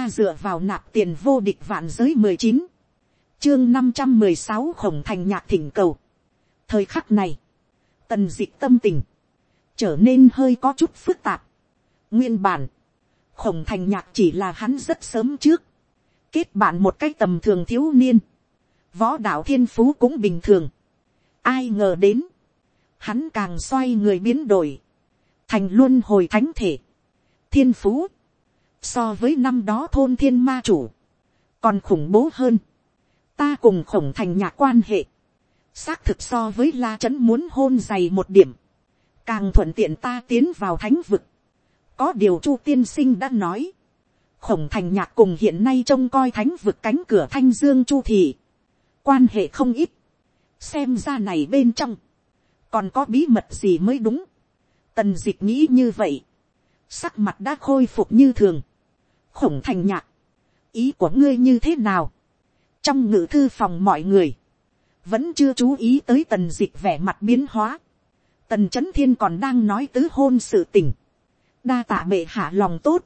ta dựa vào nạp tiền vô địch vạn giới mười chín, chương năm trăm mười sáu khổng thành nhạc thỉnh cầu. thời khắc này, tần d ị tâm tình, trở nên hơi có chút phức tạp. nguyên bản, khổng thành nhạc chỉ là hắn rất sớm trước, kết bạn một cách tầm thường thiếu niên, võ đạo thiên phú cũng bình thường, ai ngờ đến, hắn càng xoay người biến đổi, thành luôn hồi thánh thể, thiên phú, so với năm đó thôn thiên ma chủ, còn khủng bố hơn, ta cùng khổng thành nhạc quan hệ, xác thực so với la trấn muốn hôn dày một điểm, càng thuận tiện ta tiến vào thánh vực, có điều chu tiên sinh đã nói, khổng thành nhạc cùng hiện nay trông coi thánh vực cánh cửa thanh dương chu thị, quan hệ không ít, xem ra này bên trong, còn có bí mật gì mới đúng, tần d ị c h nghĩ như vậy, sắc mặt đã khôi phục như thường, khổng thành nhạc, ý của ngươi như thế nào, trong ngự thư phòng mọi người, vẫn chưa chú ý tới tần d ị c h vẻ mặt biến hóa, tần c h ấ n thiên còn đang nói tứ hôn sự tình, đa tạ bệ hạ lòng tốt,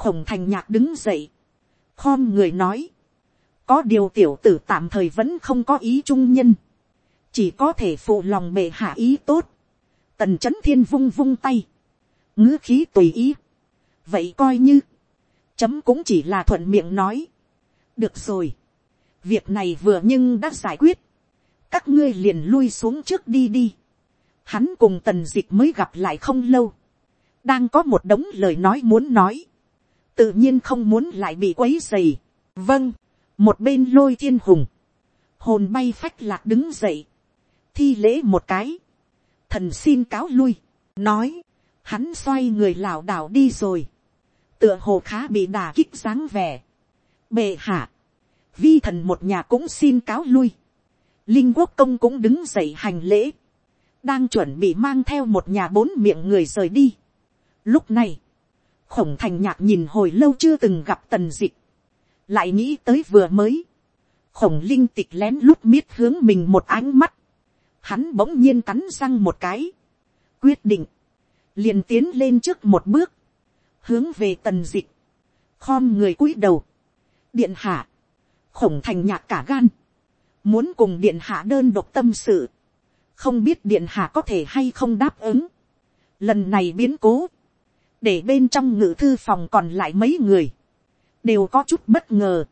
khổng thành nhạc đứng dậy, khom người nói, có điều tiểu tử tạm thời vẫn không có ý trung nhân, chỉ có thể phụ lòng bệ hạ ý tốt, tần c h ấ n thiên vung vung tay, ngữ khí tùy ý, vậy coi như, chấm cũng chỉ là thuận miệng nói, được rồi, việc này vừa nhưng đã giải quyết, các ngươi liền lui xuống trước đi đi, hắn cùng tần d ị c h mới gặp lại không lâu, đang có một đống lời nói muốn nói, tự nhiên không muốn lại bị quấy dày, vâng, một bên lôi thiên hùng, hồn bay phách lạc đứng dậy, thi lễ một cái, thần xin cáo lui, nói, hắn xoay người lảo đảo đi rồi, tựa hồ khá bị đà kích dáng vẻ, bệ hạ, vi thần một nhà cũng xin cáo lui, linh quốc công cũng đứng dậy hành lễ, đang chuẩn bị mang theo một nhà bốn miệng người rời đi. Lúc này, khổng thành nhạc nhìn hồi lâu chưa từng gặp tần dịch, lại nghĩ tới vừa mới, khổng linh tịch lén lúc miết hướng mình một ánh mắt, hắn bỗng nhiên cắn răng một cái, quyết định, liền tiến lên trước một bước, hướng về tần dịch, khom người cúi đầu, điện hạ, khổng thành nhạc cả gan, muốn cùng điện hạ đơn độc tâm sự, không biết điện hạ có thể hay không đáp ứng, lần này biến cố, để bên trong ngự thư phòng còn lại mấy người, đều có chút bất ngờ,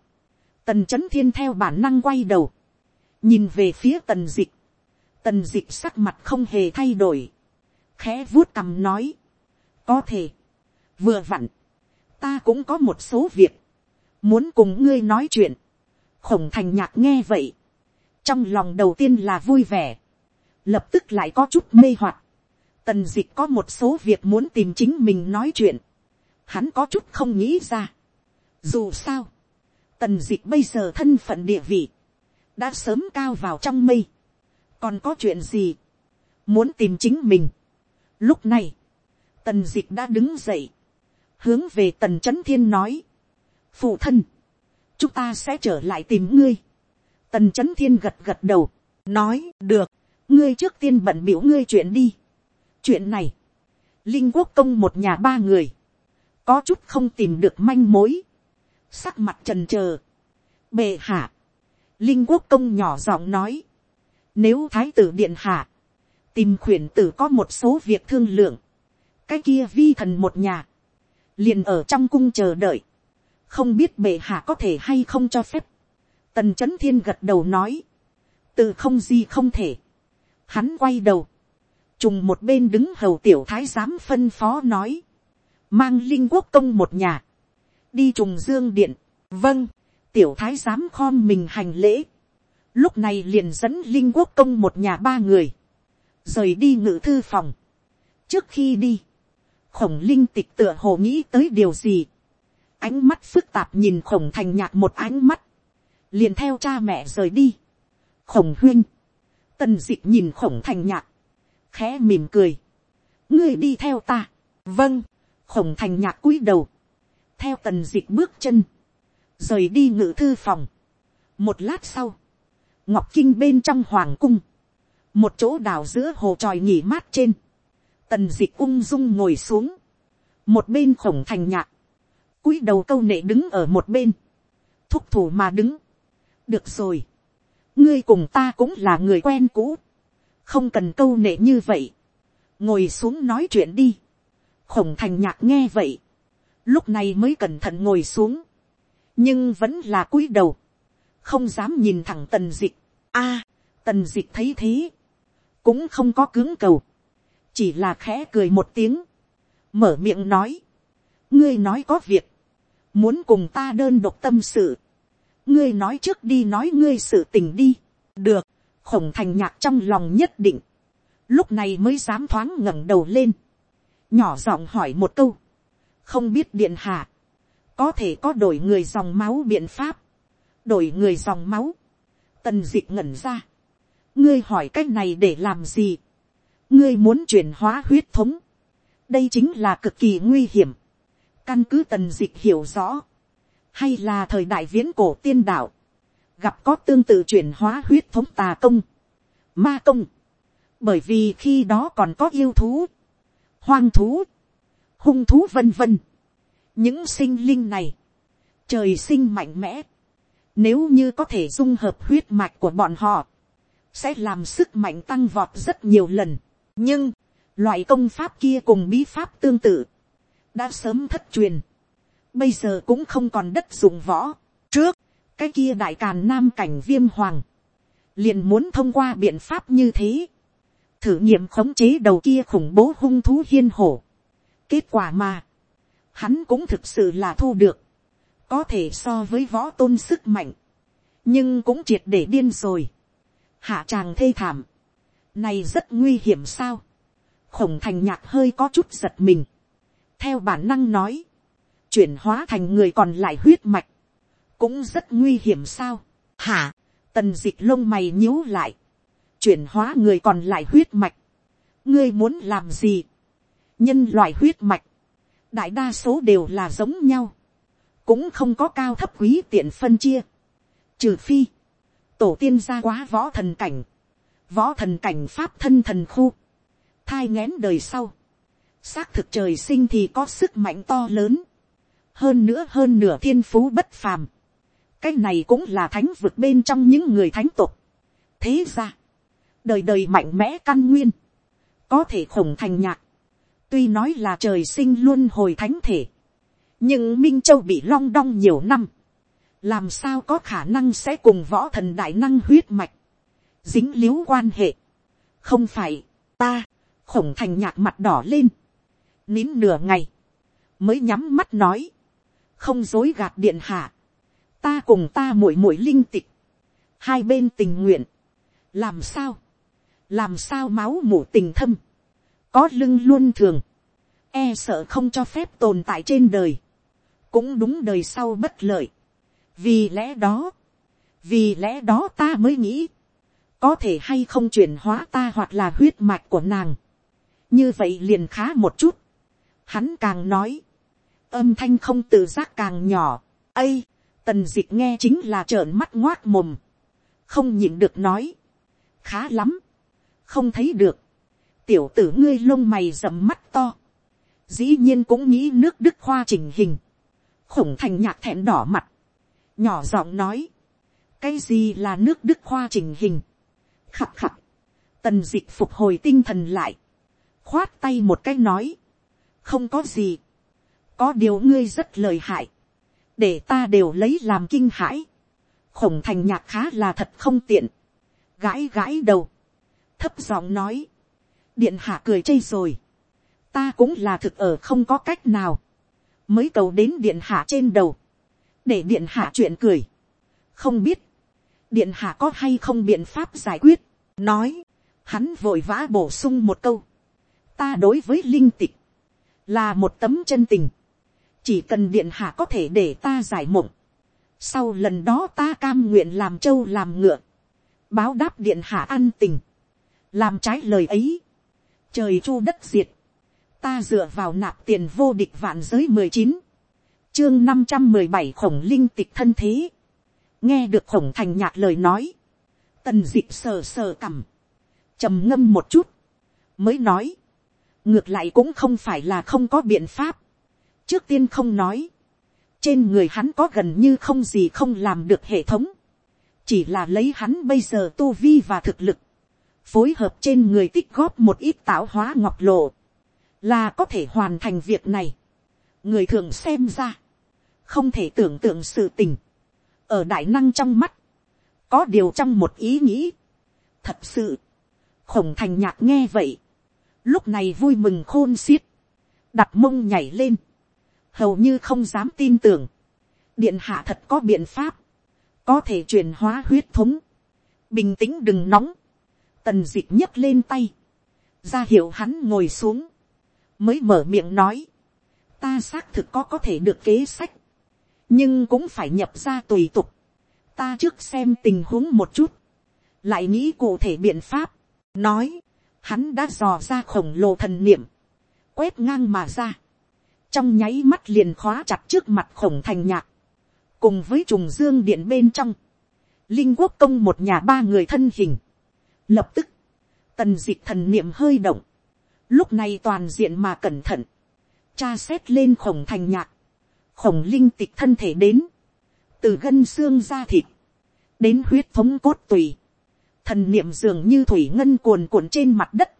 tần c h ấ n thiên theo bản năng quay đầu, nhìn về phía tần dịch, tần dịch sắc mặt không hề thay đổi, khẽ vuốt cằm nói, có thể, vừa vặn, ta cũng có một số việc, muốn cùng ngươi nói chuyện, khổng thành nhạc nghe vậy, trong lòng đầu tiên là vui vẻ, lập tức lại có chút mê hoặc, tần dịch có một số việc muốn tìm chính mình nói chuyện, hắn có chút không nghĩ ra. Dù sao, tần dịch bây giờ thân phận địa vị, đã sớm cao vào trong mây, còn có chuyện gì, muốn tìm chính mình. Lúc này, tần d ị c h đã đứng dậy, hướng về tần c h ấ n thiên nói, phụ thân, chúng ta sẽ trở lại tìm ngươi. tần c h ấ n thiên gật gật đầu, nói được, ngươi trước tiên bận biểu ngươi chuyện đi. chuyện này, linh quốc công một nhà ba người, có chút không tìm được manh mối, sắc mặt trần trờ, bệ hạ, linh quốc công nhỏ giọng nói, nếu thái tử điện hạ, tìm khuyển tử có một số việc thương lượng, cái kia vi thần một nhà, liền ở trong cung chờ đợi, không biết bệ hạ có thể hay không cho phép. Tần c h ấ n thiên gật đầu nói, tự không gì không thể. Hắn quay đầu, trùng một bên đứng hầu tiểu thái giám phân phó nói, mang linh quốc công một nhà, đi trùng dương điện, vâng, tiểu thái giám khom mình hành lễ, lúc này liền dẫn linh quốc công một nhà ba người, rời đi ngự thư phòng. trước khi đi, khổng linh tịch tựa hồ nghĩ tới điều gì, ánh mắt phức tạp nhìn khổng thành nhạc một ánh mắt, liền theo cha mẹ rời đi. khổng huyên, tần d ị c h nhìn khổng thành nhạc, khẽ mỉm cười, ngươi đi theo ta, vâng, khổng thành nhạc cúi đầu, theo tần d ị c h bước chân, rời đi ngự thư phòng. một lát sau, ngọc kinh bên trong hoàng cung, một chỗ đào giữa hồ tròi nghỉ mát trên, tần dịch ung dung ngồi xuống, một bên khổng thành nhạc, cúi đầu câu nệ đứng ở một bên, thúc thủ mà đứng, được rồi, ngươi cùng ta cũng là người quen cũ, không cần câu nệ như vậy, ngồi xuống nói chuyện đi, khổng thành nhạc nghe vậy, lúc này mới cẩn thận ngồi xuống, nhưng vẫn là cúi đầu, không dám nhìn thẳng tần dịch. a, tần dịch thấy thế, cũng không có cứng cầu, chỉ là khẽ cười một tiếng, mở miệng nói, ngươi nói có việc, muốn cùng ta đơn độc tâm sự, ngươi nói trước đi nói ngươi sự tình đi, được, khổng thành nhạc trong lòng nhất định, lúc này mới dám thoáng ngẩng đầu lên, nhỏ giọng hỏi một câu, không biết điện hạ, có thể có đổi người dòng máu biện pháp, đổi người dòng máu, tần d ị c h ngẩn ra, ngươi hỏi c á c h này để làm gì, ngươi muốn chuyển hóa huyết thống, đây chính là cực kỳ nguy hiểm, căn cứ tần d ị c h hiểu rõ, hay là thời đại viễn cổ tiên đạo, gặp có tương tự chuyển hóa huyết thống tà công, ma công, bởi vì khi đó còn có yêu thú, hoang thú, hung thú vân vân. những sinh linh này, trời sinh mạnh mẽ, nếu như có thể dung hợp huyết mạch của bọn họ, sẽ làm sức mạnh tăng vọt rất nhiều lần. Nhưng, loại công pháp kia cùng bí pháp tương tự, đã sớm thất truyền. Bây giờ cũng không còn đất dùng võ. Trước, cái kia đại càn nam cảnh viêm hoàng, liền muốn thông qua biện pháp như thế, thử nghiệm khống chế đầu kia khủng bố hung thú hiên hổ. Kết quả mà, hắn cũng thực sự là thu được có thể so với võ tôn sức mạnh, nhưng cũng triệt để điên rồi. hạ tràng thê thảm, này rất nguy hiểm sao. khổng thành nhạc hơi có chút giật mình. theo bản năng nói, chuyển hóa thành người còn lại huyết mạch, cũng rất nguy hiểm sao. hả, tần d ị c h lông mày nhíu lại, chuyển hóa người còn lại huyết mạch, ngươi muốn làm gì, nhân loại huyết mạch, đại đa số đều là giống nhau. Cũng không có cao thấp quý tiện phân chia, trừ phi, tổ tiên ra quá võ thần cảnh, võ thần cảnh pháp thân thần khu, thai ngén đời sau, xác thực trời sinh thì có sức mạnh to lớn, hơn nữa hơn nửa thiên phú bất phàm, cái này cũng là thánh vực bên trong những người thánh tục. thế ra, đời đời mạnh mẽ căn nguyên, có thể khổng thành nhạc, tuy nói là trời sinh luôn hồi thánh thể, nhưng minh châu bị long đong nhiều năm, làm sao có khả năng sẽ cùng võ thần đại năng huyết mạch, dính l i ễ u quan hệ, không phải, ta, khổng thành nhạc mặt đỏ lên, nín nửa ngày, mới nhắm mắt nói, không dối gạt điện hạ, ta cùng ta muội muội linh tịch, hai bên tình nguyện, làm sao, làm sao máu mủ tình thâm, có lưng luôn thường, e sợ không cho phép tồn tại trên đời, cũng đúng đời sau bất lợi. vì lẽ đó, vì lẽ đó ta mới nghĩ, có thể hay không chuyển hóa ta hoặc là huyết mạch của nàng. như vậy liền khá một chút. hắn càng nói, âm thanh không tự giác càng nhỏ. ây, tần d ị c h nghe chính là trợn mắt ngoác mồm, không nhịn được nói, khá lắm, không thấy được, tiểu tử ngươi lông mày rậm mắt to, dĩ nhiên cũng nghĩ nước đức khoa chỉnh hình, khổng thành nhạc thẹn đỏ mặt, nhỏ giọng nói, cái gì là nước đức khoa trình hình, khặt khặt, tần dịch phục hồi tinh thần lại, khoát tay một cái nói, không có gì, có điều ngươi rất lời hại, để ta đều lấy làm kinh hãi, khổng thành nhạc khá là thật không tiện, gãi gãi đầu, thấp giọng nói, điện hạ cười chây rồi, ta cũng là thực ở không có cách nào, mới cầu đến điện hạ trên đầu, để điện hạ chuyện cười. không biết, điện hạ có hay không biện pháp giải quyết, nói, hắn vội vã bổ sung một câu, ta đối với linh tịch, là một tấm chân tình, chỉ cần điện hạ có thể để ta giải mộng, sau lần đó ta cam nguyện làm trâu làm ngựa, báo đáp điện hạ an tình, làm trái lời ấy, trời chu đất diệt, ta dựa vào nạp tiền vô địch vạn giới mười chín, chương năm trăm mười bảy khổng linh tịch thân thế, nghe được khổng thành nhạc lời nói, tần dịp sờ sờ cằm, trầm ngâm một chút, mới nói, ngược lại cũng không phải là không có biện pháp, trước tiên không nói, trên người hắn có gần như không gì không làm được hệ thống, chỉ là lấy hắn bây giờ tu vi và thực lực, phối hợp trên người tích góp một ít tạo hóa ngọc lộ, là có thể hoàn thành việc này. người thường xem ra, không thể tưởng tượng sự tình, ở đại năng trong mắt, có điều trong một ý nghĩ, thật sự, khổng thành nhạc nghe vậy, lúc này vui mừng khôn xiết, đặt mông nhảy lên, hầu như không dám tin tưởng, điện hạ thật có biện pháp, có thể truyền hóa huyết thống, bình tĩnh đừng nóng, tần d ị c h nhấc lên tay, ra hiệu hắn ngồi xuống, mới mở miệng nói, ta xác thực có có thể được kế sách, nhưng cũng phải nhập ra tùy tục, ta trước xem tình huống một chút, lại nghĩ cụ thể biện pháp, nói, hắn đã dò ra khổng lồ thần niệm, quét ngang mà ra, trong nháy mắt liền khóa chặt trước mặt khổng thành nhạc, cùng với trùng dương điện bên trong, linh quốc công một nhà ba người thân hình, lập tức, tần d ị c h thần niệm hơi động, lúc này toàn diện mà cẩn thận, tra xét lên khổng thành nhạc, khổng linh tịch thân thể đến, từ gân xương ra thịt, đến huyết thống cốt tùy, thần niệm dường như thủy ngân cuồn cuộn trên mặt đất,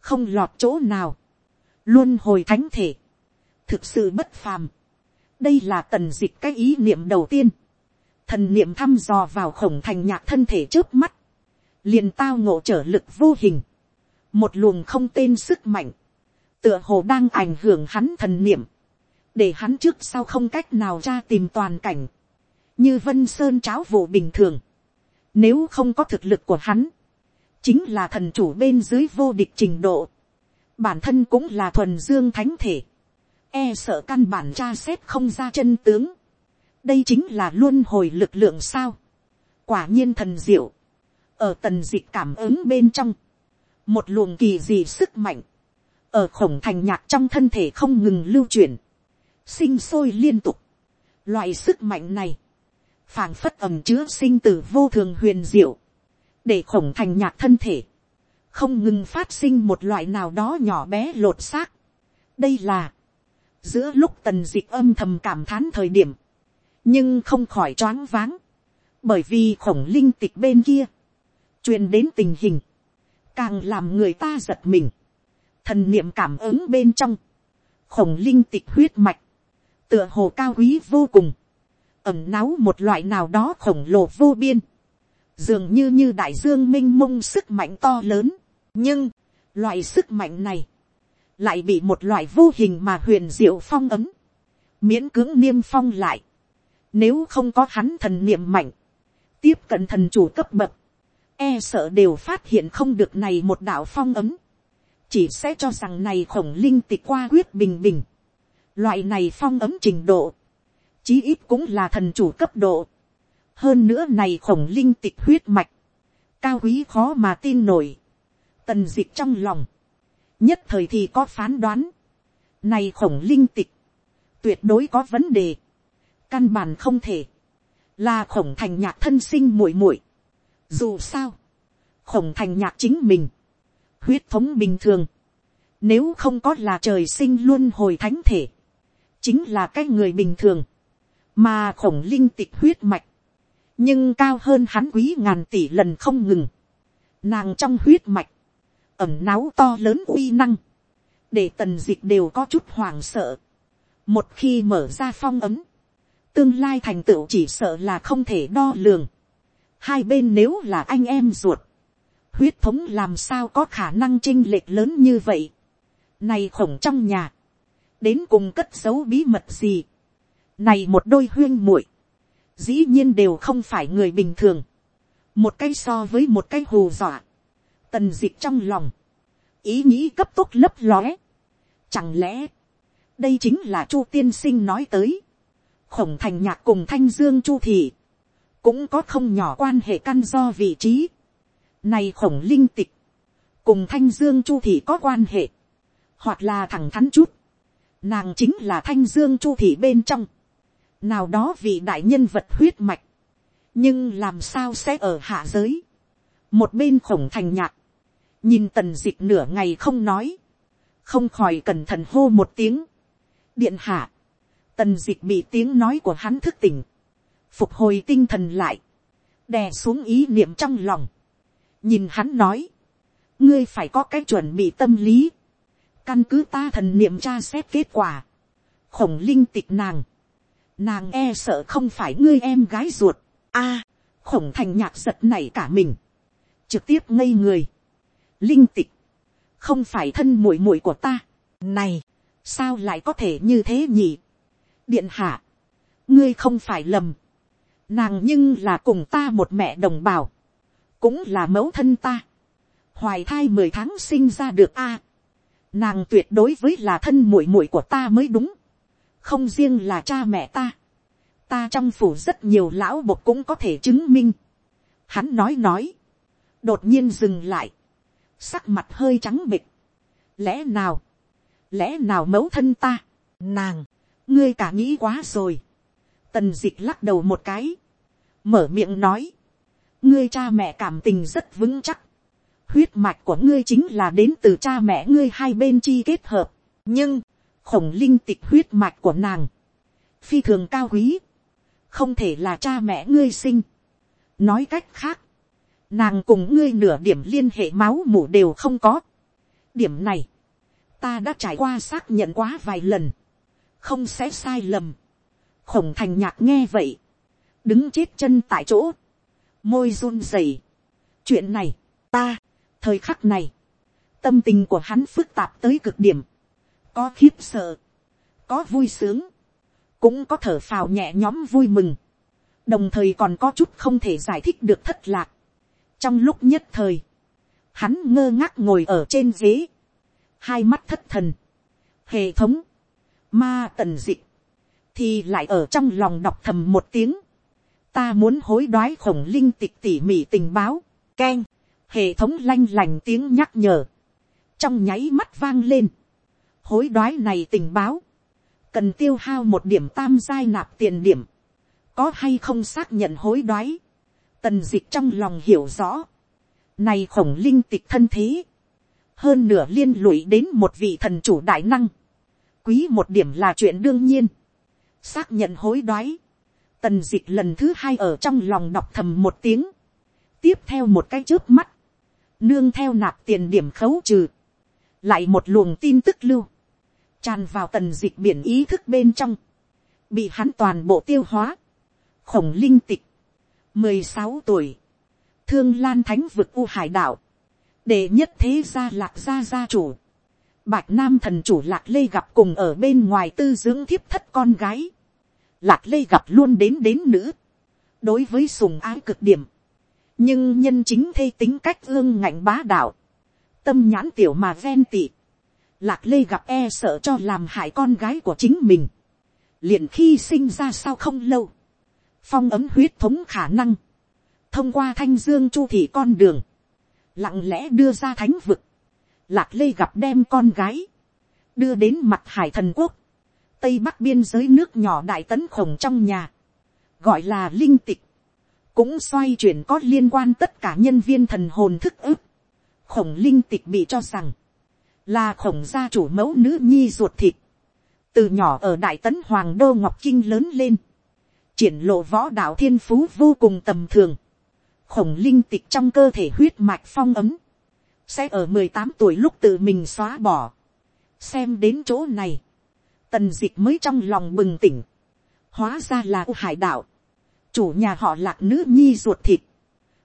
không lọt chỗ nào, luôn hồi thánh thể, thực sự bất phàm, đây là tần dịch cái ý niệm đầu tiên. thần niệm thăm dò vào khổng thành nhạc thân thể trước mắt. liền tao ngộ trở lực vô hình. một luồng không tên sức mạnh. tựa hồ đang ảnh hưởng hắn thần niệm để hắn trước sau không cách nào ra tìm toàn cảnh. như vân sơn cháo vụ bình thường. nếu không có thực lực của hắn. chính là thần chủ bên dưới vô địch trình độ. bản thân cũng là thuần dương thánh thể e sợ căn bản tra xét không ra chân tướng. đây chính là luôn hồi lực lượng sao. quả nhiên thần diệu. ở tần d ị cảm ứng bên trong, một luồng kỳ dị sức mạnh, ở khổng thành nhạc trong thân thể không ngừng lưu chuyển, sinh sôi liên tục. loại sức mạnh này, phảng phất ẩm chứa sinh tử vô thường huyền diệu, để khổng thành nhạc thân thể, không ngừng phát sinh một loại nào đó nhỏ bé lột xác. đây là, giữa lúc tần dịch âm thầm cảm thán thời điểm, nhưng không khỏi choáng váng, bởi vì khổng linh tịch bên kia, truyền đến tình hình, càng làm người ta giật mình, thần niệm cảm ứng bên trong, khổng linh tịch huyết mạch, tựa hồ cao quý vô cùng, ẩm náu một loại nào đó khổng lồ vô biên, dường như như đại dương m i n h mông sức mạnh to lớn, nhưng, loại sức mạnh này, lại bị một loại vô hình mà huyền diệu phong ấm, miễn cưỡng niêm phong lại, nếu không có hắn thần niệm mạnh, tiếp cận thần chủ cấp bậc, e sợ đều phát hiện không được này một đạo phong ấm, chỉ sẽ cho rằng này khổng linh tịch qua quyết bình bình, loại này phong ấm trình độ, chí ít cũng là thần chủ cấp độ, hơn nữa này khổng linh tịch huyết mạch, cao quý khó mà tin nổi, tần d ị c h trong lòng, nhất thời thì có phán đoán, này khổng linh tịch, tuyệt đối có vấn đề, căn bản không thể, là khổng thành nhạc thân sinh muội muội. Dù sao, khổng thành nhạc chính mình, huyết thống bình thường, nếu không có là trời sinh luôn hồi thánh thể, chính là cái người bình thường, mà khổng linh tịch huyết mạch, nhưng cao hơn hắn quý ngàn tỷ lần không ngừng. Nàng trong huyết mạch, ẩm náu to lớn uy năng, để tần dịch đều có chút hoảng sợ. một khi mở ra phong ấm, tương lai thành tựu chỉ sợ là không thể đo lường. hai bên nếu là anh em ruột, huyết thống làm sao có khả năng chinh lệch lớn như vậy. này khổng trong nhà, đến cùng cất giấu bí mật gì. này một đôi huyên muội, dĩ nhiên đều không phải người bình thường. một cái so với một cái hù dọa tần dịch trong lòng, ý nghĩ cấp tốc lấp lóe. Chẳng lẽ, đây chính là chu tiên sinh nói tới, khổng thành nhạc cùng thanh dương chu thị, cũng có không nhỏ quan hệ căn do vị trí. Này khổng linh tịch, cùng thanh dương chu thị có quan hệ, hoặc là thẳng thắn chút, nàng chính là thanh dương chu thị bên trong, nào đó vị đại nhân vật huyết mạch, nhưng làm sao sẽ ở hạ giới, một bên khổng thành nhạc, nhìn tần dịch nửa ngày không nói, không khỏi cẩn thận hô một tiếng. điện hạ, tần dịch bị tiếng nói của hắn thức tỉnh, phục hồi tinh thần lại, đè xuống ý niệm trong lòng, nhìn hắn nói, ngươi phải có cái chuẩn bị tâm lý, căn cứ ta thần niệm tra xét kết quả, khổng linh tịch nàng, nàng e sợ không phải ngươi em gái ruột, a, khổng thành nhạc giật này cả mình, trực tiếp ngây người, linh tịch, không phải thân muội muội của ta, này, sao lại có thể như thế nhỉ, điện hạ, ngươi không phải lầm, nàng nhưng là cùng ta một mẹ đồng bào, cũng là mẫu thân ta, hoài thai mười tháng sinh ra được a, nàng tuyệt đối với là thân muội muội của ta mới đúng, không riêng là cha mẹ ta, ta trong phủ rất nhiều lão bộc cũng có thể chứng minh. Hắn nói nói, đột nhiên dừng lại, sắc mặt hơi trắng bịch. lẽ nào, lẽ nào mẫu thân ta, nàng, ngươi cả nghĩ quá rồi. tần d ị c h lắc đầu một cái, mở miệng nói, ngươi cha mẹ cảm tình rất vững chắc, huyết mạch của ngươi chính là đến từ cha mẹ ngươi hai bên chi kết hợp, nhưng, khổng linh tịch huyết mạch của nàng, phi thường cao quý, không thể là cha mẹ ngươi sinh. nói cách khác, nàng cùng ngươi nửa điểm liên hệ máu mủ đều không có. điểm này, ta đã trải qua xác nhận quá vài lần, không sẽ sai lầm. khổng thành nhạc nghe vậy, đứng chết chân tại chỗ, môi run rẩy. chuyện này, ta, thời khắc này, tâm tình của hắn phức tạp tới cực điểm, có khiếp sợ, có vui sướng, cũng có thở phào nhẹ nhõm vui mừng, đồng thời còn có chút không thể giải thích được thất lạc. trong lúc nhất thời, hắn ngơ ngác ngồi ở trên ghế, hai mắt thất thần, hệ thống, ma tần dịch, thì lại ở trong lòng đọc thầm một tiếng, ta muốn hối đoái khổng linh tịch tỉ mỉ tình báo, k e n hệ thống lanh lành tiếng nhắc nhở, trong nháy mắt vang lên, hối đoái này tình báo, cần tiêu hao một điểm tam giai nạp tiền điểm, có hay không xác nhận hối đoái, tần dịch trong lòng hiểu rõ, này khổng linh tịch thân thế, hơn nửa liên lụy đến một vị thần chủ đại năng, quý một điểm là chuyện đương nhiên, xác nhận hối đoái, tần dịch lần thứ hai ở trong lòng đọc thầm một tiếng, tiếp theo một cái trước mắt, nương theo nạp tiền điểm khấu trừ, lại một luồng tin tức lưu, tràn vào tần dịch biển ý thức bên trong, bị hắn toàn bộ tiêu hóa, khổng linh tịch, mười sáu tuổi, thương lan thánh vực u hải đạo, để nhất thế gia lạc gia gia chủ, bạch nam thần chủ lạc lê gặp cùng ở bên ngoài tư dưỡng thiếp thất con gái, lạc lê gặp luôn đến đến nữ, đối với sùng ái cực điểm, nhưng nhân chính thê tính cách ương ngạnh bá đạo, tâm nhãn tiểu mà ven tị, lạc lê gặp e sợ cho làm hại con gái của chính mình, liền khi sinh ra sau không lâu, phong ấm huyết thống khả năng, thông qua thanh dương chu thị con đường, lặng lẽ đưa ra thánh vực, lạc lê gặp đem con gái, đưa đến mặt hải thần quốc, tây bắc biên giới nước nhỏ đại tấn khổng trong nhà, gọi là linh tịch, cũng xoay chuyển có liên quan tất cả nhân viên thần hồn thức ức, khổng linh tịch bị cho rằng, là khổng gia chủ mẫu nữ nhi ruột thịt, từ nhỏ ở đại tấn hoàng đô ngọc kinh lớn lên, triển lộ võ đạo thiên phú vô cùng tầm thường, khổng linh tịch trong cơ thể huyết mạch phong ấm, sẽ ở mười tám tuổi lúc tự mình xóa bỏ. xem đến chỗ này, tần d ị c h mới trong lòng bừng tỉnh, hóa ra là u hải đạo, chủ nhà họ lạc nữ nhi ruột thịt,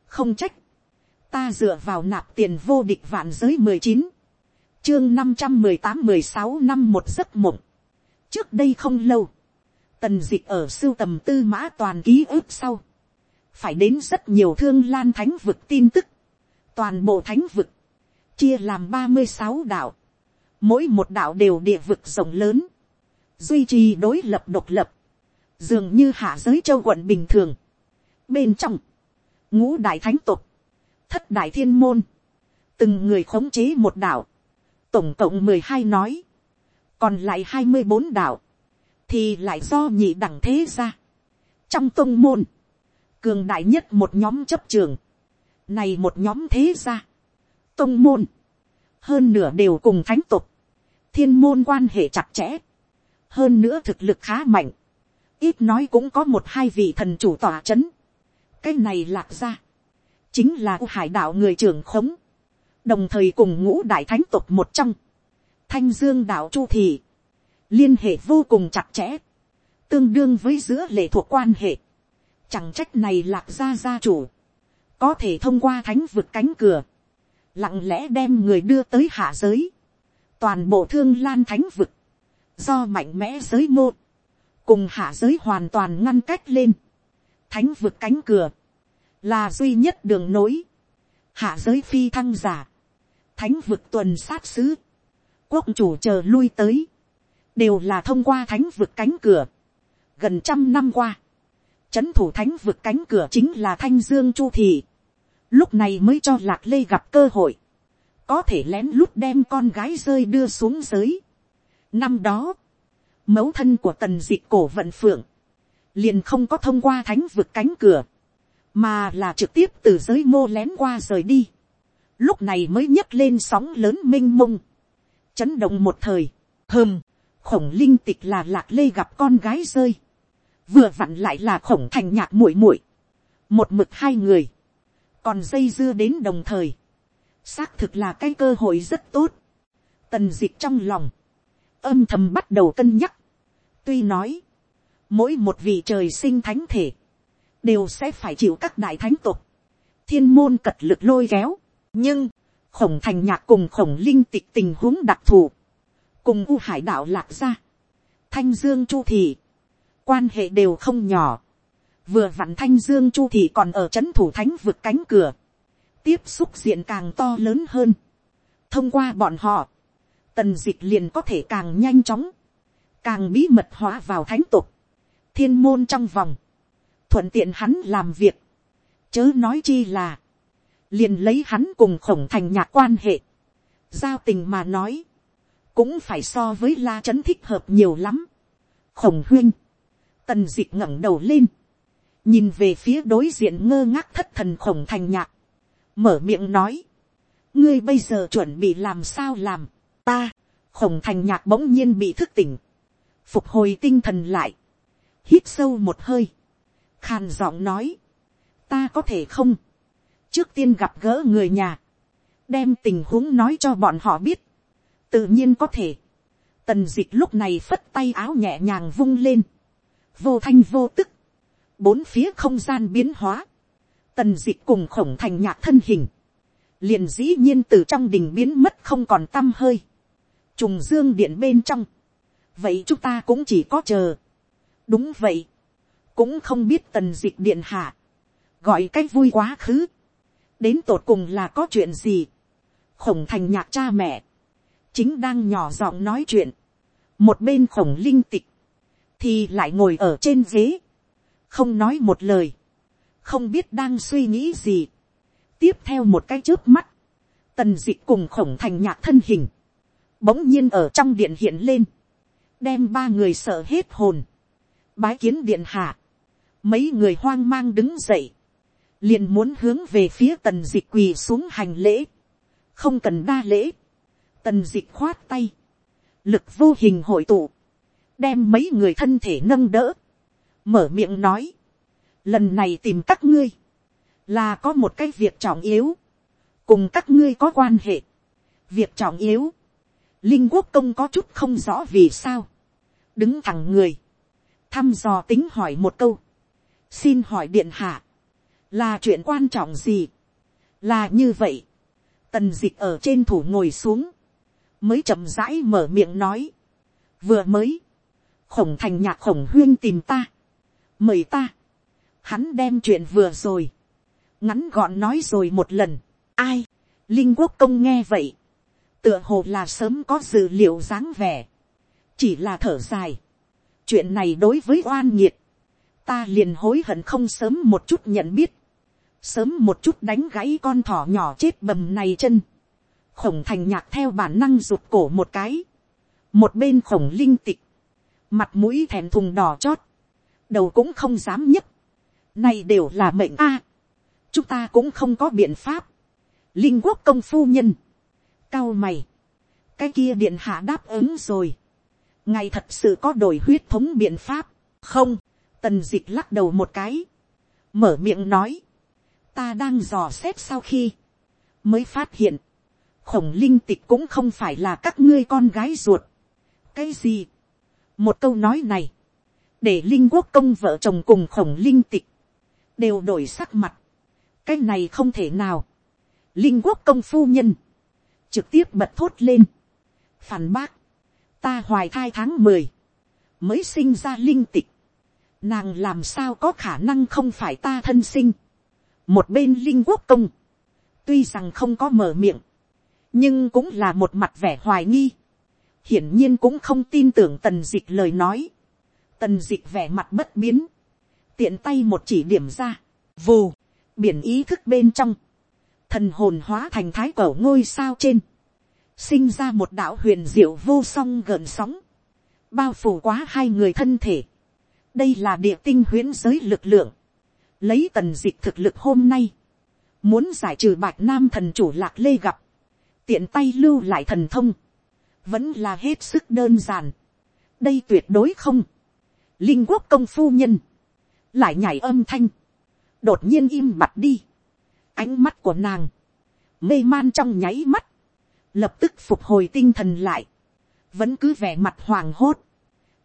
không trách, ta dựa vào nạp tiền vô địch vạn giới mười chín, chương năm trăm mười tám mười sáu năm một giấc mộng, trước đây không lâu, tần d ị c h ở sưu tầm tư mã toàn ký ức sau, phải đến rất nhiều thương lan thánh vực tin tức, toàn bộ thánh vực, chia làm ba mươi sáu đạo, mỗi một đạo đều địa vực rộng lớn, duy trì đối lập độc lập, dường như hạ giới châu quận bình thường. Bên trong, ngũ đại thánh tục, thất đại thiên môn, từng người khống chế một đảo tổng cộng mười hai nói, còn lại hai mươi bốn đảo thì lại do nhị đẳng thế ra. trong tông môn, cường đại nhất một nhóm chấp trường, này một nhóm thế gia, tông môn, hơn nửa đều cùng thánh tục, thiên môn quan hệ chặt chẽ, hơn nữa thực lực khá mạnh, ít nói cũng có một hai vị thần chủ tỏa c h ấ n cái này lạc ra, chính là u hải đạo người trưởng khống, đồng thời cùng ngũ đại thánh tục một trong, thanh dương đạo chu thị, liên hệ vô cùng chặt chẽ, tương đương với giữa lệ thuộc quan hệ, chẳng trách này lạc ra gia chủ, có thể thông qua thánh vực cánh cửa, lặng lẽ đem người đưa tới hạ giới, toàn bộ thương lan thánh vực, do mạnh mẽ giới mô, cùng hạ giới hoàn toàn ngăn cách lên, thánh vực cánh cửa, là duy nhất đường nối, hạ giới phi thăng giả, thánh vực tuần sát sứ, quốc chủ chờ lui tới, đều là thông qua thánh vực cánh cửa. gần trăm năm qua, c h ấ n thủ thánh vực cánh cửa chính là thanh dương chu thị, lúc này mới cho lạc lê gặp cơ hội, có thể lén lút đem con gái rơi đưa xuống giới. năm đó, mẫu thân của tần d cổ vận phượng, liền không có thông qua thánh vực cánh cửa, mà là trực tiếp từ giới mô lén qua rời đi, lúc này mới nhấc lên sóng lớn m i n h mông, chấn động một thời, hơm, khổng linh tịch là lạc lê gặp con gái rơi, vừa vặn lại là khổng thành nhạc muội muội, một mực hai người, còn dây dưa đến đồng thời, xác thực là cái cơ hội rất tốt, tần d trong lòng, âm thầm bắt đầu cân nhắc, tuy nói, mỗi một vị trời sinh thánh thể, đều sẽ phải chịu các đại thánh tục, thiên môn cật lực lôi kéo, nhưng, khổng thành nhạc cùng khổng linh tịch tình huống đặc thù, cùng u hải đạo lạc ra, thanh dương chu thị, quan hệ đều không nhỏ, vừa vặn thanh dương chu thị còn ở c h ấ n thủ thánh vượt cánh cửa, tiếp xúc diện càng to lớn hơn, thông qua bọn họ, tần d ị c h liền có thể càng nhanh chóng, càng bí mật hóa vào thánh tục, thiên môn trong vòng, thuận tiện hắn làm việc, chớ nói chi là, liền lấy hắn cùng khổng thành nhạc quan hệ, giao tình mà nói, cũng phải so với la trấn thích hợp nhiều lắm. khổng huyên, tần d ị c h ngẩng đầu lên, nhìn về phía đối diện ngơ ngác thất thần khổng thành nhạc, mở miệng nói, ngươi bây giờ chuẩn bị làm sao làm, ta, khổng thành nhạc bỗng nhiên bị thức tỉnh, phục hồi tinh thần lại, hít sâu một hơi, khàn giọng nói, ta có thể không, trước tiên gặp gỡ người nhà, đem tình huống nói cho bọn họ biết, tự nhiên có thể, tần d ị c h lúc này phất tay áo nhẹ nhàng vung lên, vô thanh vô tức, bốn phía không gian biến hóa, tần d ị c h cùng khổng thành nhạc thân hình, liền dĩ nhiên từ trong đình biến mất không còn t â m hơi, trùng dương điện bên trong, vậy chúng ta cũng chỉ có chờ. đúng vậy, cũng không biết tần d ị c h điện hạ, gọi cái vui quá khứ, đến tột cùng là có chuyện gì, khổng thành nhạc cha mẹ, chính đang nhỏ giọng nói chuyện, một bên khổng linh tịch, thì lại ngồi ở trên ghế, không nói một lời, không biết đang suy nghĩ gì. tiếp theo một cái trước mắt, tần d ị c h cùng khổng thành nhạc thân hình, bỗng nhiên ở trong điện hiện lên, đem ba người sợ hết hồn, bái kiến điện hạ, mấy người hoang mang đứng dậy, liền muốn hướng về phía tần d ị c h quỳ xuống hành lễ, không cần đa lễ, tần d ị c h khoát tay, lực vô hình hội tụ, đem mấy người thân thể nâng đỡ, mở miệng nói, lần này tìm các ngươi, là có một cái việc trọng yếu, cùng các ngươi có quan hệ, việc trọng yếu, linh quốc công có chút không rõ vì sao, đứng thẳng người, thăm dò tính hỏi một câu, xin hỏi điện hạ, là chuyện quan trọng gì, là như vậy, tần d ị c h ở trên thủ ngồi xuống, mới chậm rãi mở miệng nói, vừa mới, khổng thành nhạc khổng huyên tìm ta, mời ta, hắn đem chuyện vừa rồi, ngắn gọn nói rồi một lần, ai, linh quốc công nghe vậy, tựa hồ là sớm có dự liệu dáng vẻ, chỉ là thở dài. chuyện này đối với oan nhiệt ta liền hối hận không sớm một chút nhận biết, sớm một chút đánh gãy con thỏ nhỏ chết bầm này chân, khổng thành nhạc theo bản năng rụt cổ một cái, một bên khổng linh tịch, mặt mũi thèm thùng đỏ chót, đầu cũng không dám nhấc, này đều là mệnh a, chúng ta cũng không có biện pháp, linh quốc công phu nhân, cao mày, cái kia điện hạ đáp ứng rồi, ngài thật sự có đổi huyết thống biện pháp, không, tần d ị c h lắc đầu một cái, mở miệng nói, ta đang dò xét sau khi, mới phát hiện, khổng linh tịch cũng không phải là các ngươi con gái ruột. cái gì, một câu nói này, để linh quốc công vợ chồng cùng khổng linh tịch, đều đổi sắc mặt, cái này không thể nào, linh quốc công phu nhân, trực tiếp bật thốt lên, phản bác, ta hoài thai tháng mười, mới sinh ra linh tịch, nàng làm sao có khả năng không phải ta thân sinh, một bên linh quốc công, tuy rằng không có mở miệng, nhưng cũng là một mặt vẻ hoài nghi, hiển nhiên cũng không tin tưởng tần d ị c h lời nói, tần d ị c h vẻ mặt bất biến, tiện tay một chỉ điểm ra, vù, biển ý thức bên trong, thần hồn hóa thành thái cẩu ngôi sao trên, sinh ra một đạo huyền diệu vô song gợn sóng, bao phủ quá hai người thân thể. đây là địa tinh huyễn giới lực lượng, lấy tần dịch thực lực hôm nay, muốn giải trừ bạch nam thần chủ lạc lê gặp, tiện tay lưu lại thần thông, vẫn là hết sức đơn giản. đây tuyệt đối không. linh quốc công phu nhân, lại nhảy âm thanh, đột nhiên im mặt đi ánh mắt của nàng, mê man trong nháy mắt, lập tức phục hồi tinh thần lại, vẫn cứ vẻ mặt hoàng hốt,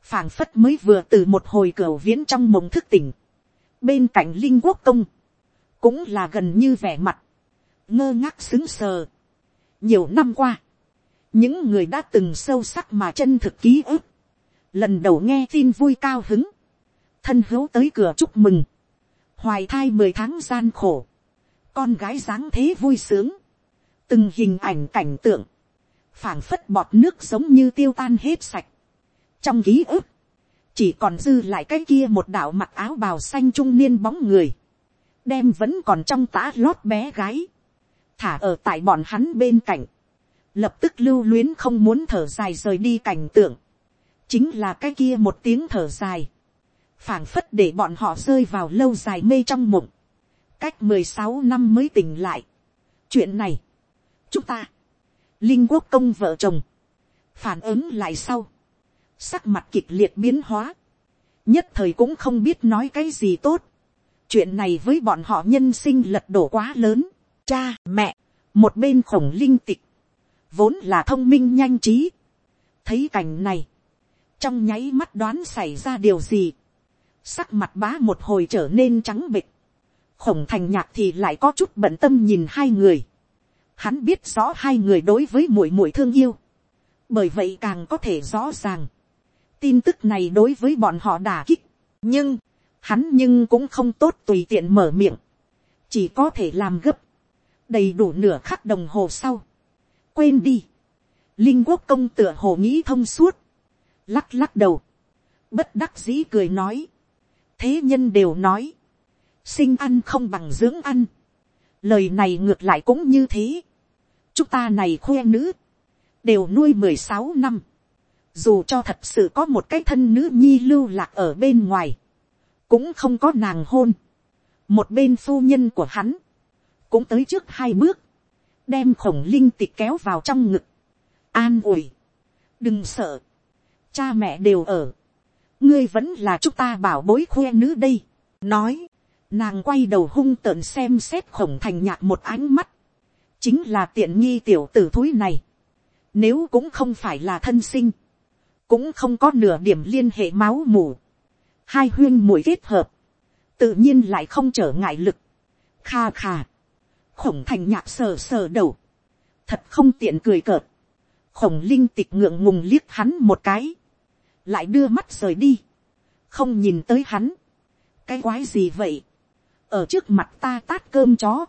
phảng phất mới vừa từ một hồi cửa viễn trong mộng thức tỉnh, bên cạnh linh quốc công, cũng là gần như vẻ mặt, ngơ ngác xứng sờ. nhiều năm qua, những người đã từng sâu sắc mà chân thực ký ức, lần đầu nghe tin vui cao hứng, thân hữu tới cửa chúc mừng, hoài thai mười tháng gian khổ, con gái dáng thế vui sướng, từng hình ảnh cảnh tượng, phảng phất bọt nước giống như tiêu tan hết sạch. trong ký ức, chỉ còn dư lại cái kia một đạo mặc áo bào xanh trung niên bóng người, đem vẫn còn trong tã lót bé gái, thả ở tại bọn hắn bên cạnh, lập tức lưu luyến không muốn thở dài rời đi cảnh tượng, chính là cái kia một tiếng thở dài, phảng phất để bọn họ rơi vào lâu dài mê trong mộng, cách mười sáu năm mới tỉnh lại. chuyện này, chúng ta, linh quốc công vợ chồng, phản ứng lại sau, sắc mặt kịch liệt biến hóa, nhất thời cũng không biết nói cái gì tốt, chuyện này với bọn họ nhân sinh lật đổ quá lớn, cha mẹ, một bên khổng linh tịch, vốn là thông minh nhanh trí, thấy cảnh này, trong nháy mắt đoán xảy ra điều gì, sắc mặt bá một hồi trở nên trắng bịch, khổng thành nhạc thì lại có chút bận tâm nhìn hai người, Hắn biết rõ hai người đối với muội muội thương yêu. Bởi vậy càng có thể rõ ràng. Tin tức này đối với bọn họ đả kích. Nhưng, hắn nhưng cũng không tốt tùy tiện mở miệng. Chỉ có thể làm gấp. Đầy đủ nửa khắc đồng hồ sau. Quên đi. Linh quốc công tựa hồ nghĩ thông suốt. Lắc lắc đầu. Bất đắc dĩ cười nói. Thế nhân đều nói. Sinh ăn không bằng dưỡng ăn. Lời này ngược lại cũng như thế. chúng ta này khoe nữ, đều nuôi mười sáu năm. dù cho thật sự có một cái thân nữ nhi lưu lạc ở bên ngoài, cũng không có nàng hôn. một bên phu nhân của hắn, cũng tới trước hai bước, đem khổng linh tịch kéo vào trong ngực, an ủi, đừng sợ, cha mẹ đều ở, ngươi vẫn là chúng ta bảo bối khoe nữ đây, nói, Nàng quay đầu hung tợn xem xét khổng thành nhạc một ánh mắt. Chính là tiện nghi tiểu tử thúi này. Nếu cũng không phải là thân sinh. Cũng không có nửa điểm liên hệ máu mủ. Hai huyên mũi kết hợp. Tự nhiên lại không trở ngại lực. Kha kha. Khổng thành nhạc sờ sờ đầu. Thật không tiện cười cợt. Khổng linh tịch ngượng ngùng liếc hắn một cái. Lại đưa mắt rời đi. Không nhìn tới hắn. Cái quái gì vậy? Ở trước mặt ta tát cơm chó,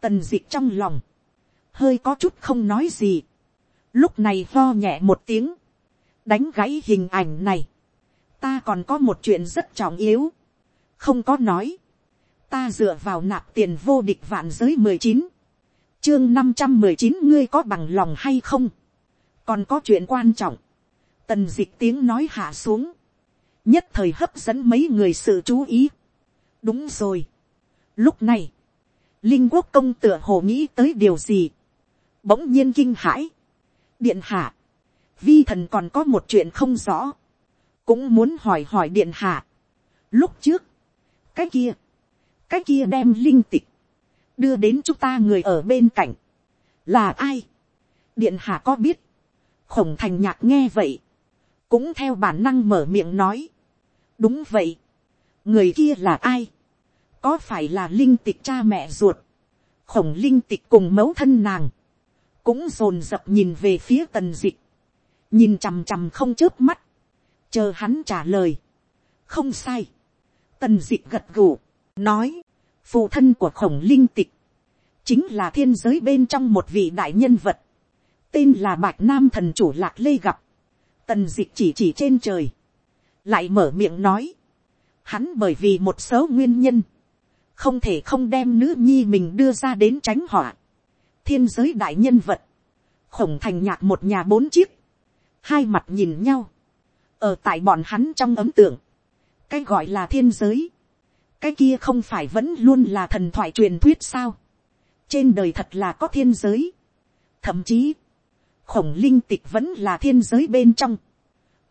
tần d trong lòng, hơi có chút không nói gì, lúc này lo nhẹ một tiếng, đánh gãy hình ảnh này, ta còn có một chuyện rất trọng yếu, không có nói, ta dựa vào nạp tiền vô địch vạn giới mười chín, chương năm trăm mười chín ngươi có bằng lòng hay không, còn có chuyện quan trọng, tần d ị c h tiếng nói hạ xuống, nhất thời hấp dẫn mấy người sự chú ý, đúng rồi, Lúc này, Linh quốc công tựa hồ nghĩ tới điều gì. Bỗng nhiên kinh hãi. Điện hạ. vi thần còn có một chuyện không rõ, cũng muốn hỏi hỏi điện hạ. Lúc trước, cái kia, cái kia đem linh tịch, đưa đến chúng ta người ở bên cạnh, là ai, điện hạ có biết, khổng thành nhạc nghe vậy, cũng theo bản năng mở miệng nói, đúng vậy, người kia là ai, có phải là linh tịch cha mẹ ruột, khổng linh tịch cùng mẫu thân nàng, cũng rồn rập nhìn về phía tần dịch, nhìn chằm chằm không chớp mắt, chờ hắn trả lời, không sai, tần dịch gật gù, nói, phụ thân của khổng linh tịch, chính là thiên giới bên trong một vị đại nhân vật, tên là bạch nam thần chủ lạc lê gặp, tần dịch chỉ chỉ trên trời, lại mở miệng nói, hắn bởi vì một số nguyên nhân, không thể không đem nữ nhi mình đưa ra đến tránh họa, thiên giới đại nhân vật, khổng thành nhạc một nhà bốn chiếc, hai mặt nhìn nhau, ở tại bọn hắn trong ấm tượng, cái gọi là thiên giới, cái kia không phải vẫn luôn là thần thoại truyền thuyết sao, trên đời thật là có thiên giới, thậm chí, khổng linh tịch vẫn là thiên giới bên trong,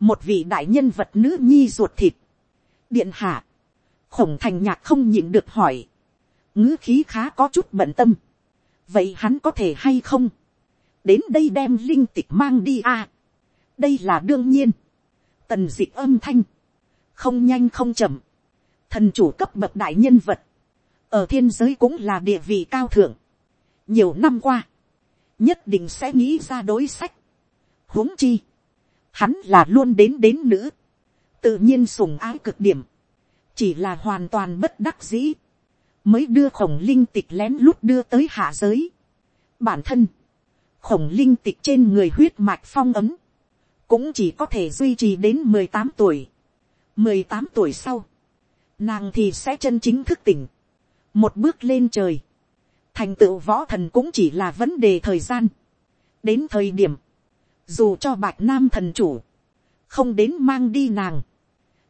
một vị đại nhân vật nữ nhi ruột thịt, điện hạ, khổng thành nhạc không nhịn được hỏi, ngữ khí khá có chút bận tâm, vậy hắn có thể hay không, đến đây đem linh tịch mang đi à, đây là đương nhiên, tần d ị âm thanh, không nhanh không chậm, thần chủ cấp bậc đại nhân vật, ở thiên giới cũng là địa vị cao thượng, nhiều năm qua, nhất định sẽ nghĩ ra đối sách, huống chi, hắn là luôn đến đến nữ, tự nhiên sùng ái cực điểm, chỉ là hoàn toàn bất đắc dĩ, mới đưa khổng linh tịch lén lút đưa tới hạ giới. bản thân, khổng linh tịch trên người huyết mạch phong ấm, cũng chỉ có thể duy trì đến mười tám tuổi. mười tám tuổi sau, nàng thì sẽ chân chính thức tỉnh, một bước lên trời, thành tựu võ thần cũng chỉ là vấn đề thời gian. đến thời điểm, dù cho bạch nam thần chủ, không đến mang đi nàng,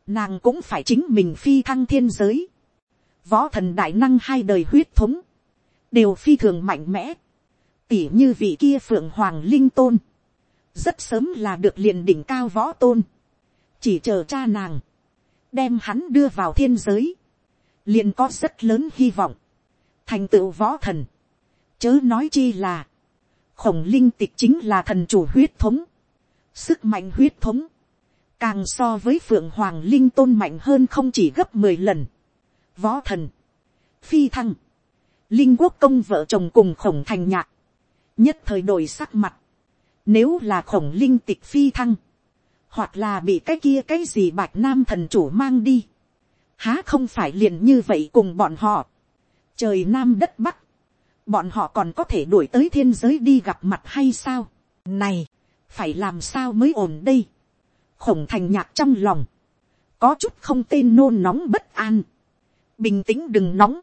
nàng cũng phải chính mình phi thăng thiên giới. Võ thần đại năng hai đời huyết thống, đều phi thường mạnh mẽ. Tỉ như vị kia phượng hoàng linh tôn, rất sớm là được liền đỉnh cao võ tôn. Chỉ chờ cha nàng, đem hắn đưa vào thiên giới, liền có rất lớn hy vọng. Thành tựu võ thần, chớ nói chi là, khổng linh tịch chính là thần chủ huyết thống, sức mạnh huyết thống, càng so với phượng hoàng linh tôn mạnh hơn không chỉ gấp mười lần. võ thần, phi thăng, linh quốc công vợ chồng cùng khổng thành nhạc, nhất thời đổi sắc mặt, nếu là khổng linh tịch phi thăng, hoặc là bị cái kia cái gì bạch nam thần chủ mang đi, há không phải liền như vậy cùng bọn họ, trời nam đất bắc, bọn họ còn có thể đuổi tới thiên giới đi gặp mặt hay sao, này, phải làm sao mới ổn đây, khổng thành nhạc trong lòng, có chút không tên nôn nóng bất an, bình tĩnh đừng nóng,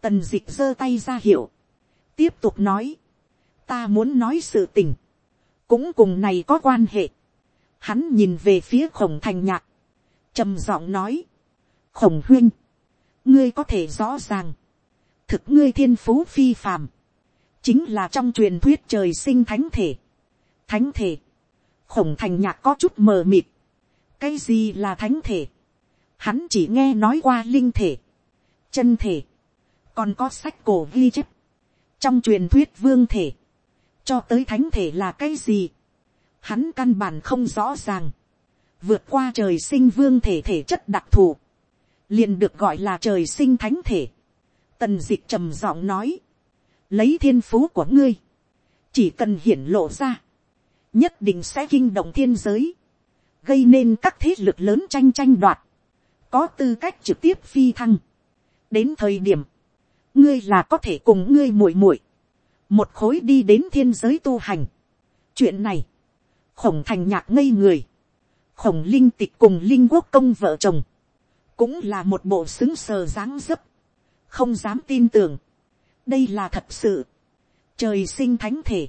tần d ị c h giơ tay ra hiệu, tiếp tục nói, ta muốn nói sự tình, cũng cùng này có quan hệ, hắn nhìn về phía khổng thành nhạc, trầm giọng nói, khổng huyên, ngươi có thể rõ ràng, thực ngươi thiên phú phi phàm, chính là trong truyền thuyết trời sinh thánh thể, thánh thể, khổng thành nhạc có chút mờ mịt. cái gì là thánh thể. hắn chỉ nghe nói qua linh thể, chân thể, còn có sách cổ ghi chép. trong truyền thuyết vương thể, cho tới thánh thể là cái gì. hắn căn bản không rõ ràng. vượt qua trời sinh vương thể thể chất đặc thù, liền được gọi là trời sinh thánh thể. tần d ị c h trầm giọng nói, lấy thiên phú của ngươi, chỉ cần hiển lộ ra, nhất định sẽ kinh động thiên giới, gây nên các thế lực lớn tranh tranh đoạt, có tư cách trực tiếp phi thăng. đến thời điểm, ngươi là có thể cùng ngươi muội muội, một khối đi đến thiên giới tu hành. chuyện này, khổng thành nhạc ngây người, khổng linh tịch cùng linh quốc công vợ chồng, cũng là một bộ xứng sờ dáng dấp, không dám tin tưởng, đây là thật sự, trời sinh thánh thể,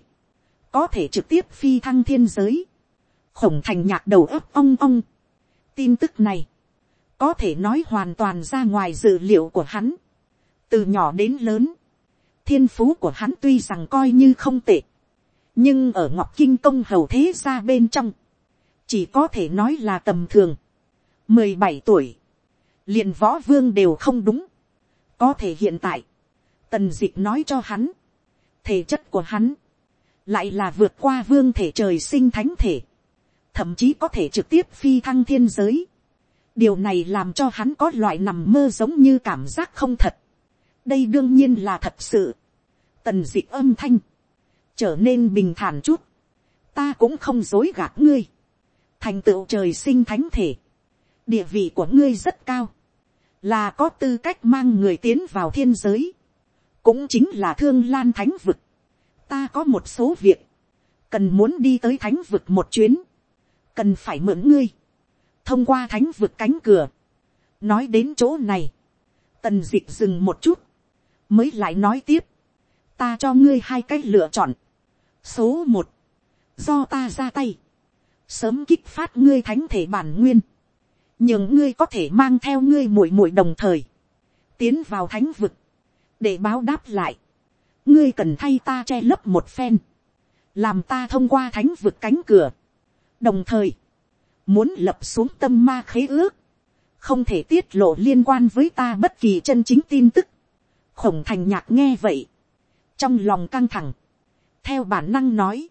có thể trực tiếp phi thăng thiên giới, khổng thành nhạc đầu ấp ong ong. tin tức này, có thể nói hoàn toàn ra ngoài dự liệu của hắn, từ nhỏ đến lớn, thiên phú của hắn tuy rằng coi như không tệ, nhưng ở ngọc kinh công hầu thế ra bên trong, chỉ có thể nói là tầm thường, mười bảy tuổi, liền võ vương đều không đúng, có thể hiện tại, tần d ị c h nói cho hắn, thể chất của hắn, lại là vượt qua vương thể trời sinh thánh thể, thậm chí có thể trực tiếp phi thăng thiên giới, điều này làm cho hắn có loại nằm mơ giống như cảm giác không thật, đây đương nhiên là thật sự, tần d ị âm thanh, trở nên bình thản chút, ta cũng không dối gạt ngươi, thành tựu trời sinh thánh thể, địa vị của ngươi rất cao, là có tư cách mang người tiến vào thiên giới, cũng chính là thương lan thánh vực ta có một số việc, cần muốn đi tới thánh vực một chuyến, cần phải mượn ngươi, thông qua thánh vực cánh cửa, nói đến chỗ này, tần d ị c h dừng một chút, mới lại nói tiếp, ta cho ngươi hai cách lựa chọn. số một, do ta ra tay, sớm kích phát ngươi thánh thể bản nguyên, nhưng ngươi có thể mang theo ngươi muội muội đồng thời, tiến vào thánh vực, để báo đáp lại, ngươi cần thay ta che lấp một phen, làm ta thông qua thánh vực cánh cửa, đồng thời, muốn lập xuống tâm ma khế ước, không thể tiết lộ liên quan với ta bất kỳ chân chính tin tức. khổng thành nhạc nghe vậy, trong lòng căng thẳng, theo bản năng nói,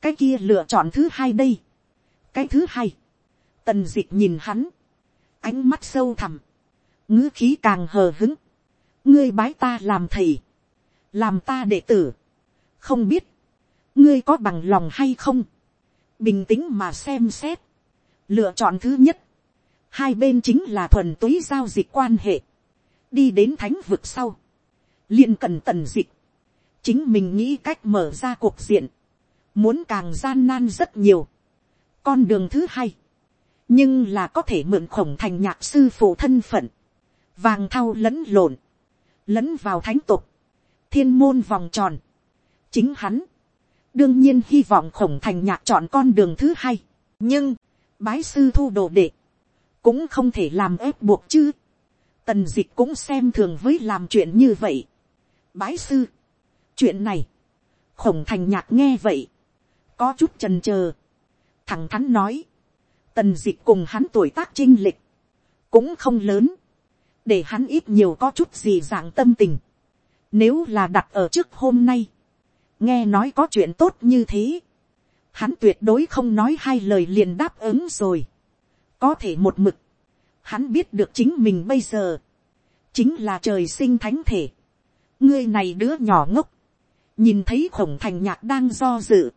cái kia lựa chọn thứ hai đây, cái thứ hai, tần d ị c h nhìn hắn, ánh mắt sâu thẳm, ngữ khí càng hờ hứng, ngươi bái ta làm thầy, làm ta đệ tử, không biết, ngươi có bằng lòng hay không, bình tĩnh mà xem xét, lựa chọn thứ nhất, hai bên chính là thuần túy giao dịch quan hệ, đi đến thánh vực sau, liền cần tần dịch, chính mình nghĩ cách mở ra cuộc diện, muốn càng gian nan rất nhiều. con đường thứ hai, nhưng là có thể mượn khổng thành nhạc sư phụ thân phận, vàng thau lẫn lộn, lẫn vào thánh tục, thiên môn vòng tròn. chính hắn, đương nhiên hy vọng khổng thành nhạc chọn con đường thứ hai, nhưng, bái sư thu đồ đệ, cũng không thể làm ép buộc chứ. tần d ị c h cũng xem thường với làm chuyện như vậy. bái sư, chuyện này, khổng thành nhạc nghe vậy, có chút trần trờ, thẳng thắn nói, tần d ị c h cùng hắn tuổi tác chinh lịch, cũng không lớn, để hắn ít nhiều có chút gì dạng tâm tình, nếu là đặt ở trước hôm nay, nghe nói có chuyện tốt như thế, hắn tuyệt đối không nói hai lời liền đáp ứng rồi, có thể một mực, hắn biết được chính mình bây giờ, chính là trời sinh thánh thể, ngươi này đứa nhỏ ngốc, nhìn thấy khổng thành nhạc đang do dự,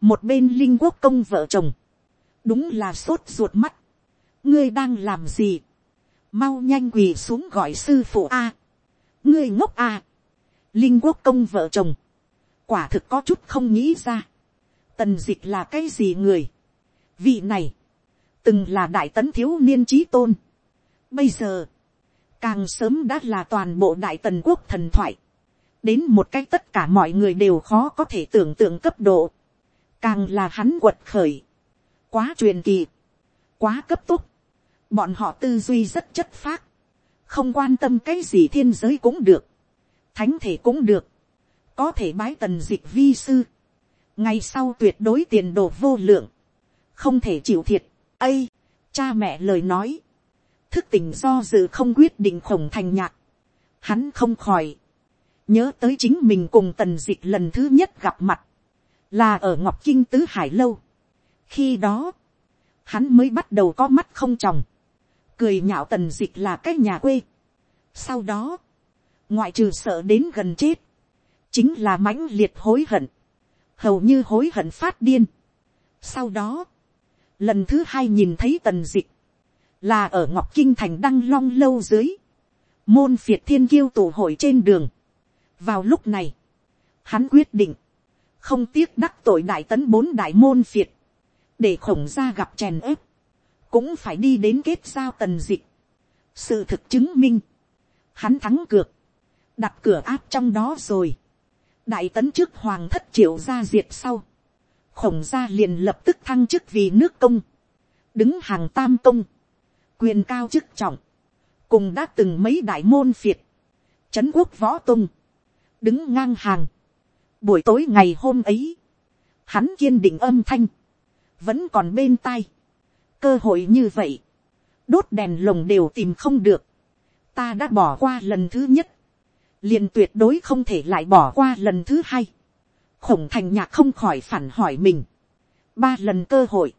một bên linh quốc công vợ chồng, đúng là sốt ruột mắt, ngươi đang làm gì, mau nhanh quỳ xuống gọi sư phụ a, ngươi ngốc a, linh quốc công vợ chồng, quả thực có chút không nghĩ ra, tần d ị c h là cái gì người, vị này, từng là đại tấn thiếu niên trí tôn, bây giờ, càng sớm đã là toàn bộ đại tần quốc thần thoại, đến một cách tất cả mọi người đều khó có thể tưởng tượng cấp độ, càng là hắn quật khởi, quá truyền kỳ, quá cấp tốc, bọn họ tư duy rất chất phác, không quan tâm cái gì thiên giới cũng được, thánh thể cũng được, có thể bái tần dịch vi sư, ngày sau tuyệt đối tiền đồ vô lượng, không thể chịu thiệt, ây, cha mẹ lời nói, thức tỉnh do dự không quyết định khổng thành nhạc, hắn không khỏi, nhớ tới chính mình cùng tần dịch lần thứ nhất gặp mặt, là ở ngọc kinh tứ hải lâu. khi đó, hắn mới bắt đầu có mắt không tròng, cười nhạo tần dịch là cái nhà quê. sau đó, ngoại trừ sợ đến gần chết, chính là mãnh liệt hối hận, hầu như hối hận phát điên. sau đó, lần thứ hai nhìn thấy tần dịch, là ở ngọc kinh thành đăng long lâu dưới, môn phiệt thiên kiêu tổ hội trên đường, vào lúc này, hắn quyết định, không tiếc đắc tội đại tấn bốn đại môn phiệt, để khổng gia gặp chèn ép, cũng phải đi đến kết giao tần dịch. sự thực chứng minh, hắn thắng cược, đặt cửa áp trong đó rồi. đại tấn trước hoàng thất triệu gia diệt sau, khổng gia liền lập tức thăng chức vì nước công, đứng hàng tam công, quyền cao chức trọng, cùng đã từng mấy đại môn phiệt, trấn quốc võ tung, đứng ngang hàng. Buổi tối ngày hôm ấy, hắn kiên định âm thanh, vẫn còn bên tai, cơ hội như vậy, đốt đèn lồng đều tìm không được, ta đã bỏ qua lần thứ nhất, liền tuyệt đối không thể lại bỏ qua lần thứ hai, khổng thành nhạc không khỏi phản hỏi mình, ba lần cơ hội,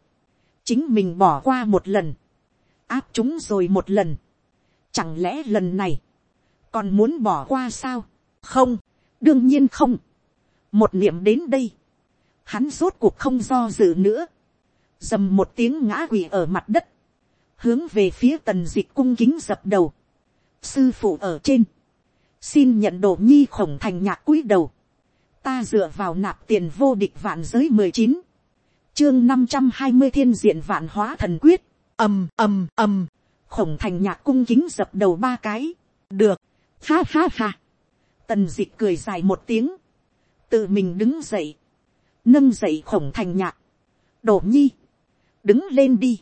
chính mình bỏ qua một lần, áp chúng rồi một lần, chẳng lẽ lần này, còn muốn bỏ qua sao, không, đương nhiên không, một niệm đến đây, hắn rốt cuộc không do dự nữa, dầm một tiếng ngã quỳ ở mặt đất, hướng về phía tần dịch cung kính dập đầu, sư phụ ở trên, xin nhận đồ nhi khổng thành nhạc cúi đầu, ta dựa vào nạp tiền vô địch vạn giới mười chín, chương năm trăm hai mươi thiên diện vạn hóa thần quyết, ầm ầm ầm, khổng thành nhạc cung kính dập đầu ba cái, được, ha ha ha, tần d ị c h cười dài một tiếng, tự mình đứng dậy, nâng dậy khổng thành nhạc, đổ nhi, đứng lên đi,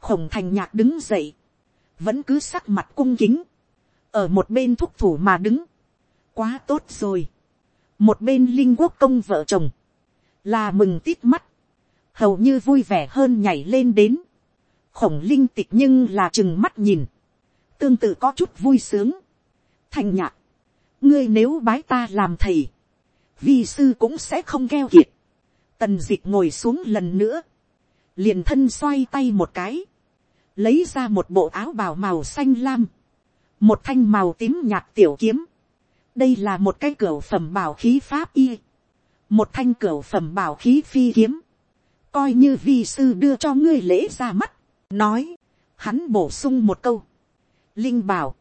khổng thành nhạc đứng dậy, vẫn cứ sắc mặt cung kính, ở một bên thúc thủ mà đứng, quá tốt rồi, một bên linh quốc công vợ chồng, là mừng tít mắt, hầu như vui vẻ hơn nhảy lên đến, khổng linh tịch nhưng là chừng mắt nhìn, tương tự có chút vui sướng. thành nhạc, ngươi nếu bái ta làm thầy, vi sư cũng sẽ không keo kiệt. tần d ị c h ngồi xuống lần nữa, liền thân xoay tay một cái, lấy ra một bộ áo bào màu xanh lam, một thanh màu tím nhạt tiểu kiếm, đây là một cái cửa phẩm bảo khí pháp y, một thanh cửa phẩm bảo khí phi kiếm, coi như vi sư đưa cho ngươi lễ ra mắt, nói, hắn bổ sung một câu, linh bảo,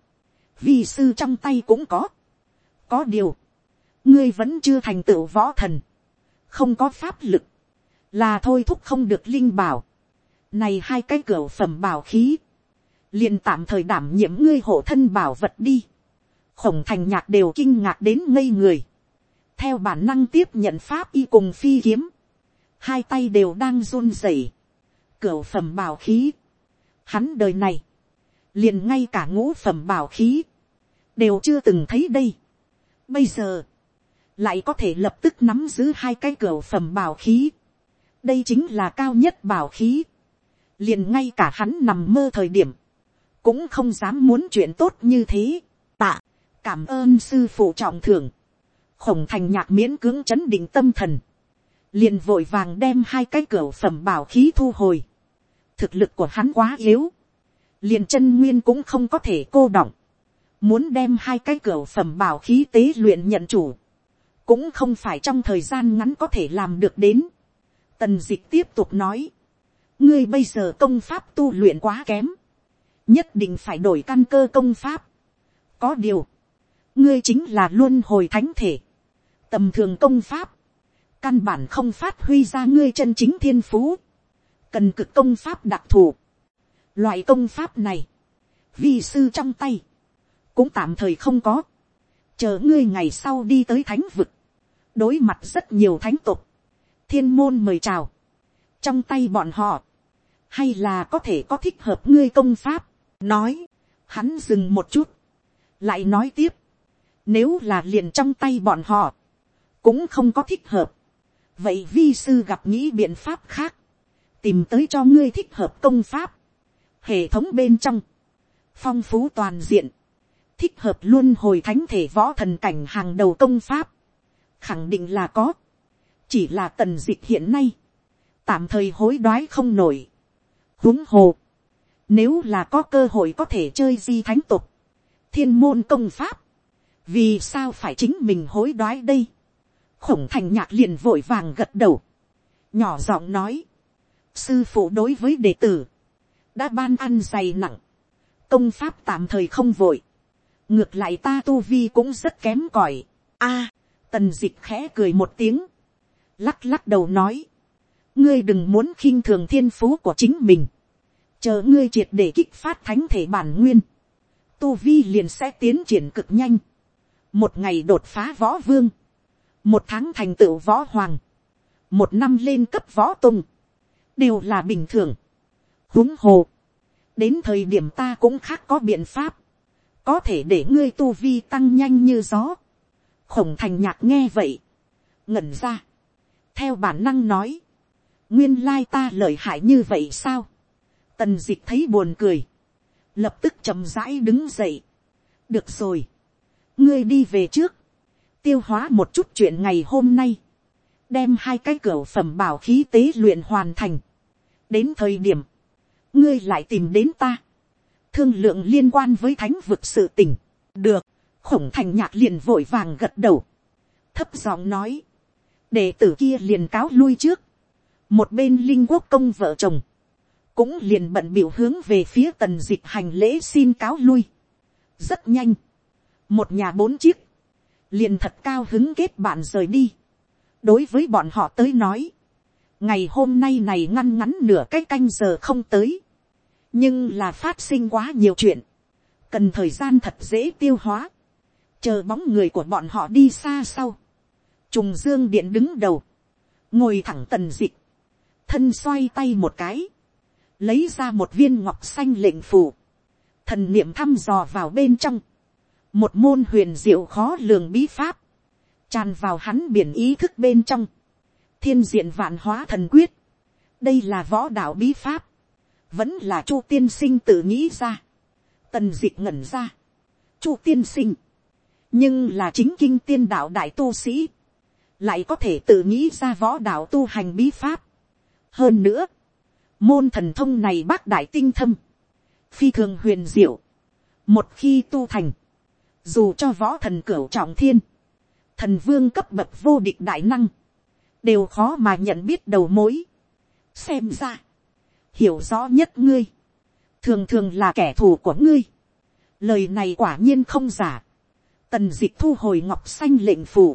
vi sư trong tay cũng có, có điều, ngươi vẫn chưa thành tựu võ thần, không có pháp lực, là thôi thúc không được linh bảo, này hai cái cửa phẩm bảo khí, liền tạm thời đảm nhiệm ngươi hộ thân bảo vật đi, khổng thành nhạc đều kinh ngạc đến ngây người, theo bản năng tiếp nhận pháp y cùng phi kiếm, hai tay đều đang run rẩy, cửa phẩm bảo khí. Hắn đời này, liền ngay cả ngũ phẩm bảo khí, đều chưa từng thấy đây. Bây giờ, lại có thể lập tức nắm giữ hai cái cửa phẩm bảo khí. đây chính là cao nhất bảo khí. liền ngay cả hắn nằm mơ thời điểm, cũng không dám muốn chuyện tốt như thế. tạ, cảm ơn sư phụ trọng thưởng. khổng thành nhạc miễn cưỡng chấn định tâm thần. liền vội vàng đem hai cái cửa phẩm bảo khí thu hồi thực lực của hắn quá yếu, liền chân nguyên cũng không có thể cô đọng, muốn đem hai cái cửa phẩm bảo khí tế luyện nhận chủ, cũng không phải trong thời gian ngắn có thể làm được đến. Tần dịch tiếp tục nói, ngươi bây giờ công pháp tu luyện quá kém, nhất định phải đổi căn cơ công pháp. có điều, ngươi chính là luôn hồi thánh thể, tầm thường công pháp, căn bản không phát huy ra ngươi chân chính thiên phú cần cực công pháp đặc thù. Loại công pháp này, vi sư trong tay, cũng tạm thời không có. Chờ ngươi ngày sau đi tới thánh vực, đối mặt rất nhiều thánh tục, thiên môn mời chào. Trong tay bọn họ, hay là có thể có thích hợp ngươi công pháp, nói, hắn dừng một chút, lại nói tiếp, nếu là liền trong tay bọn họ, cũng không có thích hợp, vậy vi sư gặp nghĩ biện pháp khác, tìm tới cho ngươi thích hợp công pháp, hệ thống bên trong, phong phú toàn diện, thích hợp luôn hồi thánh thể võ thần cảnh hàng đầu công pháp, khẳng định là có, chỉ là tần dịch hiện nay, tạm thời hối đoái không nổi, huống hồ, nếu là có cơ hội có thể chơi di thánh tục, thiên môn công pháp, vì sao phải chính mình hối đoái đây, khổng thành nhạc liền vội vàng gật đầu, nhỏ giọng nói, sư phụ đối với đệ tử, đã ban ăn dày nặng, công pháp tạm thời không vội, ngược lại ta tu vi cũng rất kém cỏi. a, tần dịch khẽ cười một tiếng, lắc lắc đầu nói, ngươi đừng muốn khinh thường thiên phú của chính mình, chờ ngươi triệt để kích phát thánh thể bản nguyên, tu vi liền sẽ tiến triển cực nhanh, một ngày đột phá võ vương, một tháng thành tựu võ hoàng, một năm lên cấp võ tung, đều là bình thường. huống hồ, đến thời điểm ta cũng khác có biện pháp, có thể để ngươi tu vi tăng nhanh như gió. khổng thành nhạc nghe vậy, ngẩn ra, theo bản năng nói, nguyên lai ta lợi hại như vậy sao, tần dịch thấy buồn cười, lập tức chậm rãi đứng dậy, được rồi, ngươi đi về trước, tiêu hóa một chút chuyện ngày hôm nay, đem hai cái cửa phẩm bảo khí tế luyện hoàn thành, đến thời điểm, ngươi lại tìm đến ta, thương lượng liên quan với thánh vực sự tình, được, khổng thành nhạc liền vội vàng gật đầu, thấp giọng nói, đệ tử kia liền cáo lui trước, một bên linh quốc công vợ chồng, cũng liền bận biểu hướng về phía tần dịch hành lễ xin cáo lui. rất nhanh, một nhà bốn chiếc, liền thật cao hứng kết bạn rời đi. đối với bọn họ tới nói, ngày hôm nay này ngăn ngắn nửa cái canh giờ không tới, nhưng là phát sinh quá nhiều chuyện, cần thời gian thật dễ tiêu hóa, chờ bóng người của bọn họ đi xa sau, trùng dương điện đứng đầu, ngồi thẳng tần dịch, thân xoay tay một cái, lấy ra một viên ngọc xanh lệnh phủ thần niệm thăm dò vào bên trong, một môn huyền diệu khó lường bí pháp, tràn vào hắn biển ý thức bên trong, thiên diện vạn hóa thần quyết, đây là võ đạo bí pháp, vẫn là chu tiên sinh tự nghĩ ra, tần d ị c h ngẩn ra, chu tiên sinh, nhưng là chính kinh tiên đạo đại tu sĩ, lại có thể tự nghĩ ra võ đạo tu hành bí pháp. hơn nữa, môn thần thông này bác đại tinh thâm, phi thường huyền diệu, một khi tu thành, dù cho võ thần cửu trọng thiên, thần vương cấp bậc vô địch đại năng, đều khó mà nhận biết đầu mối. xem ra, hiểu rõ nhất ngươi, thường thường là kẻ thù của ngươi. lời này quả nhiên không giả. tần d ị c h thu hồi ngọc xanh lệnh phủ,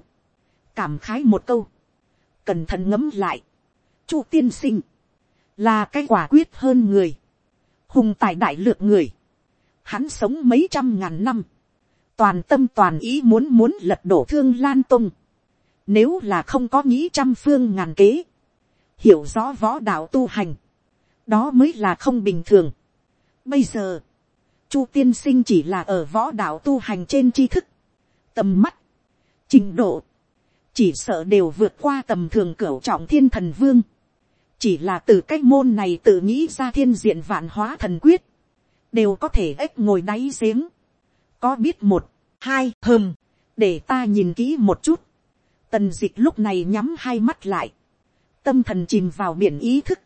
cảm khái một câu, cẩn thận ngấm lại, chu tiên sinh, là cái quả quyết hơn người, hùng tài đại lược người, hắn sống mấy trăm ngàn năm, toàn tâm toàn ý muốn muốn lật đổ thương lan tung, nếu là không có nghĩ trăm phương ngàn kế, hiểu rõ võ đạo tu hành, đó mới là không bình thường. Bây giờ, chu tiên sinh chỉ là ở võ đạo tu hành trên tri thức, tầm mắt, trình độ, chỉ sợ đều vượt qua tầm thường cửu trọng thiên thần vương, chỉ là từ cái môn này tự nghĩ ra thiên diện vạn hóa thần quyết, đều có thể ếch ngồi đáy giếng, có biết một, hai hơm, để ta nhìn kỹ một chút, tần d ị c h lúc này nhắm hai mắt lại, tâm thần chìm vào biển ý thức,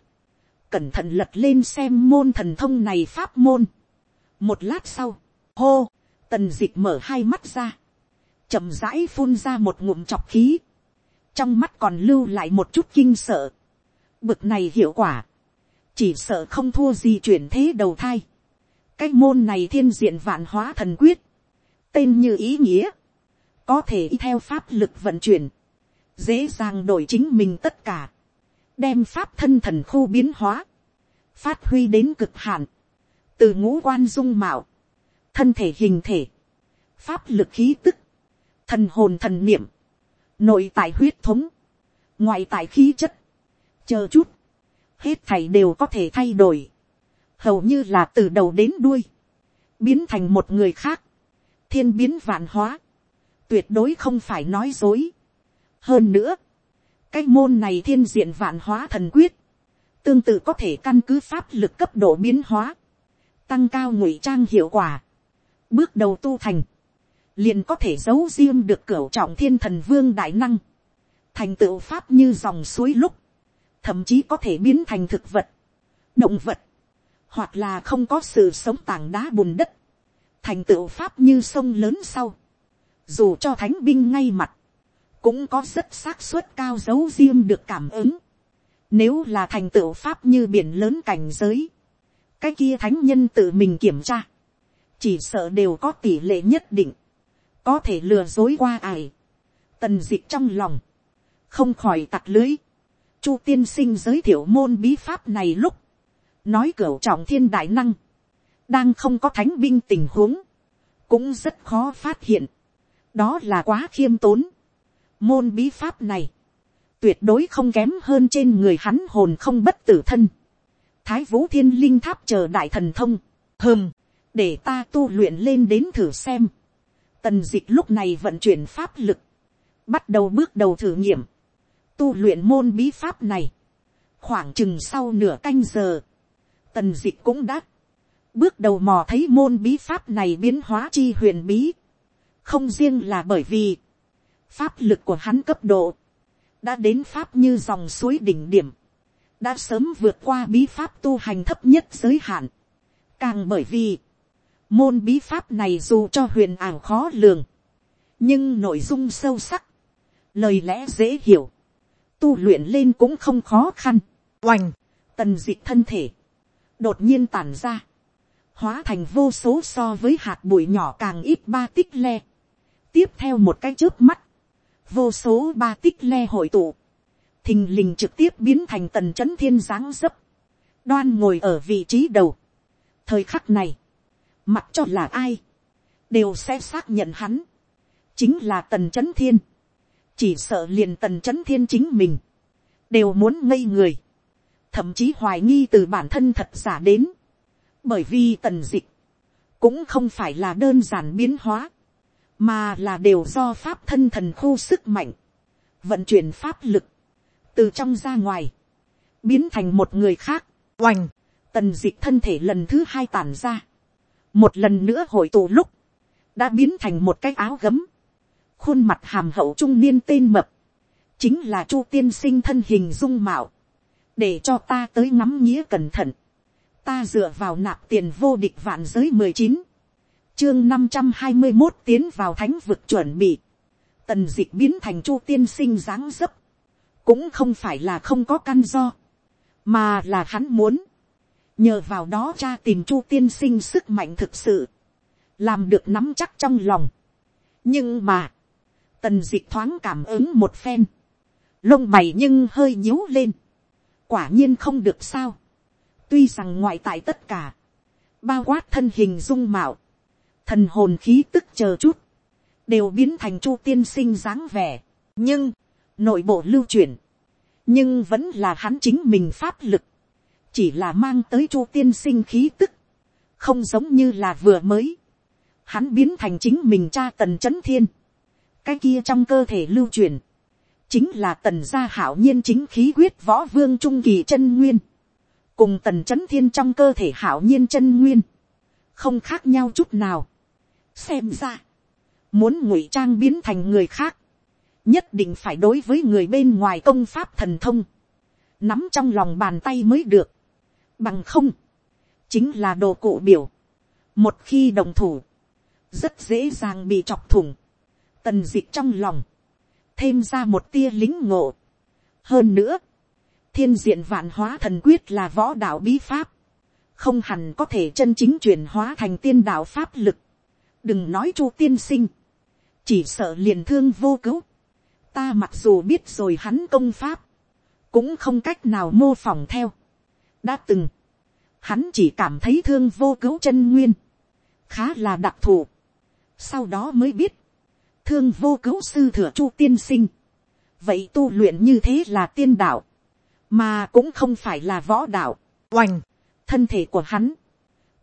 cẩn thận lật lên xem môn thần thông này pháp môn. một lát sau, hô, tần d ị c h mở hai mắt ra, chậm rãi phun ra một ngụm chọc khí, trong mắt còn lưu lại một chút kinh sợ. Bực này hiệu quả, chỉ sợ không thua gì chuyển thế đầu thai. Cái môn này thiên diện vạn hóa thần quyết, tên như ý nghĩa, có thể theo pháp lực vận chuyển, dễ dàng đổi chính mình tất cả, đem pháp thân thần khu biến hóa, phát huy đến cực hạn, từ ngũ quan dung mạo, thân thể hình thể, pháp lực khí tức, thần hồn thần niệm, nội tại huyết thống, ngoại tại khí chất, chờ chút, hết thảy đều có thể thay đổi, hầu như là từ đầu đến đuôi, biến thành một người khác, thiên biến vạn hóa, tuyệt đối không phải nói dối. hơn nữa, cái môn này thiên diện vạn hóa thần quyết, tương tự có thể căn cứ pháp lực cấp độ biến hóa, tăng cao ngụy trang hiệu quả, bước đầu tu thành, liền có thể giấu riêng được cửa trọng thiên thần vương đại năng, thành tựu pháp như dòng suối lúc, thậm chí có thể biến thành thực vật, động vật, hoặc là không có sự sống tảng đá bùn đất, thành tựu pháp như sông lớn sau, dù cho thánh binh ngay mặt, cũng có rất xác suất cao giấu riêng được cảm ứng. Nếu là thành tựu pháp như biển lớn cảnh giới, cái kia thánh nhân tự mình kiểm tra, chỉ sợ đều có tỷ lệ nhất định có thể lừa dối qua ải, tần d ị c h trong lòng, không khỏi tặc lưới, chu tiên sinh giới thiệu môn bí pháp này lúc, nói cửa trọng thiên đại năng, đang không có thánh binh tình huống, cũng rất khó phát hiện, đó là quá khiêm tốn. Môn bí pháp này, tuyệt đối không kém hơn trên người hắn hồn không bất tử thân. Thái vũ thiên linh tháp chờ đại thần thông, hơm, để ta tu luyện lên đến thử xem. Tần dịch lúc này vận chuyển pháp lực. Bắt đầu bước đầu thử nghiệm tu luyện môn bí pháp này, khoảng chừng sau nửa canh giờ, tần dịch cũng đã bước đầu mò thấy môn bí pháp này biến hóa chi huyền bí, không riêng là bởi vì, pháp lực của hắn cấp độ, đã đến pháp như dòng suối đỉnh điểm, đã sớm vượt qua bí pháp tu hành thấp nhất giới hạn, càng bởi vì, môn bí pháp này dù cho huyền ảo khó lường, nhưng nội dung sâu sắc, lời lẽ dễ hiểu, tu luyện lên cũng không khó khăn, oành, tần d ị thân thể, đột nhiên tản ra, hóa thành vô số so với hạt bụi nhỏ càng ít ba tích le. tiếp theo một cái trước mắt, vô số ba tích le hội tụ, thình lình trực tiếp biến thành tần c h ấ n thiên dáng dấp, đoan ngồi ở vị trí đầu. thời khắc này, mặc cho là ai, đều sẽ xác nhận hắn, chính là tần c h ấ n thiên, chỉ sợ liền tần c h ấ n thiên chính mình, đều muốn ngây người, thậm chí hoài nghi từ bản thân thật giả đến, bởi vì tần dịch cũng không phải là đơn giản biến hóa, mà là đều do pháp thân thần khu sức mạnh, vận chuyển pháp lực, từ trong ra ngoài, biến thành một người khác, oành, tần dịch thân thể lần thứ hai tàn ra, một lần nữa hội tụ lúc, đã biến thành một cái áo gấm, khuôn mặt hàm hậu trung niên tên mập, chính là chu tiên sinh thân hình dung mạo, để cho ta tới ngắm nghĩa cẩn thận, ta dựa vào nạp tiền vô địch vạn giới mười chín, chương năm trăm hai mươi một tiến vào thánh vực chuẩn bị, tần d ị c h biến thành chu tiên sinh dáng dấp, cũng không phải là không có căn do, mà là hắn muốn, nhờ vào đó cha tìm chu tiên sinh sức mạnh thực sự, làm được nắm chắc trong lòng. nhưng mà, tần dịch thoáng cảm ứng một phen, lông mày nhưng hơi nhíu lên, quả nhiên không được sao. tuy rằng ngoại tại tất cả, bao quát thân hình dung mạo, thần hồn khí tức chờ chút, đều biến thành chu tiên sinh dáng vẻ, nhưng, nội bộ lưu chuyển, nhưng vẫn là hắn chính mình pháp lực, chỉ là mang tới chu tiên sinh khí tức, không giống như là vừa mới, hắn biến thành chính mình cha tần c h ấ n thiên, cái kia trong cơ thể lưu truyền. Chính là tần gia hảo nhiên chính khí quyết võ vương trung kỳ chân nguyên, cùng tần c h ấ n thiên trong cơ thể hảo nhiên chân nguyên, không khác nhau chút nào. xem ra, muốn ngụy trang biến thành người khác, nhất định phải đối với người bên ngoài công pháp thần thông, nắm trong lòng bàn tay mới được, bằng không, chính là đồ cụ biểu, một khi đồng thủ, rất dễ dàng bị chọc thủng, tần dịch trong lòng, thêm ra một tia lính ngộ. hơn nữa, thiên diện vạn hóa thần quyết là võ đạo bí pháp, không hẳn có thể chân chính chuyển hóa thành tiên đạo pháp lực. đừng nói chu tiên sinh, chỉ sợ liền thương vô cứu. ta mặc dù biết rồi hắn công pháp, cũng không cách nào mô phỏng theo. đã từng, hắn chỉ cảm thấy thương vô cứu chân nguyên, khá là đặc thù. sau đó mới biết, thương vô cứu sư thừa chu tiên sinh. vậy tu luyện như thế là tiên đạo, mà cũng không phải là võ đạo. oành, thân thể của hắn,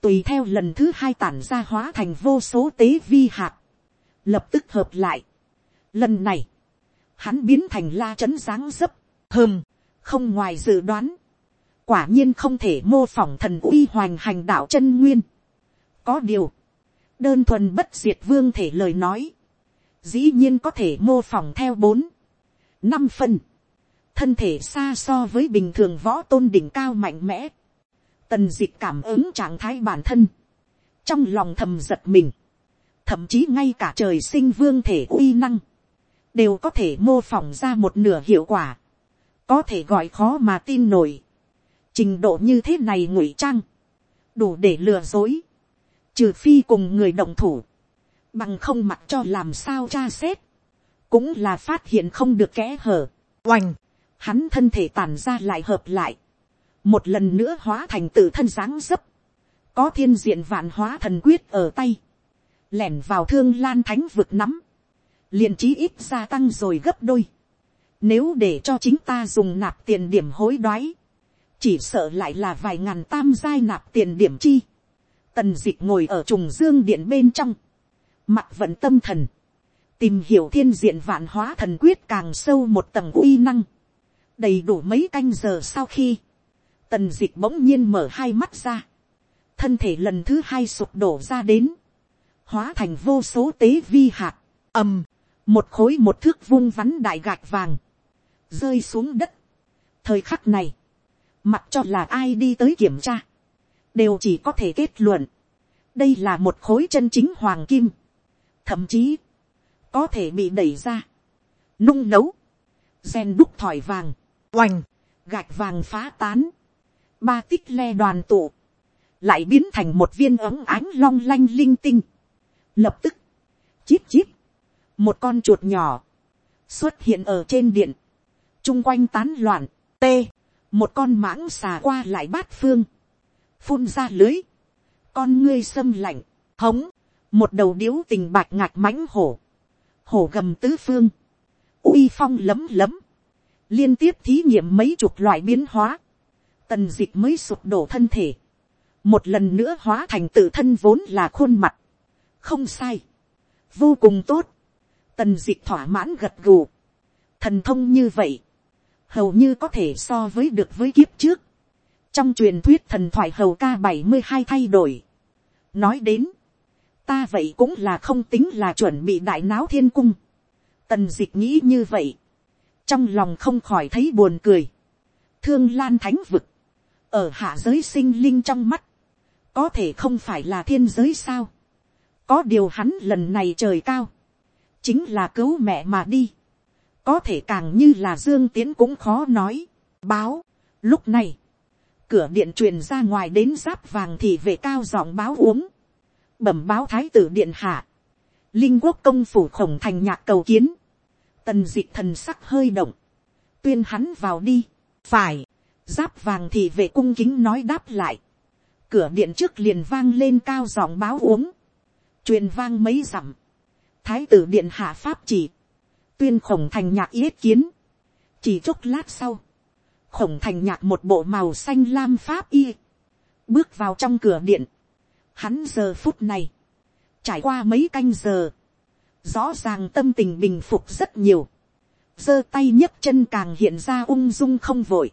tùy theo lần thứ hai tản ra hóa thành vô số tế vi hạt, lập tức hợp lại. lần này, hắn biến thành la trấn dáng dấp, hơm, không ngoài dự đoán, quả nhiên không thể mô phỏng thần uy hoành hành đạo chân nguyên. có điều, đơn thuần bất diệt vương thể lời nói, dĩ nhiên có thể mô phỏng theo bốn, năm phân, thân thể xa so với bình thường võ tôn đỉnh cao mạnh mẽ, tần d ị c h cảm ứng trạng thái bản thân, trong lòng thầm giật mình, thậm chí ngay cả trời sinh vương thể uy năng, đều có thể mô phỏng ra một nửa hiệu quả, có thể gọi khó mà tin nổi, trình độ như thế này ngụy trang, đủ để lừa dối, trừ phi cùng người động thủ, bằng không mặc cho làm sao tra xét, cũng là phát hiện không được kẽ hở, oành, hắn thân thể tàn ra lại hợp lại, một lần nữa hóa thành tự thân dáng dấp, có thiên diện vạn hóa thần quyết ở tay, lẻn vào thương lan thánh vực nắm, liền trí ít gia tăng rồi gấp đôi, nếu để cho chính ta dùng nạp tiền điểm hối đoái, chỉ sợ lại là vài ngàn tam giai nạp tiền điểm chi, tần d ị c h ngồi ở trùng dương điện bên trong, Mặt vận tâm thần. Tìm hiểu thiên diện vạn hóa thần quyết càng sâu một tầng uy năng. đầy đủ mấy canh giờ sau khi, tần d ị c h bỗng nhiên mở hai mắt ra, thân thể lần thứ hai sụp đổ ra đến, hóa thành vô số tế vi hạt, ầm, một khối một thước vung vắn đại gạch vàng, rơi xuống đất. thời khắc này, mặc cho là ai đi tới kiểm tra, đều chỉ có thể kết luận, đây là một khối chân chính hoàng kim, thậm chí, có thể bị đẩy ra, nung nấu, gen đúc thỏi vàng, oành, gạch vàng phá tán, ba tích le đoàn tụ, lại biến thành một viên ống ánh long lanh linh tinh. Lập tức, chít chít, một con chuột nhỏ, xuất hiện ở trên điện, chung quanh tán loạn, t, một con mãng xà qua lại bát phương, phun ra lưới, con ngươi xâm lạnh, hống, một đầu điếu tình bạch ngạc mãnh hổ, hổ gầm tứ phương, uy phong lấm lấm, liên tiếp thí nghiệm mấy chục loại biến hóa, tần d ị c h mới sụp đổ thân thể, một lần nữa hóa thành tự thân vốn là khuôn mặt, không sai, vô cùng tốt, tần d ị c h thỏa mãn gật gù, thần thông như vậy, hầu như có thể so với được với kiếp trước, trong truyền thuyết thần thoại hầu ca bảy mươi hai thay đổi, nói đến, ta vậy cũng là không tính là chuẩn bị đại náo thiên cung, tần d ị c h nghĩ như vậy, trong lòng không khỏi thấy buồn cười, thương lan thánh vực, ở hạ giới sinh linh trong mắt, có thể không phải là thiên giới sao. có điều hắn lần này trời cao, chính là cứu mẹ mà đi. có thể càng như là dương tiến cũng khó nói. báo, lúc này, cửa điện truyền ra ngoài đến giáp vàng thì về cao giọng báo uống bẩm báo thái tử điện hạ. linh quốc công phủ khổng thành nhạc cầu kiến. tần dịch thần sắc hơi động. tuyên hắn vào đi. phải. Giáp vàng thì vệ cung kính nói đáp lại, cửa điện trước liền vang lên cao giọng báo uống, truyền vang mấy dặm, thái tử điện hạ pháp chỉ, tuyên khổng thành nhạc yết kiến, chỉ chốc lát sau, khổng thành nhạc một bộ màu xanh lam pháp y, bước vào trong cửa điện, hắn giờ phút này, trải qua mấy canh giờ, rõ ràng tâm tình bình phục rất nhiều, giơ tay nhấc chân càng hiện ra ung dung không vội,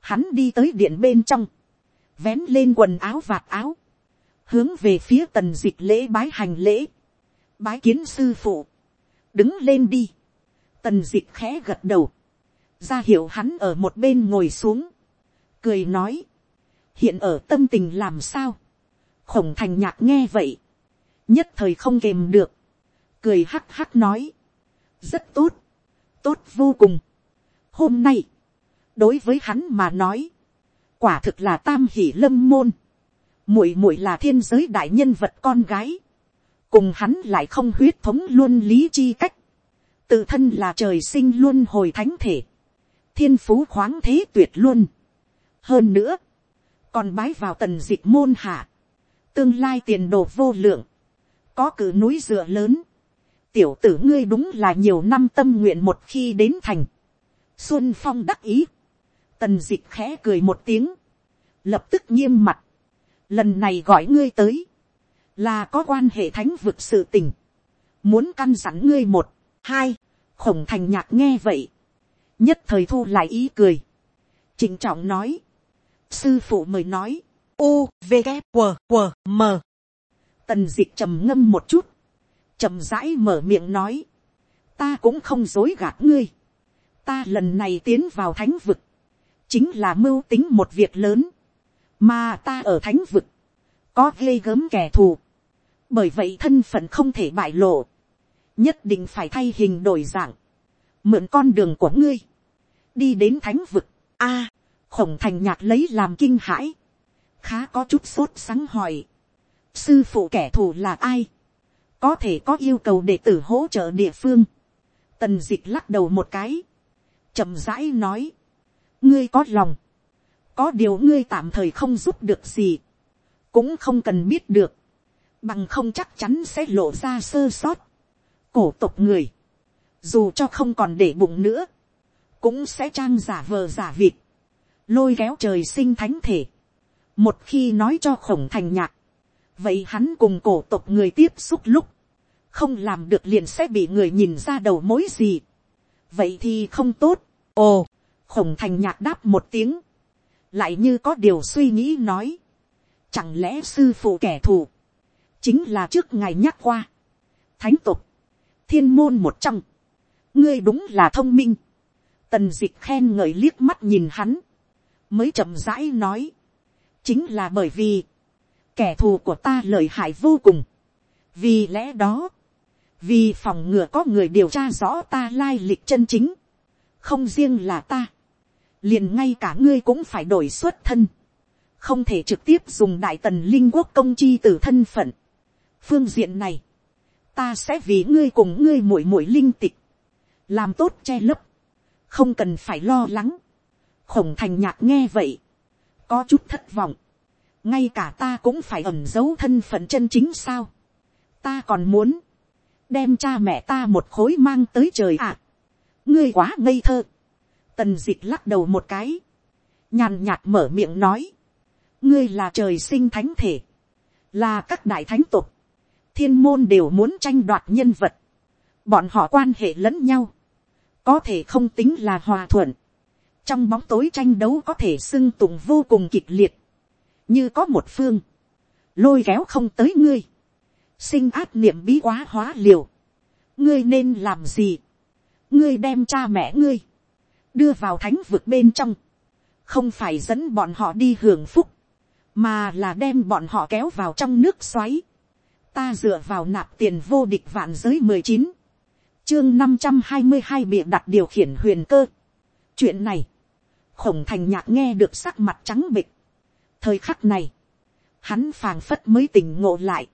hắn đi tới điện bên trong, vén lên quần áo vạt áo, hướng về phía tần dịch lễ bái hành lễ, bái kiến sư phụ, đứng lên đi, tần dịch khẽ gật đầu, ra hiệu hắn ở một bên ngồi xuống, cười nói, hiện ở tâm tình làm sao, khổng thành nhạc nghe vậy, nhất thời không kềm được, cười hắc hắc nói, rất tốt, tốt vô cùng. Hôm nay, đối với hắn mà nói, quả thực là tam hỷ lâm môn, muội muội là thiên giới đại nhân vật con gái, cùng hắn lại không huyết thống luôn lý chi cách, tự thân là trời sinh luôn hồi thánh thể, thiên phú khoáng thế tuyệt luôn. hơn nữa, còn bái vào tần d ị môn hạ, tương lai tiền đồ vô lượng, có cử núi dựa lớn, tiểu tử ngươi đúng là nhiều năm tâm nguyện một khi đến thành, xuân phong đắc ý, Tần dịch khẽ cười một tiếng. Lập tức nghiêm mặt. Lần này gọi ngươi tới. Là có quan hệ thánh vực sự tình. Muốn căn dặn ngươi một, hai. Khổng thành nhạc nghe vậy. Nhất thời thu lại ý cười. Trịnh trọng nói. Sư phụ mời nói. U, V, g W, W, M. Tần dịch trầm ngâm một chút. trầm rãi mở miệng nói. Ta cũng không dối gạt ngươi. Ta lần này tiến vào thánh vực. Chính là mưu tính một việc lớn, mà ta ở thánh vực, có ghê gớm kẻ thù, bởi vậy thân phận không thể bại lộ, nhất định phải thay hình đổi dạng, mượn con đường của ngươi, đi đến thánh vực, a, khổng thành nhạc lấy làm kinh hãi, khá có chút sốt sáng hỏi, sư phụ kẻ thù là ai, có thể có yêu cầu để tử hỗ trợ địa phương, tần d ị c h lắc đầu một cái, chậm rãi nói, ngươi có lòng, có điều ngươi tạm thời không giúp được gì, cũng không cần biết được, bằng không chắc chắn sẽ lộ ra sơ sót. cổ tộc người, dù cho không còn để bụng nữa, cũng sẽ trang giả vờ giả vịt, lôi kéo trời sinh thánh thể một khi nói cho khổng thành nhạc, vậy hắn cùng cổ tộc người tiếp xúc lúc, không làm được liền sẽ bị người nhìn ra đầu mối gì. vậy thì không tốt. ồ, khổng thành nhạc đáp một tiếng, lại như có điều suy nghĩ nói, chẳng lẽ sư phụ kẻ thù, chính là trước ngày nhắc qua, thánh tục, thiên môn một trong, ngươi đúng là thông minh, tần d ị c h khen ngợi liếc mắt nhìn hắn, mới chậm rãi nói, chính là bởi vì, kẻ thù của ta lợi hại vô cùng, vì lẽ đó, vì phòng ngừa có người điều tra rõ ta lai lịch chân chính, không riêng là ta, liền ngay cả ngươi cũng phải đổi xuất thân, không thể trực tiếp dùng đại tần linh quốc công chi từ thân phận. phương diện này, ta sẽ vì ngươi cùng ngươi muội muội linh tịch, làm tốt che lấp, không cần phải lo lắng. khổng thành nhạc nghe vậy, có chút thất vọng, ngay cả ta cũng phải ẩn giấu thân phận chân chính sao. ta còn muốn, đem cha mẹ ta một khối mang tới trời ạ. ngươi quá ngây thơ. tần d ị c h lắc đầu một cái, nhàn nhạt mở miệng nói, ngươi là trời sinh thánh thể, là các đại thánh tục, thiên môn đều muốn tranh đoạt nhân vật, bọn họ quan hệ lẫn nhau, có thể không tính là hòa thuận, trong bóng tối tranh đấu có thể xưng tụng vô cùng kịch liệt, như có một phương, lôi kéo không tới ngươi, sinh áp niệm bí quá hóa liều, ngươi nên làm gì, ngươi đem cha mẹ ngươi, đưa vào thánh vực bên trong, không phải dẫn bọn họ đi hưởng phúc, mà là đem bọn họ kéo vào trong nước xoáy, ta dựa vào nạp tiền vô địch vạn giới mười chín, chương năm trăm hai mươi hai bịa đặt điều khiển huyền cơ. chuyện này, khổng thành nhạc nghe được sắc mặt trắng bịch. thời khắc này, hắn phàng phất mới tỉnh ngộ lại.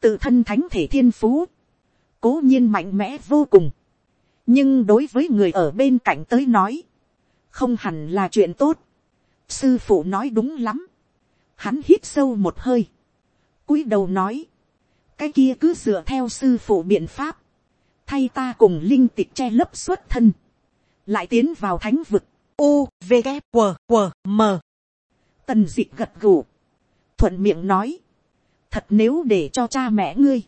tự thân thánh thể thiên phú, cố nhiên mạnh mẽ vô cùng. nhưng đối với người ở bên cạnh tới nói, không hẳn là chuyện tốt. sư phụ nói đúng lắm. hắn hít sâu một hơi. cúi đầu nói, cái kia cứ dựa theo sư phụ biện pháp thay ta cùng linh tịch che lấp xuất thân, lại tiến vào thánh vực, u, v, g, q, q, m. tần d ị gật gù, thuận miệng nói, thật nếu để cho cha mẹ ngươi,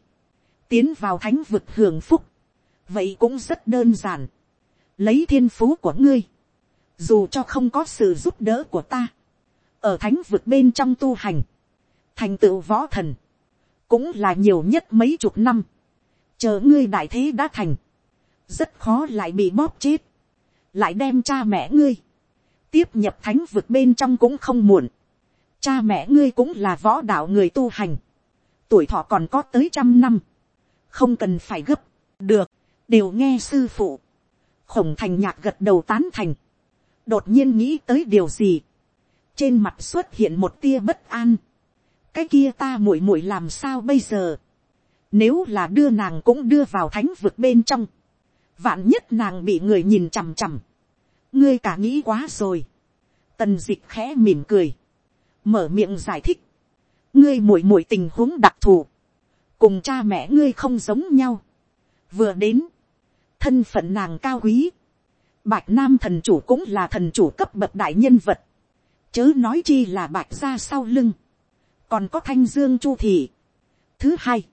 tiến vào thánh vực hưởng phúc, vậy cũng rất đơn giản, lấy thiên phú của ngươi, dù cho không có sự giúp đỡ của ta, ở thánh vực bên trong tu hành, thành tựu võ thần, cũng là nhiều nhất mấy chục năm, chờ ngươi đại thế đã thành, rất khó lại bị bóp chết, lại đem cha mẹ ngươi, tiếp nhập thánh vực bên trong cũng không muộn, cha mẹ ngươi cũng là võ đạo người tu hành, tuổi thọ còn có tới trăm năm, không cần phải gấp, được, đều nghe sư phụ, khổng thành nhạc gật đầu tán thành, đột nhiên nghĩ tới điều gì, trên mặt xuất hiện một tia bất an, cái kia ta muội muội làm sao bây giờ, nếu là đưa nàng cũng đưa vào thánh vực bên trong. Vạn nhất nàng bị người nhìn chằm chằm. Ngươi cả nghĩ quá rồi. Tần dịch khẽ mỉm cười. Mở miệng giải thích. Ngươi muội muội tình huống đặc thù. Cùng cha mẹ ngươi không giống nhau. Vừa đến. Thân phận nàng cao quý. Bạch Nam thần chủ cũng là thần chủ cấp bậc đại nhân vật. Chớ nói chi là bạch ra sau lưng. Còn có thanh dương chu thị. Thứ hai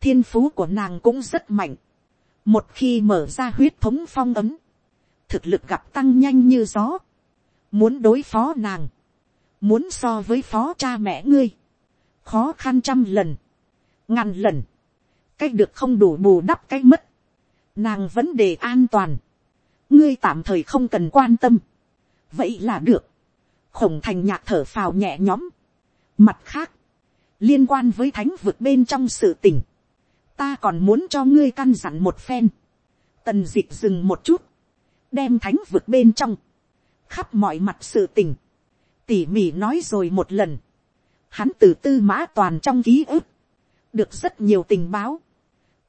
thiên phú của nàng cũng rất mạnh một khi mở ra huyết thống phong ấm, thực lực gặp tăng nhanh như gió. muốn đối phó nàng, muốn so với phó cha mẹ ngươi, khó khăn trăm lần, ngàn lần, cái được không đủ bù đắp cái mất, nàng vấn đề an toàn, ngươi tạm thời không cần quan tâm, vậy là được, khổng thành nhạc thở phào nhẹ nhõm, mặt khác, liên quan với thánh vực bên trong sự tỉnh, ta còn muốn cho ngươi căn dặn một phen. tần dịch dừng một chút, đem thánh vượt bên trong, khắp mọi mặt sự tình, tỉ mỉ nói rồi một lần, hắn từ tư mã toàn trong ký ức, được rất nhiều tình báo,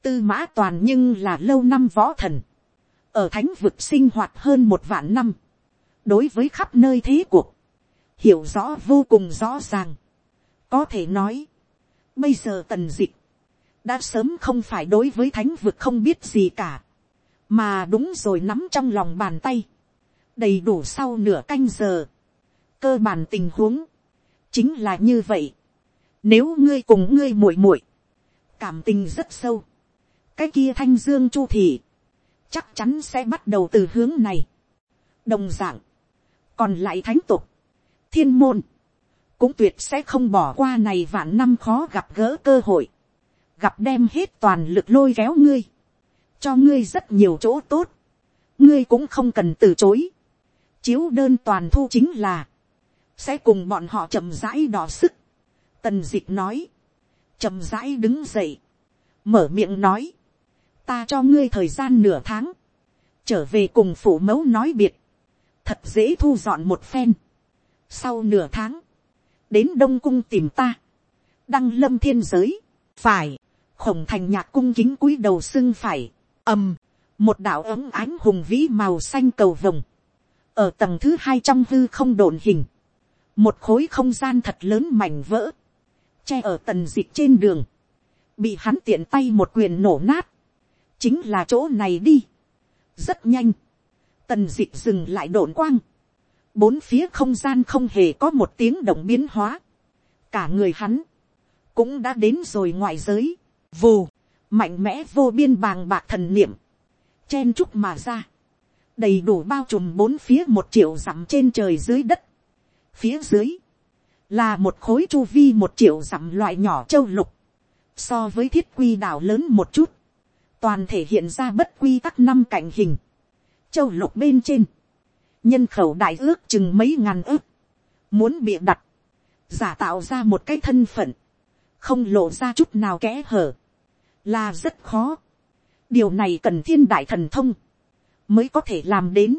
tư mã toàn nhưng là lâu năm võ thần, ở thánh vực sinh hoạt hơn một vạn năm, đối với khắp nơi thế cuộc, hiểu rõ vô cùng rõ ràng, có thể nói, bây giờ tần dịch đã sớm không phải đối với thánh vực không biết gì cả, mà đúng rồi nắm trong lòng bàn tay, đầy đủ sau nửa canh giờ, cơ bản tình huống, chính là như vậy, nếu ngươi cùng ngươi muội muội, cảm tình rất sâu, cái kia thanh dương chu thì chắc chắn sẽ bắt đầu từ hướng này. đồng d ạ n g còn lại thánh tục, thiên môn, cũng tuyệt sẽ không bỏ qua này vạn năm khó gặp gỡ cơ hội, gặp đem hết toàn lực lôi kéo ngươi, cho ngươi rất nhiều chỗ tốt, ngươi cũng không cần từ chối, chiếu đơn toàn thu chính là, sẽ cùng bọn họ chậm rãi đỏ sức, tần d ị c h nói, chậm rãi đứng dậy, mở miệng nói, ta cho ngươi thời gian nửa tháng, trở về cùng phủ mẫu nói biệt, thật dễ thu dọn một phen. Sau nửa tháng, đến đông cung tìm ta, đăng lâm thiên giới, phải, khổng thành nhạc cung kính cúi đầu xưng phải, ầm, một đạo ấm ánh hùng vĩ màu xanh cầu vồng, ở tầng thứ hai trong hư không đồn hình, một khối không gian thật lớn mảnh vỡ, che ở tần dịch trên đường, bị hắn tiện tay một quyền nổ nát, chính là chỗ này đi. rất nhanh, tần dịch dừng lại đồn quang, bốn phía không gian không hề có một tiếng động biến hóa, cả người hắn cũng đã đến rồi ngoại giới, vù, mạnh mẽ vô biên bàng bạc thần niệm, chen chúc mà ra, đầy đủ bao trùm bốn phía một triệu dặm trên trời dưới đất, phía dưới, là một khối chu vi một triệu dặm loại nhỏ châu lục, so với thiết quy đảo lớn một chút, toàn thể hiện ra bất quy tắc năm cảnh hình, châu lục bên trên, nhân khẩu đại ước chừng mấy ngàn ước, muốn bịa đặt, giả tạo ra một cái thân phận, không lộ ra chút nào kẽ hở, là rất khó. điều này cần thiên đại thần thông, mới có thể làm đến.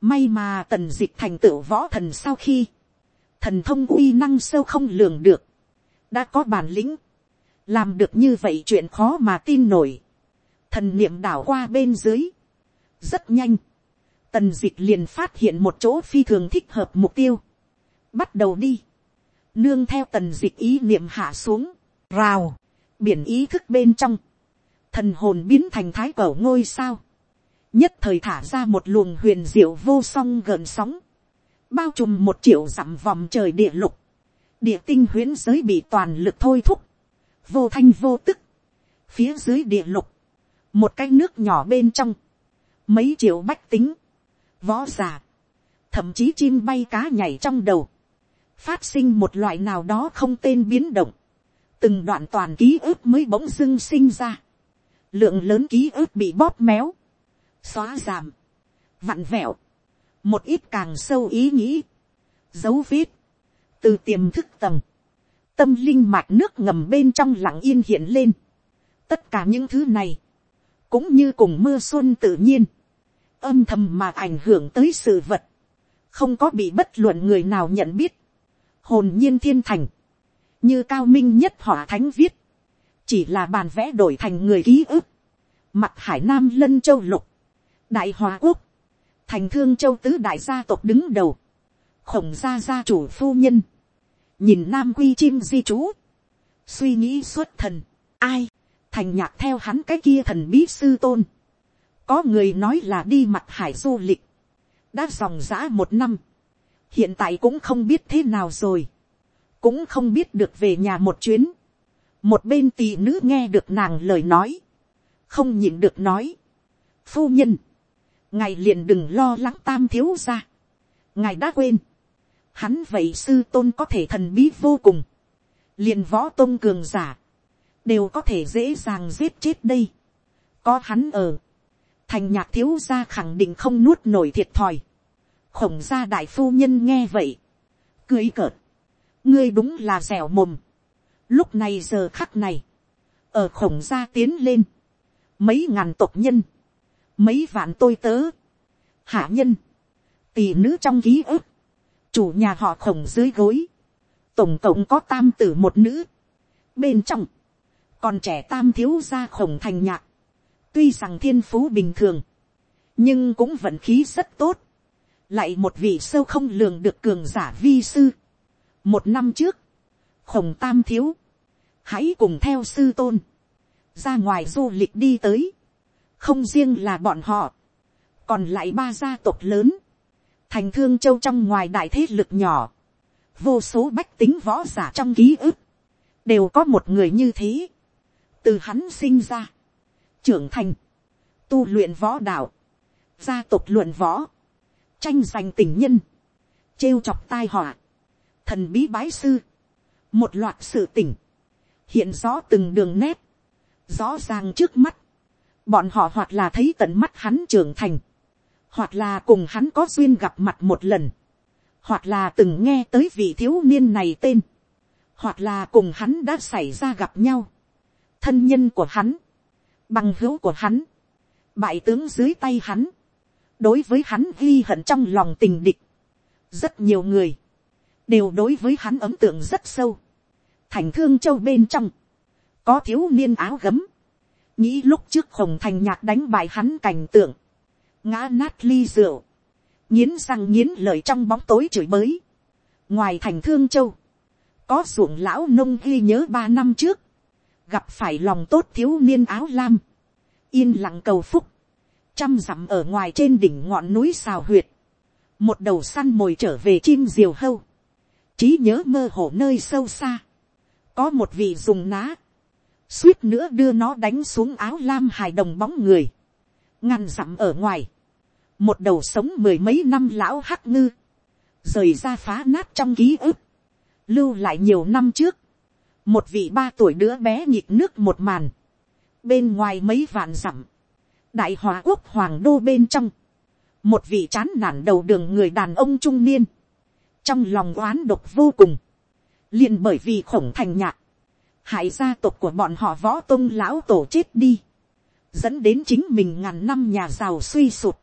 may mà tần d ị c h thành tựu võ thần sau khi, thần thông uy năng sâu không lường được, đã có bản lĩnh, làm được như vậy chuyện khó mà tin nổi, thần niệm đảo qua bên dưới, rất nhanh, tần d ị c h liền phát hiện một chỗ phi thường thích hợp mục tiêu, bắt đầu đi, nương theo tần d ị c h ý niệm hạ xuống, rào, biển ý thức bên trong, thần hồn biến thành thái cẩu ngôi sao, nhất thời thả ra một luồng huyền diệu vô song gợn sóng, bao trùm một triệu dặm vòng trời địa lục, địa tinh huyễn giới bị toàn lực thôi thúc, vô thanh vô tức, phía dưới địa lục, một cái nước nhỏ bên trong, mấy triệu bách tính, võ giả. Thậm chí chim bay cá nhảy trong đầu, phát sinh một loại nào đó không tên biến động, từng đoạn toàn ký ức mới bỗng dưng sinh ra, lượng lớn ký ức bị bóp méo, xóa giảm, vặn vẹo, một ít càng sâu ý nghĩ, dấu vết, từ tiềm thức tầng, tâm linh mạch nước ngầm bên trong lặng yên hiện lên. tất cả những thứ này, cũng như cùng mưa xuân tự nhiên, âm thầm mà ảnh hưởng tới sự vật, không có bị bất luận người nào nhận biết, hồn nhiên thiên thành, như cao minh nhất hỏa thánh viết, chỉ là bàn vẽ đổi thành người ký ức, mặt hải nam lân châu lục, đại hòa quốc, thành thương châu tứ đại gia tộc đứng đầu, khổng gia gia chủ phu nhân, nhìn nam quy chim di chú, suy nghĩ xuất thần, ai, thành nhạc theo hắn cái kia thần bí sư tôn, có người nói là đi mặt hải du lịch, đã dòng giã một năm, hiện tại cũng không biết thế nào rồi, cũng không biết được về nhà một chuyến, một bên tỳ nữ nghe được nàng lời nói, không nhịn được nói, phu nhân, ngài liền đừng lo lắng tam thiếu ra. ngài đã quên. hắn vậy sư tôn có thể thần bí vô cùng. liền võ tôn cường giả. đều có thể dễ dàng giết chết đây. có hắn ở. thành nhạc thiếu gia khẳng định không nuốt nổi thiệt thòi. khổng gia đại phu nhân nghe vậy. cười cợt ngươi đúng là dẻo mồm. lúc này giờ khắc này. ở khổng gia tiến lên. mấy ngàn tộc nhân mấy vạn tôi tớ, hạ nhân, tỷ nữ trong ký ức, chủ nhà họ khổng dưới gối, tổng cộng có tam tử một nữ, bên trong, còn trẻ tam thiếu gia khổng thành nhạc, tuy rằng thiên phú bình thường, nhưng cũng vận khí rất tốt, lại một vị sâu không lường được cường giả vi sư một năm trước, khổng tam thiếu, hãy cùng theo sư tôn, ra ngoài du lịch đi tới, không riêng là bọn họ, còn lại ba gia tộc lớn, thành thương châu trong ngoài đại thế lực nhỏ, vô số bách tính võ giả trong ký ức, đều có một người như thế, từ hắn sinh ra, trưởng thành, tu luyện võ đạo, gia tộc luận võ, tranh giành tình nhân, trêu chọc tai họa, thần bí bái sư, một loạt sự tỉnh, hiện rõ từng đường nét, rõ ràng trước mắt, bọn họ hoặc là thấy tận mắt hắn trưởng thành, hoặc là cùng hắn có duyên gặp mặt một lần, hoặc là từng nghe tới vị thiếu niên này tên, hoặc là cùng hắn đã xảy ra gặp nhau, thân nhân của hắn, bằng hữu của hắn, bại tướng dưới tay hắn, đối với hắn ghi hận trong lòng tình địch, rất nhiều người, đều đối với hắn ấn tượng rất sâu, thành thương châu bên trong, có thiếu niên áo gấm, nghĩ lúc trước khổng thành nhạc đánh bại hắn cảnh tượng, ngã nát ly rượu, nghiến răng nghiến lợi trong bóng tối chửi bới. ngoài thành thương châu, có ruộng lão nông ghi nhớ ba năm trước, gặp phải lòng tốt thiếu niên áo lam, yên lặng cầu phúc, trăm dặm ở ngoài trên đỉnh ngọn núi xào huyệt, một đầu săn mồi trở về chim diều hâu, trí nhớ mơ hồ nơi sâu xa, có một vị dùng ná, suýt nữa đưa nó đánh xuống áo lam hài đồng bóng người, ngăn dặm ở ngoài, một đầu sống mười mấy năm lão hắc ngư, rời ra phá nát trong ký ức, lưu lại nhiều năm trước, một vị ba tuổi đứa bé nhịp nước một màn, bên ngoài mấy vạn dặm, đại hòa quốc hoàng đô bên trong, một vị chán nản đầu đường người đàn ông trung niên, trong lòng oán độc vô cùng, liền bởi vì khổng thành nhạc, hại gia tộc của bọn họ võ tôn lão tổ chết đi, dẫn đến chính mình ngàn năm nhà giàu suy sụt,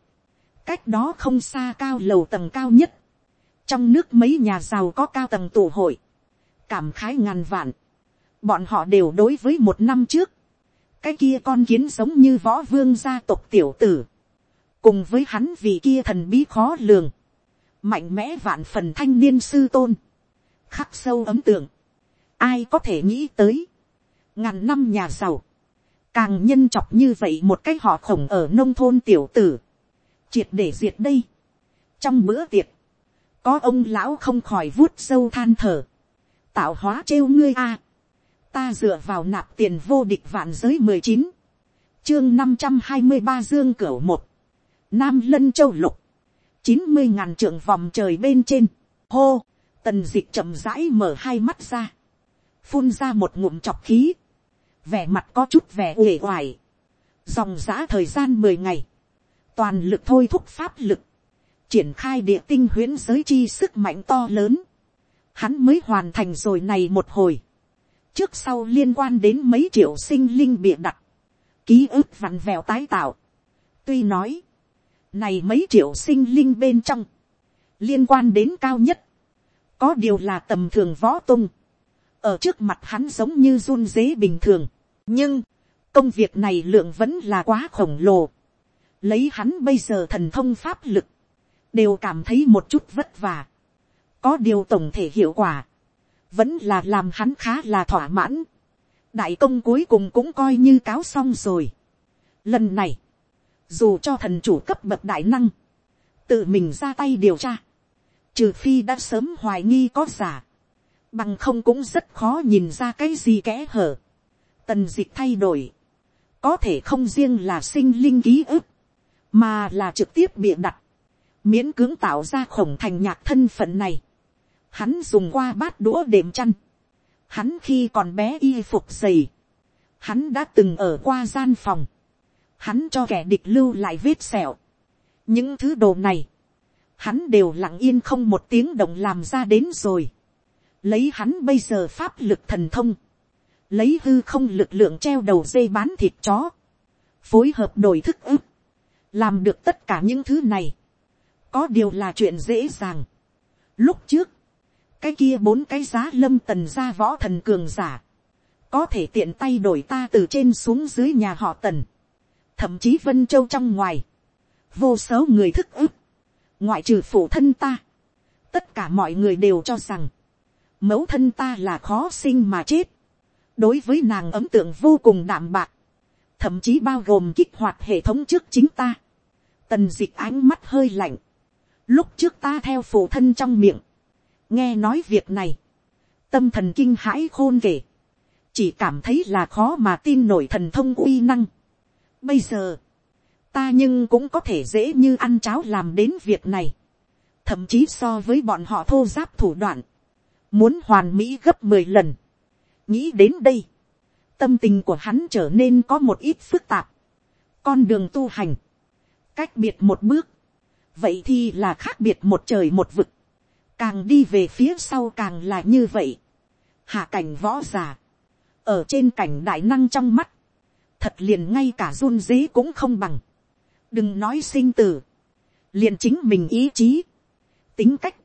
cách đó không xa cao lầu tầng cao nhất, trong nước mấy nhà giàu có cao tầng tụ hội, cảm khái ngàn vạn, bọn họ đều đối với một năm trước, cái kia con kiến giống như võ vương gia tộc tiểu tử, cùng với hắn vì kia thần bí khó lường, mạnh mẽ vạn phần thanh niên sư tôn, khắc sâu ấm tượng, ai có thể nghĩ tới, ngàn năm nhà giàu, càng nhân chọc như vậy một cái họ khổng ở nông thôn tiểu tử, triệt để diệt đây. trong bữa tiệc, có ông lão không khỏi vuốt sâu than thở, tạo hóa trêu ngươi a, ta dựa vào nạp tiền vô địch vạn giới mười chín, chương năm trăm hai mươi ba dương cửa một, nam lân châu lục, chín mươi ngàn trượng vòng trời bên trên, hô, tần d ị c h chậm rãi mở hai mắt ra, phun ra một ngụm chọc khí, vẻ mặt có chút vẻ uể oải, dòng giã thời gian mười ngày, toàn lực thôi thúc pháp lực, triển khai địa tinh huyễn giới chi sức mạnh to lớn, hắn mới hoàn thành rồi này một hồi, trước sau liên quan đến mấy triệu sinh linh bịa đặt, ký ức vặn vẹo tái tạo. tuy nói, này mấy triệu sinh linh bên trong, liên quan đến cao nhất, có điều là tầm thường võ tung, ở trước mặt hắn giống như run dế bình thường, nhưng, công việc này lượng vẫn là quá khổng lồ, lấy hắn bây giờ thần thông pháp lực, đều cảm thấy một chút vất vả, có điều tổng thể hiệu quả, vẫn là làm hắn khá là thỏa mãn. đại công cuối cùng cũng coi như cáo xong rồi. lần này, dù cho thần chủ cấp bậc đại năng, tự mình ra tay điều tra, trừ phi đã sớm hoài nghi có giả, bằng không cũng rất khó nhìn ra cái gì kẽ hở. tần dịch thay đổi, có thể không riêng là sinh linh ký ức, mà là trực tiếp bịa đặt, miễn cưỡng tạo ra khổng thành nhạc thân phận này. Hắn dùng qua bát đũa đệm chăn, hắn khi còn bé y phục dày, hắn đã từng ở qua gian phòng, hắn cho kẻ địch lưu lại vết sẹo, những thứ đồ này, hắn đều lặng yên không một tiếng động làm ra đến rồi, lấy hắn bây giờ pháp lực thần thông, lấy hư không lực lượng treo đầu dây bán thịt chó, phối hợp đổi thức ức, làm được tất cả những thứ này, có điều là chuyện dễ dàng. Lúc trước, cái kia bốn cái giá lâm tần ra võ thần cường giả, có thể tiện tay đổi ta từ trên xuống dưới nhà họ tần, thậm chí vân châu trong ngoài, vô số người thức ức, ngoại trừ phụ thân ta, tất cả mọi người đều cho rằng, mẫu thân ta là khó sinh mà chết, đối với nàng ấm tượng vô cùng đạm bạc, thậm chí bao gồm kích hoạt hệ thống trước chính ta, tần d ị c h ánh mắt hơi lạnh, lúc trước ta theo phụ thân trong miệng, nghe nói việc này, tâm thần kinh hãi khôn kể, chỉ cảm thấy là khó mà tin nổi thần thông uy năng. Bây giờ, ta nhưng cũng có thể dễ như ăn cháo làm đến việc này. thậm chí so với bọn họ thô giáp thủ đoạn, muốn hoàn mỹ gấp mười lần. nghĩ đến đây, tâm tình của hắn trở nên có một ít phức tạp. con đường tu hành, cách biệt một bước, vậy thì là khác biệt một trời một vực, càng đi về phía sau càng là như vậy. hạ cảnh võ giả ở trên cảnh đại năng trong mắt, thật liền ngay cả run dế cũng không bằng. đừng nói sinh tử, liền chính mình ý chí, tính cách,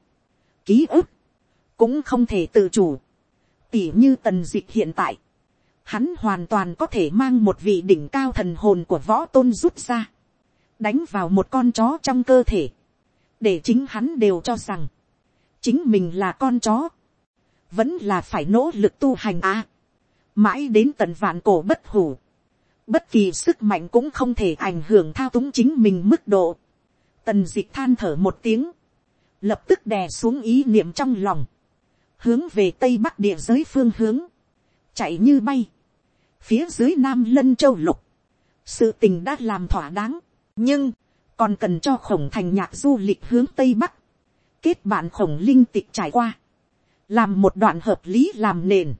ký ức, cũng không thể tự chủ. tỉ như tần dịch hiện tại, hắn hoàn toàn có thể mang một vị đỉnh cao thần hồn của võ tôn rút ra, đánh vào một con chó trong cơ thể, để chính hắn đều cho rằng, chính mình là con chó, vẫn là phải nỗ lực tu hành à. mãi đến tận vạn cổ bất hủ, bất kỳ sức mạnh cũng không thể ảnh hưởng thao túng chính mình mức độ. tần dịch than thở một tiếng, lập tức đè xuống ý niệm trong lòng, hướng về tây bắc địa giới phương hướng, chạy như bay, phía dưới nam lân châu lục, sự tình đã làm thỏa đáng, nhưng, còn cần cho khổng thành nhạc du lịch hướng tây bắc, kết bạn khổng linh tịch trải qua, làm một đoạn hợp lý làm nền,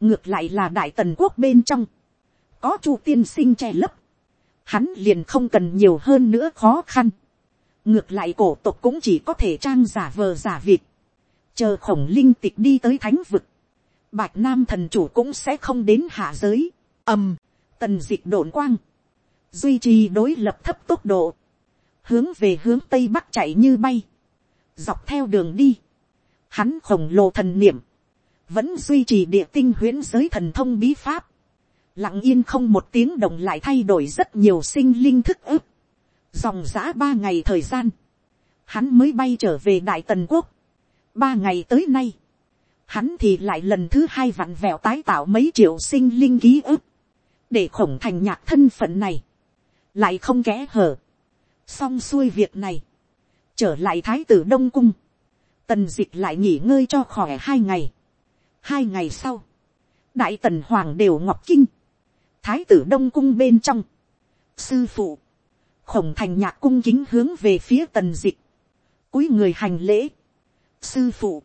ngược lại là đại tần quốc bên trong, có chu tiên sinh che lấp, hắn liền không cần nhiều hơn nữa khó khăn. ngược lại cổ tộc cũng chỉ có thể trang giả vờ giả vịt, chờ khổng linh tịch đi tới thánh vực, bạch nam thần chủ cũng sẽ không đến hạ giới, ầm, tần d ị đồn quang, duy trì đối lập thấp tốc độ, hướng về hướng tây bắc chạy như bay, dọc theo đường đi, hắn khổng lồ thần niệm, vẫn duy trì địa tinh huyễn giới thần thông bí pháp, lặng yên không một tiếng động lại thay đổi rất nhiều sinh linh thức ức. dòng giã ba ngày thời gian, hắn mới bay trở về đại tần quốc. ba ngày tới nay, hắn thì lại lần thứ hai vặn vẹo tái tạo mấy triệu sinh linh ký ức, để khổng thành nhạc thân phận này, lại không kẽ hở. xong xuôi việc này, trở lại thái tử đông cung, tần dịch lại nghỉ ngơi cho khỏe hai ngày. hai ngày sau, đại tần hoàng đều ngọc kinh, thái tử đông cung bên trong, sư phụ, khổng thành nhạc cung kính hướng về phía tần dịch, cúi người hành lễ, sư phụ,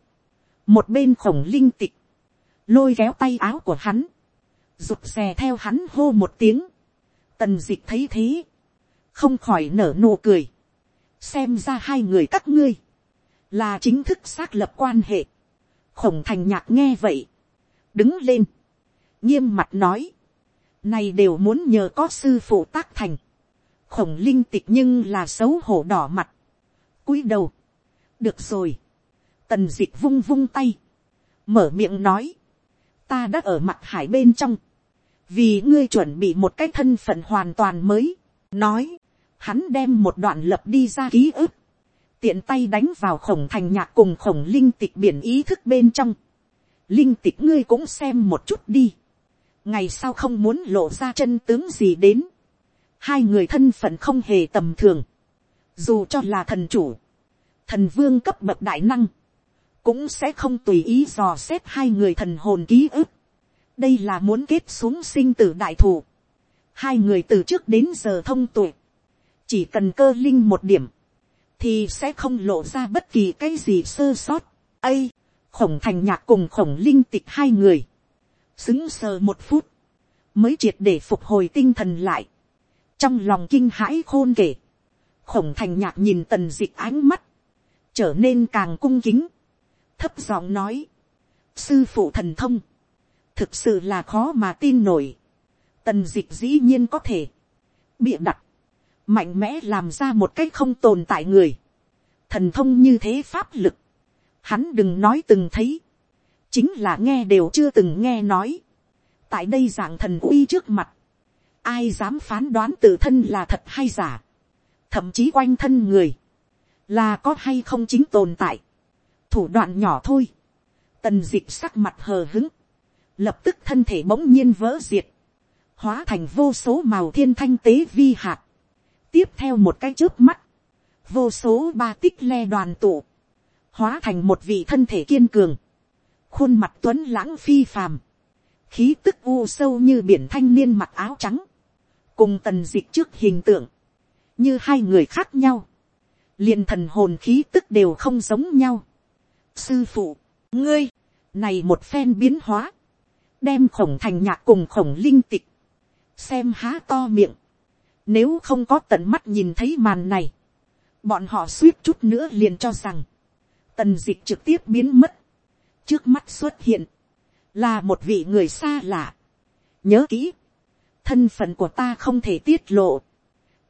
một bên khổng linh tịch, lôi kéo tay áo của hắn, rụt xè theo hắn hô một tiếng, tần dịch thấy thế, không khỏi nở nụ cười, xem ra hai người các ngươi, là chính thức xác lập quan hệ, khổng thành nhạc nghe vậy, đứng lên, nghiêm mặt nói, này đều muốn nhờ có sư phụ tác thành. Khổng linh tịch nhưng là xấu hổ đỏ mặt. cúi đầu. Được rồi. Tần dịch vung vung tay. Mở miệng nói. Ta đã ở mặt hải bên trong. Vì ngươi chuẩn bị một cái thân phận hoàn toàn mới. Nói. Hắn đem một đoạn lập đi ra ký ức. Tiện tay đánh vào khổng thành nhạc cùng khổng linh tịch biển ý thức bên trong. Linh tịch ngươi cũng xem một chút đi ngày sau không muốn lộ ra chân tướng gì đến, hai người thân phận không hề tầm thường, dù cho là thần chủ, thần vương cấp bậc đại năng, cũng sẽ không tùy ý dò xét hai người thần hồn ký ức, đây là muốn kết xuống sinh tử đại thủ, hai người từ trước đến giờ thông tuệ, chỉ cần cơ linh một điểm, thì sẽ không lộ ra bất kỳ cái gì sơ sót. ây, khổng thành nhạc cùng khổng linh tịch hai người, xứng sờ một phút, mới triệt để phục hồi tinh thần lại, trong lòng kinh hãi khôn kể, khổng thành nhạc nhìn tần d ị c h ánh mắt, trở nên càng cung kính, thấp giọng nói, sư phụ thần thông, thực sự là khó mà tin nổi, tần d ị c h dĩ nhiên có thể, bịa đặt, mạnh mẽ làm ra một cách không tồn tại người, thần thông như thế pháp lực, hắn đừng nói từng thấy, chính là nghe đều chưa từng nghe nói. tại đây dạng thần uy trước mặt, ai dám phán đoán tự thân là thật hay giả, thậm chí quanh thân người, là có hay không chính tồn tại, thủ đoạn nhỏ thôi, tần d ị c h sắc mặt hờ hứng, lập tức thân thể bỗng nhiên vỡ diệt, hóa thành vô số màu thiên thanh tế vi hạt, tiếp theo một cái trước mắt, vô số ba tích le đoàn tụ, hóa thành một vị thân thể kiên cường, khuôn mặt tuấn lãng phi phàm, khí tức u sâu như biển thanh niên mặc áo trắng, cùng tần dịch trước hình tượng, như hai người khác nhau, liền thần hồn khí tức đều không giống nhau. sư phụ, ngươi, này một phen biến hóa, đem khổng thành nhạc cùng khổng linh tịch, xem há to miệng, nếu không có tận mắt nhìn thấy màn này, bọn họ suýt chút nữa liền cho rằng, tần Dịch trực tiếp biến mất, trước mắt xuất hiện, là một vị người xa lạ. nhớ kỹ, thân phận của ta không thể tiết lộ,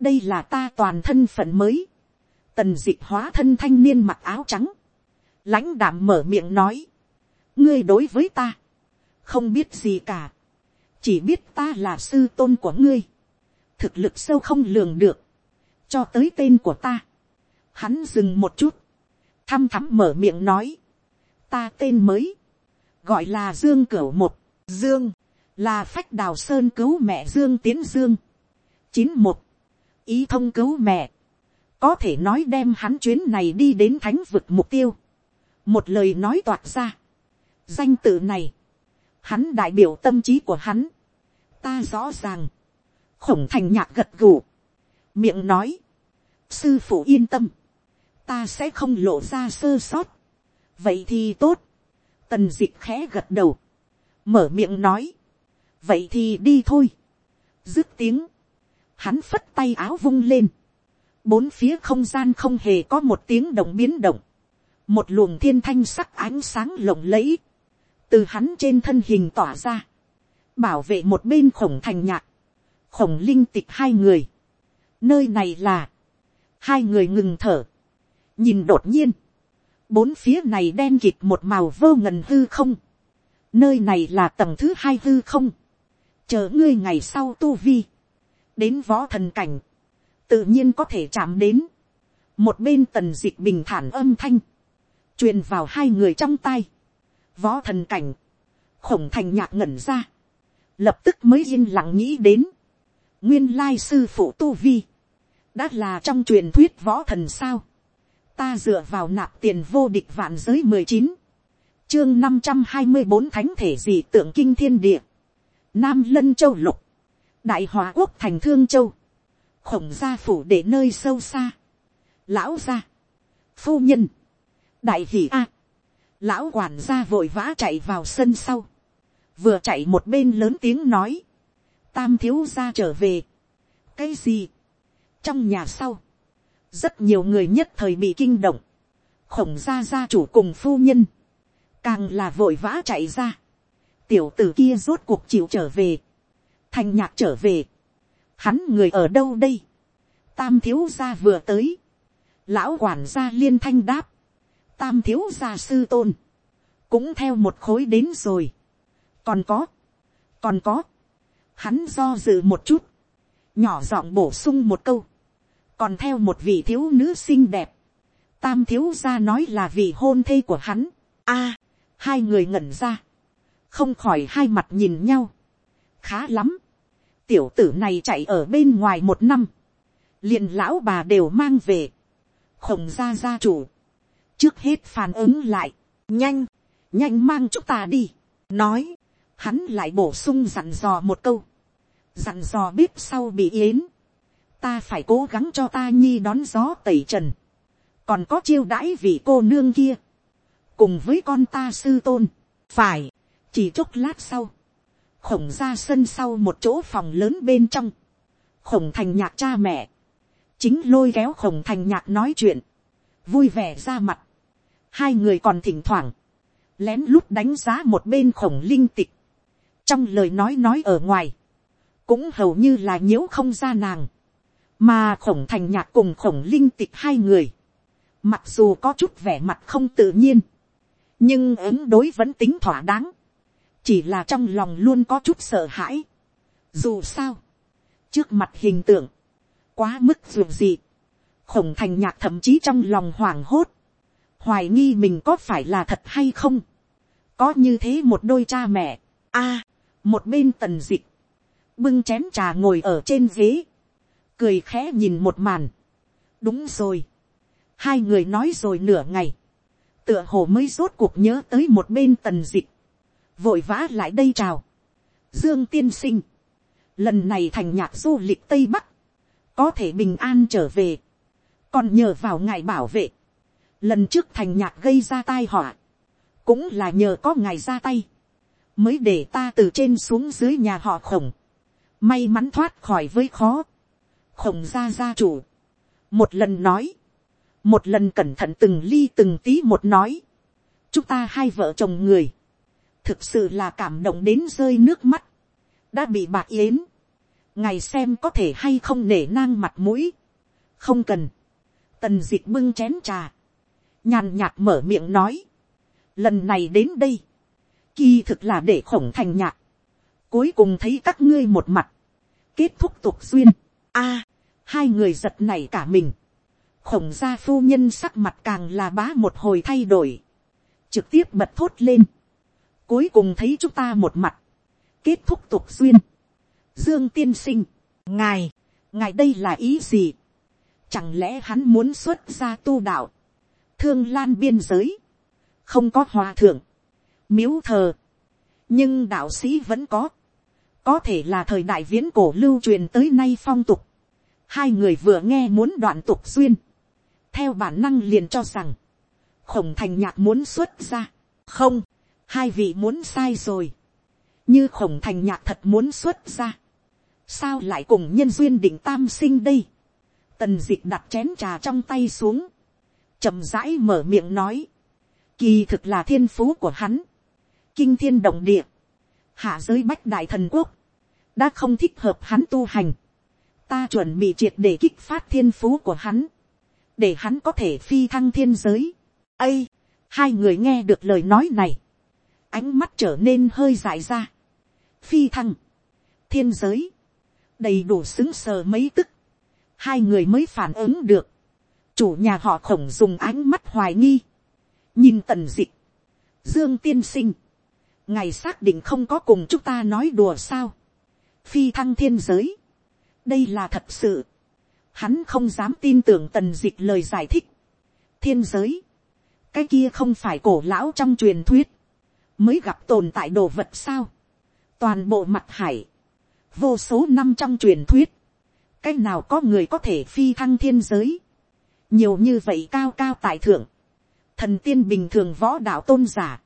đây là ta toàn thân phận mới, tần d ị c h hóa thân thanh niên mặc áo trắng, lãnh đạm mở miệng nói, ngươi đối với ta, không biết gì cả, chỉ biết ta là sư tôn của ngươi, thực lực sâu không lường được, cho tới tên của ta, hắn dừng một chút, thăm thắm mở miệng nói, ta tên mới, gọi là dương cửu một, dương, là phách đào sơn cứu mẹ dương tiến dương, chín một, ý thông cứu mẹ, có thể nói đem hắn chuyến này đi đến thánh vực mục tiêu, một lời nói toạc ra, danh tự này, hắn đại biểu tâm trí của hắn, ta rõ ràng, khổng thành nhạc gật gù, miệng nói, sư phụ yên tâm, ta sẽ không lộ ra sơ sót vậy thì tốt. tần d ị c h khẽ gật đầu, mở miệng nói, vậy thì đi thôi. dứt tiếng, hắn phất tay áo vung lên, bốn phía không gian không hề có một tiếng động biến động, một luồng thiên thanh sắc ánh sáng lộng lẫy, từ hắn trên thân hình tỏa ra, bảo vệ một bên khổng thành nhạc, khổng linh tịch hai người. nơi này là, hai người ngừng thở, nhìn đột nhiên, bốn phía này đen kịt một màu vô ngần hư không, nơi này là tầng thứ hai hư không, chờ ngươi ngày sau tu vi, đến võ thần cảnh, tự nhiên có thể chạm đến, một bên tần d ị c h bình thản âm thanh, truyền vào hai người trong tay, võ thần cảnh, khổng thành nhạc ngẩn ra, lập tức mới yên lặng nghĩ đến, nguyên lai sư phụ tu vi, đã là trong truyền thuyết võ thần sao, ta dựa vào nạp tiền vô địch vạn giới mười chín, chương năm trăm hai mươi bốn thánh thể dị tượng kinh thiên địa, nam lân châu lục, đại hòa quốc thành thương châu, khổng gia phủ để nơi sâu xa, lão gia, phu nhân, đại hỷ a, lão quản gia vội vã chạy vào sân sau, vừa chạy một bên lớn tiếng nói, tam thiếu gia trở về, cái gì, trong nhà sau, rất nhiều người nhất thời bị kinh động, khổng gia gia chủ cùng phu nhân, càng là vội vã chạy ra, tiểu tử kia rốt cuộc chịu trở về, thành nhạc trở về, hắn người ở đâu đây, tam thiếu gia vừa tới, lão quản gia liên thanh đáp, tam thiếu gia sư tôn, cũng theo một khối đến rồi, còn có, còn có, hắn do dự một chút, nhỏ giọng bổ sung một câu, còn theo một vị thiếu nữ xinh đẹp, tam thiếu gia nói là vị hôn thê của hắn, a, hai người ngẩn ra, không khỏi hai mặt nhìn nhau, khá lắm, tiểu tử này chạy ở bên ngoài một năm, liền lão bà đều mang về, khổng gia gia chủ, trước hết phản ứng lại, nhanh, nhanh mang chúng ta đi, nói, hắn lại bổ sung dặn dò một câu, dặn dò biết sau bị yến, ta phải cố gắng cho ta nhi đón gió tẩy trần, còn có chiêu đãi vị cô nương kia, cùng với con ta sư tôn, phải, chỉ chốc lát sau, khổng ra sân sau một chỗ phòng lớn bên trong, khổng thành nhạc cha mẹ, chính lôi kéo khổng thành nhạc nói chuyện, vui vẻ ra mặt, hai người còn thỉnh thoảng, lén lút đánh giá một bên khổng linh tịch, trong lời nói nói ở ngoài, cũng hầu như là nhiễu không ra nàng, mà khổng thành nhạc cùng khổng linh tịch hai người, mặc dù có chút vẻ mặt không tự nhiên, nhưng ứng đối vẫn tính thỏa đáng, chỉ là trong lòng luôn có chút sợ hãi. dù sao, trước mặt hình tượng, quá mức ruột gì, khổng thành nhạc thậm chí trong lòng hoảng hốt, hoài nghi mình có phải là thật hay không, có như thế một đôi cha mẹ, a, một bên tần dịch, bưng chén trà ngồi ở trên ghế, cười khẽ nhìn một màn. đúng rồi. hai người nói rồi nửa ngày. tựa hồ mới rốt cuộc nhớ tới một bên tần dịch. vội vã lại đây chào. dương tiên sinh. lần này thành nhạc du lịch tây bắc. có thể bình an trở về. còn nhờ vào ngài bảo vệ, lần trước thành nhạc gây ra tai họa, cũng là nhờ có ngài ra tay, mới để ta từ trên xuống dưới nhà họ khổng, may mắn thoát khỏi với khó, khổng gia gia chủ, một lần nói, một lần cẩn thận từng ly từng tí một nói, chúng ta hai vợ chồng người, thực sự là cảm động đến rơi nước mắt, đã bị bạc yến, ngày xem có thể hay không nể nang mặt mũi, không cần, tần d ị c h bưng chén trà, nhàn nhạt mở miệng nói, lần này đến đây, kỳ thực là để khổng thành nhạc, cuối cùng thấy các ngươi một mặt, kết thúc tục duyên, a, hai người giật này cả mình, khổng gia phu nhân sắc mặt càng là bá một hồi thay đổi, trực tiếp bật thốt lên, cuối cùng thấy chúng ta một mặt, kết thúc tục duyên, Dương tiên sinh, ngài, ngài đây là ý gì? Chẳng lẽ hắn muốn xuất ra tu đạo? Thương lan biên giới, không có hòa thượng, miếu thờ, nhưng đạo sĩ vẫn có, có thể là thời đại viễn cổ lưu truyền tới nay phong tục. Hai người vừa nghe muốn đoạn tục duyên, theo bản năng liền cho rằng, khổng thành nhạc muốn xuất ra, không, hai vị muốn sai rồi, như khổng thành nhạc thật muốn xuất ra, sao lại cùng nhân duyên định tam sinh đây, tần d ị c h đặt chén trà trong tay xuống, chậm rãi mở miệng nói, kỳ thực là thiên phú của hắn, kinh thiên động địa, hạ giới bách đại thần quốc, đã không thích hợp hắn tu hành, ta chuẩn bị triệt để kích phát thiên phú của hắn, để hắn có thể phi thăng thiên giới. ây, hai người nghe được lời nói này, ánh mắt trở nên hơi dài ra, phi thăng, thiên giới, đầy đủ xứng sờ mấy tức, hai người mới phản ứng được, chủ nhà họ khổng dùng ánh mắt hoài nghi, nhìn tần d dương tiên sinh, ngài xác định không có cùng chúng ta nói đùa sao, phi thăng thiên giới, đây là thật sự, hắn không dám tin tưởng tần dịch lời giải thích, thiên giới, cái kia không phải cổ lão trong truyền thuyết, mới gặp tồn tại đồ vật sao, toàn bộ mặt hải, vô số năm trong truyền thuyết, cái nào có người có thể phi thăng thiên giới, nhiều như vậy cao cao tại thượng, thần tiên bình thường võ đạo tôn giả,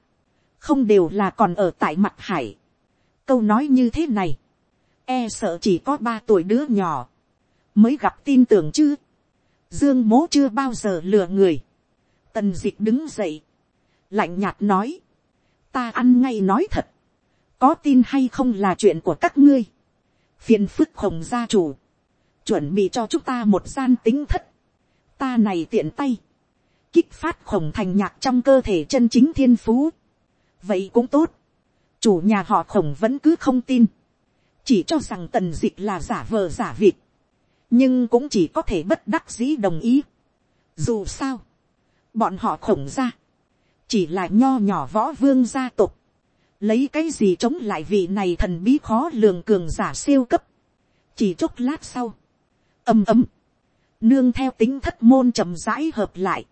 không đều là còn ở tại mặt hải. câu nói như thế này, e sợ chỉ có ba tuổi đứa nhỏ, mới gặp tin tưởng chứ, dương mố chưa bao giờ lừa người, tần d ị c h đứng dậy, lạnh nhạt nói, ta ăn ngay nói thật, có tin hay không là chuyện của các ngươi, phiền phức khổng gia chủ, chuẩn bị cho chúng ta một gian tính thất, ta này tiện tay, kích phát khổng thành nhạc trong cơ thể chân chính thiên phú, vậy cũng tốt, chủ nhà họ khổng vẫn cứ không tin, chỉ cho rằng tần d ị c h là giả vờ giả vịt, nhưng cũng chỉ có thể bất đắc dĩ đồng ý. Dù sao, bọn họ khổng ra, chỉ là nho nhỏ võ vương gia tộc, lấy cái gì chống lại vị này thần bí khó lường cường giả siêu cấp, chỉ chốc lát sau, ầm ầm, nương theo tính thất môn chậm rãi hợp lại,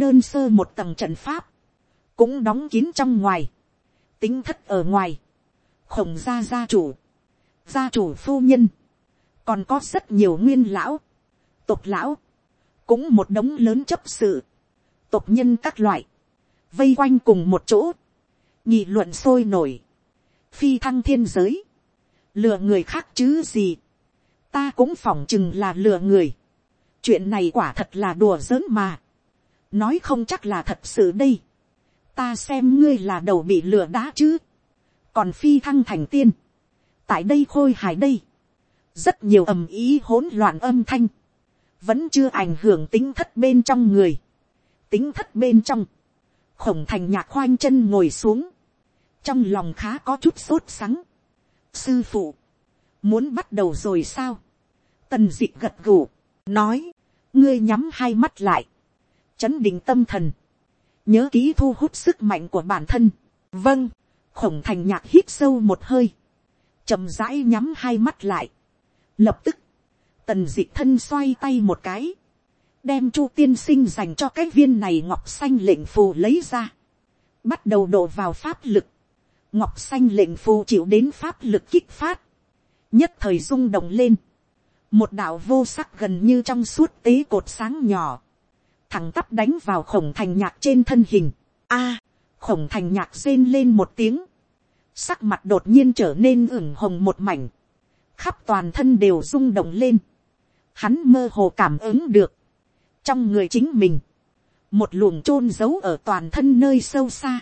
đơn sơ một tầng trận pháp, cũng đóng kín trong ngoài, tính thất ở ngoài, khổng gia gia chủ, gia chủ phu nhân, còn có rất nhiều nguyên lão, tộc lão, cũng một đống lớn chấp sự, tộc nhân các loại, vây quanh cùng một chỗ, nhị luận sôi nổi, phi thăng thiên giới, lừa người khác chứ gì, ta cũng phỏng chừng là lừa người, chuyện này quả thật là đùa giỡn mà, nói không chắc là thật sự đây, ta xem ngươi là đầu bị lừa đá chứ, còn phi thăng thành tiên, tại đây khôi hài đây, rất nhiều ầm ý hỗn loạn âm thanh, vẫn chưa ảnh hưởng tính thất bên trong người, tính thất bên trong, khổng thành nhạc khoanh chân ngồi xuống, trong lòng khá có chút sốt sắng. sư phụ, muốn bắt đầu rồi sao, tần d ị gật gù, nói, ngươi nhắm hai mắt lại, chấn định tâm thần, nhớ ký thu hút sức mạnh của bản thân, vâng, khổng thành nhạc hít sâu một hơi, chậm rãi nhắm hai mắt lại, lập tức, tần d ị thân xoay tay một cái, đem chu tiên sinh dành cho cái viên này ngọc xanh lệnh phù lấy ra, bắt đầu đổ vào pháp lực, ngọc xanh lệnh phù chịu đến pháp lực kích phát, nhất thời rung động lên, một đạo vô sắc gần như trong suốt tế cột sáng nhỏ, thẳng tắp đánh vào khổng thành nhạc trên thân hình. A, khổng thành nhạc rên lên một tiếng, sắc mặt đột nhiên trở nên ửng hồng một mảnh, khắp toàn thân đều rung động lên, hắn mơ hồ cảm ứng được, trong người chính mình, một luồng chôn giấu ở toàn thân nơi sâu xa,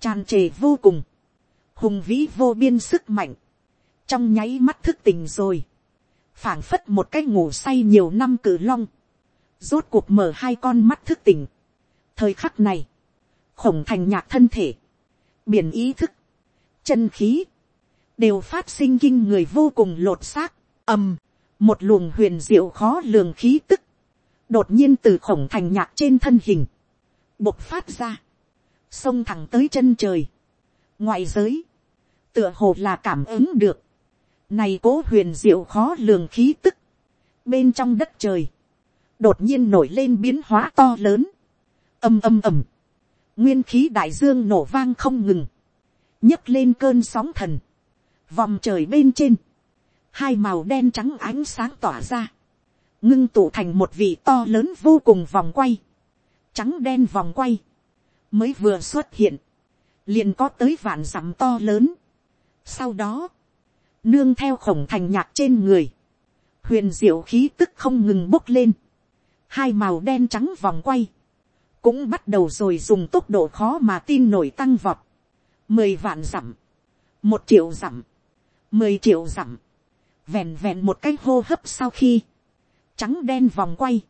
tràn trề vô cùng, hùng vĩ vô biên sức mạnh, trong nháy mắt thức tỉnh rồi, phảng phất một cái ngủ say nhiều năm cử long, rốt cuộc mở hai con mắt thức tỉnh. thời khắc này, khổng thành nhạc thân thể, biển ý thức, chân khí, đều phát sinh kinh người vô cùng lột xác, ầm, một luồng huyền diệu khó lường khí tức, đột nhiên từ khổng thành nhạc trên thân hình, bộc phát ra, xông thẳng tới chân trời, ngoại giới, tựa hồ là cảm ứng được, này cố huyền diệu khó lường khí tức, bên trong đất trời, đột nhiên nổi lên biến hóa to lớn, âm âm ầm, nguyên khí đại dương nổ vang không ngừng, nhấc lên cơn sóng thần, vòng trời bên trên, hai màu đen trắng ánh sáng tỏa ra, ngưng tụ thành một vị to lớn vô cùng vòng quay, trắng đen vòng quay, mới vừa xuất hiện, liền có tới vạn dặm to lớn. Sau đó, nương theo khổng thành nhạc trên người, huyền diệu khí tức không ngừng bốc lên, hai màu đen trắng vòng quay, cũng bắt đầu rồi dùng tốc độ khó mà tin nổi tăng vọt, mười vạn dặm, một triệu dặm, mười triệu dặm, vẹn vẹn một cái hô hấp sau khi, trắng đen vòng quay,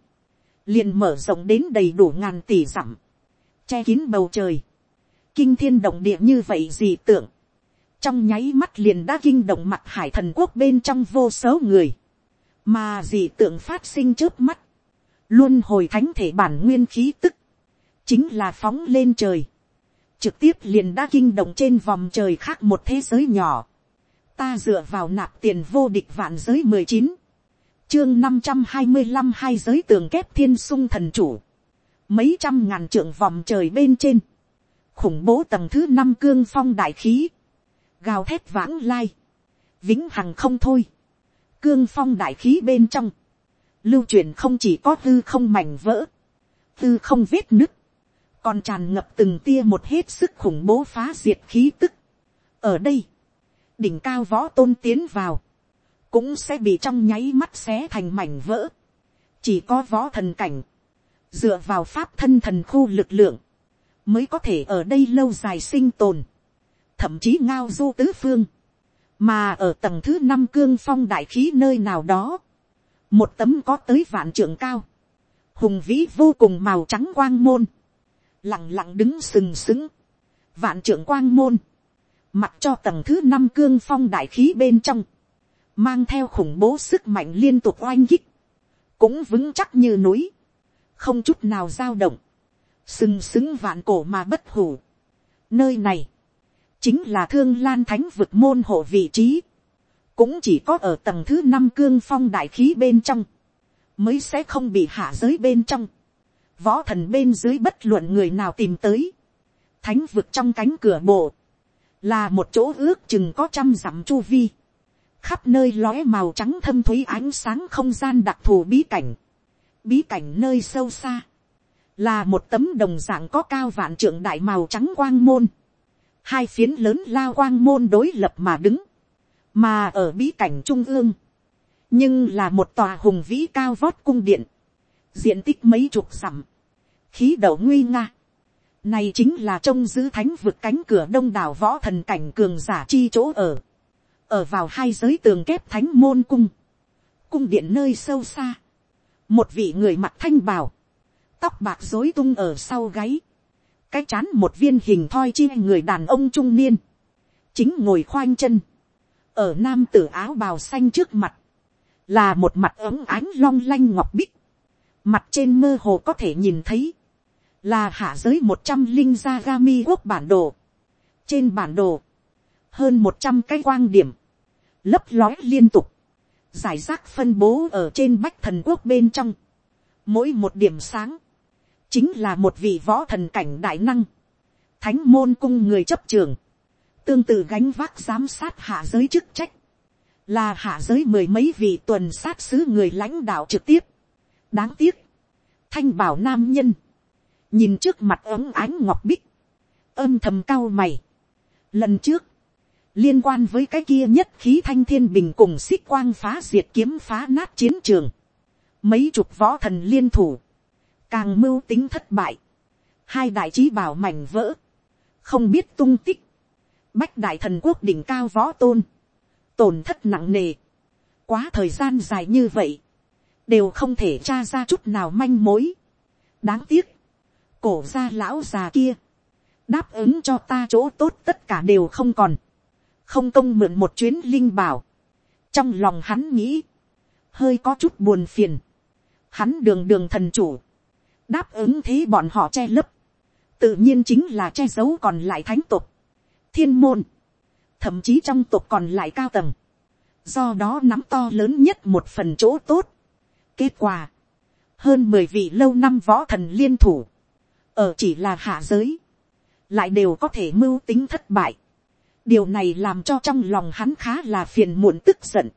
liền mở rộng đến đầy đủ ngàn tỷ dặm, che kín bầu trời, kinh thiên động địa như vậy gì tưởng, trong nháy mắt liền đã kinh động mặt hải thần quốc bên trong vô số người, mà dị tượng phát sinh trước mắt, luôn hồi thánh thể bản nguyên khí tức, chính là phóng lên trời, trực tiếp liền đã kinh động trên vòng trời khác một thế giới nhỏ, ta dựa vào nạp tiền vô địch vạn giới mười chín, chương năm trăm hai mươi năm hai giới tường kép thiên sung thần chủ, mấy trăm ngàn trượng vòng trời bên trên, khủng bố tầng thứ năm cương phong đại khí, gào thét vãng lai, vĩnh hằng không thôi, cương phong đại khí bên trong, lưu truyền không chỉ có hư không mảnh vỡ, hư không vết nứt, còn tràn ngập từng tia một hết sức khủng bố phá diệt khí tức. ở đây, đỉnh cao võ tôn tiến vào, cũng sẽ bị trong nháy mắt xé thành mảnh vỡ. chỉ có võ thần cảnh, dựa vào pháp thân thần khu lực lượng, mới có thể ở đây lâu dài sinh tồn, thậm chí ngao du tứ phương, mà ở tầng thứ năm cương phong đại khí nơi nào đó, một tấm có tới vạn trưởng cao, hùng vĩ vô cùng màu trắng quang môn, lặng lặng đứng sừng sững, vạn trưởng quang môn, mặc cho tầng thứ năm cương phong đại khí bên trong, mang theo khủng bố sức mạnh liên tục oanh kích, cũng vững chắc như núi, không chút nào dao động, sừng sững vạn cổ mà bất hủ. Nơi này, chính là thương lan thánh vực môn hộ vị trí, cũng chỉ có ở tầng thứ năm cương phong đại khí bên trong, mới sẽ không bị hạ giới bên trong, võ thần bên dưới bất luận người nào tìm tới, thánh vực trong cánh cửa bộ, là một chỗ ước chừng có trăm dặm chu vi, khắp nơi lóe màu trắng thâm thúy ánh sáng không gian đặc thù bí cảnh, bí cảnh nơi sâu xa, là một tấm đồng dạng có cao vạn trượng đại màu trắng quang môn, hai phiến lớn lao quang môn đối lập mà đứng, mà ở bí cảnh trung ương, nhưng là một tòa hùng vĩ cao vót cung điện, diện tích mấy chục dặm, khí đậu nguy nga, này chính là trông giữ thánh vực cánh cửa đông đảo võ thần cảnh cường giả chi chỗ ở, ở vào hai giới tường kép thánh môn cung, cung điện nơi sâu xa, một vị người mặt thanh bào, tóc bạc rối tung ở sau gáy, cái chán một viên hình thoi chi người đàn ông trung niên, chính ngồi khoanh chân, ở nam tử áo bào xanh trước mặt, là một mặt ấm ánh long lanh ngọc bích, mặt trên mơ hồ có thể nhìn thấy, là hạ giới một trăm linh gia gami quốc bản đồ, trên bản đồ, hơn một trăm cái quang điểm, lấp lói liên tục, giải rác phân bố ở trên bách thần quốc bên trong, mỗi một điểm sáng, chính là một vị võ thần cảnh đại năng, thánh môn cung người chấp trường, tương tự gánh vác giám sát hạ giới chức trách, là hạ giới mười mấy vị tuần sát sứ người lãnh đạo trực tiếp. đáng tiếc, thanh bảo nam nhân, nhìn trước mặt ấm ánh ngọc bích, âm thầm cao mày. lần trước, liên quan với cái kia nhất khí thanh thiên bình cùng xích quang phá diệt kiếm phá nát chiến trường, mấy chục võ thần liên thủ, càng mưu tính thất bại, hai đại trí bảo mảnh vỡ, không biết tung tích, bách đại thần quốc đỉnh cao võ tôn, tổn thất nặng nề, quá thời gian dài như vậy, đều không thể tra ra chút nào manh mối. đáng tiếc, cổ gia lão già kia, đáp ứng cho ta chỗ tốt tất cả đều không còn, không công mượn một chuyến linh bảo, trong lòng hắn nghĩ, hơi có chút buồn phiền, hắn đường đường thần chủ, đáp ứng thế bọn họ che lấp, tự nhiên chính là che giấu còn lại thánh tục, thiên môn, thậm chí trong tục còn lại cao tầng, do đó nắm to lớn nhất một phần chỗ tốt. kết quả, hơn mười vị lâu năm võ thần liên thủ, ở chỉ là hạ giới, lại đều có thể mưu tính thất bại. điều này làm cho trong lòng hắn khá là phiền muộn tức giận,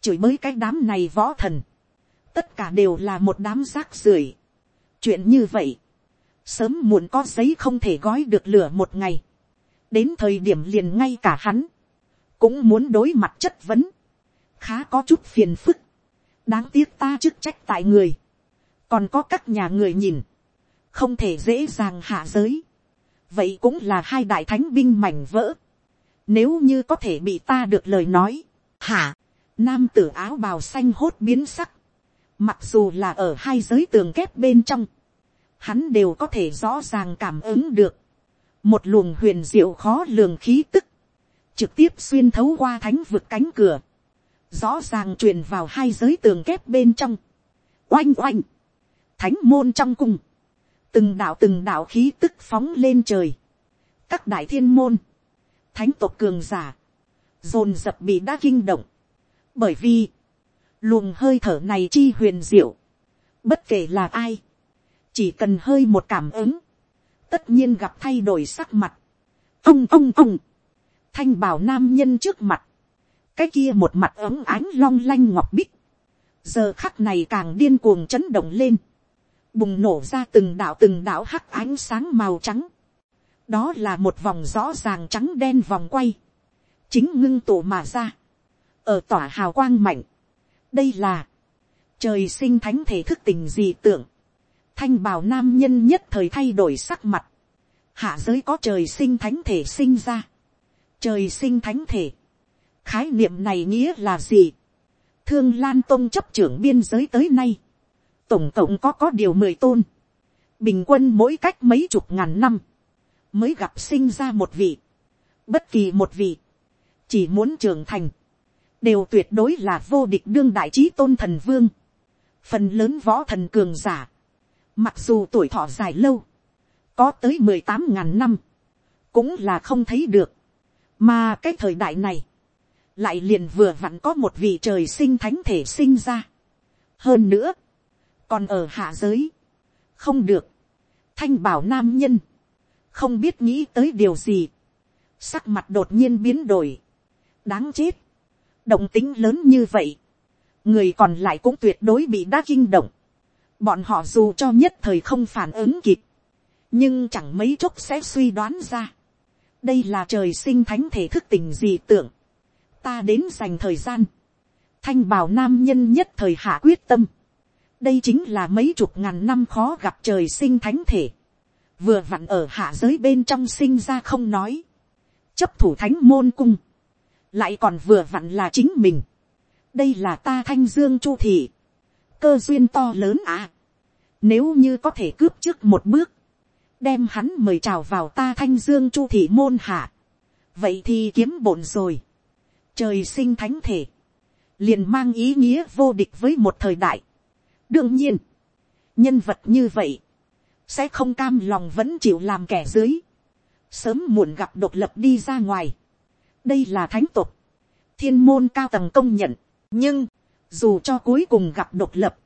chửi mới cái đám này võ thần, tất cả đều là một đám rác rưởi. chuyện như vậy, sớm muộn có giấy không thể gói được lửa một ngày, đến thời điểm liền ngay cả hắn, cũng muốn đối mặt chất vấn, khá có chút phiền phức, đáng tiếc ta chức trách tại người, còn có các nhà người nhìn, không thể dễ dàng hạ giới, vậy cũng là hai đại thánh binh mảnh vỡ, nếu như có thể bị ta được lời nói, hả, nam tử áo bào xanh hốt biến sắc, mặc dù là ở hai giới tường kép bên trong, hắn đều có thể rõ ràng cảm ứng được, một luồng huyền diệu khó lường khí tức, trực tiếp xuyên thấu qua thánh vực cánh cửa, rõ ràng truyền vào hai giới tường kép bên trong, oanh oanh, thánh môn trong cung, từng đạo từng đạo khí tức phóng lên trời, các đại thiên môn, thánh tộc cường giả, dồn dập bị đã kinh động, bởi vì, luồng hơi thở này chi huyền diệu, bất kể là ai, chỉ cần hơi một cảm ứng, tất nhiên gặp thay đổi sắc mặt, ông ông ông, thanh bảo nam nhân trước mặt, cái kia một mặt ấm ánh long lanh ngọc bích, giờ khắc này càng điên cuồng chấn động lên, bùng nổ ra từng đạo từng đạo hắc ánh sáng màu trắng, đó là một vòng rõ ràng trắng đen vòng quay, chính ngưng tụ mà ra, ở tỏa hào quang mạnh, đây là, trời sinh thánh thể thức tình gì tưởng, thanh bào nam nhân nhất thời thay đổi sắc mặt, hạ giới có trời sinh thánh thể sinh ra, trời sinh thánh thể, khái niệm này nghĩa là gì, thương lan tông chấp trưởng biên giới tới nay, tổng cộng có có điều mười tôn, bình quân mỗi cách mấy chục ngàn năm, mới gặp sinh ra một vị, bất kỳ một vị, chỉ muốn trưởng thành, đều tuyệt đối là vô địch đương đại trí tôn thần vương, phần lớn võ thần cường giả, mặc dù tuổi thọ dài lâu, có tới mười tám ngàn năm, cũng là không thấy được, mà cái thời đại này, lại liền vừa vặn có một vị trời sinh thánh thể sinh ra. hơn nữa, còn ở hạ giới, không được, thanh bảo nam nhân, không biết nghĩ tới điều gì, sắc mặt đột nhiên biến đổi, đáng chết, động tính lớn như vậy, người còn lại cũng tuyệt đối bị đa kinh động, bọn họ dù cho nhất thời không phản ứng kịp, nhưng chẳng mấy chốc sẽ suy đoán ra, đây là trời sinh thánh thể thức tình gì tưởng, ta đến dành thời gian, thanh bảo nam nhân nhất thời hạ quyết tâm, đây chính là mấy chục ngàn năm khó gặp trời sinh thánh thể, vừa vặn ở hạ giới bên trong sinh ra không nói, chấp thủ thánh môn cung, lại còn vừa vặn là chính mình, đây là ta thanh dương chu thị, cơ duyên to lớn à, nếu như có thể cướp trước một bước, đem hắn mời chào vào ta thanh dương chu thị môn hạ, vậy thì kiếm bổn rồi, trời sinh thánh thể, liền mang ý nghĩa vô địch với một thời đại đương nhiên, nhân vật như vậy, sẽ không cam lòng vẫn chịu làm kẻ dưới, sớm muộn gặp độc lập đi ra ngoài. đây là thánh tục, thiên môn cao tầng công nhận, nhưng, dù cho cuối cùng gặp độc lập,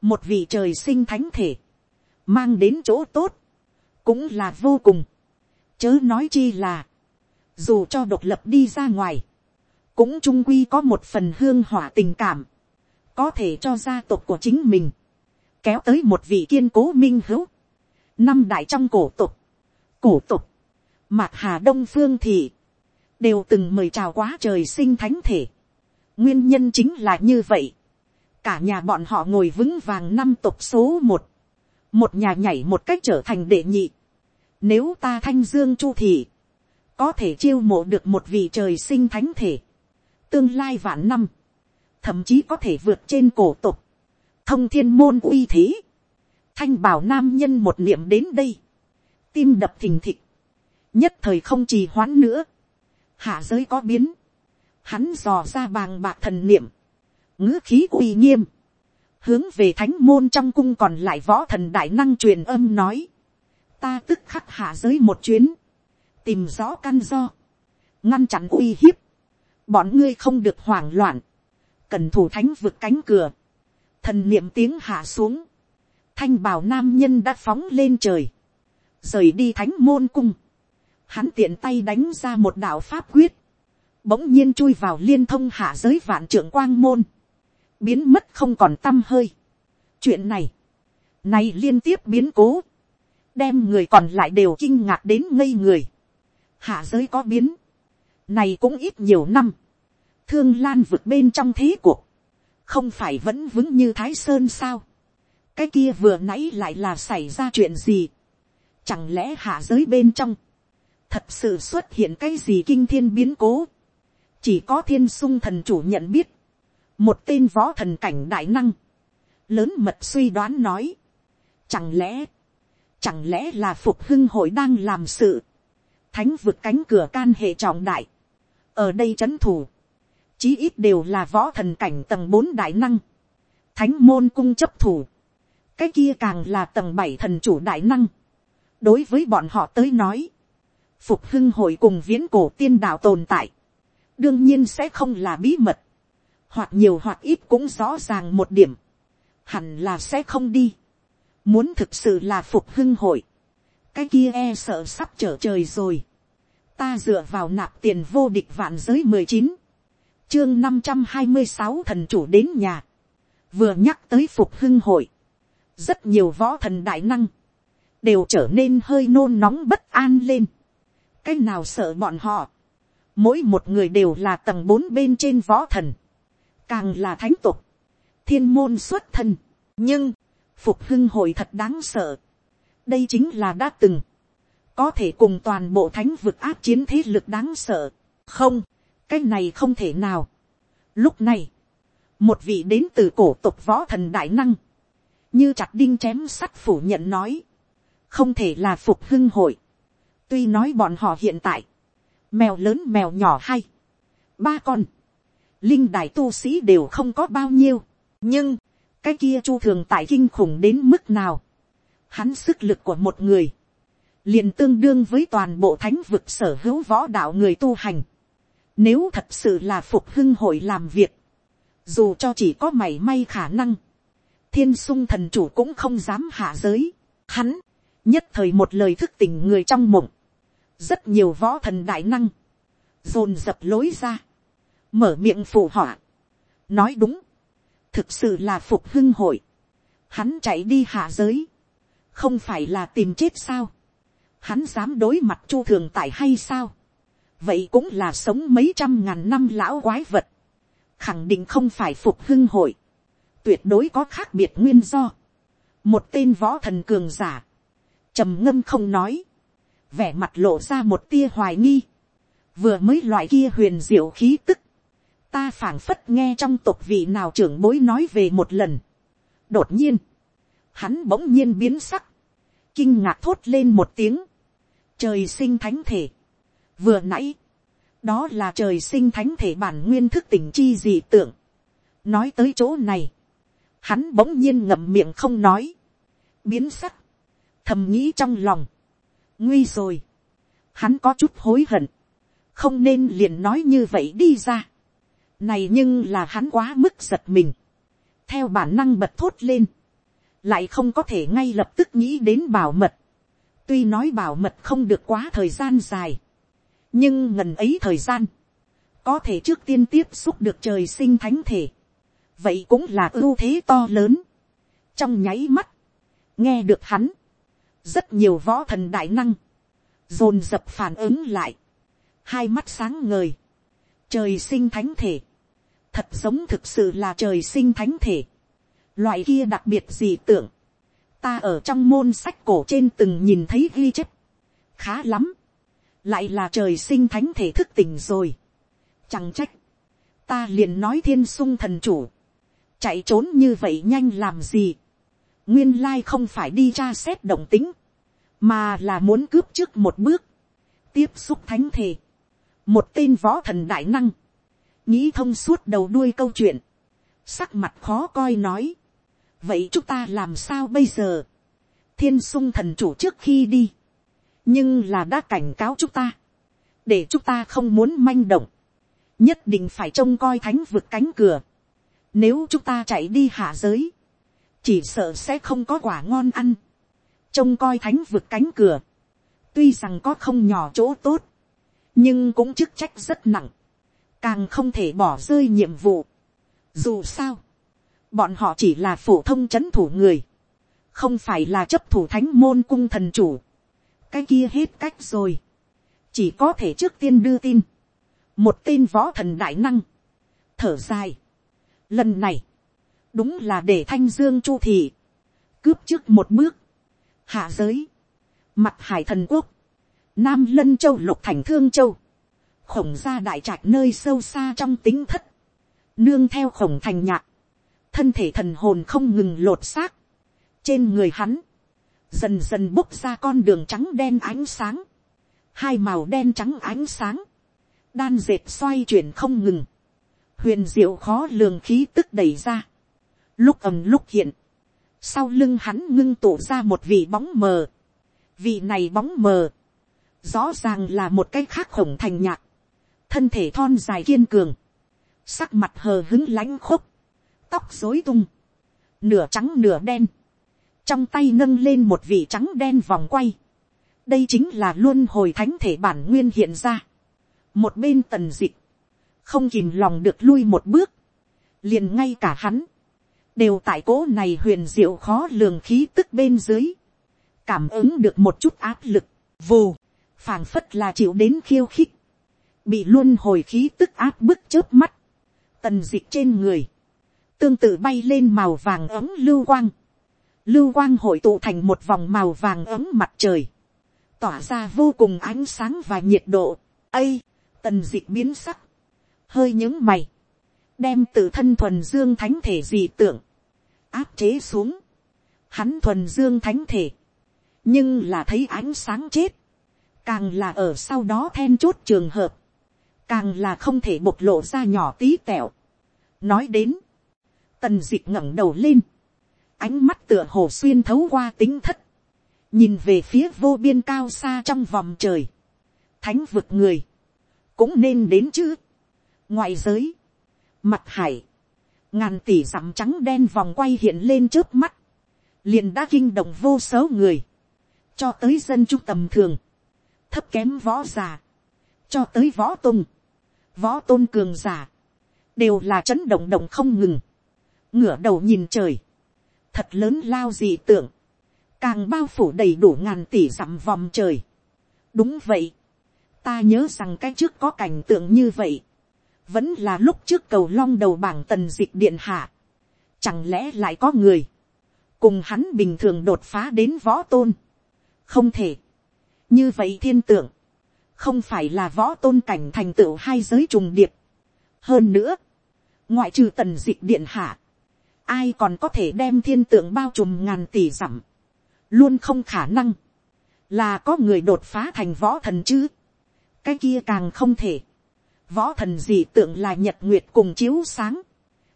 một vị trời sinh thánh thể, mang đến chỗ tốt, cũng là vô cùng, chớ nói chi là, dù cho độc lập đi ra ngoài, cũng trung quy có một phần hương hỏa tình cảm, có thể cho gia tộc của chính mình, kéo tới một vị kiên cố minh hữu, năm đại trong cổ tục, cổ tục, mạc hà đông phương thị, đều từng mời chào quá trời sinh thánh thể. nguyên nhân chính là như vậy. cả nhà bọn họ ngồi vững vàng năm tục số một, một nhà nhảy một cách trở thành đệ nhị. nếu ta thanh dương chu thị, có thể chiêu mộ được một vị trời sinh thánh thể, tương lai vạn năm, thậm chí có thể vượt trên cổ tục, thông thiên môn uy thế, thanh bảo nam nhân một niệm đến đây, tim đập thình thịch, nhất thời không trì hoãn nữa, hạ giới có biến, hắn dò ra bàng bạc thần niệm, ngữ khí uy nghiêm, hướng về thánh môn trong cung còn lại võ thần đại năng truyền âm nói, ta tức khắc hạ giới một chuyến, tìm rõ căn do, ngăn chặn uy hiếp, bọn ngươi không được hoảng loạn, cần thủ thánh vượt cánh cửa, thần niệm tiếng hạ xuống, thanh bảo nam nhân đã phóng lên trời, rời đi thánh môn cung, hắn tiện tay đánh ra một đạo pháp quyết, bỗng nhiên chui vào liên thông hạ giới vạn trưởng quang môn, biến mất không còn t â m hơi. chuyện này, này liên tiếp biến cố, đem người còn lại đều kinh ngạc đến ngây người, hạ giới có biến, này cũng ít nhiều năm, thương lan vượt bên trong thế cuộc, không phải vẫn vững như thái sơn sao, cái kia vừa nãy lại là xảy ra chuyện gì, chẳng lẽ hạ giới bên trong, thật sự xuất hiện cái gì kinh thiên biến cố, chỉ có thiên sung thần chủ nhận biết, một tên võ thần cảnh đại năng, lớn mật suy đoán nói, chẳng lẽ, chẳng lẽ là phục hưng hội đang làm sự, thánh vượt cánh cửa can hệ trọng đại, ở đây c h ấ n thủ, chí ít đều là võ thần cảnh tầng bốn đại năng, thánh môn cung chấp thủ, cái kia càng là tầng bảy thần chủ đại năng, đối với bọn họ tới nói, phục hưng hội cùng viễn cổ tiên đạo tồn tại, đương nhiên sẽ không là bí mật, hoặc nhiều hoặc ít cũng rõ ràng một điểm, hẳn là sẽ không đi. Muốn thực sự là phục hưng hội, cái kia e sợ sắp trở trời rồi. Ta dựa vào nạp tiền vô địch vạn giới mười chín, chương năm trăm hai mươi sáu thần chủ đến nhà, vừa nhắc tới phục hưng hội, rất nhiều võ thần đại năng, đều trở nên hơi nôn nóng bất an lên. Cái nào sợ bọn họ, mỗi một người đều là tầng bốn bên trên võ thần, càng là thánh tục, thiên môn xuất thân, nhưng, phục hưng hội thật đáng sợ, đây chính là đã từng, có thể cùng toàn bộ thánh vực áp chiến thế lực đáng sợ, không, cái này không thể nào. Lúc này, một vị đến từ cổ tộc võ thần đại năng, như chặt đinh chém sắt phủ nhận nói, không thể là phục hưng hội, tuy nói bọn họ hiện tại, mèo lớn mèo nhỏ hay, ba con, linh đài tu sĩ đều không có bao nhiêu, nhưng, cái kia chu thường tại kinh khủng đến mức nào, hắn sức lực của một người, liền tương đương với toàn bộ thánh vực sở hữu võ đạo người tu hành. Nếu thật sự là phục hưng hội làm việc, dù cho chỉ có mảy may khả năng, thiên sung thần chủ cũng không dám hạ giới. Hắn, nhất thời một lời thức tỉnh người trong mộng, rất nhiều võ thần đại năng, dồn dập lối ra, mở miệng phụ họa, nói đúng, thực sự là phục hưng hội, hắn chạy đi hạ giới, không phải là tìm chết sao, hắn dám đối mặt chu thường tại hay sao, vậy cũng là sống mấy trăm ngàn năm lão quái vật, khẳng định không phải phục hưng hội, tuyệt đối có khác biệt nguyên do, một tên võ thần cường giả, trầm ngâm không nói, vẻ mặt lộ ra một tia hoài nghi, vừa mới loại kia huyền diệu khí tức, ta phảng phất nghe trong tộc vị nào trưởng bối nói về một lần. đột nhiên, hắn bỗng nhiên biến sắc, kinh ngạc thốt lên một tiếng, trời sinh thánh thể, vừa nãy, đó là trời sinh thánh thể bản nguyên thức tỉnh chi dị tưởng, nói tới chỗ này, hắn bỗng nhiên ngậm miệng không nói, biến sắc, thầm nghĩ trong lòng, nguy rồi. Hắn có chút hối hận. Không nên liền nói như vậy đi ra. Này nhưng là hắn quá mức giật mình. Theo bản năng bật thốt lên. Lại không có thể ngay lập tức nghĩ đến bảo mật. Tuy nói bảo mật không được quá thời gian dài. Nhưng ngần ấy thời gian. có thể trước tiên tiếp xúc được trời sinh thánh thể, vậy cũng là ưu thế to lớn. trong nháy mắt, nghe được hắn, rất nhiều võ thần đại năng, dồn dập phản ứng lại, hai mắt sáng ngời, trời sinh thánh thể, thật giống thực sự là trời sinh thánh thể, loại kia đặc biệt gì tưởng, ta ở trong môn sách cổ trên từng nhìn thấy ghi chép, khá lắm, lại là trời sinh thánh thể thức tỉnh rồi, chẳng trách, ta liền nói thiên sung thần chủ, chạy trốn như vậy nhanh làm gì, nguyên lai không phải đi tra xét động tính, mà là muốn cướp trước một bước, tiếp xúc thánh thể, một tên võ thần đại năng, nghĩ thông suốt đầu đuôi câu chuyện, sắc mặt khó coi nói, vậy chúng ta làm sao bây giờ, thiên sung thần chủ trước khi đi, nhưng là đã cảnh cáo chúng ta, để chúng ta không muốn manh động, nhất định phải trông coi thánh vượt cánh cửa, nếu chúng ta chạy đi hạ giới, chỉ sợ sẽ không có quả ngon ăn, trông coi thánh vượt cánh cửa, tuy rằng có không nhỏ chỗ tốt, nhưng cũng chức trách rất nặng, càng không thể bỏ rơi nhiệm vụ. Dù sao, bọn họ chỉ là phổ thông c h ấ n thủ người, không phải là chấp thủ thánh môn cung thần chủ cái kia hết cách rồi, chỉ có thể trước tiên đưa tin, một tên võ thần đại năng, thở dài. Lần này, đúng là để thanh dương chu thị, cướp trước một bước, hạ giới, mặt hải thần quốc, nam lân châu lục thành thương châu, khổng gia đại trạch nơi sâu xa trong tính thất, nương theo khổng thành nhạc, thân thể thần hồn không ngừng lột xác, trên người hắn, dần dần bốc ra con đường trắng đen ánh sáng, hai màu đen trắng ánh sáng, đan dệt xoay chuyển không ngừng, huyền diệu khó lường khí tức đẩy ra, lúc ầm lúc hiện, sau lưng hắn ngưng tụ ra một vị bóng mờ, vị này bóng mờ, rõ ràng là một cái khác khổng thành nhạc, thân thể thon dài kiên cường, sắc mặt hờ hứng lãnh khúc, tóc dối tung, nửa trắng nửa đen, trong tay nâng lên một vị trắng đen vòng quay, đây chính là luôn hồi thánh thể bản nguyên hiện ra, một bên tần dịch, không kìm lòng được lui một bước, liền ngay cả hắn, đều tại cố này huyền diệu khó lường khí tức bên dưới, cảm ứng được một chút áp lực, vù, phảng phất là chịu đến khiêu khích, bị luôn hồi khí tức áp bức trước mắt, tần dịch trên người, tương tự bay lên màu vàng ấm lưu quang, lưu quang hội tụ thành một vòng màu vàng ấm mặt trời, tỏa ra vô cùng ánh sáng và nhiệt độ, ây, tần d ị c h biến sắc, hơi những mày, đem tự thân thuần dương thánh thể gì tưởng, áp chế xuống, hắn thuần dương thánh thể, nhưng là thấy ánh sáng chết, càng là ở sau đó then chốt trường hợp, càng là không thể bộc lộ ra nhỏ tí tẹo. nói đến, tần d ị ngẩng đầu lên, ánh mắt tựa hồ xuyên thấu qua tính thất, nhìn về phía vô biên cao xa trong vòng trời, thánh vực người, cũng nên đến chứ, ngoại giới, mặt hải, ngàn tỷ dặm trắng đen vòng quay hiện lên trước mắt, liền đã kinh động vô số người, cho tới dân trung tầm thường, thấp kém võ già, cho tới võ tôn, võ tôn cường giả, đều là chấn động động không ngừng. Ngửa đầu nhìn trời, thật lớn lao dị tưởng, càng bao phủ đầy đủ ngàn tỷ dặm vòng trời. đúng vậy, ta nhớ rằng cái trước có cảnh tượng như vậy, vẫn là lúc trước cầu long đầu bảng tần dịch điện hạ, chẳng lẽ lại có người, cùng hắn bình thường đột phá đến võ tôn, không thể, như vậy thiên tượng, không phải là võ tôn cảnh thành tựu hai giới trùng điệp. hơn nữa, ngoại trừ tần dịch điện hạ, ai còn có thể đem thiên tượng bao trùm ngàn tỷ dặm, luôn không khả năng, là có người đột phá thành võ thần chứ, cái kia càng không thể, võ thần gì tượng là nhật nguyệt cùng chiếu sáng,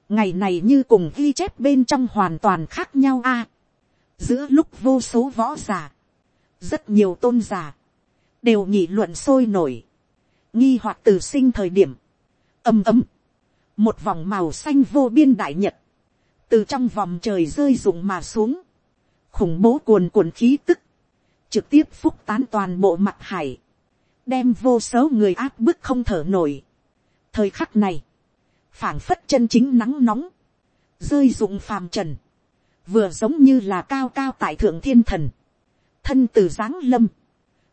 ngày này như cùng ghi chép bên trong hoàn toàn khác nhau a, giữa lúc vô số võ giả, rất nhiều tôn giả, đều nhị luận sôi nổi, nghi hoặc từ sinh thời điểm, ầm ầm, một vòng màu xanh vô biên đại nhật, từ trong vòng trời rơi rụng mà xuống, khủng bố cuồn cuộn khí tức, trực tiếp phúc tán toàn bộ mặt hải, đem vô số người áp bức không thở nổi, thời khắc này, phảng phất chân chính nắng nóng, rơi dụng phàm trần, vừa giống như là cao cao tại thượng thiên thần, thân từ giáng lâm,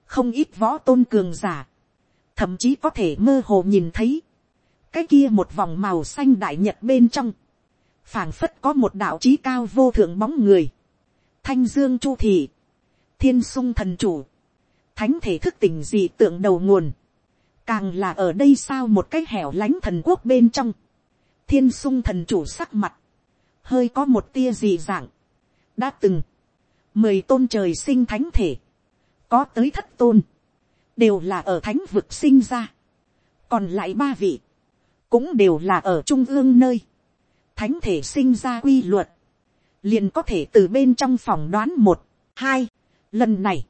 không ít võ tôn cường giả, thậm chí có thể mơ hồ nhìn thấy, cái kia một vòng màu xanh đại nhật bên trong, phảng phất có một đạo trí cao vô thượng bóng người, thanh dương chu thị, thiên sung thần chủ, thánh thể thức tỉnh dị tượng đầu nguồn, càng là ở đây sao một cái hẻo lánh thần quốc bên trong, thiên sung thần chủ sắc mặt, hơi có một tia dị dạng, đã từng, mười tôn trời sinh thánh thể, có tới thất tôn, đều là ở thánh vực sinh ra, còn lại ba vị, cũng đều là ở trung ương nơi, thánh thể sinh ra quy luật, liền có thể từ bên trong phòng đoán một, hai, lần này,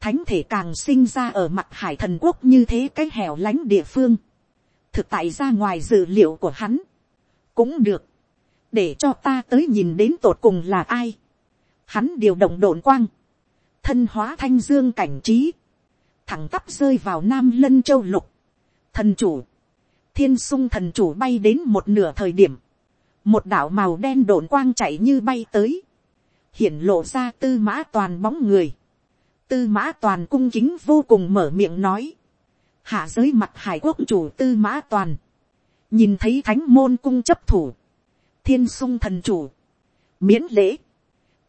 thánh thể càng sinh ra ở mặt hải thần quốc như thế cái hẻo lánh địa phương, thực tại ra ngoài dự liệu của hắn, cũng được, để cho ta tới nhìn đến tột cùng là ai, hắn điều động đồn quang, thân hóa thanh dương cảnh trí, thẳng tắp rơi vào nam lân châu lục, thần chủ, thiên sung thần chủ bay đến một nửa thời điểm, một đảo màu đen đổn quang chạy như bay tới, hiển lộ ra tư mã toàn bóng người, tư mã toàn cung kính vô cùng mở miệng nói, hạ giới mặt hải quốc chủ tư mã toàn, nhìn thấy thánh môn cung chấp thủ, thiên sung thần chủ, miễn lễ,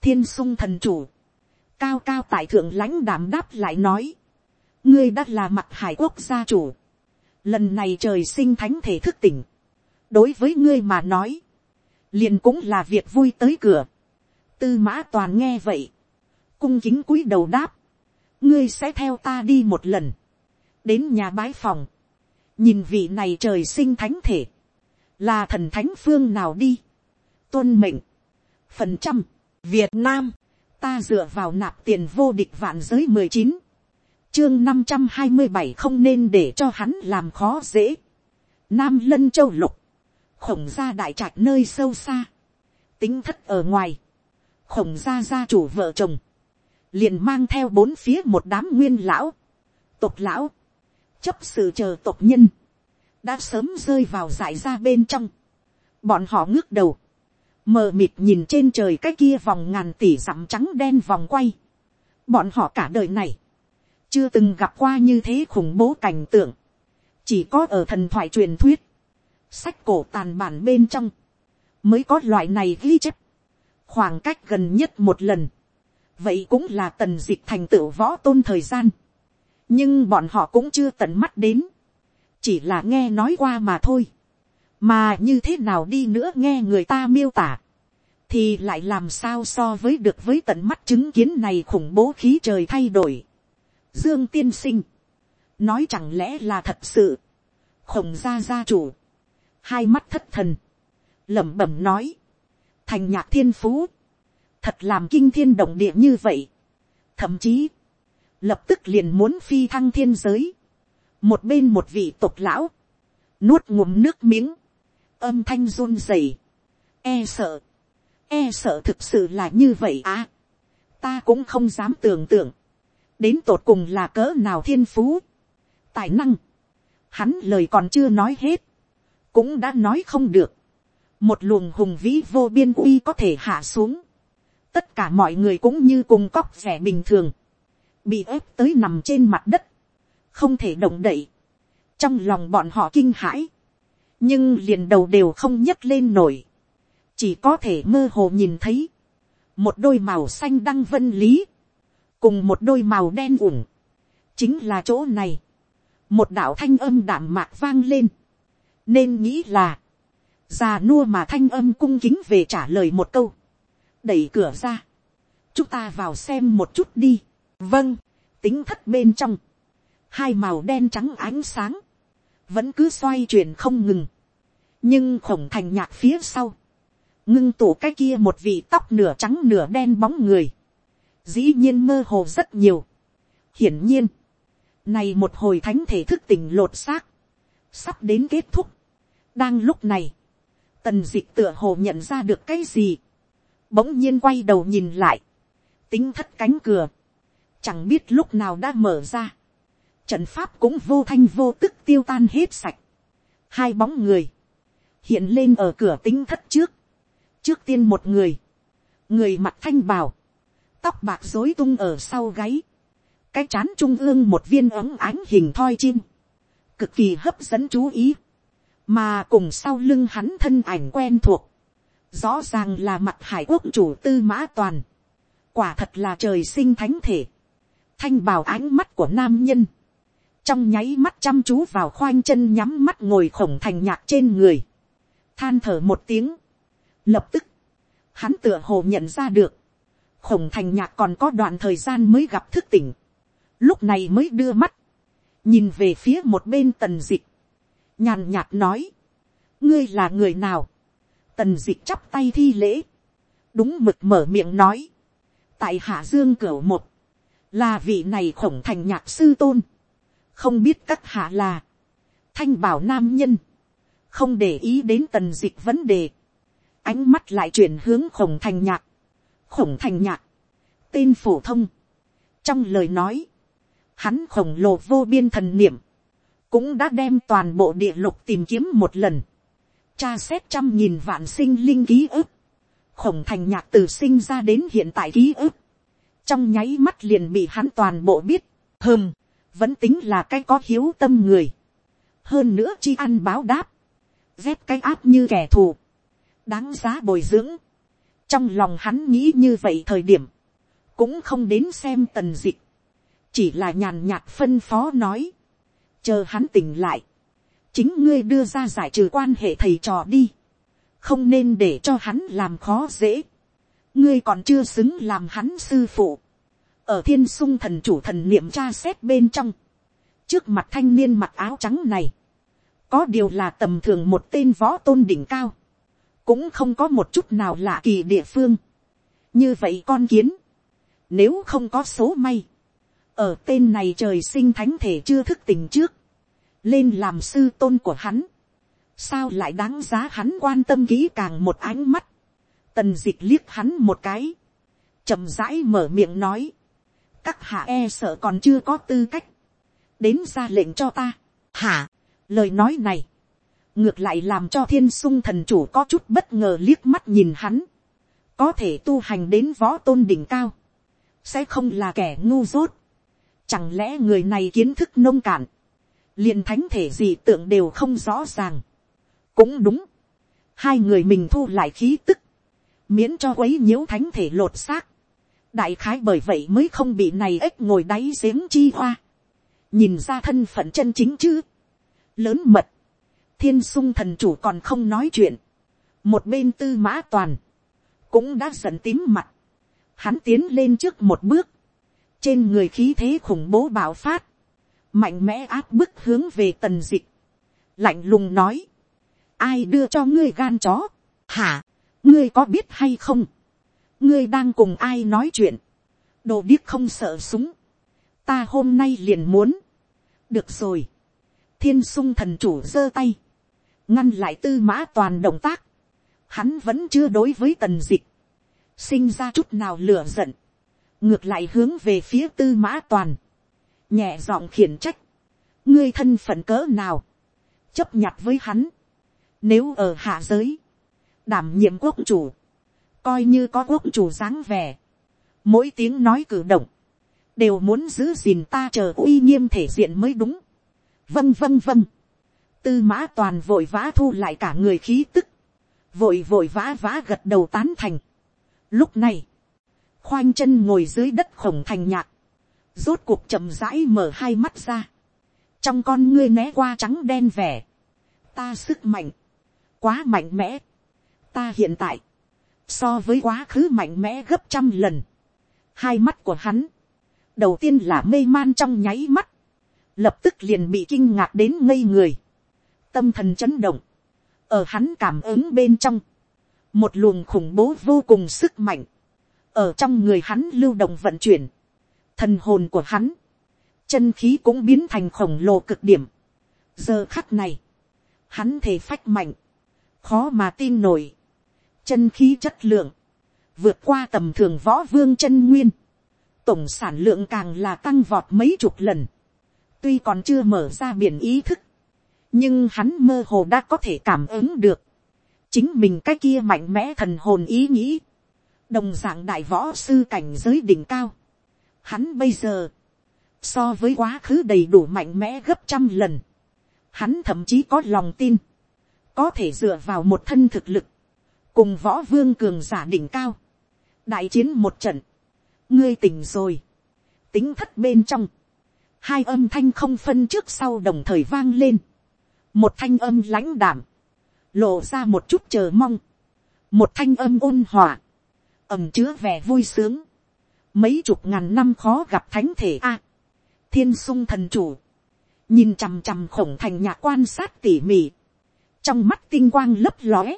thiên sung thần chủ, cao cao tại thượng lãnh đảm đáp lại nói, ngươi đã là mặt hải quốc gia chủ, lần này trời sinh thánh thể thức tỉnh, đối với ngươi mà nói, liền cũng là việc vui tới cửa, tư mã toàn nghe vậy, cung kính cúi đầu đáp, ngươi sẽ theo ta đi một lần, đến nhà bái phòng, nhìn vị này trời sinh thánh thể, là thần thánh phương nào đi, tuân mệnh, phần trăm, việt nam, ta dựa vào nạp tiền vô địch vạn giới mười chín, chương năm trăm hai mươi bảy không nên để cho hắn làm khó dễ. Nam lân châu lục, khổng gia đại trạch nơi sâu xa, tính thất ở ngoài, khổng gia gia chủ vợ chồng, liền mang theo bốn phía một đám nguyên lão, tộc lão, chấp sự chờ tộc nhân, đã sớm rơi vào giải ra bên trong. Bọn họ ngước đầu, mờ mịt nhìn trên trời cái kia vòng ngàn tỷ dặm trắng đen vòng quay. Bọn họ cả đời này, chưa từng gặp qua như thế khủng bố cảnh tượng, chỉ có ở thần thoại truyền thuyết, sách cổ tàn bản bên trong, mới có loại này ghi chép, khoảng cách gần nhất một lần, vậy cũng là tần dịch thành tựu võ tôn thời gian, nhưng bọn họ cũng chưa tận mắt đến, chỉ là nghe nói qua mà thôi, mà như thế nào đi nữa nghe người ta miêu tả, thì lại làm sao so với được với tận mắt chứng kiến này khủng bố khí trời thay đổi. Dương tiên sinh, nói chẳng lẽ là thật sự, khổng gia gia chủ, hai mắt thất thần, lẩm bẩm nói, thành nhạc thiên phú, thật làm kinh thiên động địa như vậy, thậm chí, lập tức liền muốn phi thăng thiên giới, một bên một vị tục lão, nuốt ngụm nước miếng, âm thanh run rẩy, e sợ, e sợ thực sự là như vậy à, ta cũng không dám tưởng tượng, đến tột cùng là cỡ nào thiên phú, tài năng, hắn lời còn chưa nói hết, cũng đã nói không được, một luồng hùng vĩ vô biên uy có thể hạ xuống, tất cả mọi người cũng như cùng cóc vẻ bình thường, bị ép tới nằm trên mặt đất, không thể động đậy, trong lòng bọn họ kinh hãi, nhưng liền đầu đều không nhấc lên nổi, chỉ có thể mơ hồ nhìn thấy, một đôi màu xanh đăng vân lý, cùng một đôi màu đen ủng, chính là chỗ này, một đạo thanh âm đảm mạc vang lên, nên nghĩ là, già nua mà thanh âm cung kính về trả lời một câu, đẩy cửa ra, chúng ta vào xem một chút đi, vâng, tính thất bên trong, hai màu đen trắng ánh sáng, vẫn cứ xoay chuyển không ngừng, nhưng khổng thành nhạc phía sau, ngưng tủ cái kia một vị tóc nửa trắng nửa đen bóng người, dĩ nhiên mơ hồ rất nhiều. hiển nhiên, này một hồi thánh thể thức tỉnh lột xác, sắp đến kết thúc đang lúc này, tần dịch tựa hồ nhận ra được cái gì, bỗng nhiên quay đầu nhìn lại, tính thất cánh cửa, chẳng biết lúc nào đã mở ra, trận pháp cũng vô thanh vô tức tiêu tan hết sạch, hai bóng người, hiện lên ở cửa tính thất trước, trước tiên một người, người mặt thanh bào, tóc bạc rối tung ở sau gáy, cái chán trung ương một viên ống ánh hình thoi chim, cực kỳ hấp dẫn chú ý, mà cùng sau lưng hắn thân ảnh quen thuộc, rõ ràng là mặt hải quốc chủ tư mã toàn, quả thật là trời sinh thánh thể, thanh bào ánh mắt của nam nhân, trong nháy mắt chăm chú vào khoanh chân nhắm mắt ngồi khổng thành nhạc trên người, than thở một tiếng, lập tức, hắn tựa hồ nhận ra được, khổng thành nhạc còn có đoạn thời gian mới gặp thức tỉnh, lúc này mới đưa mắt, nhìn về phía một bên tần dịch, nhàn nhạt nói, ngươi là người nào, tần dịch chắp tay thi lễ, đúng mực mở miệng nói, tại hạ dương cửu một, là vị này khổng thành nhạc sư tôn, không biết các hạ là, thanh bảo nam nhân, không để ý đến tần dịch vấn đề, ánh mắt lại chuyển hướng khổng thành nhạc, khổng thành nhạc, tên phổ thông, trong lời nói, hắn khổng lồ vô biên thần niệm, cũng đã đem toàn bộ địa lục tìm kiếm một lần, tra xét trăm nghìn vạn sinh linh ký ức, khổng thành nhạc từ sinh ra đến hiện tại ký ức, trong nháy mắt liền bị hắn toàn bộ biết, hơm, vẫn tính là cái có hiếu tâm người, hơn nữa chi ăn báo đáp, dép cái áp như kẻ thù, đáng giá bồi dưỡng, trong lòng hắn nghĩ như vậy thời điểm, cũng không đến xem tần dịch, chỉ là nhàn nhạt phân phó nói, chờ hắn tỉnh lại, chính ngươi đưa ra giải trừ quan hệ thầy trò đi, không nên để cho hắn làm khó dễ, ngươi còn chưa xứng làm hắn sư phụ, ở thiên sung thần chủ thần niệm tra xét bên trong, trước mặt thanh niên mặc áo trắng này, có điều là tầm thường một tên võ tôn đỉnh cao, cũng không có một chút nào lạ kỳ địa phương. như vậy con kiến, nếu không có số may, ở tên này trời sinh thánh thể chưa thức tỉnh trước, lên làm sư tôn của hắn, sao lại đáng giá hắn quan tâm kỹ càng một ánh mắt, tần d ị c h liếc hắn một cái, chậm rãi mở miệng nói, các hạ e sợ còn chưa có tư cách, đến ra lệnh cho ta, hả, lời nói này, ngược lại làm cho thiên sung thần chủ có chút bất ngờ liếc mắt nhìn hắn, có thể tu hành đến võ tôn đỉnh cao, sẽ không là kẻ ngu dốt, chẳng lẽ người này kiến thức nông cạn, liền thánh thể gì tượng đều không rõ ràng. cũng đúng, hai người mình thu lại khí tức, miễn cho quấy nhiễu thánh thể lột xác. đại khái bởi vậy mới không bị này ếch ngồi đáy giếng chi hoa. nhìn ra thân phận chân chính chứ. lớn mật, thiên sung thần chủ còn không nói chuyện. một bên tư mã toàn, cũng đã giận tím mặt. hắn tiến lên trước một bước, trên người khí thế khủng bố bạo phát, mạnh mẽ áp bức hướng về tần dịch, lạnh lùng nói, ai đưa cho ngươi gan chó, hả, ngươi có biết hay không, ngươi đang cùng ai nói chuyện, đồ điếc không sợ súng, ta hôm nay liền muốn, được rồi, thiên sung thần chủ giơ tay, ngăn lại tư mã toàn động tác, hắn vẫn chưa đối với tần dịch, sinh ra chút nào lửa giận, ngược lại hướng về phía tư mã toàn, nhẹ giọng khiển trách, ngươi thân phận cỡ nào, chấp nhặt với hắn, nếu ở hạ giới, đảm nhiệm quốc chủ, coi như có quốc chủ dáng vẻ, mỗi tiếng nói cử động, đều muốn giữ gìn ta chờ uy nghiêm thể diện mới đúng. vâng vâng vâng, tư mã toàn vội vã thu lại cả người khí tức, vội vội vã vã gật đầu tán thành. lúc này, khoanh chân ngồi dưới đất khổng thành nhạc, rốt cuộc chậm rãi mở hai mắt ra, trong con ngươi né qua trắng đen vẻ, ta sức mạnh, quá mạnh mẽ, ta hiện tại, so với quá khứ mạnh mẽ gấp trăm lần, hai mắt của hắn, đầu tiên là mê man trong nháy mắt, lập tức liền bị kinh ngạc đến ngây người, tâm thần chấn động, ở hắn cảm ứng bên trong, một luồng khủng bố vô cùng sức mạnh, ở trong người hắn lưu động vận chuyển, thần hồn của hắn, chân khí cũng biến thành khổng lồ cực điểm. giờ khắc này, hắn thể phách mạnh, khó mà tin nổi, chân khí chất lượng, vượt qua tầm thường võ vương chân nguyên, tổng sản lượng càng là tăng vọt mấy chục lần, tuy còn chưa mở ra biển ý thức, nhưng hắn mơ hồ đã có thể cảm ứng được, chính mình cái kia mạnh mẽ thần hồn ý nghĩ, đồng d ạ n g đại võ sư cảnh giới đỉnh cao, hắn bây giờ, so với quá khứ đầy đủ mạnh mẽ gấp trăm lần, hắn thậm chí có lòng tin, có thể dựa vào một thân thực lực, cùng võ vương cường giả đỉnh cao, đại chiến một trận, ngươi tỉnh rồi, tính thất bên trong, hai âm thanh không phân trước sau đồng thời vang lên, một thanh âm lãnh đảm, lộ ra một chút chờ mong, một thanh âm ôn hòa, ẩm chứa vẻ vui sướng, mấy chục ngàn năm khó gặp thánh thể a, thiên sung thần chủ, nhìn chằm chằm khổng thành nhà quan sát tỉ mỉ, trong mắt tinh quang lấp lóe,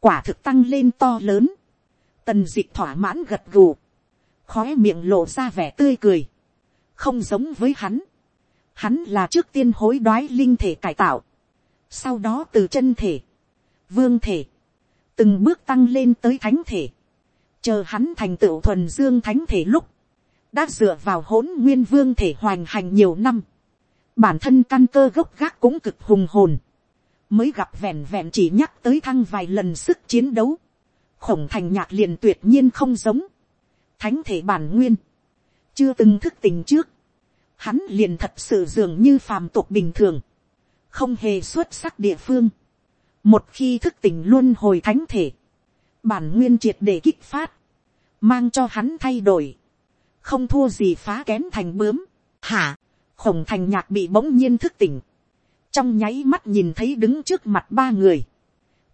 quả thực tăng lên to lớn, tần dịch thỏa mãn gật gù, khói miệng lộ ra vẻ tươi cười, không giống với hắn, hắn là trước tiên hối đoái linh thể cải tạo, sau đó từ chân thể, vương thể, từng bước tăng lên tới thánh thể, chờ hắn thành tựu thuần dương thánh thể lúc, đã dựa vào hỗn nguyên vương thể hoành hành nhiều năm, bản thân căn cơ gốc gác cũng cực hùng hồn, mới gặp vẹn vẹn chỉ nhắc tới thăng vài lần sức chiến đấu, khổng thành nhạc liền tuyệt nhiên không giống, thánh thể bản nguyên, chưa từng thức tình trước, hắn liền thật sự dường như phàm tục bình thường, không hề xuất sắc địa phương. Một khi thức tỉnh luôn hồi thánh thể, bản nguyên triệt để kích phát, mang cho hắn thay đổi, không thua gì phá kén thành bướm, hả, khổng thành nhạc bị bỗng nhiên thức tỉnh, trong nháy mắt nhìn thấy đứng trước mặt ba người,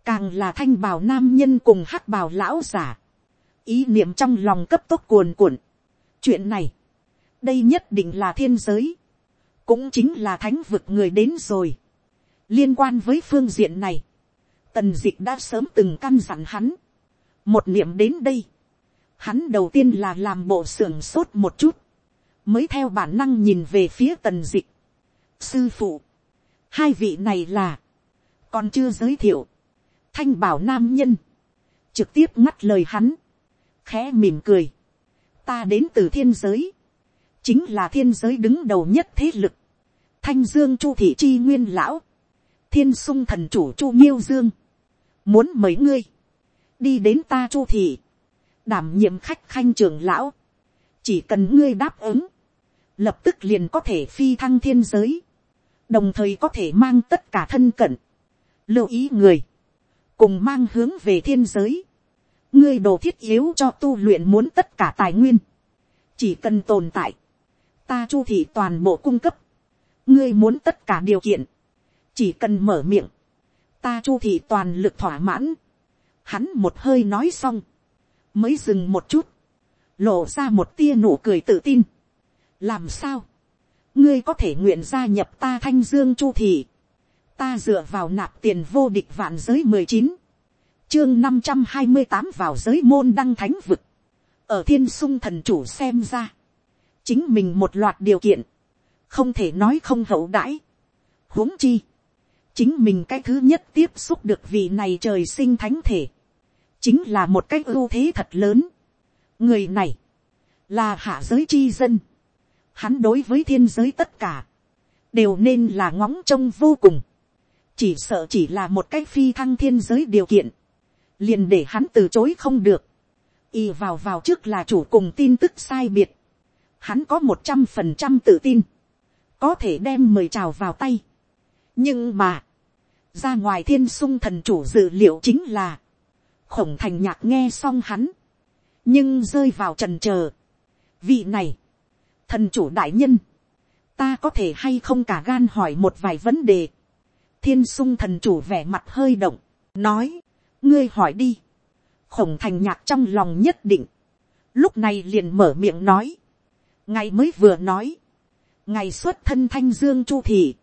càng là thanh bào nam nhân cùng hắc bào lão giả, ý niệm trong lòng cấp tốc cuồn cuộn. chuyện này, đây nhất định là thiên giới, cũng chính là thánh vực người đến rồi. Liên quan với phương diện này, tần d ị c h đã sớm từng căn dặn hắn, một niệm đến đây, hắn đầu tiên là làm bộ sưởng sốt một chút, mới theo bản năng nhìn về phía tần d ị c h sư phụ, hai vị này là, còn chưa giới thiệu, thanh bảo nam nhân, trực tiếp ngắt lời hắn, khẽ mỉm cười, ta đến từ thiên giới, chính là thiên giới đứng đầu nhất thế lực, thanh dương chu thị chi nguyên lão, thiên sung thần chủ chu miêu dương, muốn mấy ngươi, đi đến ta chu thị, đảm nhiệm khách khanh trường lão, chỉ cần ngươi đáp ứng, lập tức liền có thể phi thăng thiên giới, đồng thời có thể mang tất cả thân cận, lưu ý người, cùng mang hướng về thiên giới, ngươi đồ thiết yếu cho tu luyện muốn tất cả tài nguyên, chỉ cần tồn tại, ta chu thị toàn bộ cung cấp, ngươi muốn tất cả điều kiện, chỉ cần mở miệng, ta chu thị toàn lực thỏa mãn, hắn một hơi nói xong, mới dừng một chút, lộ ra một tia nụ cười tự tin. làm sao, ngươi có thể nguyện gia nhập ta thanh dương chu thị, ta dựa vào nạp tiền vô địch vạn giới mười chín, chương năm trăm hai mươi tám vào giới môn đăng thánh vực, ở thiên sung thần chủ xem ra, chính mình một loạt điều kiện, không thể nói không hậu đãi, huống chi, chính mình cái thứ nhất tiếp xúc được vị này trời sinh thánh thể, chính là một cái ưu thế thật lớn. người này, là hạ giới chi dân, hắn đối với thiên giới tất cả, đều nên là ngóng trông vô cùng, chỉ sợ chỉ là một cái phi thăng thiên giới điều kiện, liền để hắn từ chối không được, y vào vào trước là chủ cùng tin tức sai biệt, hắn có một trăm phần trăm tự tin, có thể đem mời chào vào tay, nhưng mà, ra ngoài thiên sung thần chủ dự liệu chính là, khổng thành nhạc nghe xong hắn, nhưng rơi vào trần trờ. vị này, thần chủ đại nhân, ta có thể hay không cả gan hỏi một vài vấn đề. thiên sung thần chủ vẻ mặt hơi động, nói, ngươi hỏi đi. khổng thành nhạc trong lòng nhất định, lúc này liền mở miệng nói, ngài mới vừa nói, ngài xuất thân thanh dương chu thị,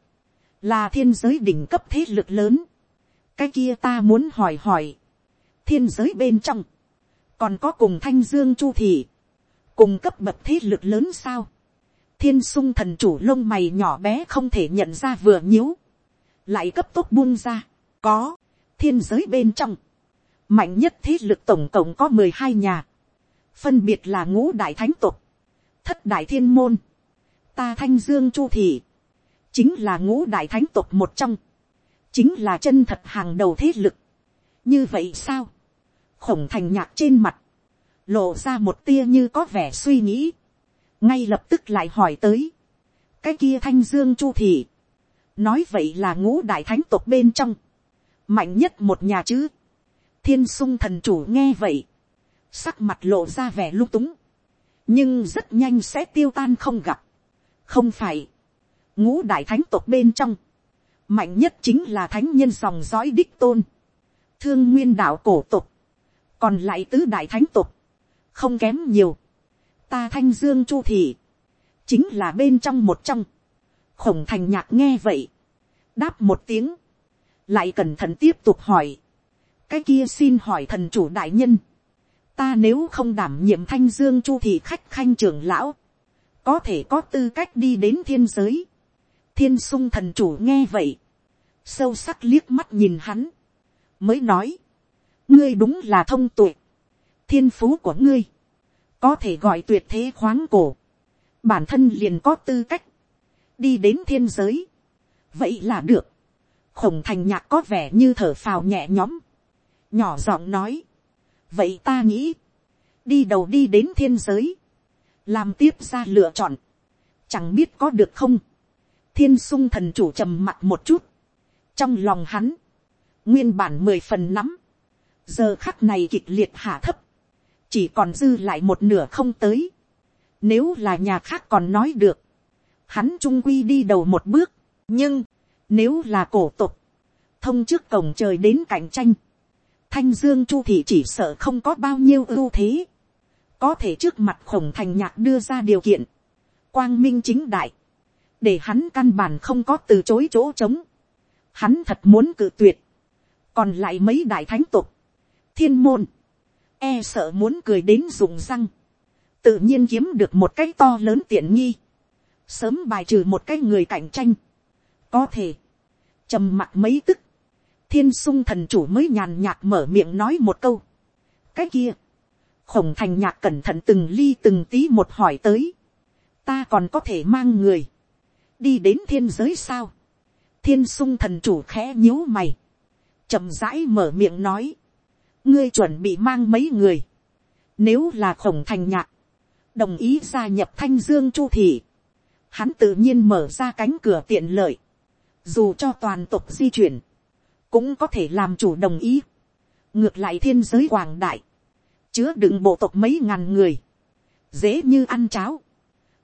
là thiên giới đỉnh cấp thế lực lớn, cái kia ta muốn hỏi hỏi, thiên giới bên trong, còn có cùng thanh dương chu thị, cùng cấp bậc thế lực lớn sao, thiên sung thần chủ lông mày nhỏ bé không thể nhận ra vừa nhíu, lại cấp tốc buông ra, có, thiên giới bên trong, mạnh nhất thế lực tổng cộng có mười hai nhà, phân biệt là ngũ đại thánh tục, thất đại thiên môn, ta thanh dương chu thị, chính là ngũ đại thánh tộc một trong, chính là chân thật hàng đầu thế lực. như vậy sao, khổng thành nhạc trên mặt, lộ ra một tia như có vẻ suy nghĩ, ngay lập tức lại hỏi tới, cái kia thanh dương chu thị, nói vậy là ngũ đại thánh tộc bên trong, mạnh nhất một nhà chứ, thiên sung thần chủ nghe vậy, sắc mặt lộ ra vẻ lung túng, nhưng rất nhanh sẽ tiêu tan không gặp, không phải, ngũ đại thánh tộc bên trong, mạnh nhất chính là thánh nhân dòng dõi đích tôn, thương nguyên đạo cổ tộc, còn lại tứ đại thánh tộc, không kém nhiều, ta thanh dương chu thị, chính là bên trong một trong, khổng thành nhạc nghe vậy, đáp một tiếng, lại cẩn thận tiếp tục hỏi, cái kia xin hỏi thần chủ đại nhân, ta nếu không đảm nhiệm thanh dương chu thị khách khanh trưởng lão, có thể có tư cách đi đến thiên giới thiên sung thần chủ nghe vậy, sâu sắc liếc mắt nhìn hắn, mới nói, ngươi đúng là thông tuệ, thiên phú của ngươi, có thể gọi tuyệt thế khoáng cổ, bản thân liền có tư cách, đi đến thiên giới, vậy là được, khổng thành nhạc có vẻ như thở phào nhẹ nhõm, nhỏ giọng nói, vậy ta nghĩ, đi đầu đi đến thiên giới, làm tiếp ra lựa chọn, chẳng biết có được không, thiên sung thần chủ trầm mặt một chút, trong lòng hắn, nguyên bản mười phần nắm, giờ khắc này kịch liệt hạ thấp, chỉ còn dư lại một nửa không tới, nếu là nhà khác còn nói được, hắn trung quy đi đầu một bước, nhưng, nếu là cổ tục, thông trước cổng trời đến cạnh tranh, thanh dương chu thị chỉ sợ không có bao nhiêu ưu thế, có thể trước mặt khổng thành nhạc đưa ra điều kiện, quang minh chính đại, để hắn căn bản không có từ chối chỗ trống, hắn thật muốn cự tuyệt, còn lại mấy đại thánh tục, thiên môn, e sợ muốn cười đến dùng răng, tự nhiên kiếm được một cái to lớn tiện nghi, sớm bài trừ một cái người cạnh tranh, có thể, trầm mặt mấy tức, thiên sung thần chủ mới nhàn nhạt mở miệng nói một câu, cái kia, khổng thành nhạc cẩn thận từng ly từng tí một hỏi tới, ta còn có thể mang người, đi đến thiên giới sao, thiên sung thần chủ khẽ nhíu mày, chậm rãi mở miệng nói, ngươi chuẩn bị mang mấy người, nếu là khổng thành nhạc, đồng ý gia nhập thanh dương chu thị, hắn tự nhiên mở ra cánh cửa tiện lợi, dù cho toàn tục di chuyển, cũng có thể làm chủ đồng ý, ngược lại thiên giới quảng đại, chứa đựng bộ tộc mấy ngàn người, dễ như ăn cháo,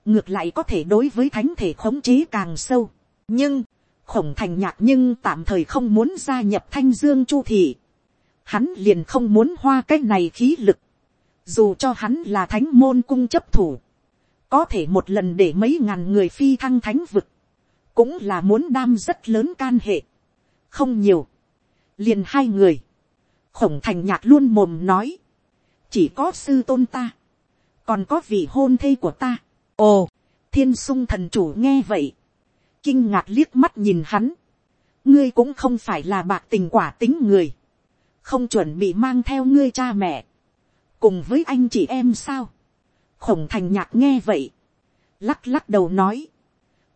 ngược lại có thể đối với thánh thể khống chế càng sâu, nhưng, khổng thành nhạc nhưng tạm thời không muốn gia nhập thanh dương chu thị, hắn liền không muốn hoa cái này khí lực, dù cho hắn là thánh môn cung chấp thủ, có thể một lần để mấy ngàn người phi thăng thánh vực, cũng là muốn đam rất lớn can hệ, không nhiều, liền hai người, khổng thành nhạc luôn mồm nói, chỉ có sư tôn ta, còn có vị hôn thê của ta ồ, thiên sung thần chủ nghe vậy, kinh ngạc liếc mắt nhìn hắn, ngươi cũng không phải là bạc tình quả tính người, không chuẩn bị mang theo ngươi cha mẹ, cùng với anh chị em sao. khổng thành nhạc nghe vậy, lắc lắc đầu nói,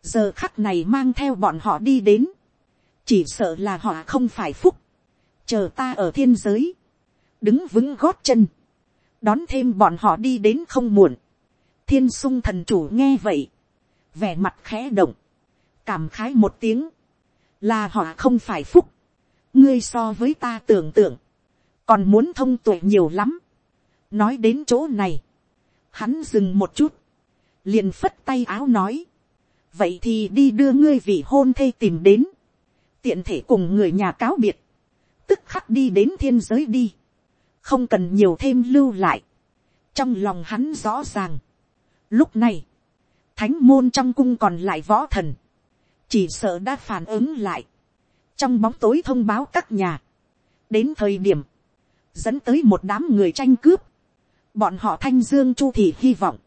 giờ khắc này mang theo bọn họ đi đến, chỉ sợ là họ không phải phúc, chờ ta ở thiên giới, đứng vững gót chân, đón thêm bọn họ đi đến không muộn thiên sung thần chủ nghe vậy, vẻ mặt khẽ động, cảm khái một tiếng, là họ không phải phúc, ngươi so với ta tưởng tượng, còn muốn thông tuệ nhiều lắm. nói đến chỗ này, hắn dừng một chút, liền phất tay áo nói, vậy thì đi đưa ngươi vị hôn thê tìm đến, tiện thể cùng người nhà cáo biệt, tức khắc đi đến thiên giới đi. Không cần nhiều thêm lưu lại. trong lòng hắn rõ ràng lúc này, thánh môn trong cung còn lại võ thần, chỉ sợ đã phản ứng lại, trong bóng tối thông báo các nhà, đến thời điểm, dẫn tới một đám người tranh cướp, bọn họ thanh dương chu thì hy vọng,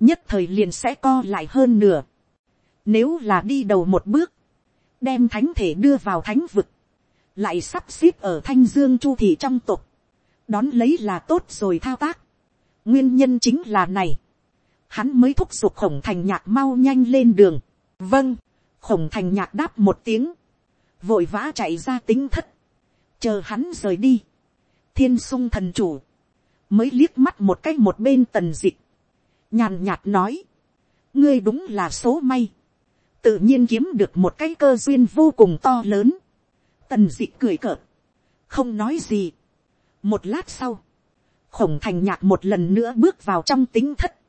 nhất thời liền sẽ co lại hơn nửa, nếu là đi đầu một bước, đem thánh thể đưa vào thánh vực, lại sắp xếp ở thanh dương chu thị trong tục, đón lấy là tốt rồi thao tác. nguyên nhân chính là này hắn mới thúc giục khổng thành nhạc mau nhanh lên đường. vâng, khổng thành nhạc đáp một tiếng. vội vã chạy ra tính thất, chờ hắn rời đi, thiên sung thần chủ, mới liếc mắt một cách một bên tần dịch, nhàn nhạt nói, ngươi đúng là số may, tự nhiên kiếm được một cái cơ duyên vô cùng to lớn, tần dịch cười cợt, không nói gì. một lát sau, khổng thành nhạc một lần nữa bước vào trong tính thất,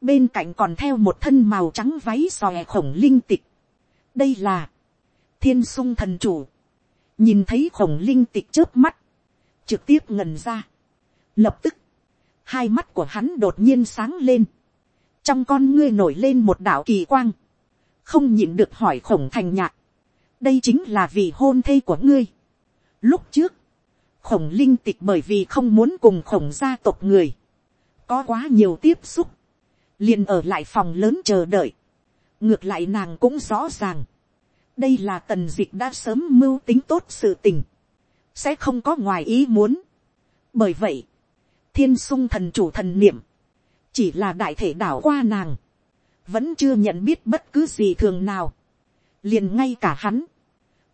bên cạnh còn theo một thân màu trắng váy xòe khổng linh tịch. đây là, thiên sung thần chủ, nhìn thấy khổng linh tịch trước mắt, trực tiếp ngần ra. lập tức, hai mắt của hắn đột nhiên sáng lên, trong con ngươi nổi lên một đạo kỳ quang, không nhịn được hỏi khổng thành nhạc, đây chính là vì hôn thê của ngươi. Lúc trước, khổng linh tịch bởi vì không muốn cùng khổng gia tộc người, có quá nhiều tiếp xúc, liền ở lại phòng lớn chờ đợi. ngược lại nàng cũng rõ ràng, đây là tần dịch đã sớm mưu tính tốt sự tình, sẽ không có ngoài ý muốn. bởi vậy, thiên sung thần chủ thần niệm, chỉ là đại thể đảo qua nàng, vẫn chưa nhận biết bất cứ gì thường nào, liền ngay cả hắn,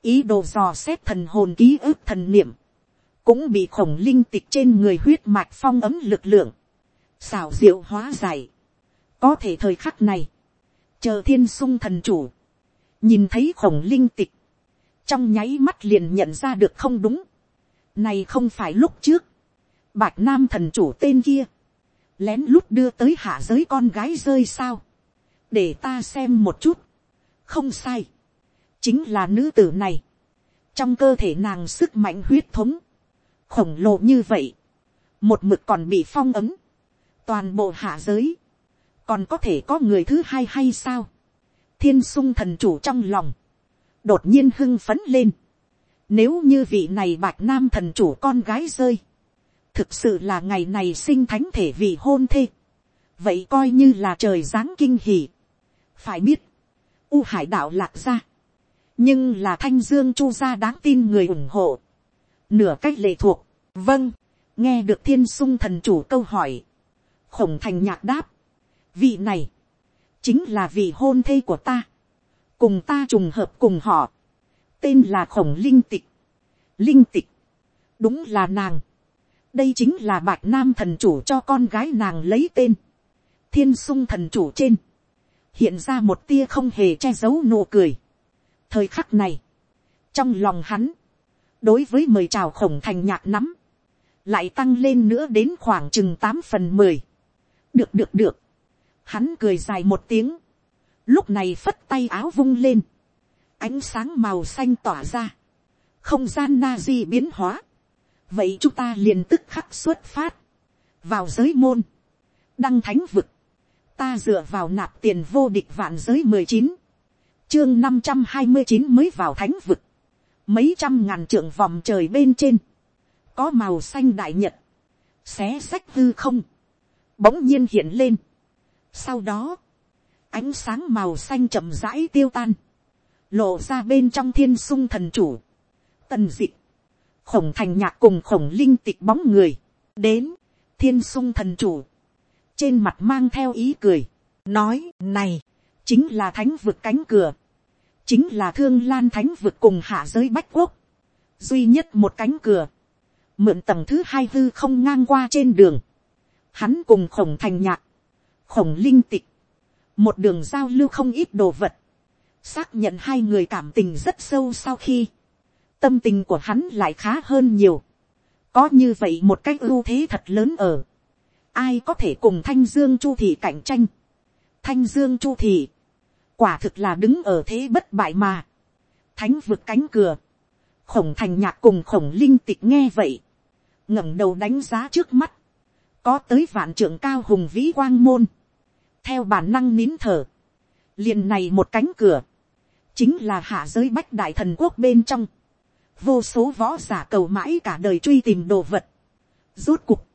ý đồ dò xét thần hồn ký ức thần niệm, cũng bị khổng linh tịch trên người huyết mạch phong ấm lực lượng, xảo diệu hóa giải có thể thời khắc này, chờ thiên sung thần chủ, nhìn thấy khổng linh tịch, trong nháy mắt liền nhận ra được không đúng, này không phải lúc trước, bạch nam thần chủ tên kia, lén lút đưa tới hạ giới con gái rơi sao, để ta xem một chút, không sai, chính là nữ tử này, trong cơ thể nàng sức mạnh huyết thống, khổng lồ như vậy, một mực còn bị phong ấm, toàn bộ hạ giới, còn có thể có người thứ hai hay sao, thiên sung thần chủ trong lòng, đột nhiên hưng phấn lên, nếu như vị này bạc nam thần chủ con gái rơi, thực sự là ngày này sinh thánh thể vị hôn thê, vậy coi như là trời giáng kinh hỉ. phải biết, u hải đạo lạc ra, nhưng là thanh dương chu gia đáng tin người ủng hộ, nửa cách lệ thuộc, vâng, nghe được thiên sung thần chủ câu hỏi, khổng thành nhạc đáp, vị này, chính là vị hôn thê của ta, cùng ta trùng hợp cùng họ, tên là khổng linh tịch, linh tịch, đúng là nàng, đây chính là bạch nam thần chủ cho con gái nàng lấy tên, thiên sung thần chủ trên, hiện ra một tia không hề che giấu nụ cười, thời khắc này, trong lòng hắn, đối với mời chào khổng thành nhạc nắm, lại tăng lên nữa đến khoảng chừng tám phần mười. được được được, hắn cười dài một tiếng, lúc này phất tay áo vung lên, ánh sáng màu xanh tỏa ra, không gian na di biến hóa, vậy chúng ta liền tức khắc xuất phát, vào giới môn, đăng thánh vực, ta dựa vào nạp tiền vô địch vạn giới mười chín, chương năm trăm hai mươi chín mới vào thánh vực, mấy trăm ngàn trượng vòng trời bên trên, có màu xanh đại nhật, xé sách hư không, bỗng nhiên hiện lên. Sau đó, ánh sáng màu xanh chậm rãi tiêu tan, lộ ra bên trong thiên sung thần chủ, tần d ị khổng thành nhạc cùng khổng linh tịch bóng người, đến, thiên sung thần chủ, trên mặt mang theo ý cười, nói này, chính là thánh vực cánh cửa, chính là thương lan thánh vực cùng hạ giới bách quốc, duy nhất một cánh cửa, mượn tầng thứ hai hư không ngang qua trên đường, hắn cùng khổng thành nhạc, khổng linh tịch, một đường giao lưu không ít đồ vật, xác nhận hai người cảm tình rất sâu sau khi, tâm tình của hắn lại khá hơn nhiều, có như vậy một cách ưu thế thật lớn ở, ai có thể cùng thanh dương chu thị cạnh tranh, thanh dương chu thị, quả thực là đứng ở thế bất bại mà, thánh vượt cánh cửa, khổng thành nhạc cùng khổng linh tịch nghe vậy, ngẩng đầu đánh giá trước mắt, có tới vạn trưởng cao hùng vĩ quang môn, theo bản năng nín thở, liền này một cánh cửa, chính là hạ giới bách đại thần quốc bên trong, vô số võ giả cầu mãi cả đời truy tìm đồ vật, rốt cuộc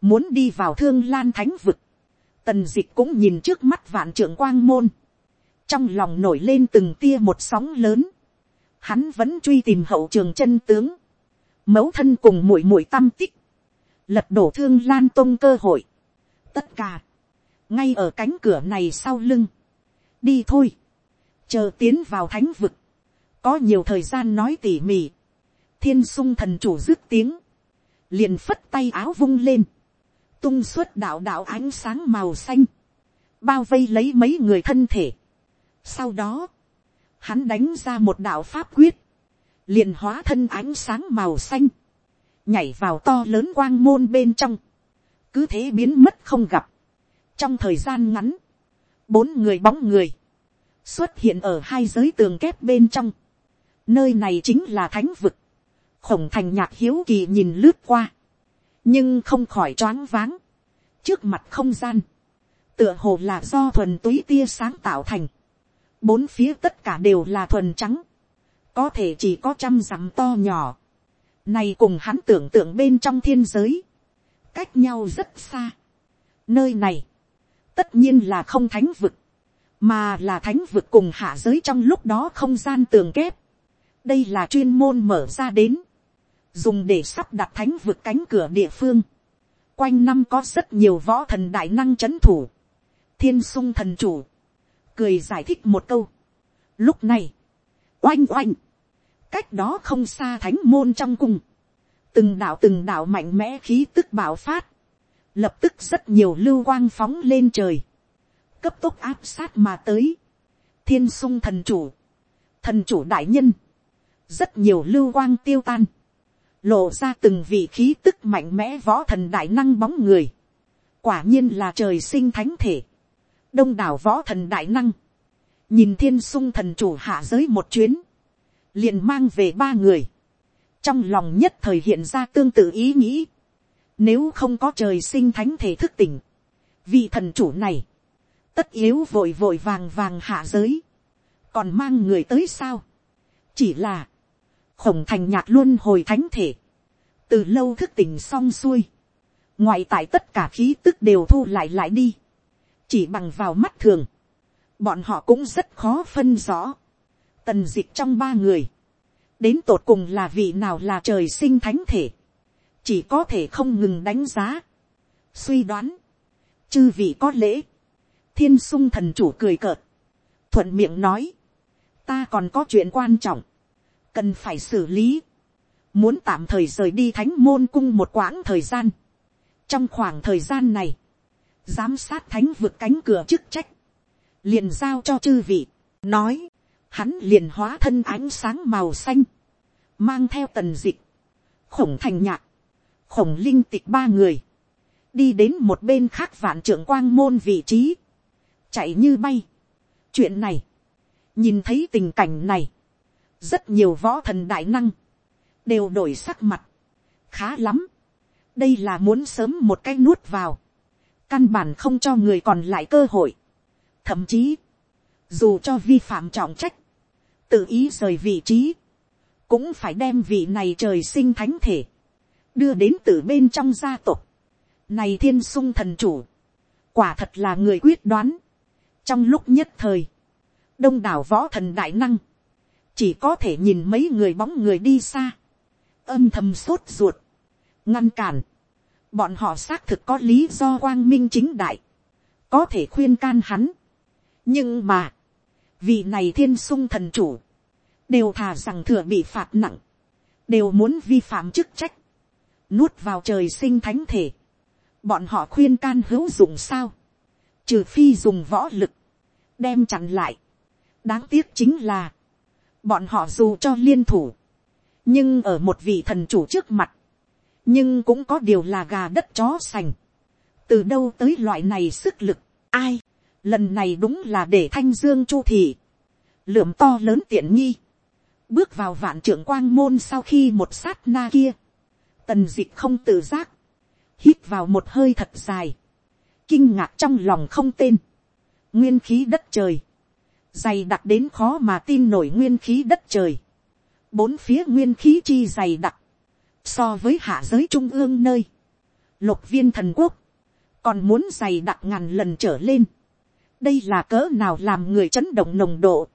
muốn đi vào thương lan thánh vực, tần dịch cũng nhìn trước mắt vạn trưởng quang môn, trong lòng nổi lên từng tia một sóng lớn, hắn vẫn truy tìm hậu trường chân tướng, mẫu thân cùng muội muội tâm tích, lật đổ thương lan tôn cơ hội, tất cả, ngay ở cánh cửa này sau lưng, đi thôi, chờ tiến vào thánh vực, có nhiều thời gian nói tỉ mỉ, thiên sung thần chủ dứt tiếng, liền phất tay áo vung lên, tung suốt đạo đạo ánh sáng màu xanh, bao vây lấy mấy người thân thể. Sau đó, hắn đánh ra một đạo pháp quyết, liền hóa thân ánh sáng màu xanh, nhảy vào to lớn quang môn bên trong, cứ thế biến mất không gặp trong thời gian ngắn, bốn người bóng người, xuất hiện ở hai giới tường kép bên trong. nơi này chính là thánh vực. khổng thành nhạc hiếu kỳ nhìn lướt qua, nhưng không khỏi choáng váng. trước mặt không gian, tựa hồ là do thuần túy tia sáng tạo thành. bốn phía tất cả đều là thuần trắng, có thể chỉ có trăm dặm to nhỏ. này cùng hắn tưởng tượng bên trong thiên giới, cách nhau rất xa. nơi này, tất nhiên là không thánh vực, mà là thánh vực cùng hạ giới trong lúc đó không gian tường kép. đây là chuyên môn mở ra đến, dùng để sắp đặt thánh vực cánh cửa địa phương. quanh năm có rất nhiều võ thần đại năng c h ấ n thủ, thiên sung thần chủ, cười giải thích một câu. lúc này, oanh oanh, cách đó không xa thánh môn trong cung, từng đạo từng đạo mạnh mẽ khí tức bảo phát, lập tức rất nhiều lưu quang phóng lên trời, cấp tốc áp sát mà tới, thiên sung thần chủ, thần chủ đại nhân, rất nhiều lưu quang tiêu tan, lộ ra từng vị khí tức mạnh mẽ võ thần đại năng bóng người, quả nhiên là trời sinh thánh thể, đông đảo võ thần đại năng, nhìn thiên sung thần chủ hạ giới một chuyến, liền mang về ba người, trong lòng nhất thời hiện ra tương tự ý nghĩ, nếu không có trời sinh thánh thể thức tỉnh, vị thần chủ này, tất yếu vội vội vàng vàng hạ giới, còn mang người tới sao, chỉ là, khổng thành nhạc luôn hồi thánh thể, từ lâu thức tỉnh xong xuôi, ngoại tại tất cả khí tức đều thu lại lại đi, chỉ bằng vào mắt thường, bọn họ cũng rất khó phân rõ, tần dịch trong ba người, đến tột cùng là vị nào là trời sinh thánh thể, chỉ có thể không ngừng đánh giá, suy đoán, chư vị có lễ, thiên sung thần chủ cười cợt, thuận miệng nói, ta còn có chuyện quan trọng, cần phải xử lý, muốn tạm thời rời đi thánh môn cung một quãng thời gian. trong khoảng thời gian này, giám sát thánh vượt cánh cửa chức trách, liền giao cho chư vị, nói, hắn liền hóa thân ánh sáng màu xanh, mang theo tần dịch, khổng thành nhạc, khổng linh tịch ba người, đi đến một bên khác vạn trưởng quang môn vị trí, chạy như bay. chuyện này, nhìn thấy tình cảnh này, rất nhiều võ thần đại năng, đều đổi sắc mặt, khá lắm, đây là muốn sớm một cái nuốt vào, căn bản không cho người còn lại cơ hội, thậm chí, dù cho vi phạm trọng trách, tự ý rời vị trí, cũng phải đem vị này trời sinh thánh thể, đưa đến từ bên trong gia tộc, này thiên sung thần chủ, quả thật là người quyết đoán, trong lúc nhất thời, đông đảo võ thần đại năng, chỉ có thể nhìn mấy người bóng người đi xa, âm thầm sốt ruột, ngăn cản, bọn họ xác thực có lý do quang minh chính đại, có thể khuyên can hắn. nhưng mà, vì này thiên sung thần chủ, đều thà rằng thừa bị phạt nặng, đều muốn vi phạm chức trách, nuốt vào trời sinh thánh thể, bọn họ khuyên can hữu dụng sao, trừ phi dùng võ lực, đem chặn lại. đáng tiếc chính là, bọn họ dù cho liên thủ, nhưng ở một vị thần chủ trước mặt, nhưng cũng có điều là gà đất chó sành. từ đâu tới loại này sức lực, ai, lần này đúng là để thanh dương chu thị, lượm to lớn tiện nghi, bước vào vạn trưởng quang môn sau khi một sát na kia, tần dịch không tự giác, hít vào một hơi thật dài, kinh ngạc trong lòng không tên, nguyên khí đất trời, dày đặc đến khó mà tin nổi nguyên khí đất trời, bốn phía nguyên khí chi dày đặc, so với hạ giới trung ương nơi, lục viên thần quốc, còn muốn dày đặc ngàn lần trở lên, đây là cỡ nào làm người chấn động nồng độ,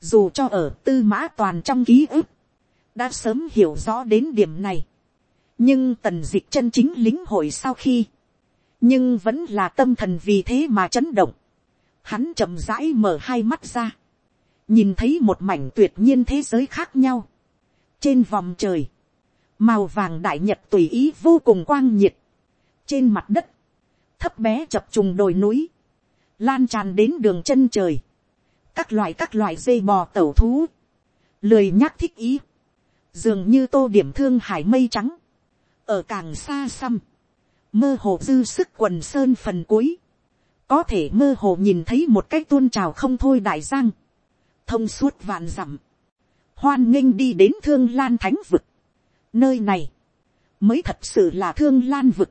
dù cho ở tư mã toàn trong ký ức, đã sớm hiểu rõ đến điểm này, nhưng tần dịch chân chính lính hội sau khi, nhưng vẫn là tâm thần vì thế mà chấn động, hắn chậm rãi mở hai mắt ra, nhìn thấy một mảnh tuyệt nhiên thế giới khác nhau, trên vòng trời, màu vàng đại nhật tùy ý vô cùng quang nhiệt, trên mặt đất, thấp bé chập trùng đồi núi, lan tràn đến đường chân trời, các loại các loại dây bò tẩu thú, lười nhắc thích ý, dường như tô điểm thương hải mây trắng, ở càng xa xăm, mơ hồ dư sức quần sơn phần cuối, có thể mơ hồ nhìn thấy một cái tuôn trào không thôi đại giang, thông suốt vạn dặm, hoan nghênh đi đến thương lan thánh vực, nơi này, mới thật sự là thương lan vực,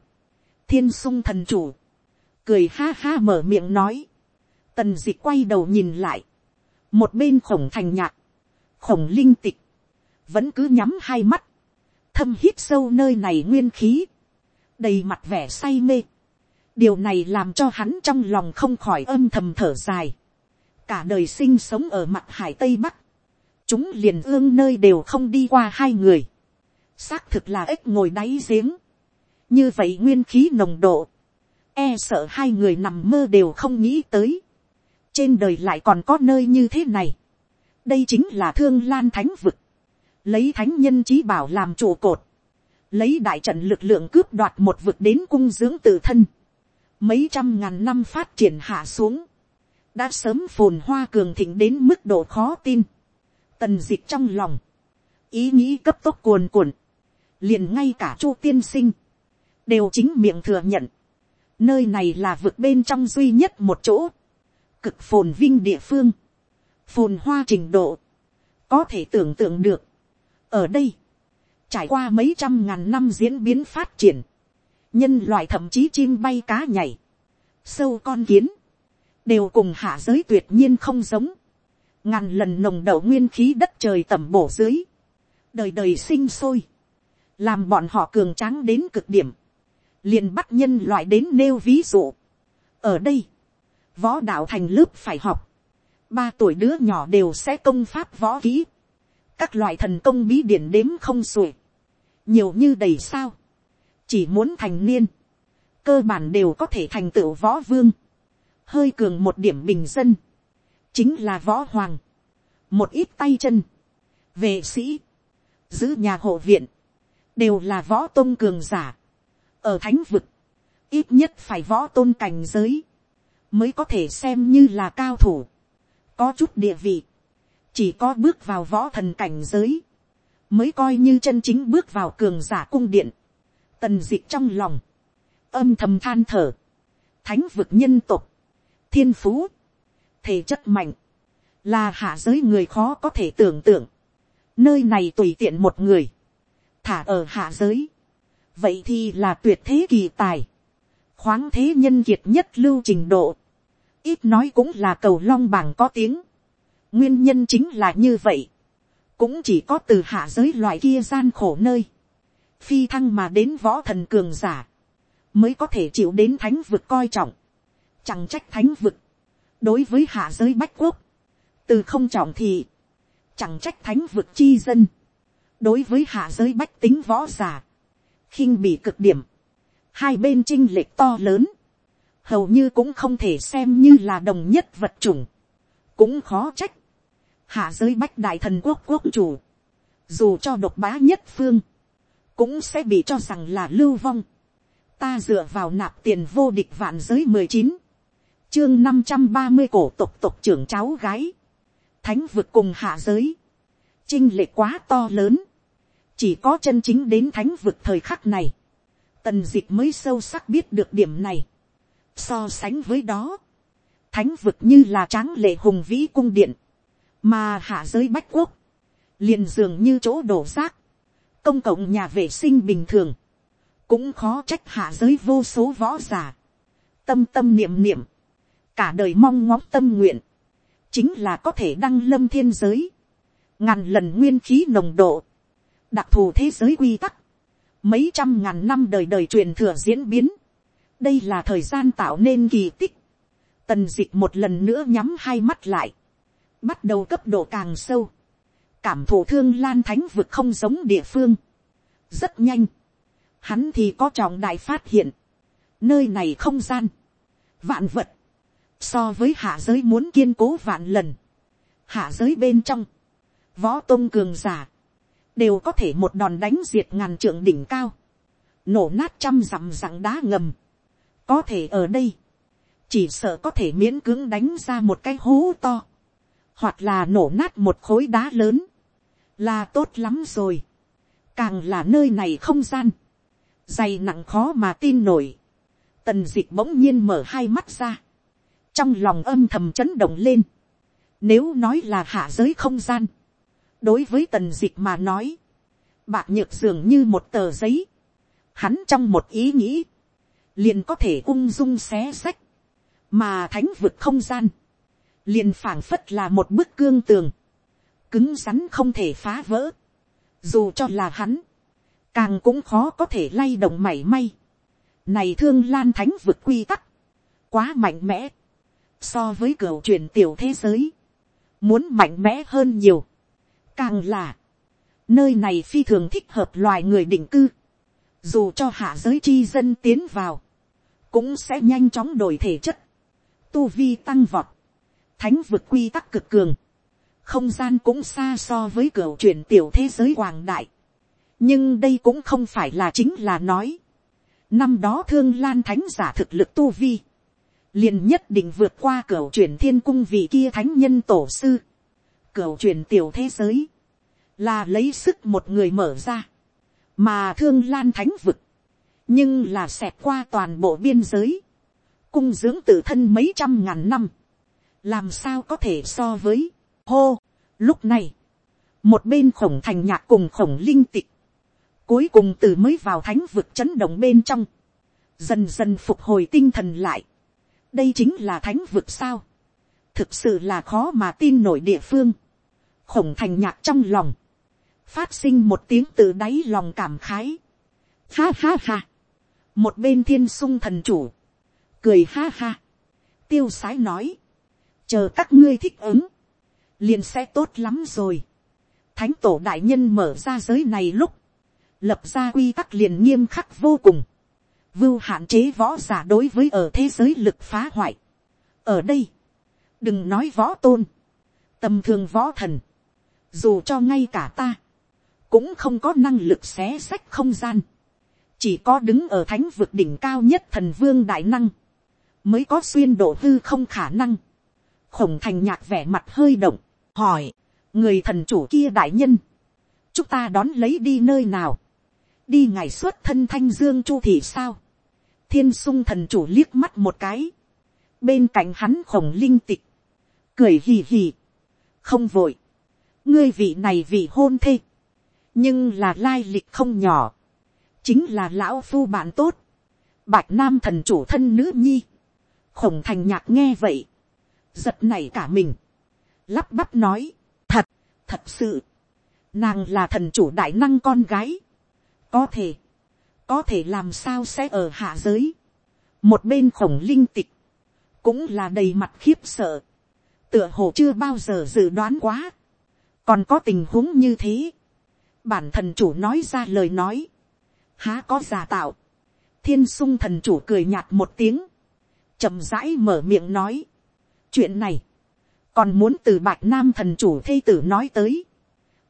thiên sung thần chủ, cười ha ha mở miệng nói, tần d ị quay đầu nhìn lại, một bên khổng thành nhạc, khổng linh tịch, vẫn cứ nhắm hai mắt, thâm hít sâu nơi này nguyên khí, đầy mặt vẻ say mê. điều này làm cho hắn trong lòng không khỏi âm thầm thở dài. cả đời sinh sống ở mặt hải tây bắc, chúng liền ương nơi đều không đi qua hai người. xác thực là ếch ngồi đáy giếng. như vậy nguyên khí nồng độ, e sợ hai người nằm mơ đều không nghĩ tới. trên đời lại còn có nơi như thế này. đây chính là thương lan thánh vực lấy thánh nhân trí bảo làm trụ cột, lấy đại trận lực lượng cướp đoạt một vực đến cung dưỡng tự thân, mấy trăm ngàn năm phát triển hạ xuống, đã sớm phồn hoa cường thịnh đến mức độ khó tin, tần d ị c h trong lòng, ý nghĩ cấp tốc cuồn cuộn, liền ngay cả chu tiên sinh, đều chính miệng thừa nhận, nơi này là vực bên trong duy nhất một chỗ, cực phồn vinh địa phương, phồn hoa trình độ, có thể tưởng tượng được, ở đây, trải qua mấy trăm ngàn năm diễn biến phát triển, nhân loại thậm chí chim bay cá nhảy, sâu con kiến, đều cùng hạ giới tuyệt nhiên không giống, ngàn lần nồng đậu nguyên khí đất trời tẩm bổ dưới, đời đời sinh sôi, làm bọn họ cường tráng đến cực điểm, liền bắt nhân loại đến nêu ví dụ. ở đây, võ đạo thành lớp phải học, ba tuổi đứa nhỏ đều sẽ công pháp võ kỹ, các loại thần công bí điển đếm không xuể, nhiều như đầy sao, chỉ muốn thành niên, cơ bản đều có thể thành tựu võ vương, hơi cường một điểm bình dân, chính là võ hoàng, một ít tay chân, vệ sĩ, giữ nhà hộ viện, đều là võ tôn cường giả, ở thánh vực, ít nhất phải võ tôn cảnh giới, mới có thể xem như là cao thủ, có chút địa vị, chỉ có bước vào võ thần cảnh giới, mới coi như chân chính bước vào cường giả cung điện, tần d ị trong lòng, âm thầm than thở, thánh vực nhân tục, thiên phú, thể chất mạnh, là hạ giới người khó có thể tưởng tượng, nơi này tùy tiện một người, thả ở hạ giới, vậy thì là tuyệt thế kỳ tài, khoáng thế nhân kiệt nhất lưu trình độ, ít nói cũng là cầu long bảng có tiếng, nguyên nhân chính là như vậy, cũng chỉ có từ hạ giới loại kia gian khổ nơi, phi thăng mà đến võ thần cường giả, mới có thể chịu đến thánh vực coi trọng, chẳng trách thánh vực, đối với hạ giới bách quốc, từ không trọng thì, chẳng trách thánh vực chi dân, đối với hạ giới bách tính võ giả, khinh bị cực điểm, hai bên chinh lệch to lớn, hầu như cũng không thể xem như là đồng nhất vật chủng, cũng khó trách, hạ giới bách đại thần quốc quốc chủ, dù cho độc bá nhất phương, cũng sẽ bị cho rằng là lưu vong. Ta dựa vào nạp tiền vô địch vạn giới mười chín, chương năm trăm ba mươi cổ tộc tộc trưởng cháu gái, thánh vực cùng hạ giới, chinh lệ quá to lớn, chỉ có chân chính đến thánh vực thời khắc này, tần d ị c h mới sâu sắc biết được điểm này. So sánh với đó, thánh vực như là tráng lệ hùng vĩ cung điện, mà hạ giới bách quốc, liền dường như chỗ đổ rác, công cộng nhà vệ sinh bình thường, cũng khó trách hạ giới vô số võ g i ả tâm tâm niệm niệm, cả đời mong ngóng tâm nguyện, chính là có thể đăng lâm thiên giới, ngàn lần nguyên khí nồng độ, đặc thù thế giới quy tắc, mấy trăm ngàn năm đời đời truyền thừa diễn biến, đây là thời gian tạo nên kỳ tích, tần d ị c h một lần nữa nhắm hai mắt lại, bắt đầu cấp độ càng sâu, cảm thụ thương lan thánh vực không giống địa phương, rất nhanh, hắn thì có trọng đại phát hiện, nơi này không gian, vạn vật, so với hạ giới muốn kiên cố vạn lần, hạ giới bên trong, võ tôn cường giả, đều có thể một đòn đánh diệt ngàn trượng đỉnh cao, nổ nát trăm dặm dặn đá ngầm, có thể ở đây, chỉ sợ có thể miễn cưỡng đánh ra một cái hố to, hoặc là nổ nát một khối đá lớn, là tốt lắm rồi, càng là nơi này không gian, dày nặng khó mà tin nổi, tần dịch bỗng nhiên mở hai mắt ra, trong lòng âm thầm chấn động lên, nếu nói là hạ giới không gian, đối với tần dịch mà nói, bạc nhược dường như một tờ giấy, hắn trong một ý nghĩ, liền có thể ung dung xé sách, mà thánh vực không gian, liền phảng phất là một bức cương tường, cứng rắn không thể phá vỡ, dù cho là hắn, càng cũng khó có thể lay động mảy may, này thương lan thánh vượt quy tắc, quá mạnh mẽ, so với cửa truyền tiểu thế giới, muốn mạnh mẽ hơn nhiều, càng là, nơi này phi thường thích hợp loài người định cư, dù cho hạ giới chi dân tiến vào, cũng sẽ nhanh chóng đổi thể chất, tu vi tăng vọt, thánh vực quy tắc cực cường, không gian cũng xa so với cửa truyền tiểu thế giới hoàng đại, nhưng đây cũng không phải là chính là nói, Năm đó thương lan thánh giả thực lực tu vi. liền nhất định vượt qua cửa truyền thiên cung vị kia thánh nhân tổ sư. Cửa truyền tiểu thế giới. Là lấy sức một người mở ra. Mà thương lan thánh vực. Nhưng là xẹt qua toàn bộ biên giới. Cung dưỡng tự thân mấy trăm ngàn năm. Làm sao có thể so với. Hô. Lúc này. Một bên khổng thành nhạc cùng khổng linh tịch cuối cùng từ mới vào thánh vực chấn động bên trong, dần dần phục hồi tinh thần lại. đây chính là thánh vực sao. thực sự là khó mà tin nổi địa phương. khổng thành nhạc trong lòng, phát sinh một tiếng từ đáy lòng cảm khái. ha ha ha. một bên thiên sung thần chủ, cười ha ha. tiêu sái nói, chờ các ngươi thích ứng, liền sẽ tốt lắm rồi. thánh tổ đại nhân mở ra giới này lúc, lập ra quy tắc liền nghiêm khắc vô cùng, vưu hạn chế võ giả đối với ở thế giới lực phá hoại. ở đây, đừng nói võ tôn, tầm thường võ thần, dù cho ngay cả ta, cũng không có năng lực xé sách không gian, chỉ có đứng ở thánh vực đỉnh cao nhất thần vương đại năng, mới có xuyên độ hư không khả năng khổng thành nhạc vẻ mặt hơi động, hỏi, người thần chủ kia đại nhân, chúng ta đón lấy đi nơi nào, đi ngày xuất thân thanh dương chu thị sao. thiên sung thần chủ liếc mắt một cái. bên cạnh hắn khổng linh tịch. cười hì hì. không vội. ngươi vị này vị hôn thê. nhưng là lai lịch không nhỏ. chính là lão phu bạn tốt. bạch nam thần chủ thân nữ nhi. khổng thành nhạc nghe vậy giật nảy cả mình. lắp bắp nói. thật, thật sự. Nàng là thần chủ đại năng con gái có thể, có thể làm sao sẽ ở hạ giới. một bên khổng linh tịch, cũng là đầy mặt khiếp sợ, tựa hồ chưa bao giờ dự đoán quá, còn có tình huống như thế. bản thần chủ nói ra lời nói, há có giả tạo, thiên sung thần chủ cười nhạt một tiếng, chậm rãi mở miệng nói, chuyện này, còn muốn từ bạch nam thần chủ thê tử nói tới,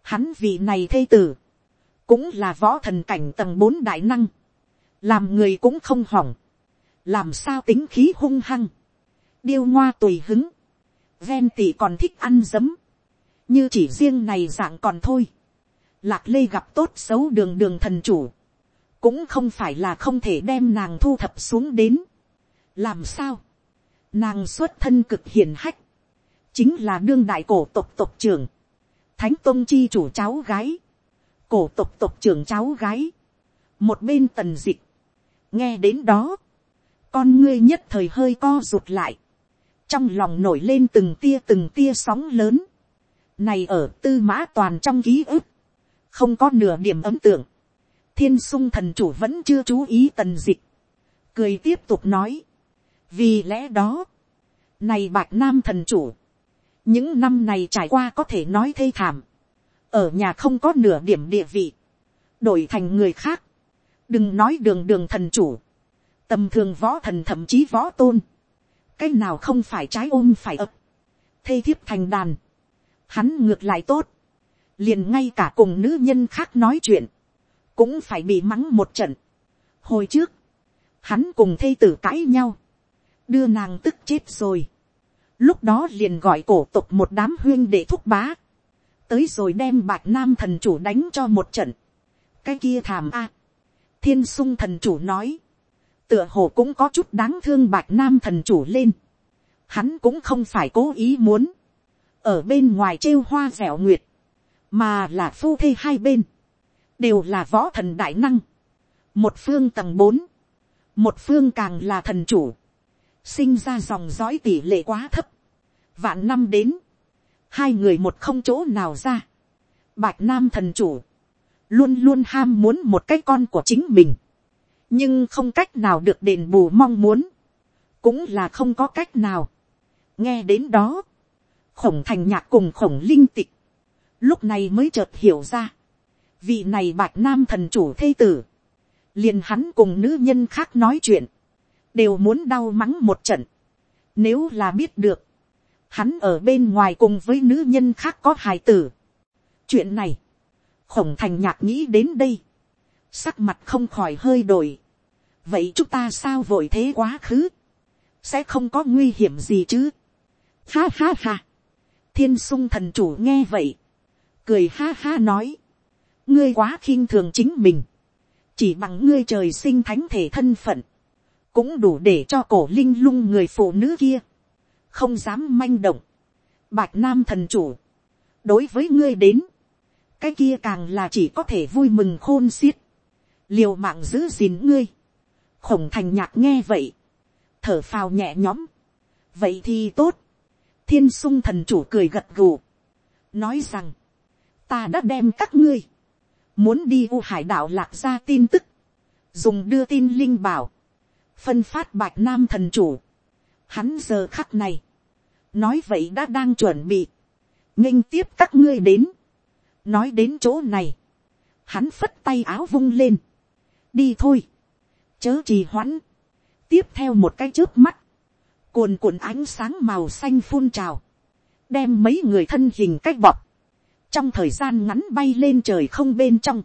hắn vị này thê tử, cũng là võ thần cảnh tầng bốn đại năng, làm người cũng không hỏng, làm sao tính khí hung hăng, điêu ngoa tùy hứng, ven tỉ còn thích ăn dấm, như chỉ riêng này dạng còn thôi, lạc lê gặp tốt xấu đường đường thần chủ, cũng không phải là không thể đem nàng thu thập xuống đến, làm sao, nàng xuất thân cực hiền hách, chính là đương đại cổ tộc tộc trưởng, thánh tôn chi chủ cháu gái, cổ tộc tộc trưởng cháu gái, một bên tần dịch, nghe đến đó, con ngươi nhất thời hơi co rụt lại, trong lòng nổi lên từng tia từng tia sóng lớn, này ở tư mã toàn trong ký ức, không có nửa điểm ấm tượng, thiên sung thần chủ vẫn chưa chú ý tần dịch, cười tiếp tục nói, vì lẽ đó, này bạch nam thần chủ, những năm này trải qua có thể nói thê thảm, ở nhà không có nửa điểm địa vị, đổi thành người khác, đừng nói đường đường thần chủ, tầm thường võ thần thậm chí võ tôn, cái nào không phải trái ôm phải ập, thê thiếp thành đàn, hắn ngược lại tốt, liền ngay cả cùng nữ nhân khác nói chuyện, cũng phải bị mắng một trận. hồi trước, hắn cùng thê tử cãi nhau, đưa nàng tức chết rồi. lúc đó liền gọi cổ tục một đám huyên để thúc bá, tới rồi đem bạch nam thần chủ đánh cho một trận. cái kia thảm a. thiên sung thần chủ nói, tựa hồ cũng có chút đáng thương bạch nam thần chủ lên. hắn cũng không phải cố ý muốn, ở bên ngoài trêu hoa dẻo nguyệt, mà là phu thê hai bên, đều là võ thần đại năng, một phương tầng bốn, một phương càng là thần chủ, sinh ra dòng dõi tỷ lệ quá thấp, vạn năm đến, hai người một không chỗ nào ra, bạch nam thần chủ, luôn luôn ham muốn một cái con của chính mình, nhưng không cách nào được đền bù mong muốn, cũng là không có cách nào. nghe đến đó, khổng thành nhạc cùng khổng linh tịch, lúc này mới chợt hiểu ra, vị này bạch nam thần chủ thê tử, liền hắn cùng nữ nhân khác nói chuyện, đều muốn đau mắng một trận. Nếu là biết được, hắn ở bên ngoài cùng với nữ nhân khác có hài tử. chuyện này, khổng thành nhạc nghĩ đến đây, sắc mặt không khỏi hơi đổi. vậy chúng ta sao vội thế quá khứ, sẽ không có nguy hiểm gì chứ. ha ha ha, thiên sung thần chủ nghe vậy, cười ha ha nói, ngươi quá khinh thường chính mình, chỉ bằng ngươi trời sinh thánh thể thân phận, cũng đủ để cho cổ linh lung người phụ nữ kia, không dám manh động. Bạch nam thần chủ, đối với ngươi đến, cái kia càng là chỉ có thể vui mừng khôn xiết, liều mạng giữ gìn ngươi. khổng thành nhạc nghe vậy, thở phào nhẹ nhõm, vậy thì tốt, thiên sung thần chủ cười gật gù, nói rằng, ta đã đem các ngươi, muốn đi u hải đạo lạc ra tin tức, dùng đưa tin linh bảo, phân phát bạch nam thần chủ, hắn giờ khắc này, nói vậy đã đang chuẩn bị, nghênh tiếp các ngươi đến, nói đến chỗ này, hắn phất tay áo vung lên, đi thôi, chớ trì hoãn, tiếp theo một cái trước mắt, cuồn cuộn ánh sáng màu xanh phun trào, đem mấy người thân hình cách bọc, trong thời gian ngắn bay lên trời không bên trong,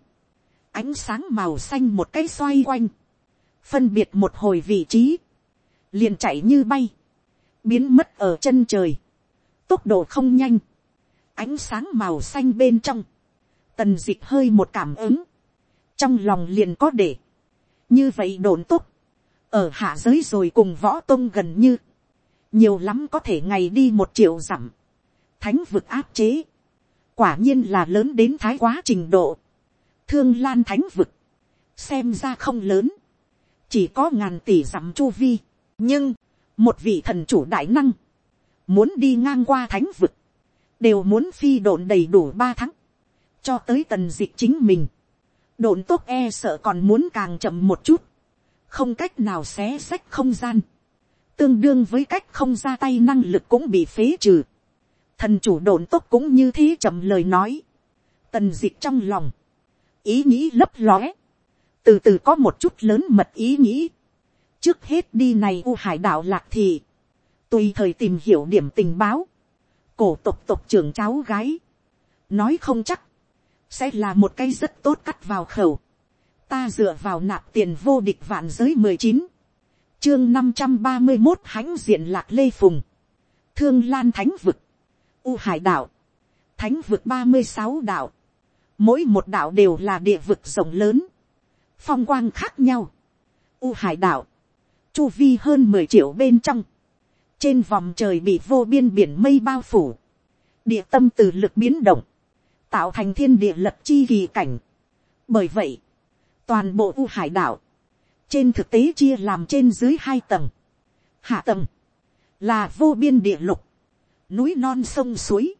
ánh sáng màu xanh một cái xoay quanh, phân biệt một hồi vị trí, liền chạy như bay, biến mất ở chân trời, tốc độ không nhanh, ánh sáng màu xanh bên trong, tần d ị c h hơi một cảm ứng, trong lòng liền có để, như vậy đồn tốt, ở hạ giới rồi cùng võ tôn gần như, nhiều lắm có thể ngày đi một triệu dặm, thánh vực áp chế, quả nhiên là lớn đến thái quá trình độ, thương lan thánh vực, xem ra không lớn, chỉ có ngàn tỷ dặm chu vi, nhưng, một vị thần chủ đại năng, muốn đi ngang qua thánh vực, đều muốn phi độn đầy đủ ba tháng, cho tới tần dịch chính mình, độn tốt e sợ còn muốn càng chậm một chút, không cách nào xé xách không gian, tương đương với cách không ra tay năng lực cũng bị phế trừ, thần chủ độn tốt cũng như thế chậm lời nói, tần dịch trong lòng, ý nghĩ lấp lóe, từ từ có một chút lớn mật ý nghĩ, trước hết đi này u hải đạo lạc thì, tùy thời tìm hiểu điểm tình báo, cổ tộc tộc trưởng cháu gái, nói không chắc, sẽ là một cái rất tốt cắt vào khẩu, ta dựa vào nạp tiền vô địch vạn giới mười chín, chương năm trăm ba mươi một hãnh diện lạc lê phùng, thương lan thánh vực, u hải đạo, thánh vực ba mươi sáu đạo, mỗi một đạo đều là địa vực rộng lớn, phong quang khác nhau, u hải Đảo, chu vi hơn mười triệu bên trong, trên vòng trời bị vô biên biển mây bao phủ, địa tâm từ lực biến động, tạo thành thiên địa lập chi kỳ cảnh. bởi vậy, toàn bộ u hải đảo, trên thực tế chia làm trên dưới hai tầng, hạ tầng, là vô biên địa lục, núi non sông suối,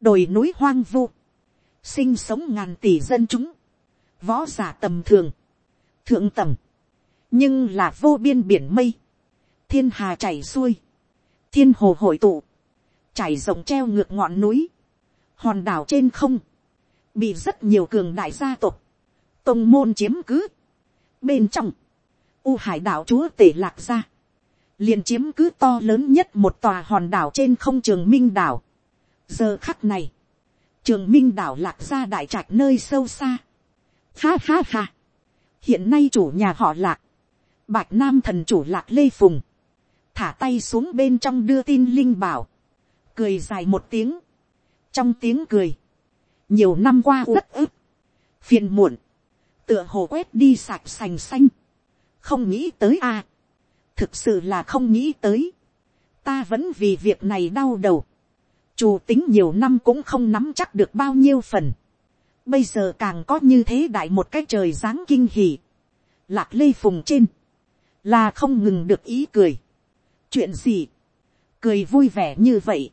đồi núi hoang vu, sinh sống ngàn tỷ dân chúng, võ giả tầm thường, thượng tầng, nhưng là vô biên biển mây, thiên hà chảy xuôi, thiên hồ hội tụ, chảy rộng treo ngược ngọn núi, hòn đảo trên không, bị rất nhiều cường đại gia tộc, tông môn chiếm cứ. Bên trong, u hải đảo chúa tể lạc ra, liền chiếm cứ to lớn nhất một tòa hòn đảo trên không trường minh đảo, giờ khắc này, trường minh đảo lạc ra đại trạch nơi sâu xa. Ha ha ha hiện nay chủ nhà họ lạc, bạch nam thần chủ lạc lê phùng, thả tay xuống bên trong đưa tin linh bảo, cười dài một tiếng, trong tiếng cười, nhiều năm qua uất ức, phiền muộn, tựa hồ quét đi sạch sành xanh, không nghĩ tới a, thực sự là không nghĩ tới, ta vẫn vì việc này đau đầu, chủ tính nhiều năm cũng không nắm chắc được bao nhiêu phần, bây giờ càng có như thế đại một cái trời dáng kinh hỉ, lạc lê phùng trên, là không ngừng được ý cười, chuyện gì, cười vui vẻ như vậy,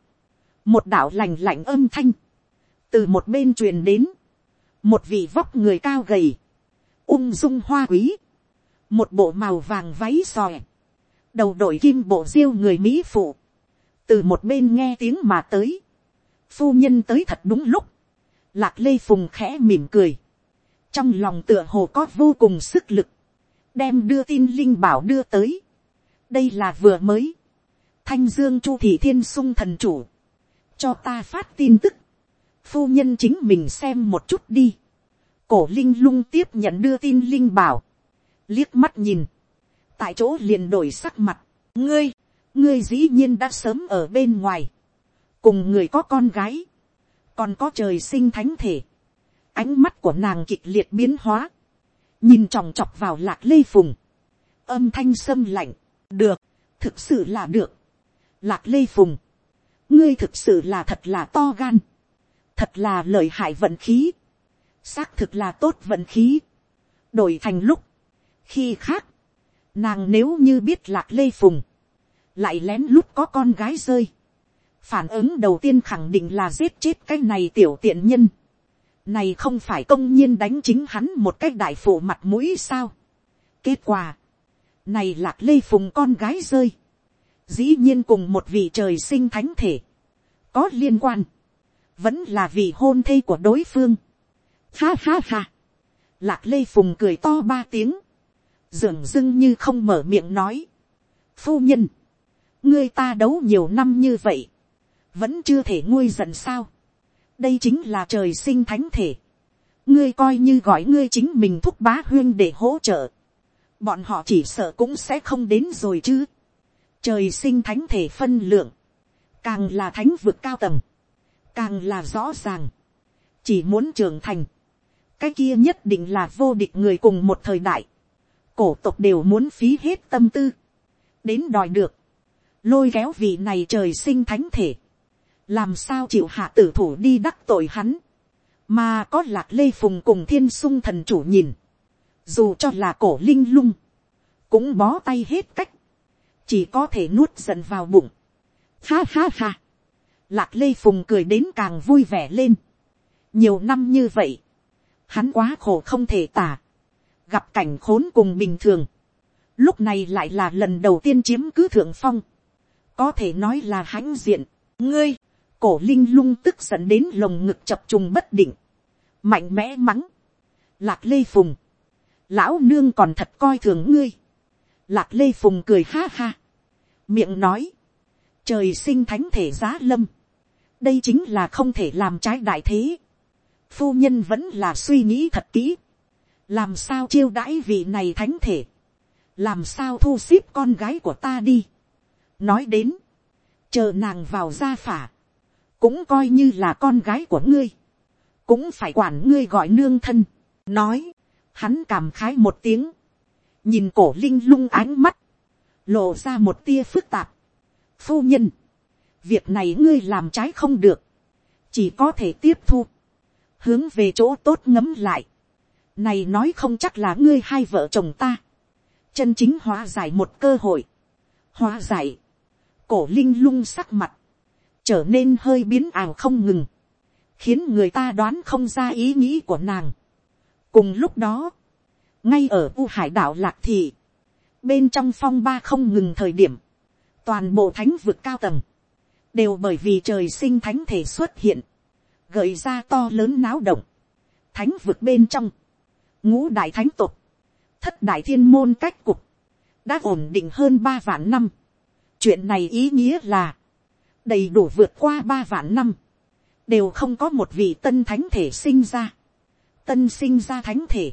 một đạo lành lạnh âm thanh, từ một bên truyền đến, một vị vóc người cao gầy, ung dung hoa quý, một bộ màu vàng váy sòe, đầu đội kim bộ diêu người mỹ phụ, từ một bên nghe tiếng mà tới, phu nhân tới thật đúng lúc, lạc lê phùng khẽ mỉm cười, trong lòng tựa hồ có vô cùng sức lực, đem đưa tin linh bảo đưa tới, đây là vừa mới, thanh dương chu thị thiên sung thần chủ, cho ta phát tin tức, phu nhân chính mình xem một chút đi, cổ linh lung tiếp nhận đưa tin linh bảo, liếc mắt nhìn, tại chỗ liền đổi sắc mặt, ngươi, ngươi dĩ nhiên đã sớm ở bên ngoài, cùng người có con gái, còn có trời sinh thánh thể, ánh mắt của nàng kịch liệt biến hóa, nhìn chòng chọc vào lạc lê phùng, âm thanh sâm lạnh, được, thực sự là được, lạc lê phùng, ngươi thực sự là thật là to gan, thật là lợi hại vận khí, xác thực là tốt vận khí, đổi thành lúc, khi khác, nàng nếu như biết lạc lê phùng, lại lén lút có con gái rơi, phản ứng đầu tiên khẳng định là giết chết cái này tiểu tiện nhân, này không phải công nhiên đánh chính hắn một cách đại phụ mặt mũi sao. kết quả, này lạc lê phùng con gái rơi, dĩ nhiên cùng một vị trời sinh thánh thể, có liên quan, vẫn là vị hôn thê của đối phương. Ha ha ha, lạc lê phùng cười to ba tiếng, dường dưng như không mở miệng nói. phu nhân, ngươi ta đấu nhiều năm như vậy, vẫn chưa thể nguôi giận sao. đây chính là trời sinh thánh thể. ngươi coi như gọi ngươi chính mình thúc bá huyên để hỗ trợ. bọn họ chỉ sợ cũng sẽ không đến rồi chứ. trời sinh thánh thể phân lượng, càng là thánh vực cao tầng, càng là rõ ràng. chỉ muốn trưởng thành, cái kia nhất định là vô địch người cùng một thời đại. cổ tộc đều muốn phí hết tâm tư, đến đòi được, lôi kéo vị này trời sinh thánh thể, làm sao chịu hạ tử thủ đi đắc tội hắn, mà có lạc lê phùng cùng thiên sung thần chủ nhìn, dù cho là cổ linh lung, cũng bó tay hết cách, chỉ có thể nuốt giận vào bụng. Ha ha ha, lạc lê phùng cười đến càng vui vẻ lên, nhiều năm như vậy, hắn quá khổ không thể tả, gặp cảnh khốn cùng bình thường, lúc này lại là lần đầu tiên chiếm cứ thượng phong, có thể nói là hãnh diện, ngươi, cổ linh lung tức giận đến lồng ngực chập trùng bất định, mạnh mẽ mắng, lạc lê phùng, lão nương còn thật coi thường ngươi, lạc lê phùng cười ha ha, miệng nói, trời sinh thánh thể giá lâm, đây chính là không thể làm trái đại thế, phu nhân vẫn là suy nghĩ thật kỹ, làm sao chiêu đãi vị này thánh thể, làm sao thu xếp con gái của ta đi, nói đến, chờ nàng vào gia phả, cũng coi như là con gái của ngươi, cũng phải quản ngươi gọi nương thân, nói, hắn cảm khái một tiếng, nhìn cổ linh lung ánh mắt, lộ ra một tia phức tạp, phu nhân, việc này ngươi làm trái không được, chỉ có thể tiếp thu, hướng về chỗ tốt ngấm lại, này nói không chắc là ngươi hai vợ chồng ta, chân chính hóa giải một cơ hội, hóa giải, cổ linh lung sắc mặt, trở nên hơi biến ảo không ngừng, khiến người ta đoán không ra ý nghĩ của nàng. cùng lúc đó, ngay ở u hải đảo lạc thị, bên trong phong ba không ngừng thời điểm, toàn bộ thánh vực cao tầng, đều bởi vì trời sinh thánh thể xuất hiện, gợi ra to lớn náo động, thánh vực bên trong, ngũ đại thánh tục, thất đại thiên môn cách cục, đã ổn định hơn ba vạn năm. chuyện này ý nghĩa là, đầy đủ vượt qua ba vạn năm, đều không có một vị tân thánh thể sinh ra, tân sinh ra thánh thể,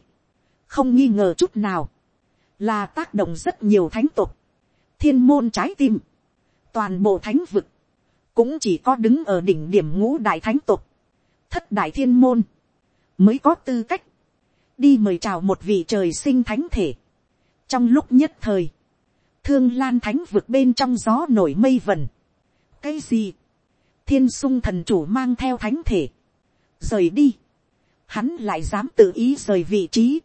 không nghi ngờ chút nào, là tác động rất nhiều thánh tục, thiên môn trái tim, toàn bộ thánh vực, cũng chỉ có đứng ở đỉnh điểm ngũ đại thánh tục, thất đại thiên môn, mới có tư cách, đi mời chào một vị trời sinh thánh thể. trong lúc nhất thời, thương lan thánh vực bên trong gió nổi mây vần cái gì, thiên sung thần chủ mang theo thánh thể, rời đi, hắn lại dám tự ý rời vị trí,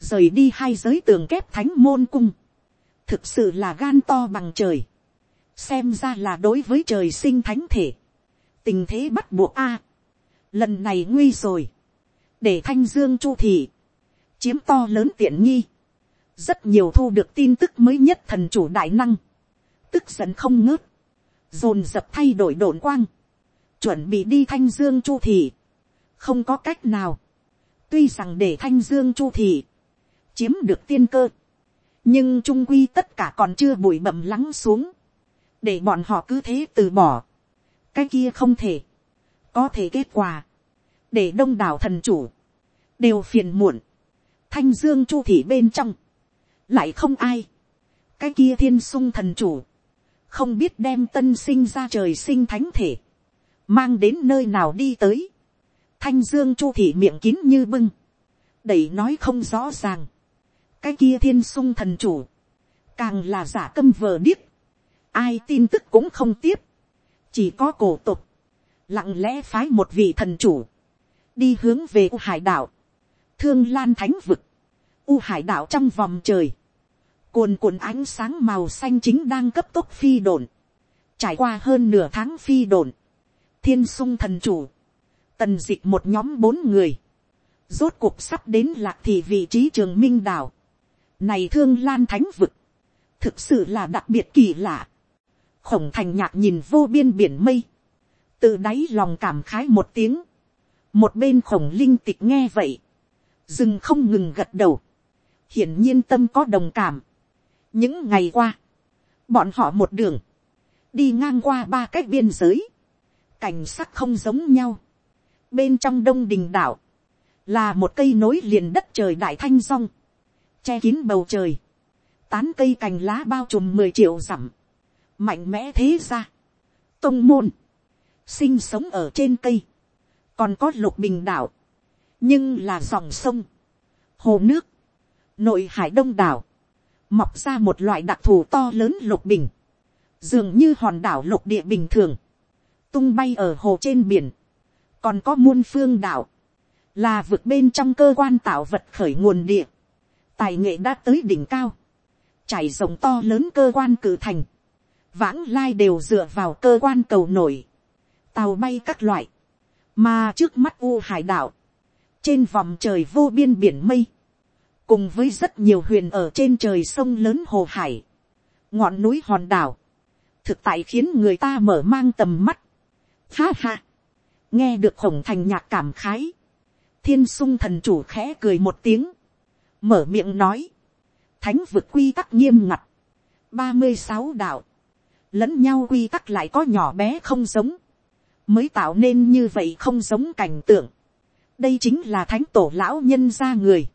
rời đi hai giới tường kép thánh môn cung, thực sự là gan to bằng trời, xem ra là đối với trời sinh thánh thể, tình thế bắt buộc a, lần này nguy rồi, để thanh dương chu thị, chiếm to lớn tiện nghi, rất nhiều thu được tin tức mới nhất thần chủ đại năng, tức giận không ngớt, dồn dập thay đổi đồn quang, chuẩn bị đi thanh dương chu thị, không có cách nào, tuy rằng để thanh dương chu thị, chiếm được tiên cơ, nhưng trung quy tất cả còn chưa bụi bẩm lắng xuống, để bọn họ cứ thế từ bỏ, cái kia không thể, có thể kết quả, để đông đảo thần chủ, đều phiền muộn, thanh dương chu thị bên trong, lại không ai, cái kia thiên sung thần chủ, không biết đem tân sinh ra trời sinh thánh thể, mang đến nơi nào đi tới, thanh dương chu thị miệng kín như bưng, đẩy nói không rõ ràng, cái kia thiên sung thần chủ, càng là giả câm vờ điếc, ai tin tức cũng không tiếp, chỉ có cổ tục, lặng lẽ phái một vị thần chủ, đi hướng về u hải đảo, thương lan thánh vực, u hải đảo trong vòng trời, cuồn cuộn ánh sáng màu xanh chính đang cấp tốc phi đồn, trải qua hơn nửa tháng phi đồn, thiên sung thần chủ, tần d ị c h một nhóm bốn người, rốt cuộc sắp đến lạc thị vị trí trường minh đảo, này thương lan thánh vực, thực sự là đặc biệt kỳ lạ, khổng thành nhạc nhìn vô biên biển mây, từ đáy lòng cảm khái một tiếng, một bên khổng linh tịch nghe vậy, dừng không ngừng gật đầu, hiển nhiên tâm có đồng cảm, những ngày qua, bọn họ một đường, đi ngang qua ba cái biên giới, cảnh sắc không giống nhau. Bên trong đông đình đảo, là một cây nối liền đất trời đại thanh rong, che kín bầu trời, tán cây cành lá bao trùm mười triệu dặm, mạnh mẽ thế ra, tông môn, sinh sống ở trên cây, còn có lục bình đảo, nhưng là dòng sông, hồ nước, nội hải đông đảo, mọc ra một loại đặc thù to lớn lục bình, dường như hòn đảo lục địa bình thường, tung bay ở hồ trên biển, còn có muôn phương đảo, là vực bên trong cơ quan tạo vật khởi nguồn địa, tài nghệ đã tới đỉnh cao, chảy rộng to lớn cơ quan cử thành, vãng lai đều dựa vào cơ quan cầu nổi, tàu bay các loại, mà trước mắt u hải đảo, trên vòng trời vô biên biển mây, cùng với rất nhiều huyền ở trên trời sông lớn hồ hải, ngọn núi hòn đảo, thực tại khiến người ta mở mang tầm mắt. Ha ha, nghe được khổng thành nhạc cảm khái, thiên sung thần chủ khẽ cười một tiếng, mở miệng nói, thánh vực quy tắc nghiêm ngặt, ba mươi sáu đạo, lẫn nhau quy tắc lại có nhỏ bé không giống, mới tạo nên như vậy không giống cảnh tượng. đây chính là thánh tổ lão nhân ra người,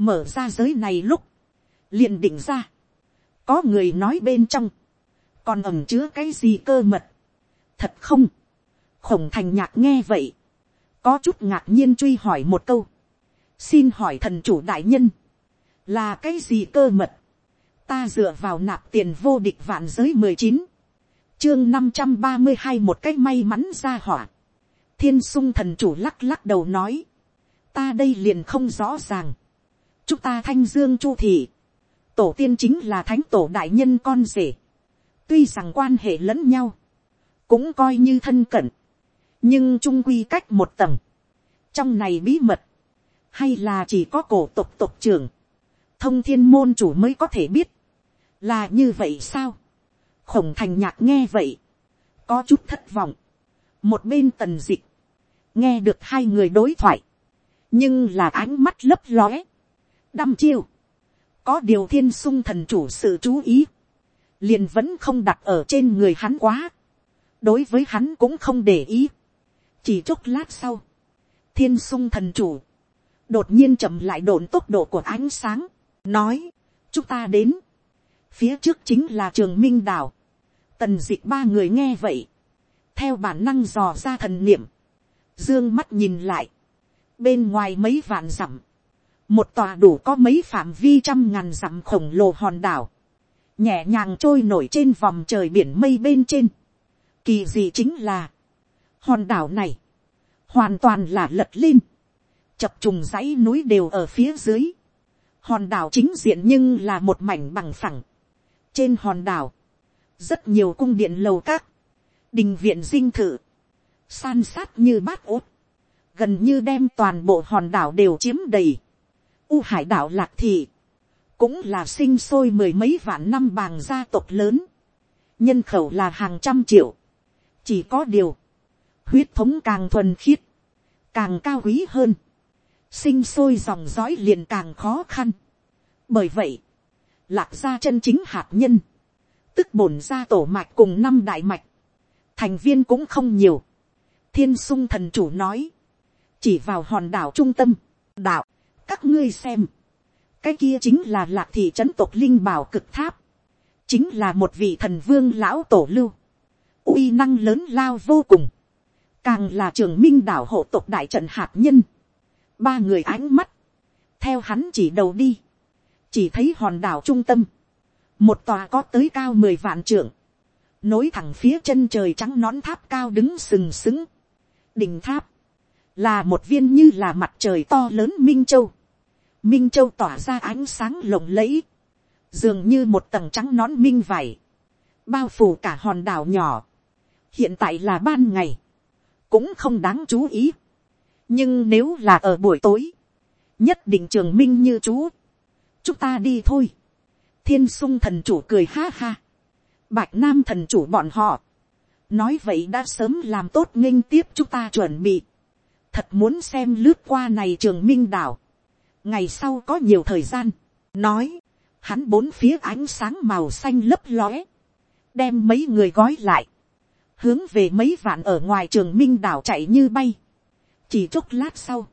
mở ra giới này lúc, liền định ra, có người nói bên trong, còn ẩm chứa cái gì cơ mật, thật không, khổng thành nhạc nghe vậy, có chút ngạc nhiên truy hỏi một câu, xin hỏi thần chủ đại nhân, là cái gì cơ mật, ta dựa vào nạp tiền vô địch vạn giới mười chín, chương năm trăm ba mươi hai một cách may mắn ra hỏa, thiên sung thần chủ lắc lắc đầu nói, ta đây liền không rõ ràng, chúng ta thanh dương chu thị, tổ tiên chính là thánh tổ đại nhân con rể, tuy rằng quan hệ lẫn nhau, cũng coi như thân cận, nhưng trung quy cách một tầng, trong này bí mật, hay là chỉ có cổ tộc tộc trưởng, thông thiên môn chủ mới có thể biết, là như vậy sao, khổng thành nhạc nghe vậy, có chút thất vọng, một bên tần dịch, nghe được hai người đối thoại, nhưng là ánh mắt lấp lóe, đăm chiêu, có điều thiên sung thần chủ sự chú ý, liền vẫn không đặt ở trên người hắn quá, đối với hắn cũng không để ý, chỉ chốc lát sau, thiên sung thần chủ, đột nhiên chậm lại độn tốc độ của ánh sáng, nói, chúng ta đến, phía trước chính là trường minh đảo, tần dịch ba người nghe vậy, theo bản năng dò ra thần niệm, dương mắt nhìn lại, bên ngoài mấy vạn dặm, một tòa đủ có mấy phạm vi trăm ngàn dặm khổng lồ hòn đảo, nhẹ nhàng trôi nổi trên vòng trời biển mây bên trên. Kỳ gì chính là, hòn đảo này, hoàn toàn là lật lên, chập trùng dãy núi đều ở phía dưới, hòn đảo chính diện nhưng là một mảnh bằng phẳng, trên hòn đảo, rất nhiều cung điện lầu các, đình viện dinh thự, san sát như bát ốt, gần như đem toàn bộ hòn đảo đều chiếm đầy. U hải đảo lạc thị, cũng là sinh sôi mười mấy vạn năm bàng gia tộc lớn, nhân khẩu là hàng trăm triệu, chỉ có điều, huyết thống càng thuần khiết, càng cao quý hơn, sinh sôi dòng dõi liền càng khó khăn. bởi vậy, lạc gia chân chính hạt nhân, tức bổn gia tổ mạch cùng năm đại mạch, thành viên cũng không nhiều. thiên sung thần chủ nói, chỉ vào hòn đảo trung tâm, đạo, các ngươi xem, cái kia chính là lạc thị trấn tộc linh bảo cực tháp, chính là một vị thần vương lão tổ lưu, uy năng lớn lao vô cùng, càng là trường minh đảo hộ tộc đại trận hạt nhân, ba người ánh mắt, theo hắn chỉ đầu đi, chỉ thấy hòn đảo trung tâm, một tòa có tới cao mười vạn trượng, nối thẳng phía chân trời trắng nón tháp cao đứng sừng sững, đỉnh tháp, là một viên như là mặt trời to lớn minh châu, minh châu tỏa ra ánh sáng lộng lẫy, dường như một tầng trắng nón minh vải, bao phủ cả hòn đảo nhỏ, hiện tại là ban ngày, cũng không đáng chú ý, nhưng nếu là ở buổi tối, nhất định trường minh như chú, chúng ta đi thôi, thiên sung thần chủ cười ha ha, bạch nam thần chủ bọn họ, nói vậy đã sớm làm tốt nghênh tiếp chúng ta chuẩn bị, thật muốn xem lướt qua này trường minh đảo, ngày sau có nhiều thời gian, nói, hắn bốn phía ánh sáng màu xanh lấp lóe, đem mấy người gói lại, hướng về mấy vạn ở ngoài trường minh đảo chạy như bay, chỉ chốc lát sau,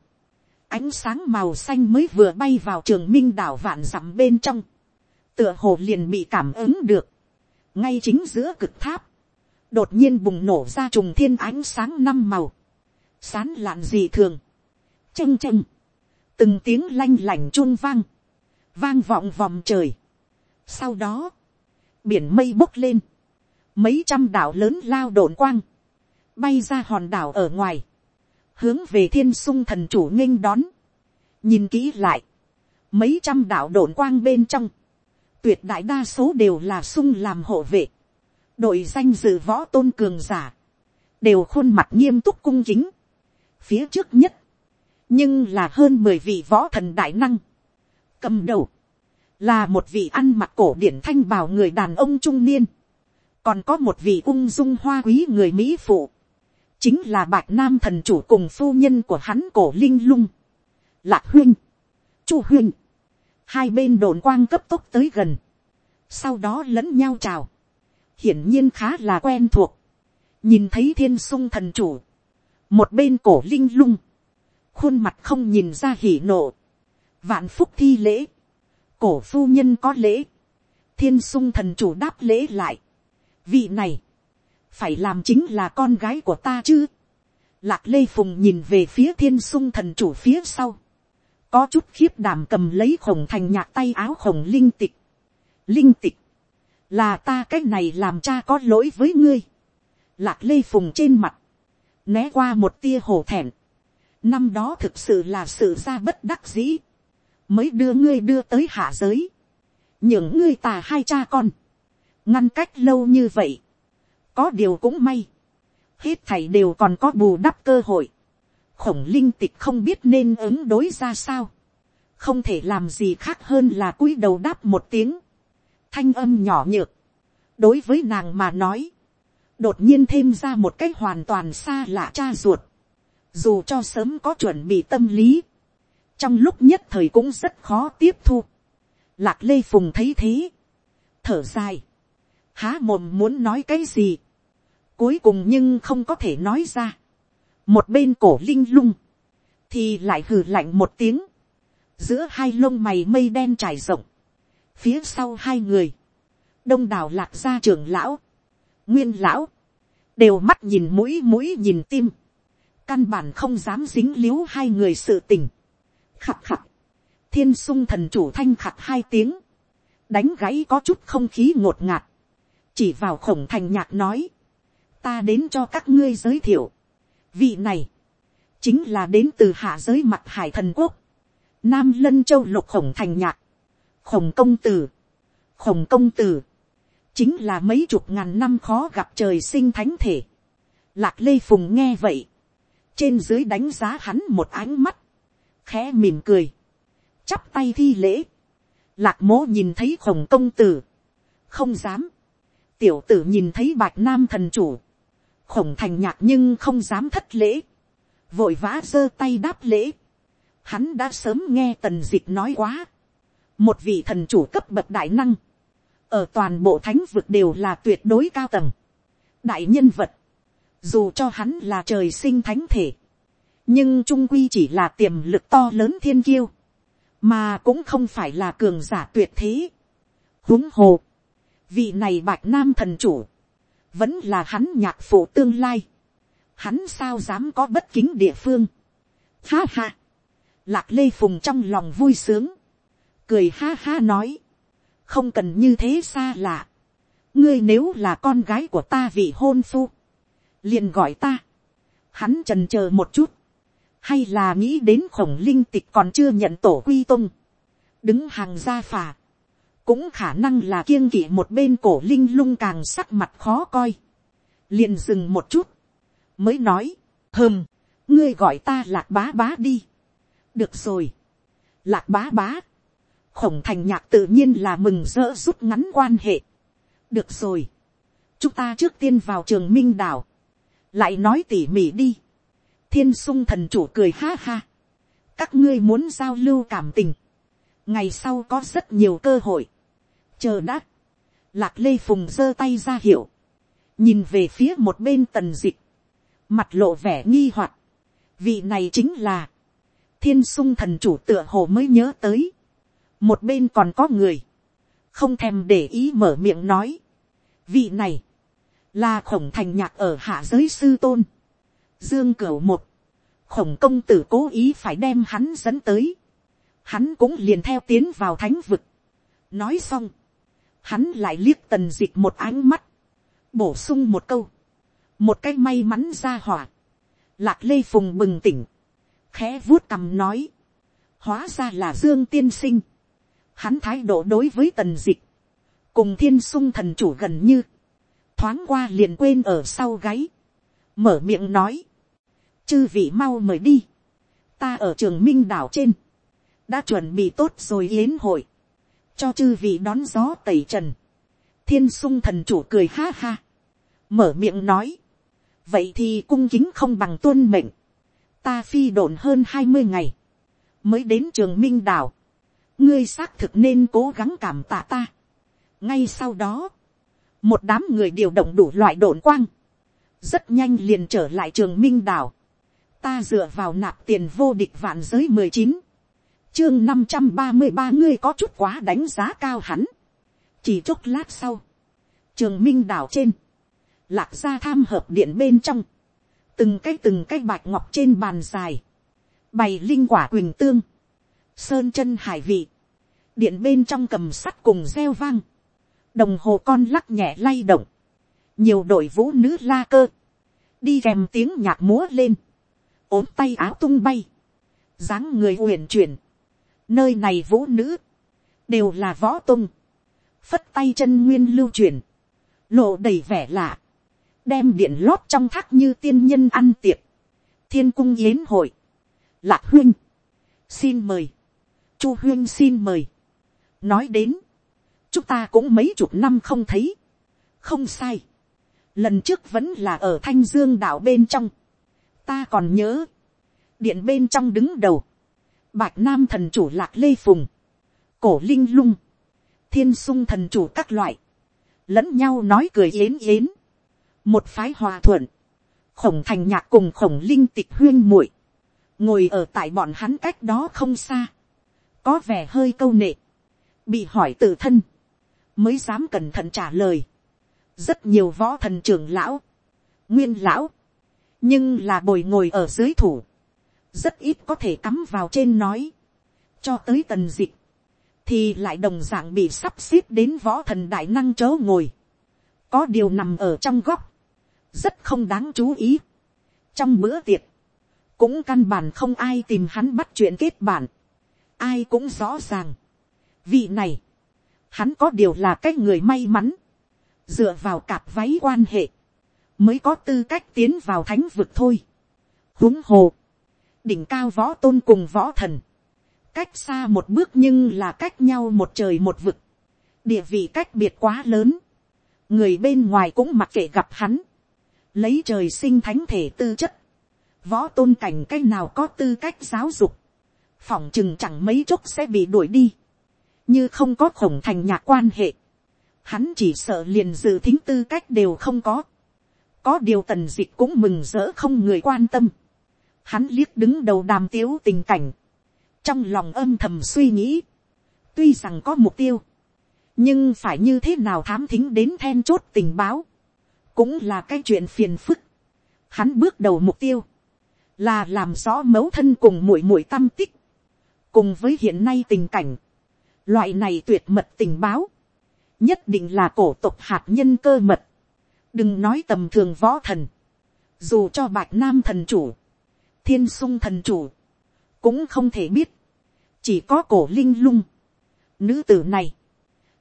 ánh sáng màu xanh mới vừa bay vào trường minh đảo vạn dặm bên trong, tựa hồ liền bị cảm ứng được, ngay chính giữa cực tháp, đột nhiên bùng nổ ra trùng thiên ánh sáng năm màu, sán lạn dị thường, chênh chênh, từng tiếng lanh lảnh chun vang, vang vọng vòng trời. Sau đó, biển mây bốc lên, mấy trăm đảo lớn lao đồn quang, bay ra hòn đảo ở ngoài, hướng về thiên sung thần chủ nghênh đón, nhìn kỹ lại, mấy trăm đảo đồn quang bên trong, tuyệt đại đa số đều là sung làm hộ vệ, đội danh dự võ tôn cường giả, đều khuôn mặt nghiêm túc cung chính, phía trước nhất, nhưng là hơn mười vị võ thần đại năng, cầm đầu, là một vị ăn mặc cổ điển thanh bào người đàn ông trung niên, còn có một vị ung dung hoa quý người mỹ phụ, chính là bạch nam thần chủ cùng phu nhân của hắn cổ linh lung, lạc huyên, chu huyên, hai bên đồn quang cấp tốc tới gần, sau đó lẫn nhau chào, hiển nhiên khá là quen thuộc, nhìn thấy thiên sung thần chủ, một bên cổ linh lung, khuôn mặt không nhìn ra hỉ nộ, vạn phúc thi lễ, cổ phu nhân có lễ, thiên sung thần chủ đáp lễ lại, vị này, phải làm chính là con gái của ta chứ. Lạc lê phùng nhìn về phía thiên sung thần chủ phía sau, có chút khiếp đảm cầm lấy khổng thành nhạc tay áo khổng linh tịch. Linh tịch, là ta cái này làm cha có lỗi với ngươi. Lạc lê phùng trên mặt, né qua một tia hổ thẹn. Năm đó thực sự là sự ra bất đắc dĩ, mới đưa ngươi đưa tới hạ giới. những ngươi tà hai cha con, ngăn cách lâu như vậy, có điều cũng may, hết thảy đều còn có bù đắp cơ hội, khổng linh tịch không biết nên ứng đối ra sao, không thể làm gì khác hơn là cúi đầu đáp một tiếng, thanh âm nhỏ nhược, đối với nàng mà nói, đột nhiên thêm ra một cách hoàn toàn xa lạ cha ruột, dù cho sớm có chuẩn bị tâm lý, trong lúc nhất thời cũng rất khó tiếp thu. Lạc lê phùng thấy thế, thở dài, há mồm muốn nói cái gì, cuối cùng nhưng không có thể nói ra. một bên cổ linh lung, thì lại hừ lạnh một tiếng, giữa hai lông mày mây đen trải rộng, phía sau hai người, đông đảo lạc gia trưởng lão, nguyên lão, đều mắt nhìn mũi mũi nhìn tim, căn bản không dám dính l i u hai người sự tình, khặt khặt, thiên sung thần chủ thanh khặt hai tiếng, đánh gáy có chút không khí ngột ngạt, chỉ vào khổng thành nhạc nói, ta đến cho các ngươi giới thiệu, vị này, chính là đến từ hạ giới mặt hải thần quốc, nam lân châu lục khổng thành nhạc, khổng công tử, khổng công tử, chính là mấy chục ngàn năm khó gặp trời sinh thánh thể. Lạc lê phùng nghe vậy, trên dưới đánh giá hắn một ánh mắt, khẽ mỉm cười, chắp tay thi lễ, lạc mố nhìn thấy khổng công tử, không dám, tiểu tử nhìn thấy bạch nam thần chủ, khổng thành nhạc nhưng không dám thất lễ, vội vã giơ tay đáp lễ, hắn đã sớm nghe tần d ị c h nói quá, một vị thần chủ cấp bậc đại năng, ở toàn bộ thánh vực đều là tuyệt đối cao tầng, đại nhân vật, dù cho hắn là trời sinh thánh thể, nhưng trung quy chỉ là tiềm lực to lớn thiên kiêu, mà cũng không phải là cường giả tuyệt thế. huống hồ, vị này bạch nam thần chủ, vẫn là hắn nhạc phụ tương lai, hắn sao dám có bất kính địa phương. Ha ha, lạc lê phùng trong lòng vui sướng, cười ha ha nói, không cần như thế xa lạ. ngươi nếu là con gái của ta vị hôn phu, liền gọi ta. hắn trần chờ một chút, hay là nghĩ đến khổng linh tịch còn chưa nhận tổ quy tung, đứng hàng gia phà, cũng khả năng là kiêng kỵ một bên cổ linh lung càng sắc mặt khó coi, liền dừng một chút, mới nói, hơm, ngươi gọi ta lạc bá bá đi, được rồi, lạc bá bá, khổng thành nhạc tự nhiên là mừng rỡ rút ngắn quan hệ. được rồi, chúng ta trước tiên vào trường minh đảo, lại nói tỉ mỉ đi. thiên sung thần chủ cười ha ha. các ngươi muốn giao lưu cảm tình, ngày sau có rất nhiều cơ hội. chờ đã, lạc lê phùng giơ tay ra hiệu, nhìn về phía một bên tần dịch, mặt lộ vẻ nghi hoặc, vị này chính là, thiên sung thần chủ tựa hồ mới nhớ tới, một bên còn có người, không thèm để ý mở miệng nói, vị này, là khổng thành nhạc ở hạ giới sư tôn, dương cửu một, khổng công tử cố ý phải đem hắn dẫn tới, hắn cũng liền theo tiến vào thánh vực, nói xong, hắn lại liếc tần d ị c h một ánh mắt, bổ sung một câu, một cái may mắn ra hỏa, lạc lê phùng bừng tỉnh, khẽ vuốt cằm nói, hóa ra là dương tiên sinh, hắn thái độ đối với tần dịch, cùng thiên sung thần chủ gần như, thoáng qua liền quên ở sau gáy, mở miệng nói, chư vị mau mời đi, ta ở trường minh đảo trên, đã chuẩn bị tốt rồi yến hội, cho chư vị đón gió tẩy trần, thiên sung thần chủ cười ha ha, mở miệng nói, vậy thì cung kính không bằng tuân mệnh, ta phi đồn hơn hai mươi ngày, mới đến trường minh đảo, ngươi xác thực nên cố gắng cảm tạ ta. ngay sau đó, một đám người điều động đủ loại đồn quang, rất nhanh liền trở lại trường minh đảo. ta dựa vào nạp tiền vô địch vạn giới mười chín, chương năm trăm ba mươi ba ngươi có chút quá đánh giá cao hắn. chỉ chốc lát sau, trường minh đảo trên, lạc ra tham hợp điện bên trong, từng cái từng cái bạch ngọc trên bàn dài, bày linh quả quỳnh tương, sơn chân hải vị, điện bên trong cầm sắt cùng reo vang, đồng hồ con lắc nhẹ lay động, nhiều đội vũ nữ la cơ, đi kèm tiếng nhạc múa lên, ốm tay áo tung bay, dáng người uyển chuyển, nơi này vũ nữ, đều là võ tung, phất tay chân nguyên lưu truyền, lộ đầy vẻ lạ, đem điện lót trong thác như tiên nhân ăn tiệc, thiên cung yến hội, lạc huynh, xin mời, chu huyên xin mời. nói đến, chúng ta cũng mấy chục năm không thấy. không sai. lần trước vẫn là ở thanh dương đảo bên trong. ta còn nhớ, điện bên trong đứng đầu, bạch nam thần chủ lạc lê phùng, cổ linh lung, thiên sung thần chủ các loại, lẫn nhau nói cười yến yến, một phái hòa thuận, khổng thành nhạc cùng khổng linh tịch huyên muội, ngồi ở tại bọn hắn cách đó không xa, có vẻ hơi câu nệ, bị hỏi tự thân, mới dám cẩn thận trả lời, rất nhiều võ thần trưởng lão, nguyên lão, nhưng là bồi ngồi ở dưới thủ, rất ít có thể cắm vào trên nói, cho tới tần dịch, thì lại đồng d ạ n g bị sắp xếp đến võ thần đại năng chớ ngồi, có điều nằm ở trong góc, rất không đáng chú ý. trong bữa tiệc, cũng căn bản không ai tìm hắn bắt chuyện kết bản, ai cũng rõ ràng. vị này, hắn có điều là cái người may mắn, dựa vào cặp váy quan hệ, mới có tư cách tiến vào thánh vực thôi. huống hồ, đỉnh cao võ tôn cùng võ thần, cách xa một bước nhưng là cách nhau một trời một vực, địa vị cách biệt quá lớn, người bên ngoài cũng mặc kệ gặp hắn, lấy trời sinh thánh thể tư chất, võ tôn cảnh cách nào có tư cách giáo dục, phỏng chừng chẳng mấy chốc sẽ bị đuổi đi, như không có khổng thành nhạc quan hệ, hắn chỉ sợ liền dự thính tư cách đều không có, có điều tần dịch cũng mừng rỡ không người quan tâm, hắn liếc đứng đầu đàm tiếu tình cảnh, trong lòng âm thầm suy nghĩ, tuy rằng có mục tiêu, nhưng phải như thế nào thám thính đến then chốt tình báo, cũng là cái chuyện phiền phức. Hắn bước đầu mục tiêu, là làm rõ mấu thân cùng muội muội tâm tích, cùng với hiện nay tình cảnh, loại này tuyệt mật tình báo, nhất định là cổ tộc hạt nhân cơ mật, đừng nói tầm thường võ thần, dù cho bạch nam thần chủ, thiên sung thần chủ, cũng không thể biết, chỉ có cổ linh lung, nữ tử này,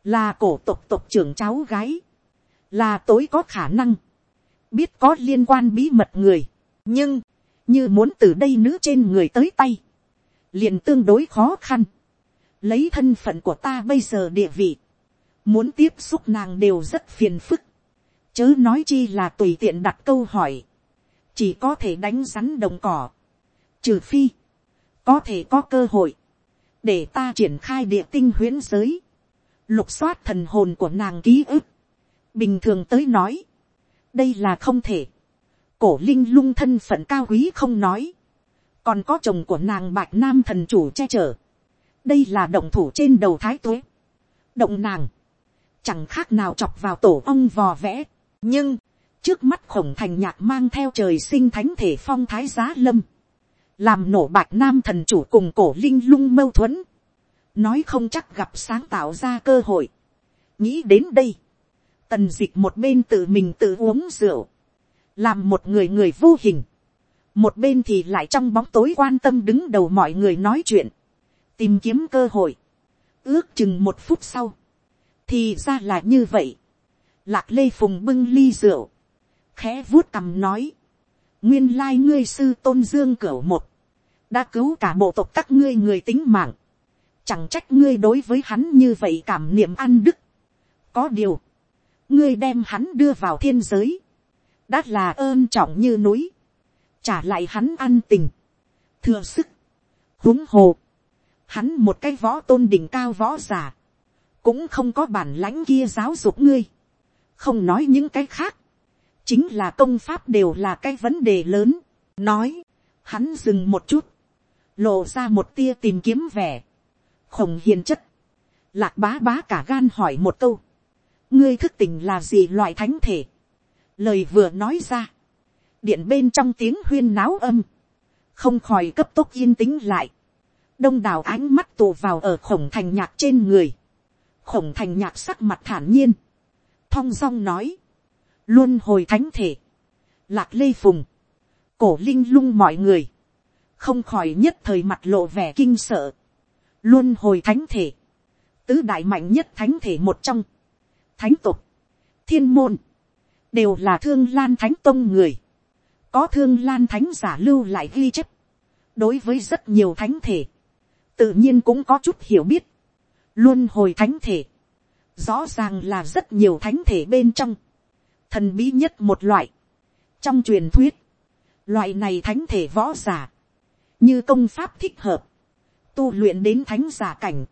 là cổ tộc tộc trưởng cháu gái, là tối có khả năng, biết có liên quan bí mật người, nhưng, như muốn từ đây nữ trên người tới tay, liền tương đối khó khăn, lấy thân phận của ta bây giờ địa vị, muốn tiếp xúc nàng đều rất phiền phức, chớ nói chi là tùy tiện đặt câu hỏi, chỉ có thể đánh rắn đồng cỏ, trừ phi, có thể có cơ hội, để ta triển khai địa tinh huyễn giới, lục soát thần hồn của nàng ký ức, bình thường tới nói, đây là không thể, cổ linh lung thân phận cao quý không nói, còn có chồng của nàng bạch nam thần chủ che chở, đây là động thủ trên đầu thái tuế, động nàng, chẳng khác nào chọc vào tổ ong vò vẽ, nhưng, trước mắt khổng thành nhạc mang theo trời sinh thánh thể phong thái giá lâm, làm nổ bạch nam thần chủ cùng cổ linh lung mâu thuẫn, nói không chắc gặp sáng tạo ra cơ hội. nghĩ đến đây, tần d ị c h một bên tự mình tự uống rượu, làm một người người vô hình, một bên thì lại trong bóng tối quan tâm đứng đầu mọi người nói chuyện, tìm kiếm cơ hội, ước chừng một phút sau, thì ra là như vậy, lạc lê phùng bưng ly rượu, khẽ vuốt cằm nói, nguyên lai ngươi sư tôn dương cửu một, đã cứu cả bộ tộc các ngươi người tính mạng, chẳng trách ngươi đối với hắn như vậy cảm niệm ăn đức. có điều, ngươi đem hắn đưa vào thiên giới, đã là ơn trọng như núi, trả lại hắn ăn tình, thừa sức, huống hồ, hắn một cái võ tôn đỉnh cao võ giả. Cũng không có bản lãnh kia giáo dục ngươi, không nói những cái khác, chính là công pháp đều là cái vấn đề lớn. nói, hắn dừng một chút, lộ ra một tia tìm kiếm vẻ, khổng hiền chất, lạc bá bá cả gan hỏi một câu, ngươi thức tỉnh là gì loại thánh thể, lời vừa nói ra, điện bên trong tiếng huyên náo âm, không khỏi cấp tốc yên tĩnh lại, đông đảo ánh mắt tụ vào ở khổng thành nhạc trên người, khổng thành nhạc sắc mặt thản nhiên, thong dong nói, luôn hồi thánh thể, lạc lê phùng, cổ linh lung mọi người, không khỏi nhất thời mặt lộ vẻ kinh sợ, luôn hồi thánh thể, tứ đại mạnh nhất thánh thể một trong, thánh tục, thiên môn, đều là thương lan thánh tông người, có thương lan thánh giả lưu lại ghi chép, đối với rất nhiều thánh thể, tự nhiên cũng có chút hiểu biết, luôn hồi thánh thể, rõ ràng là rất nhiều thánh thể bên trong, thần bí nhất một loại. trong truyền thuyết, loại này thánh thể võ giả, như công pháp thích hợp, tu luyện đến thánh giả cảnh,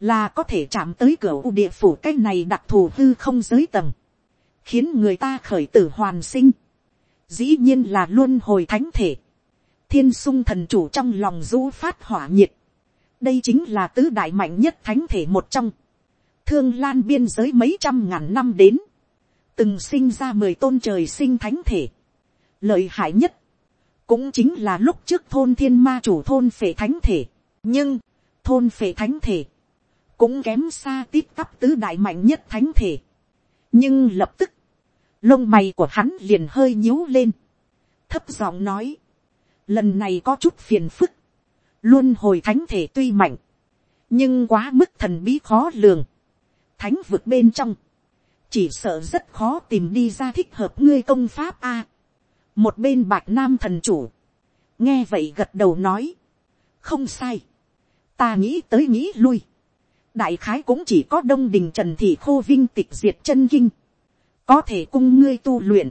là có thể chạm tới cửa u địa phủ cái này đặc thù hư không giới tầng, khiến người ta khởi tử hoàn sinh, dĩ nhiên là luôn hồi thánh thể, thiên sung thần chủ trong lòng du phát hỏa nhiệt, đây chính là tứ đại mạnh nhất thánh thể một trong, thương lan biên giới mấy trăm ngàn năm đến, từng sinh ra mười tôn trời sinh thánh thể, lợi hại nhất, cũng chính là lúc trước thôn thiên ma chủ thôn phệ thánh thể, nhưng, thôn phệ thánh thể, cũng kém xa tiếp tắp tứ đại mạnh nhất thánh thể, nhưng lập tức, lông mày của hắn liền hơi nhíu lên, thấp giọng nói, lần này có chút phiền phức, luôn hồi thánh thể tuy mạnh, nhưng quá mức thần bí khó lường, thánh vực bên trong, chỉ sợ rất khó tìm đi ra thích hợp ngươi công pháp a. một bên bạch nam thần chủ, nghe vậy gật đầu nói, không sai, ta nghĩ tới nghĩ lui, đại khái cũng chỉ có đông đình trần thị khô vinh tịch diệt chân kinh, có thể cung ngươi tu luyện,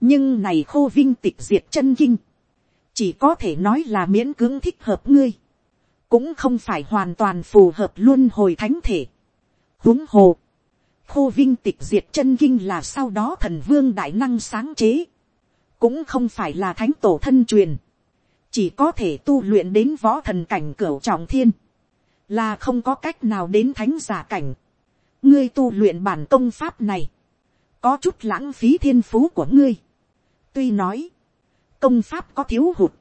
nhưng này khô vinh tịch diệt chân kinh, chỉ có thể nói là miễn cưỡng thích hợp ngươi, cũng không phải hoàn toàn phù hợp luôn hồi thánh thể. huống hồ, khô vinh tịch diệt chân kinh là sau đó thần vương đại năng sáng chế, cũng không phải là thánh tổ thân truyền, chỉ có thể tu luyện đến võ thần cảnh cửu trọng thiên, là không có cách nào đến thánh giả cảnh. ngươi tu luyện bản công pháp này, có chút lãng phí thiên phú của ngươi. tuy nói, công pháp có thiếu hụt,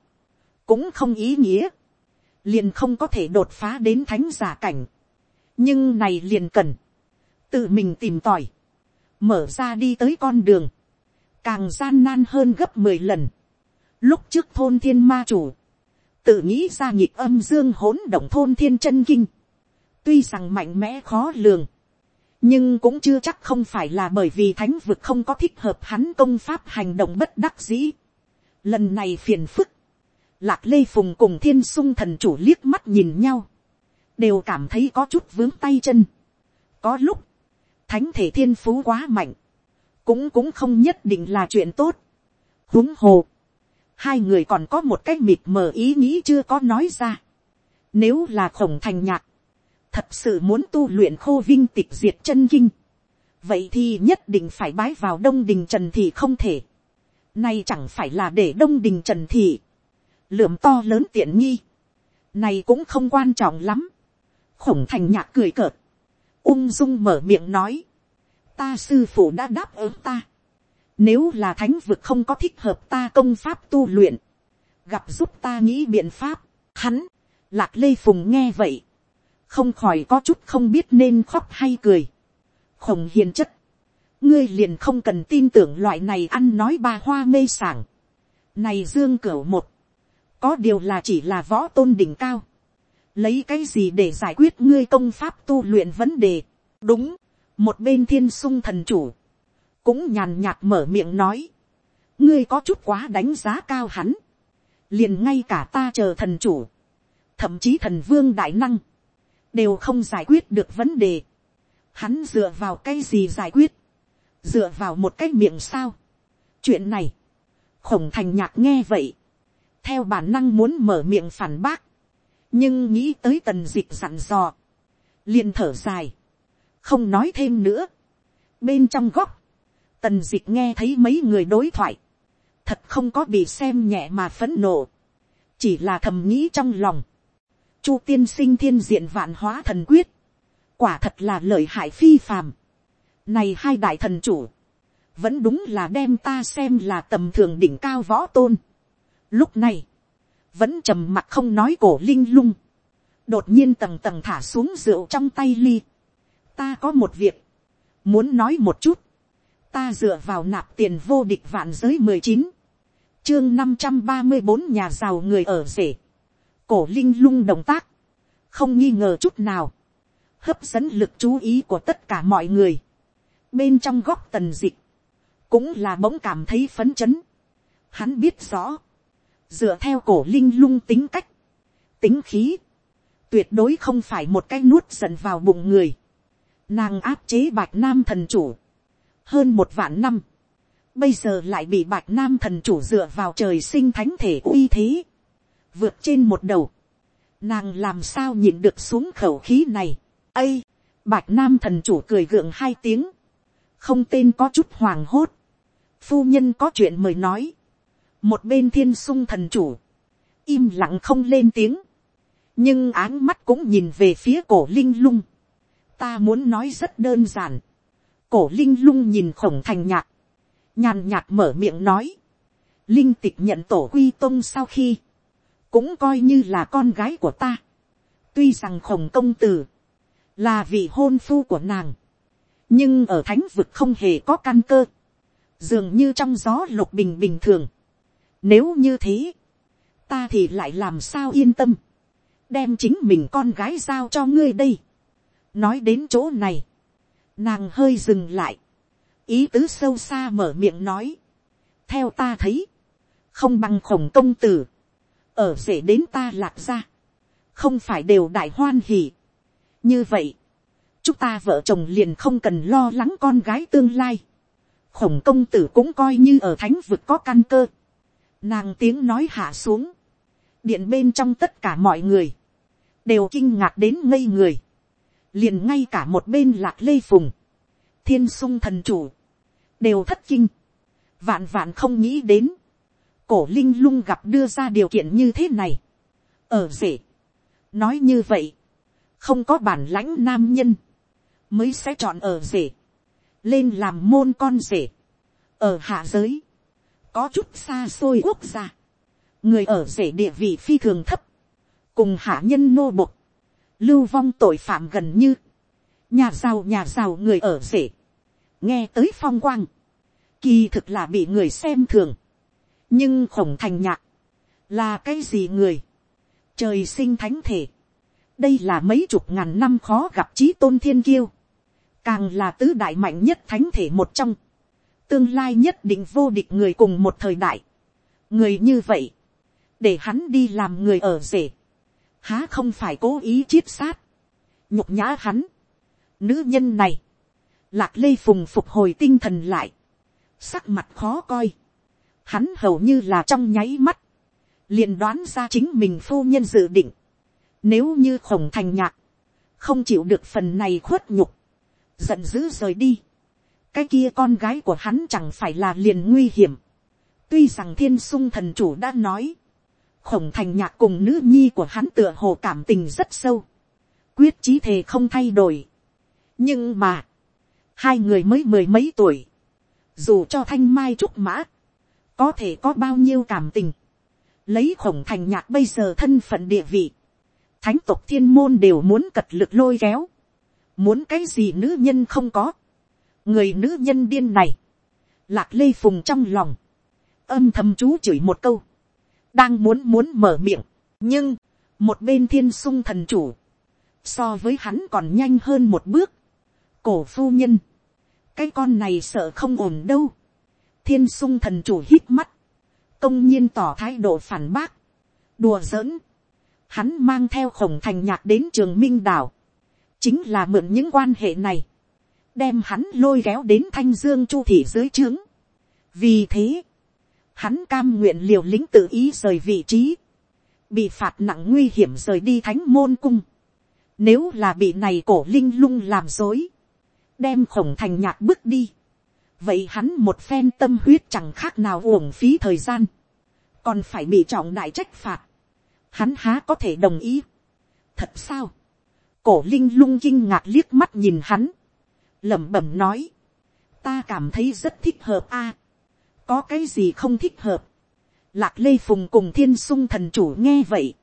cũng không ý nghĩa, liền không có thể đột phá đến thánh giả cảnh. nhưng này liền cần, tự mình tìm tòi, mở ra đi tới con đường, càng gian nan hơn gấp mười lần. Lúc trước thôn thiên ma chủ, tự nghĩ ra nhịp âm dương hỗn động thôn thiên chân kinh, tuy rằng mạnh mẽ khó lường, nhưng cũng chưa chắc không phải là bởi vì thánh vực không có thích hợp hắn công pháp hành động bất đắc dĩ. Lần này phiền phức, lạc lê phùng cùng thiên sung thần chủ liếc mắt nhìn nhau, đều cảm thấy có chút vướng tay chân. có lúc, thánh thể thiên phú quá mạnh, cũng cũng không nhất định là chuyện tốt. huống hồ, hai người còn có một cái mịt mờ ý nghĩ chưa có nói ra. Nếu là khổng thành nhạc, thật sự muốn tu luyện khô vinh tịch diệt chân kinh, vậy thì nhất định phải bái vào đông đình trần thì không thể này chẳng phải là để đông đình trần thị, lượm to lớn tiện nghi, này cũng không quan trọng lắm. khổng thành nhạc cười cợt, ung dung mở miệng nói, ta sư phụ đã đáp ứng ta, nếu là thánh vực không có thích hợp ta công pháp tu luyện, gặp giúp ta nghĩ biện pháp, hắn, lạc lê phùng nghe vậy, không khỏi có chút không biết nên khóc hay cười. khổng hiền chất, ngươi liền không cần tin tưởng loại này ăn nói ba hoa mê sảng. này dương cửu một, có điều là chỉ là võ tôn đỉnh cao. lấy cái gì để giải quyết ngươi công pháp tu luyện vấn đề. đúng, một bên thiên sung thần chủ, cũng nhàn nhạt mở miệng nói, ngươi có chút quá đánh giá cao hắn, liền ngay cả ta chờ thần chủ, thậm chí thần vương đại năng, đều không giải quyết được vấn đề. Hắn dựa vào cái gì giải quyết, dựa vào một cái miệng sao. chuyện này, khổng thành nhạc nghe vậy, theo bản năng muốn mở miệng phản bác, nhưng nghĩ tới tần d ị c h dặn dò, liền thở dài, không nói thêm nữa. bên trong góc, tần d ị c h nghe thấy mấy người đối thoại, thật không có bị xem nhẹ mà phẫn nộ, chỉ là thầm nghĩ trong lòng, chu tiên sinh thiên diện vạn hóa thần quyết, quả thật là lợi hại phi phàm. Này hai đại thần chủ, vẫn đúng là đem ta xem là tầm thường đỉnh cao võ tôn. Lúc này, vẫn trầm mặt không nói cổ linh lung, đột nhiên tầng tầng thả xuống rượu trong tay ly. Ta có một việc, muốn nói một chút, ta dựa vào nạp tiền vô địch vạn giới mười chín, chương năm trăm ba mươi bốn nhà giàu người ở rể. Cổ linh lung động tác, không nghi ngờ chút nào, hấp dẫn lực chú ý của tất cả mọi người bên trong góc tần dịch, cũng là bỗng cảm thấy phấn chấn. hắn biết rõ, dựa theo cổ linh lung tính cách, tính khí, tuyệt đối không phải một cái nuốt giận vào bụng người. Nàng áp chế bạch nam thần chủ, hơn một vạn năm, bây giờ lại bị bạch nam thần chủ dựa vào trời sinh thánh thể uy thế, vượt trên một đầu, nàng làm sao nhịn được xuống khẩu khí này. ây, bạch nam thần chủ cười gượng hai tiếng, không tên có chút hoàng hốt, phu nhân có chuyện mời nói, một bên thiên sung thần chủ, im lặng không lên tiếng, nhưng áng mắt cũng nhìn về phía cổ linh lung. ta muốn nói rất đơn giản. cổ linh lung nhìn khổng thành nhạc, nhàn nhạt mở miệng nói, linh tịch nhận tổ quy tôn sau khi, cũng coi như là con gái của ta. tuy rằng khổng công tử, là vị hôn phu của nàng, nhưng ở thánh vực không hề có căn cơ, dường như trong gió lục bình bình thường. Nếu như thế, ta thì lại làm sao yên tâm, đem chính mình con gái giao cho ngươi đây. nói đến chỗ này, nàng hơi dừng lại, ý tứ sâu xa mở miệng nói, theo ta thấy, không bằng khổng công tử, ở rể đến ta lạc ra, không phải đều đại hoan hỉ. như vậy, chúng ta vợ chồng liền không cần lo lắng con gái tương lai. khổng công tử cũng coi như ở thánh vực có căn cơ. nàng tiếng nói hạ xuống, điện bên trong tất cả mọi người, đều kinh ngạc đến ngây người, liền ngay cả một bên lạc lê phùng, thiên sung thần chủ, đều thất kinh, vạn vạn không nghĩ đến, cổ linh lung gặp đưa ra điều kiện như thế này, ở rể, nói như vậy, không có bản lãnh nam nhân, mới sẽ chọn ở rể, lên làm môn con rể, ở hạ giới, có chút xa xôi quốc gia, người ở rể địa vị phi thường thấp, cùng hạ nhân nô bộc, lưu vong tội phạm gần như, nhà giàu nhà giàu người ở rể, nghe tới phong quang, kỳ thực là bị người xem thường, nhưng khổng thành nhạc, là cái gì người, trời sinh thánh thể, đây là mấy chục ngàn năm khó gặp trí tôn thiên kiêu, càng là tứ đại mạnh nhất thánh thể một trong, tương lai nhất định vô địch người cùng một thời đại, người như vậy, để hắn đi làm người ở rể, há không phải cố ý chiết sát, nhục nhã hắn. Nữ nhân này, lạc lê phùng phục hồi tinh thần lại, sắc mặt khó coi, hắn hầu như là trong nháy mắt, liền đoán ra chính mình phu nhân dự định, nếu như khổng thành nhạc, không chịu được phần này khuất nhục, giận dữ rời đi, cái kia con gái của hắn chẳng phải là liền nguy hiểm, tuy rằng thiên sung thần chủ đã nói, khổng thành nhạc cùng nữ nhi của hắn tựa hồ cảm tình rất sâu, quyết chí thề không thay đổi. nhưng mà, hai người mới mười mấy tuổi, dù cho thanh mai trúc mã, có thể có bao nhiêu cảm tình, lấy khổng thành nhạc bây giờ thân phận địa vị, thánh tộc thiên môn đều muốn cật lực lôi kéo, muốn cái gì nữ nhân không có, người nữ nhân điên này, lạc lê phùng trong lòng, âm thầm chú chửi một câu, đang muốn muốn mở miệng, nhưng, một bên thiên sung thần chủ, so với hắn còn nhanh hơn một bước, cổ phu nhân, cái con này sợ không ổn đâu, thiên sung thần chủ hít mắt, công nhiên tỏ thái độ phản bác, đùa giỡn, hắn mang theo khổng thành nhạc đến trường minh đảo, chính là mượn những quan hệ này, đem hắn lôi kéo đến thanh dương chu thị dưới trướng. vì thế, hắn cam nguyện liều lĩnh tự ý rời vị trí, bị phạt nặng nguy hiểm rời đi thánh môn cung. Nếu là bị này cổ linh lung làm dối, đem khổng thành nhạc bước đi, vậy hắn một phen tâm huyết chẳng khác nào uổng phí thời gian, còn phải bị trọng đại trách phạt, hắn há có thể đồng ý. thật sao, cổ linh lung kinh ngạc liếc mắt nhìn hắn, lẩm bẩm nói, ta cảm thấy rất thích hợp a, có cái gì không thích hợp. Lạc lê phùng cùng thiên sung thần chủ nghe vậy.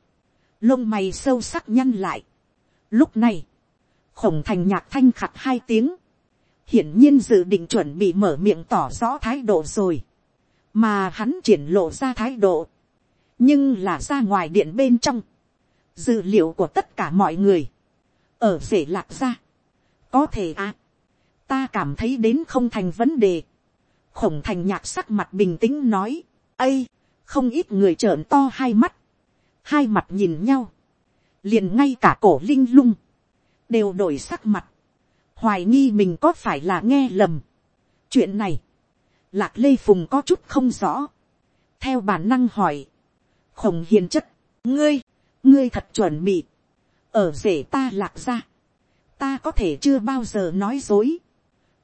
Lông mày sâu sắc nhăn lại. Lúc này, khổng thành nhạc thanh khặt hai tiếng. Hiển nhiên dự định chuẩn bị mở miệng tỏ rõ thái độ rồi. Mà hắn triển lộ ra thái độ. Nhưng là ra ngoài điện bên trong. Dữ liệu của tất cả mọi người. Ở rể lạc ra. Có thể à. Ta cảm thấy đến không thành vấn đề khổng thành nhạc sắc mặt bình tĩnh nói, ây, không ít người trợn to hai mắt, hai mặt nhìn nhau, liền ngay cả cổ linh lung, đều đổi sắc mặt, hoài nghi mình có phải là nghe lầm. chuyện này, lạc lê phùng có chút không rõ, theo bản năng hỏi, khổng hiền chất, ngươi, ngươi thật chuẩn bị, ở rể ta lạc ra, ta có thể chưa bao giờ nói dối,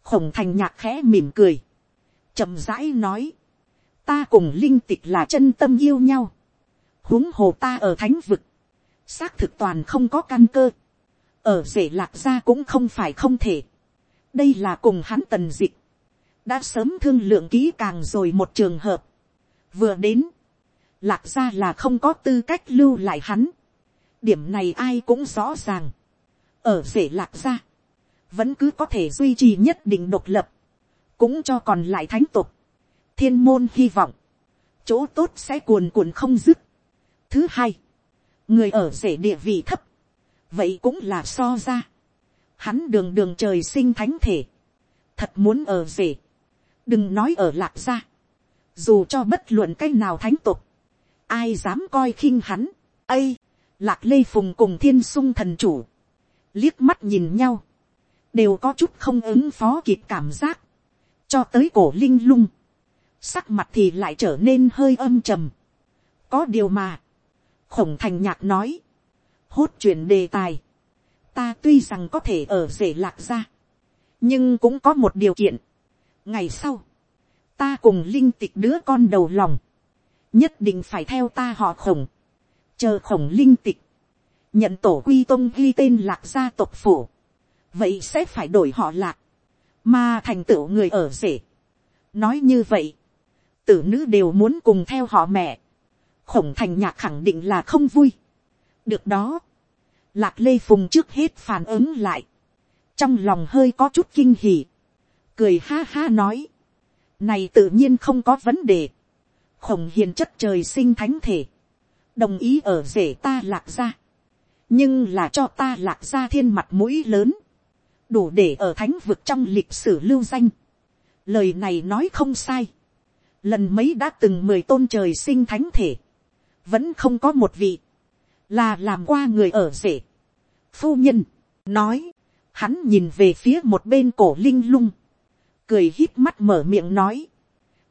khổng thành nhạc khẽ mỉm cười, chậm rãi nói, ta cùng linh tịch là chân tâm yêu nhau, huống hồ ta ở thánh vực, xác thực toàn không có căn cơ, ở rể lạc ra cũng không phải không thể, đây là cùng hắn tần dịch, đã sớm thương lượng kỹ càng rồi một trường hợp, vừa đến, lạc ra là không có tư cách lưu lại hắn, điểm này ai cũng rõ ràng, ở rể lạc gia, vẫn cứ có thể duy trì nhất định độc lập, cũng cho còn lại thánh tục, thiên môn hy vọng, chỗ tốt sẽ cuồn cuộn không dứt. Thứ hai, người ở rể địa vị thấp, vậy cũng là so ra. Hắn đường đường trời sinh thánh thể, thật muốn ở rể, đừng nói ở lạc gia, dù cho bất luận cái nào thánh tục, ai dám coi khinh hắn, ây, lạc lê phùng cùng thiên sung thần chủ, liếc mắt nhìn nhau, đều có chút không ứng phó kịp cảm giác, cho tới cổ linh lung, sắc mặt thì lại trở nên hơi âm trầm. có điều mà, khổng thành nhạc nói, hốt chuyện đề tài, ta tuy rằng có thể ở rể lạc ra, nhưng cũng có một điều kiện. ngày sau, ta cùng linh tịch đứa con đầu lòng, nhất định phải theo ta họ khổng, chờ khổng linh tịch, nhận tổ quy tôn ghi tên lạc gia tộc phủ, vậy sẽ phải đổi họ lạc, mà thành tựu người ở rể. nói như vậy, tử nữ đều muốn cùng theo họ mẹ, khổng thành nhạc khẳng định là không vui. được đó, lạc lê phùng trước hết phản ứng lại, trong lòng hơi có chút kinh hỉ, cười ha ha nói, này tự nhiên không có vấn đề, khổng hiền chất trời sinh thánh thể, đồng ý ở rể ta lạc ra, nhưng là cho ta lạc ra thiên mặt mũi lớn, đủ để ở thánh vực trong lịch sử lưu danh. Lời này nói không sai. Lần mấy đã từng mười tôn trời sinh thánh thể. Vẫn không có một vị. Là làm qua người ở rể. Phu nhân. Nói. Hắn nhìn về phía một bên cổ linh lung. Cười hít mắt mở miệng nói.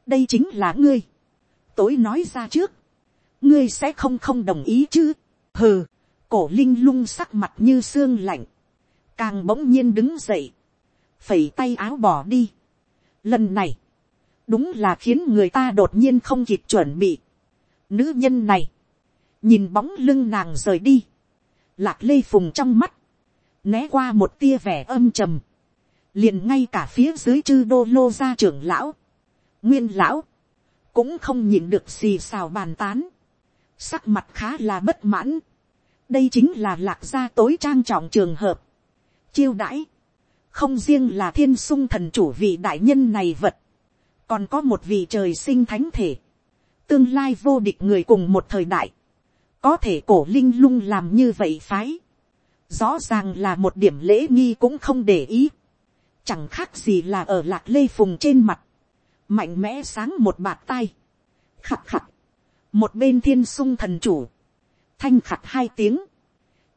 Đây chính là ngươi. Tối nói ra trước. Ngươi sẽ không không đồng ý chứ. Hừ. Cổ linh lung sắc mặt như xương lạnh càng bỗng nhiên đứng dậy, phẩy tay áo bỏ đi. Lần này, đúng là khiến người ta đột nhiên không kịp chuẩn bị. Nữ nhân này, nhìn bóng lưng nàng rời đi, lạc lê phùng trong mắt, né qua một tia vẻ âm trầm, liền ngay cả phía dưới chư đô lô gia trưởng lão, nguyên lão, cũng không nhìn được xì xào bàn tán, sắc mặt khá là bất mãn, đây chính là lạc gia tối trang trọng trường hợp, chiêu đãi, không riêng là thiên sung thần chủ vị đại nhân này vật, còn có một vị trời sinh thánh thể, tương lai vô địch người cùng một thời đại, có thể cổ linh lung làm như vậy phái, rõ ràng là một điểm lễ nghi cũng không để ý, chẳng khác gì là ở lạc lê phùng trên mặt, mạnh mẽ sáng một bạt tay, khặt khặt, một bên thiên sung thần chủ, thanh khặt hai tiếng,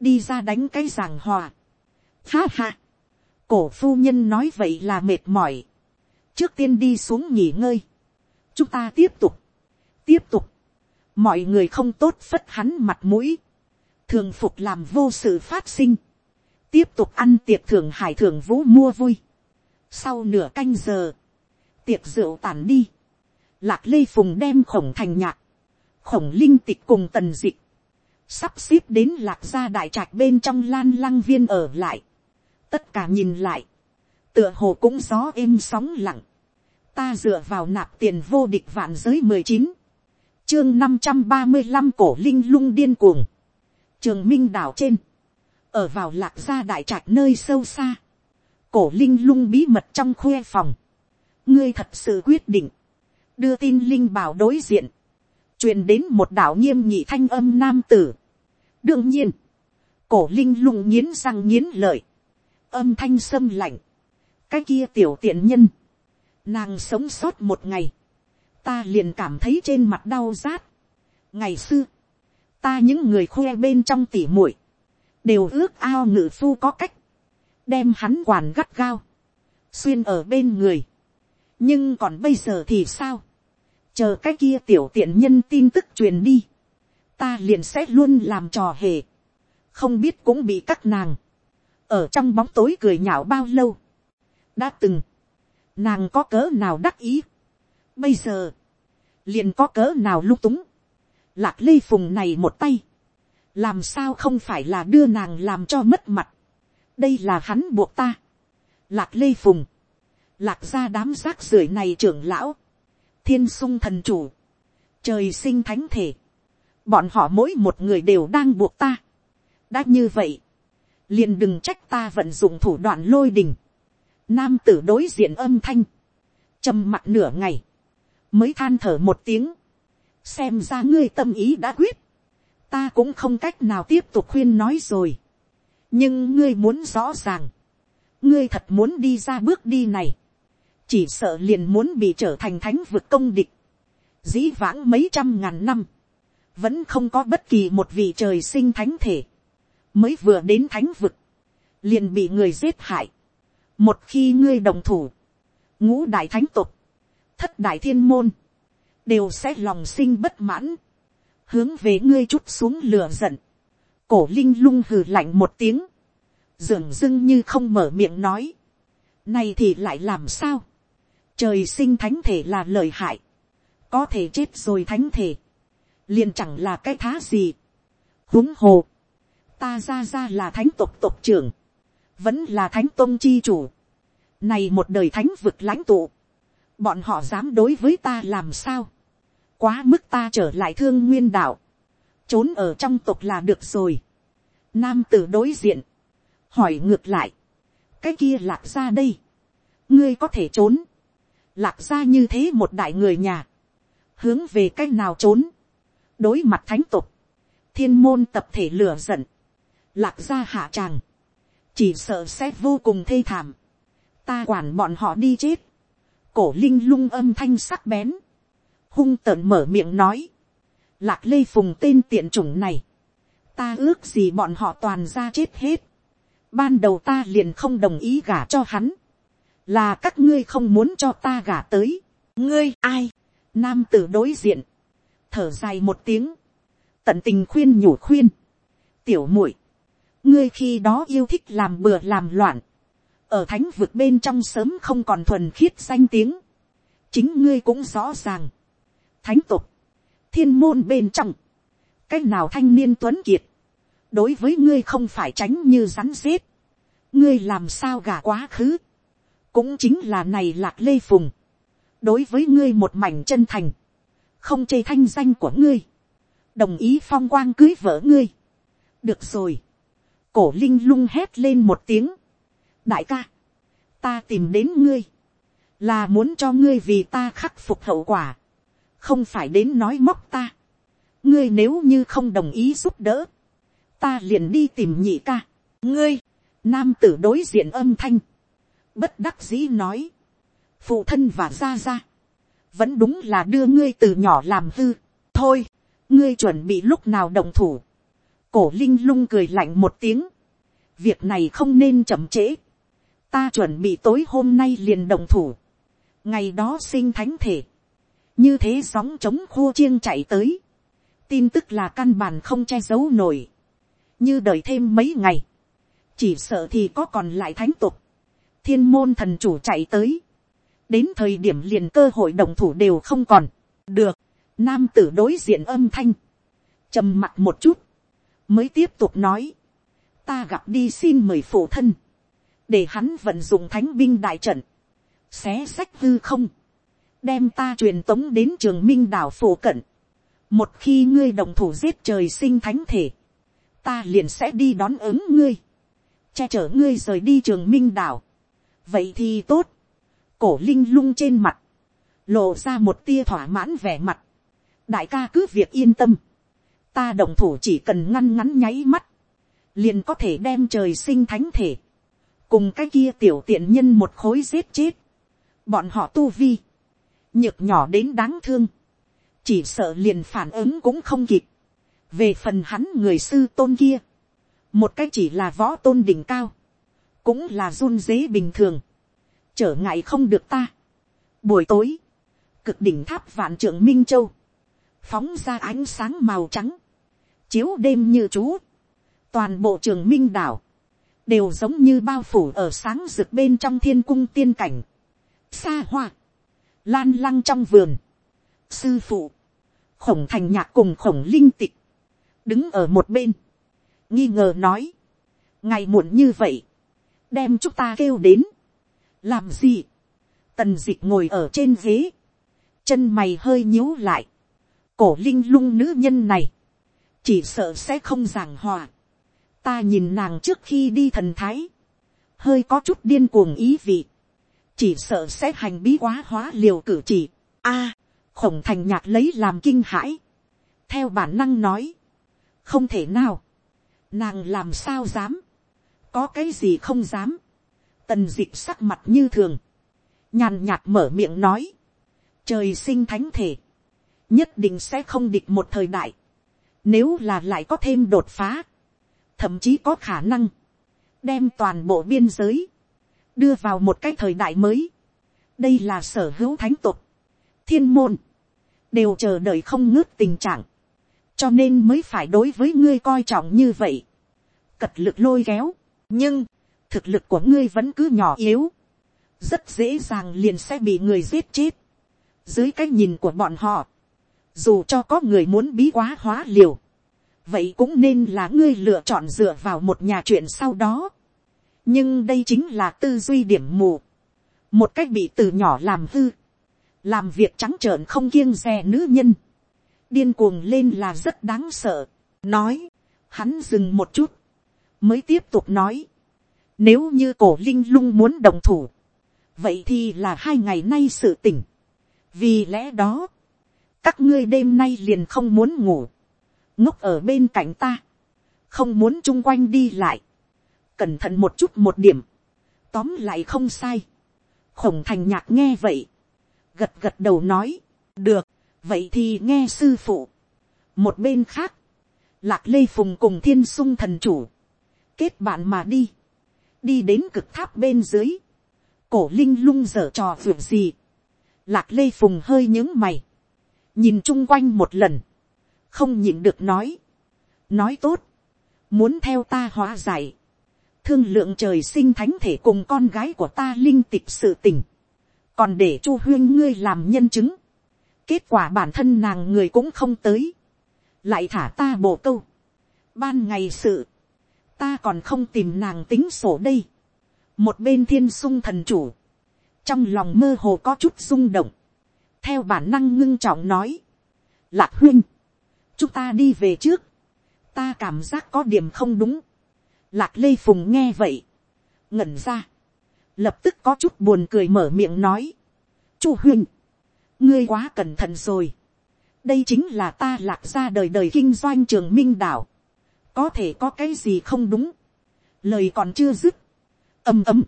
đi ra đánh cái giảng hòa, Ha ha. Cổ phu nhân nói vậy là mệt mỏi. Trước tiên đi xuống nghỉ ngơi. Chúng ta tiếp tục. Tiếp tục. Mọi người không tốt phất hắn mặt mũi. Thường phục làm vô sự phát sinh. Tiếp tục ăn tiệc thường hải thường vũ mua vui. Sau nửa canh giờ. Tiệc rượu tàn đi. Lạc lê phùng đem khổng thành nhạc. Khổng linh tịch cùng tần dịch. Sắp xếp đến lạc gia đại trạch bên trong lan lăng viên ở lại. Tất cả nhìn lại, tựa hồ cũng gió êm sóng lặng, ta dựa vào nạp tiền vô địch vạn giới mười chín, chương năm trăm ba mươi năm cổ linh lung điên cuồng, trường minh đảo trên, ở vào lạc gia đại trạch nơi sâu xa, cổ linh lung bí mật trong khuê phòng, ngươi thật sự quyết định, đưa tin linh bảo đối diện, truyền đến một đạo nghiêm nhị thanh âm nam tử. đương nhiên, cổ linh lung nghiến răng nghiến lợi, âm thanh sâm lạnh, cái kia tiểu tiện nhân, nàng sống sót một ngày, ta liền cảm thấy trên mặt đau rát. ngày xưa, ta những người khoe bên trong tỉ muội, đều ước ao ngự phu có cách, đem hắn quản gắt gao, xuyên ở bên người. nhưng còn bây giờ thì sao, chờ cái kia tiểu tiện nhân tin tức truyền đi, ta liền sẽ luôn làm trò hề, không biết cũng bị các nàng, ở trong bóng tối cười nhạo bao lâu, đã từng, nàng có cỡ nào đắc ý, bây giờ, liền có cỡ nào lung túng, lạc lê phùng này một tay, làm sao không phải là đưa nàng làm cho mất mặt, đây là hắn buộc ta, lạc lê phùng, lạc ra đám rác rưởi này trưởng lão, thiên sung thần chủ, trời sinh thánh thể, bọn họ mỗi một người đều đang buộc ta. đã như vậy, liền đừng trách ta vận dụng thủ đoạn lôi đình, nam tử đối diện âm thanh, trầm mặt nửa ngày, mới than thở một tiếng, xem ra ngươi tâm ý đã quyết, ta cũng không cách nào tiếp tục khuyên nói rồi, nhưng ngươi muốn rõ ràng, ngươi thật muốn đi ra bước đi này, chỉ sợ liền muốn bị trở thành thánh vực công địch, dĩ vãng mấy trăm ngàn năm, vẫn không có bất kỳ một vị trời sinh thánh thể, mới vừa đến thánh vực, liền bị người giết hại. một khi ngươi đồng thủ, ngũ đại thánh tục, thất đại thiên môn, đều sẽ lòng sinh bất mãn, hướng về ngươi chút xuống lửa giận, cổ linh lung hừ lạnh một tiếng, dường dưng như không mở miệng nói, nay thì lại làm sao, trời sinh thánh thể là lợi hại, có thể chết rồi thánh thể, liền chẳng là cái thá gì. huống hồ, ta ra ra là thánh tộc tộc trưởng, vẫn là thánh tôn chi chủ, này một đời thánh vực lãnh tụ, bọn họ dám đối với ta làm sao, quá mức ta trở lại thương nguyên đạo, trốn ở trong tộc là được rồi. Nam tử đối diện, hỏi ngược lại, cái kia lạc ra đây, ngươi có thể trốn, lạc ra như thế một đại người nhà, hướng về c á c h nào trốn, đối mặt thánh tục, thiên môn tập thể lửa giận, lạc ra hạ tràng, chỉ sợ sẽ vô cùng thê thảm, ta quản bọn họ đi chết, cổ linh lung âm thanh sắc bén, hung tợn mở miệng nói, lạc lê phùng tên tiện chủng này, ta ước gì bọn họ toàn ra chết hết, ban đầu ta liền không đồng ý gả cho hắn, là các ngươi không muốn cho ta gả tới, ngươi ai, Nam tử đối diện. Thở dài một tiếng. Tận tình khuyên nhủ khuyên. Tiểu muội Ngươi khi đó yêu thích làm bừa làm loạn. Ở thánh vực bên trong sớm không còn thuần khiết danh tiếng. Chính ngươi cũng rõ ràng. Thánh tục. Thiên môn bên trong. Cách nào thanh niên tuấn kiệt. Đối với ngươi không phải tránh như rắn rết, Ngươi làm sao gả quá khứ. Cũng chính là này lạc lê phùng đối với ngươi một mảnh chân thành, không chê thanh danh của ngươi, đồng ý phong quang cưới vợ ngươi. được rồi, cổ linh lung hét lên một tiếng, đại ca, ta tìm đến ngươi, là muốn cho ngươi vì ta khắc phục hậu quả, không phải đến nói móc ta. ngươi nếu như không đồng ý giúp đỡ, ta liền đi tìm nhị ca. ngươi, nam tử đối diện âm thanh, bất đắc dĩ nói, phụ thân và gia gia, vẫn đúng là đưa ngươi từ nhỏ làm hư. thôi, ngươi chuẩn bị lúc nào đồng thủ. cổ linh lung cười lạnh một tiếng. việc này không nên chậm trễ. ta chuẩn bị tối hôm nay liền đồng thủ. ngày đó sinh thánh thể. như thế sóng chống khô chiêng chạy tới. tin tức là căn bản không che giấu nổi. như đợi thêm mấy ngày. chỉ sợ thì có còn lại thánh tục thiên môn thần chủ chạy tới. Đến thời điểm liền cơ hội đồng thủ đều không còn, được, nam tử đối diện âm thanh, trầm mặt một chút, mới tiếp tục nói, ta gặp đi xin mời phụ thân, để hắn vận dụng thánh binh đại trận, xé sách hư không, đem ta truyền tống đến trường minh đảo phổ cận, một khi ngươi đồng thủ giết trời sinh thánh thể, ta liền sẽ đi đón ứng ngươi, che chở ngươi rời đi trường minh đảo, vậy thì tốt, cổ linh lung trên mặt, lộ ra một tia thỏa mãn vẻ mặt. đại ca cứ việc yên tâm, ta đồng thủ chỉ cần ngăn ngắn nháy mắt, liền có thể đem trời sinh thánh thể, cùng cái kia tiểu tiện nhân một khối giết chết, bọn họ tu vi, nhược nhỏ đến đáng thương, chỉ sợ liền phản ứng cũng không kịp, về phần hắn người sư tôn kia, một cái chỉ là võ tôn đỉnh cao, cũng là run dế bình thường, trở ngại không được ta. Buổi tối, cực đỉnh tháp vạn trưởng Minh Châu, phóng ra ánh sáng màu trắng, chiếu đêm như chú, toàn bộ trường Minh đảo, đều giống như bao phủ ở sáng rực bên trong thiên cung tiên cảnh, xa hoa, lan lăng trong vườn, sư phụ, khổng thành nhạc cùng khổng linh tịch, đứng ở một bên, nghi ngờ nói, ngày muộn như vậy, đem chúng ta kêu đến, làm gì, tần d ị c h ngồi ở trên ghế, chân mày hơi nhíu lại, cổ linh lung nữ nhân này, chỉ sợ sẽ không giảng hòa, ta nhìn nàng trước khi đi thần thái, hơi có chút điên cuồng ý vị, chỉ sợ sẽ hành bí quá hóa liều cử chỉ, a, khổng thành nhạc lấy làm kinh hãi, theo bản năng nói, không thể nào, nàng làm sao dám, có cái gì không dám, tần dịp sắc mặt như thường, nhàn nhạt mở miệng nói, trời sinh thánh thể, nhất định sẽ không địch một thời đại, nếu là lại có thêm đột phá, thậm chí có khả năng, đem toàn bộ biên giới, đưa vào một cái thời đại mới, đây là sở hữu thánh tục, thiên môn, đều chờ đợi không ngước tình trạng, cho nên mới phải đối với ngươi coi trọng như vậy, cật lực lôi kéo, nhưng, thực lực của ngươi vẫn cứ nhỏ yếu, rất dễ dàng liền sẽ bị người giết chết. dưới cái nhìn của bọn họ, dù cho có người muốn bí quá hóa liều, vậy cũng nên là ngươi lựa chọn dựa vào một nhà chuyện sau đó. nhưng đây chính là tư duy điểm mù, một cách bị từ nhỏ làm hư, làm việc trắng trợn không kiêng dè nữ nhân, điên cuồng lên là rất đáng sợ, nói, hắn dừng một chút, mới tiếp tục nói, nếu như cổ linh lung muốn đồng thủ, vậy thì là hai ngày nay sự tỉnh, vì lẽ đó, các ngươi đêm nay liền không muốn ngủ, ngốc ở bên cạnh ta, không muốn chung quanh đi lại, cẩn thận một chút một điểm, tóm lại không sai, khổng thành nhạc nghe vậy, gật gật đầu nói, được, vậy thì nghe sư phụ, một bên khác, lạc lê phùng cùng thiên sung thần chủ, kết bạn mà đi, đi đến cực tháp bên dưới, cổ linh lung dở trò việc gì, lạc lê phùng hơi những mày, nhìn chung quanh một lần, không nhịn được nói, nói tốt, muốn theo ta hóa giải, thương lượng trời sinh thánh thể cùng con gái của ta linh tịch sự tình, còn để chu huyên ngươi làm nhân chứng, kết quả bản thân nàng người cũng không tới, lại thả ta bộ câu, ban ngày sự, ta còn không tìm nàng tính sổ đây. một bên thiên sung thần chủ, trong lòng mơ hồ có chút rung động, theo bản năng ngưng trọng nói, lạc huynh, chúng ta đi về trước, ta cảm giác có điểm không đúng, lạc lê phùng nghe vậy, ngẩn ra, lập tức có chút buồn cười mở miệng nói, chu huynh, ngươi quá cẩn thận rồi, đây chính là ta lạc ra đời đời kinh doanh trường minh đảo, có thể có cái gì không đúng, lời còn chưa dứt, ầm ầm,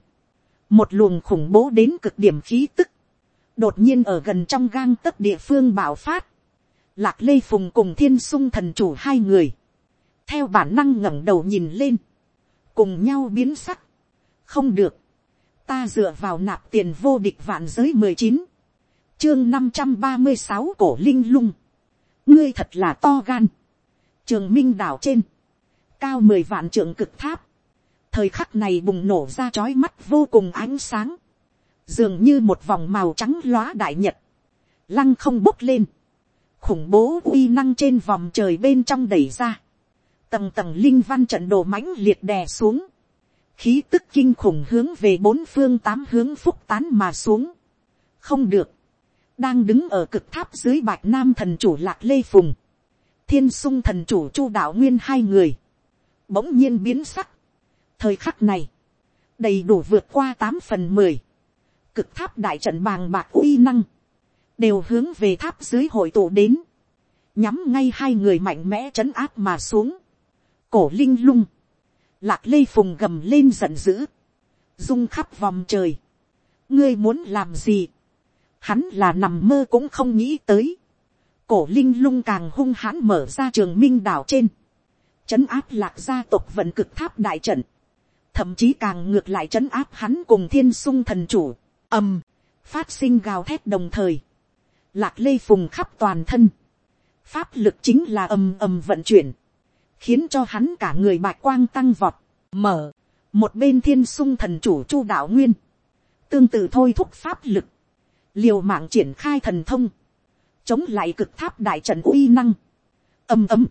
một luồng khủng bố đến cực điểm khí tức, đột nhiên ở gần trong gang tấc địa phương bảo phát, lạc lê phùng cùng thiên sung thần chủ hai người, theo bản năng ngẩng đầu nhìn lên, cùng nhau biến sắc, không được, ta dựa vào nạp tiền vô địch vạn giới mười chín, chương năm trăm ba mươi sáu cổ linh lung, ngươi thật là to gan, trường minh đảo trên, cao mười vạn trượng cực tháp, thời khắc này bùng nổ ra trói mắt vô cùng ánh sáng, dường như một vòng màu trắng lóa đại nhật, lăng không bốc lên, khủng bố uy năng trên vòng trời bên trong đẩy ra, tầng tầng linh văn trận đồ mãnh liệt đè xuống, khí tức kinh khủng hướng về bốn phương tám hướng phúc tán mà xuống, không được, đang đứng ở cực tháp dưới bạch nam thần chủ lạc lê phùng, thiên sung thần chủ chu đạo nguyên hai người, bỗng nhiên biến sắc. thời khắc này, đầy đủ vượt qua tám phần mười, cực tháp đại trận bàng bạc uy năng, đều hướng về tháp dưới hội tụ đến, nhắm ngay hai người mạnh mẽ trấn áp mà xuống, cổ linh lung, lạc lê phùng gầm lên giận dữ, rung khắp vòng trời, ngươi muốn làm gì, hắn là nằm mơ cũng không nghĩ tới, cổ linh lung càng hung hãn mở ra trường minh đảo trên, trấn áp lạc gia tộc vận cực tháp đại trận, thậm chí càng ngược lại trấn áp hắn cùng thiên sung thần chủ, ầm, phát sinh gào thét đồng thời, lạc lê phùng khắp toàn thân, pháp lực chính là ầm ầm vận chuyển, khiến cho hắn cả người bạch quang tăng vọt, mở, một bên thiên sung thần chủ chu đạo nguyên, tương tự thôi thúc pháp lực, liều mạng triển khai thần thông, chống lại cực tháp đại trận uy năng, ầm ầm,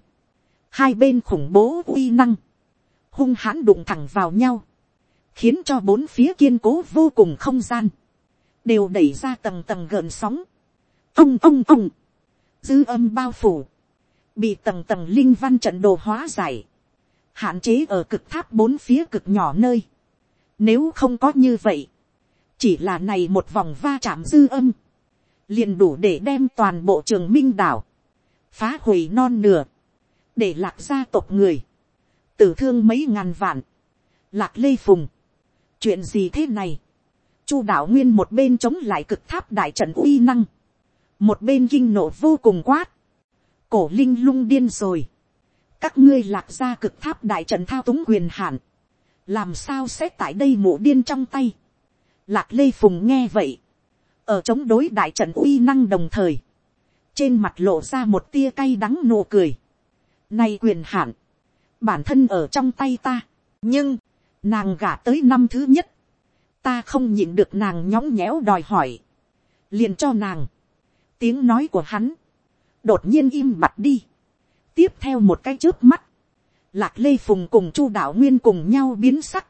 hai bên khủng bố uy năng, hung hãn đụng thẳng vào nhau, khiến cho bốn phía kiên cố vô cùng không gian, đều đẩy ra tầng tầng gợn sóng, ông ông ông, dư âm bao phủ, bị tầng tầng linh văn trận đồ hóa giải, hạn chế ở cực tháp bốn phía cực nhỏ nơi. Nếu không có như vậy, chỉ là này một vòng va chạm dư âm, liền đủ để đem toàn bộ trường minh đảo, phá hủy non nửa, để lạc gia tộc người, tử thương mấy ngàn vạn, lạc lê phùng, chuyện gì thế này, chu đạo nguyên một bên chống lại cực tháp đại trận uy năng, một bên kinh nộ vô cùng quát, cổ linh lung điên rồi, các ngươi lạc ra cực tháp đại trận thao túng quyền hạn, làm sao sẽ tại đây mụ điên trong tay. Lạc lê phùng nghe vậy, ở chống đối đại trận uy năng đồng thời, trên mặt lộ ra một tia cay đắng nụ cười. Nay quyền hạn, bản thân ở trong tay ta, nhưng, nàng gả tới năm thứ nhất, ta không nhịn được nàng nhõng nhẽo đòi hỏi, liền cho nàng, tiếng nói của hắn, đột nhiên im bặt đi, tiếp theo một cái trước mắt, lạc lê phùng cùng chu đạo nguyên cùng nhau biến sắc,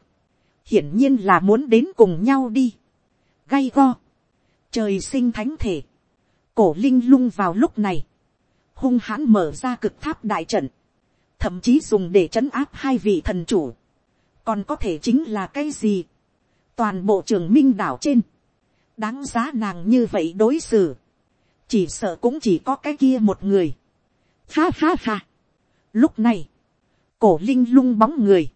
hiển nhiên là muốn đến cùng nhau đi, gay go, trời sinh thánh thể, cổ linh lung vào lúc này, hung hãn mở ra cực tháp đại trận, thậm chí dùng để trấn áp hai vị thần chủ, còn có thể chính là cái gì, toàn bộ trường minh đảo trên, đáng giá nàng như vậy đối xử, chỉ sợ cũng chỉ có cái kia một người, Ha ha ha. Lúc này, cổ linh lung bóng người,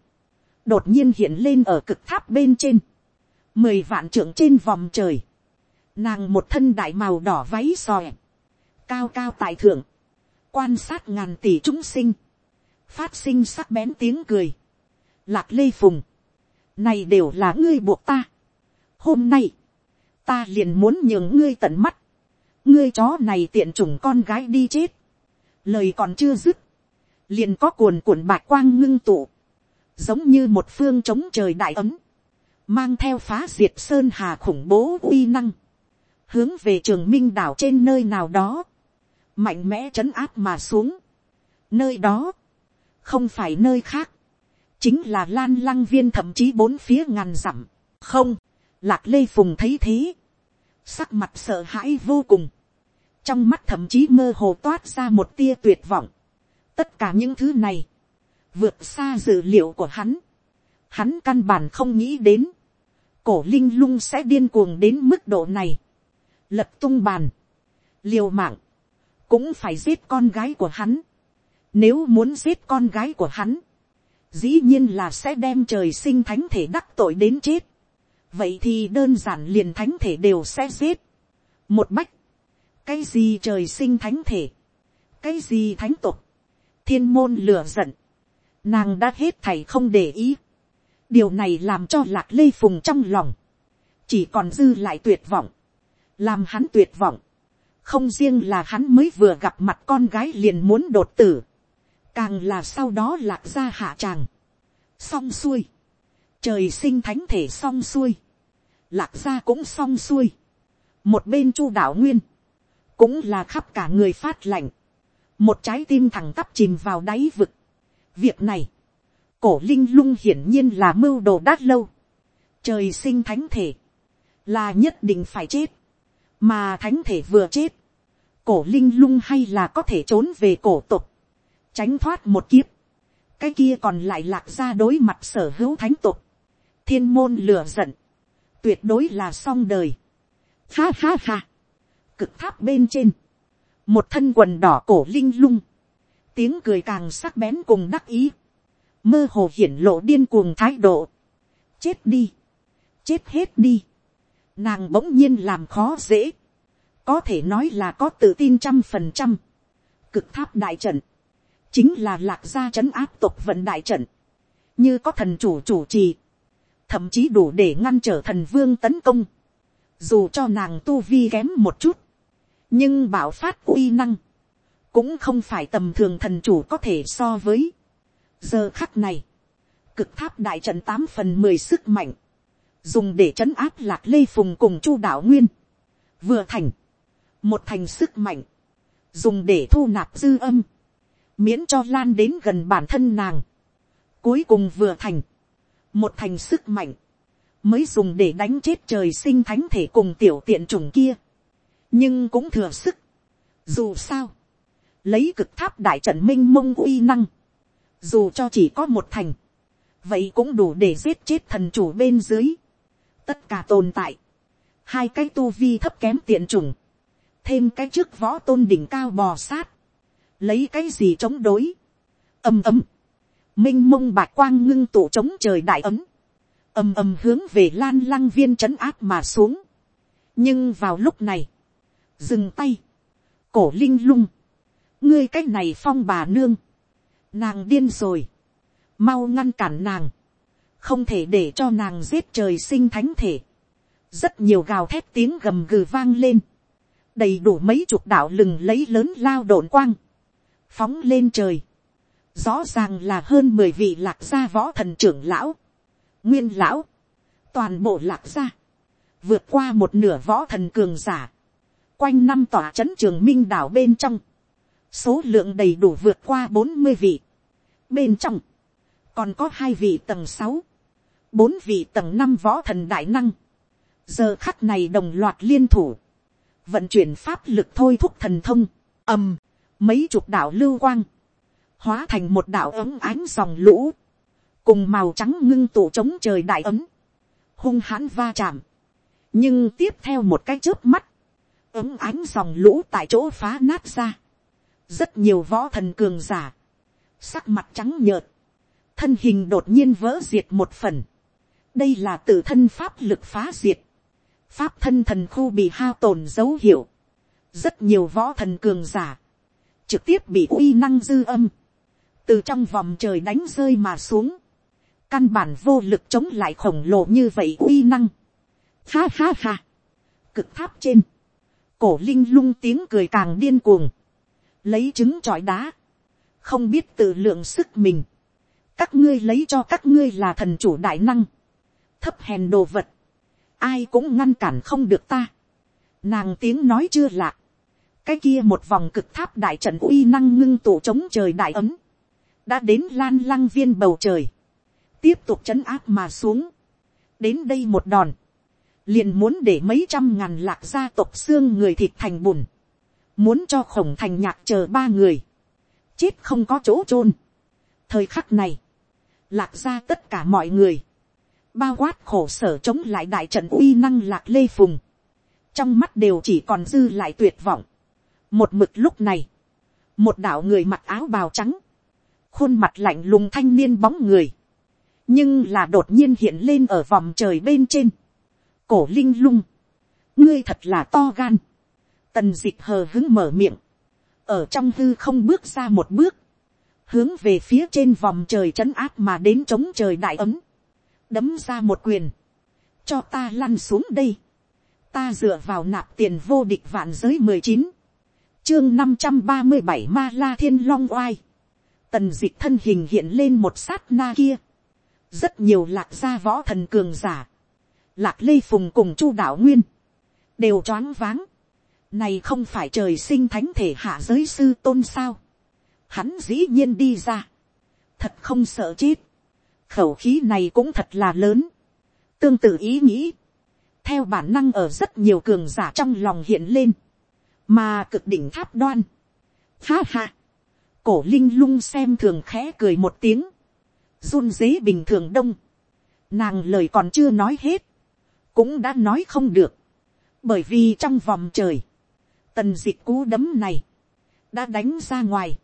đột nhiên hiện lên ở cực tháp bên trên, mười vạn trưởng trên vòng trời, nàng một thân đại màu đỏ váy sòe, cao cao tại thượng, quan sát ngàn tỷ chúng sinh, phát sinh sắc bén tiếng cười, lạc lê phùng, này đều là ngươi buộc ta. hôm nay, ta liền muốn nhường ngươi tận mắt, ngươi chó này tiện chủng con gái đi chết, lời còn chưa dứt, liền có cuồn cuộn bạc quang ngưng tụ, giống như một phương trống trời đại ấm, mang theo phá diệt sơn hà khủng bố uy năng, hướng về trường minh đảo trên nơi nào đó, mạnh mẽ trấn áp mà xuống. Nơi đó, không phải nơi khác, chính là lan lăng viên thậm chí bốn phía ngàn dặm, không, lạc lê phùng thấy thế, sắc mặt sợ hãi vô cùng, trong mắt thậm chí mơ hồ toát ra một tia tuyệt vọng. tất cả những thứ này, vượt xa dự liệu của hắn. hắn căn bản không nghĩ đến, cổ linh lung sẽ điên cuồng đến mức độ này. lật tung bàn, liều mạng, cũng phải giết con gái của hắn. nếu muốn giết con gái của hắn, dĩ nhiên là sẽ đem trời sinh thánh thể đắc tội đến chết. vậy thì đơn giản liền thánh thể đều sẽ giết. một bách, cái gì trời sinh thánh thể, cái gì thánh tục, thiên môn lửa giận, nàng đã hết thầy không để ý, điều này làm cho lạc lê phùng trong lòng, chỉ còn dư lại tuyệt vọng, làm hắn tuyệt vọng, không riêng là hắn mới vừa gặp mặt con gái liền muốn đột tử, càng là sau đó lạc ra hạ tràng, xong xuôi, trời sinh thánh thể xong xuôi, lạc ra cũng xong xuôi, một bên chu đạo nguyên, cũng là khắp cả người phát lạnh, một trái tim thẳng tắp chìm vào đáy vực. việc này, cổ linh lung hiển nhiên là mưu đồ đát lâu, trời sinh thánh thể, là nhất định phải chết, mà thánh thể vừa chết, cổ linh lung hay là có thể trốn về cổ tục, tránh thoát một kiếp, cái kia còn lại lạc ra đối mặt sở hữu thánh tục, thiên môn lửa giận, tuyệt đối là xong đời. Ha ha ha. Cực tháp bên trên, một thân quần đỏ cổ linh lung, tiếng cười càng sắc bén cùng đắc ý, mơ hồ hiển lộ điên cuồng thái độ, chết đi, chết hết đi, nàng bỗng nhiên làm khó dễ, có thể nói là có tự tin trăm phần trăm, cực tháp đại trận, chính là lạc gia trấn áp tục vận đại trận, như có thần chủ chủ trì, thậm chí đủ để ngăn trở thần vương tấn công, dù cho nàng tu vi kém một chút, nhưng bảo phát uy năng, cũng không phải tầm thường thần chủ có thể so với. giờ khắc này, cực tháp đại trận tám phần mười sức mạnh, dùng để trấn áp lạc lê phùng cùng chu đạo nguyên, vừa thành, một thành sức mạnh, dùng để thu nạp dư âm, miễn cho lan đến gần bản thân nàng, cuối cùng vừa thành, một thành sức mạnh, mới dùng để đánh chết trời sinh thánh thể cùng tiểu tiện chủng kia, nhưng cũng thừa sức, dù sao, lấy cực tháp đại trận minh mông uy năng, dù cho chỉ có một thành, vậy cũng đủ để giết chết thần chủ bên dưới, tất cả tồn tại, hai cái tu vi thấp kém tiện chủng, thêm cái trước võ tôn đỉnh cao bò sát, lấy cái gì chống đối, ầm ầm, m i n h mông bạc quang ngưng tụ chống trời đại ấm, ầm ầm hướng về lan lăng viên trấn áp mà xuống, nhưng vào lúc này, dừng tay, cổ linh lung, ngươi cái này phong bà nương, nàng điên rồi, mau ngăn cản nàng, không thể để cho nàng giết trời sinh thánh thể, rất nhiều gào thét tiếng gầm gừ vang lên, đầy đủ mấy chục đạo lừng lấy lớn lao đồn quang, phóng lên trời, rõ ràng là hơn mười vị lạc gia võ thần trưởng lão, nguyên lão, toàn bộ lạc gia, vượt qua một nửa võ thần cường giả, quanh năm tòa c h ấ n trường minh đảo bên trong, số lượng đầy đủ vượt qua bốn mươi vị, bên trong, còn có hai vị tầng sáu, bốn vị tầng năm võ thần đại năng, giờ khắc này đồng loạt liên thủ, vận chuyển pháp lực thôi thúc thần thông, ầm, mấy chục đạo lưu quang, hóa thành một đạo ấm ánh dòng lũ, cùng màu trắng ngưng tụ chống trời đại ấm, hung hãn va chạm, nhưng tiếp theo một cái trước mắt, ấm ánh dòng lũ tại chỗ phá nát ra, rất nhiều võ thần cường giả, sắc mặt trắng nhợt, thân hình đột nhiên vỡ diệt một phần, đây là tự thân pháp lực phá diệt, pháp thân thần khu bị hao tổn dấu hiệu, rất nhiều võ thần cường giả, trực tiếp bị uy năng dư âm, từ trong vòng trời đánh rơi mà xuống, căn bản vô lực chống lại khổng lồ như vậy uy năng. Ha ha ha, cực tháp trên, cổ linh lung tiếng cười càng điên cuồng, lấy trứng trọi đá, không biết tự lượng sức mình, các ngươi lấy cho các ngươi là thần chủ đại năng, thấp hèn đồ vật, ai cũng ngăn cản không được ta. Nàng tiếng nói chưa lạc. Cái kia một vòng cực tháp đại trận uy năng ngưng tụ chống trời đại ấm. Đã đến lan lăng viên bầu trời. Tiếp tục chấn áp mà xuống. Đến đây một đòn. Liền muốn để mấy trăm ngàn lạc gia tộc xương người thịt thành bùn. Muốn cho khổng thành nhạc chờ ba người. Chết không có chỗ chôn Thời khắc này. Lạc gia tất cả mọi người bao quát khổ sở chống lại đại trận uy năng lạc lê phùng, trong mắt đều chỉ còn dư lại tuyệt vọng. một mực lúc này, một đạo người mặc áo bào trắng, khuôn mặt lạnh lùng thanh niên bóng người, nhưng là đột nhiên hiện lên ở vòng trời bên trên, cổ linh lung, ngươi thật là to gan, tần d ị c h hờ hứng mở miệng, ở trong hư không bước ra một bước, hướng về phía trên vòng trời trấn áp mà đến chống trời đại ấm, đấm ra một quyền, cho ta lăn xuống đây, ta dựa vào nạp tiền vô địch vạn giới mười chín, chương năm trăm ba mươi bảy ma la thiên long oai, tần dịch thân hình hiện lên một sát na kia, rất nhiều lạc gia võ thần cường giả, lạc lê phùng cùng chu đạo nguyên, đều choáng váng, này không phải trời sinh thánh thể hạ giới sư tôn sao, hắn dĩ nhiên đi ra, thật không sợ chết, khẩu khí này cũng thật là lớn. tương tự ý nghĩ, theo bản năng ở rất nhiều cường giả trong lòng hiện lên, mà cực đỉnh tháp đoan. Ha ha, cổ linh lung xem thường khẽ cười một tiếng, run dế bình thường đông, nàng lời còn chưa nói hết, cũng đã nói không được, bởi vì trong vòng trời, tần dịch cú đấm này, đã đánh ra ngoài.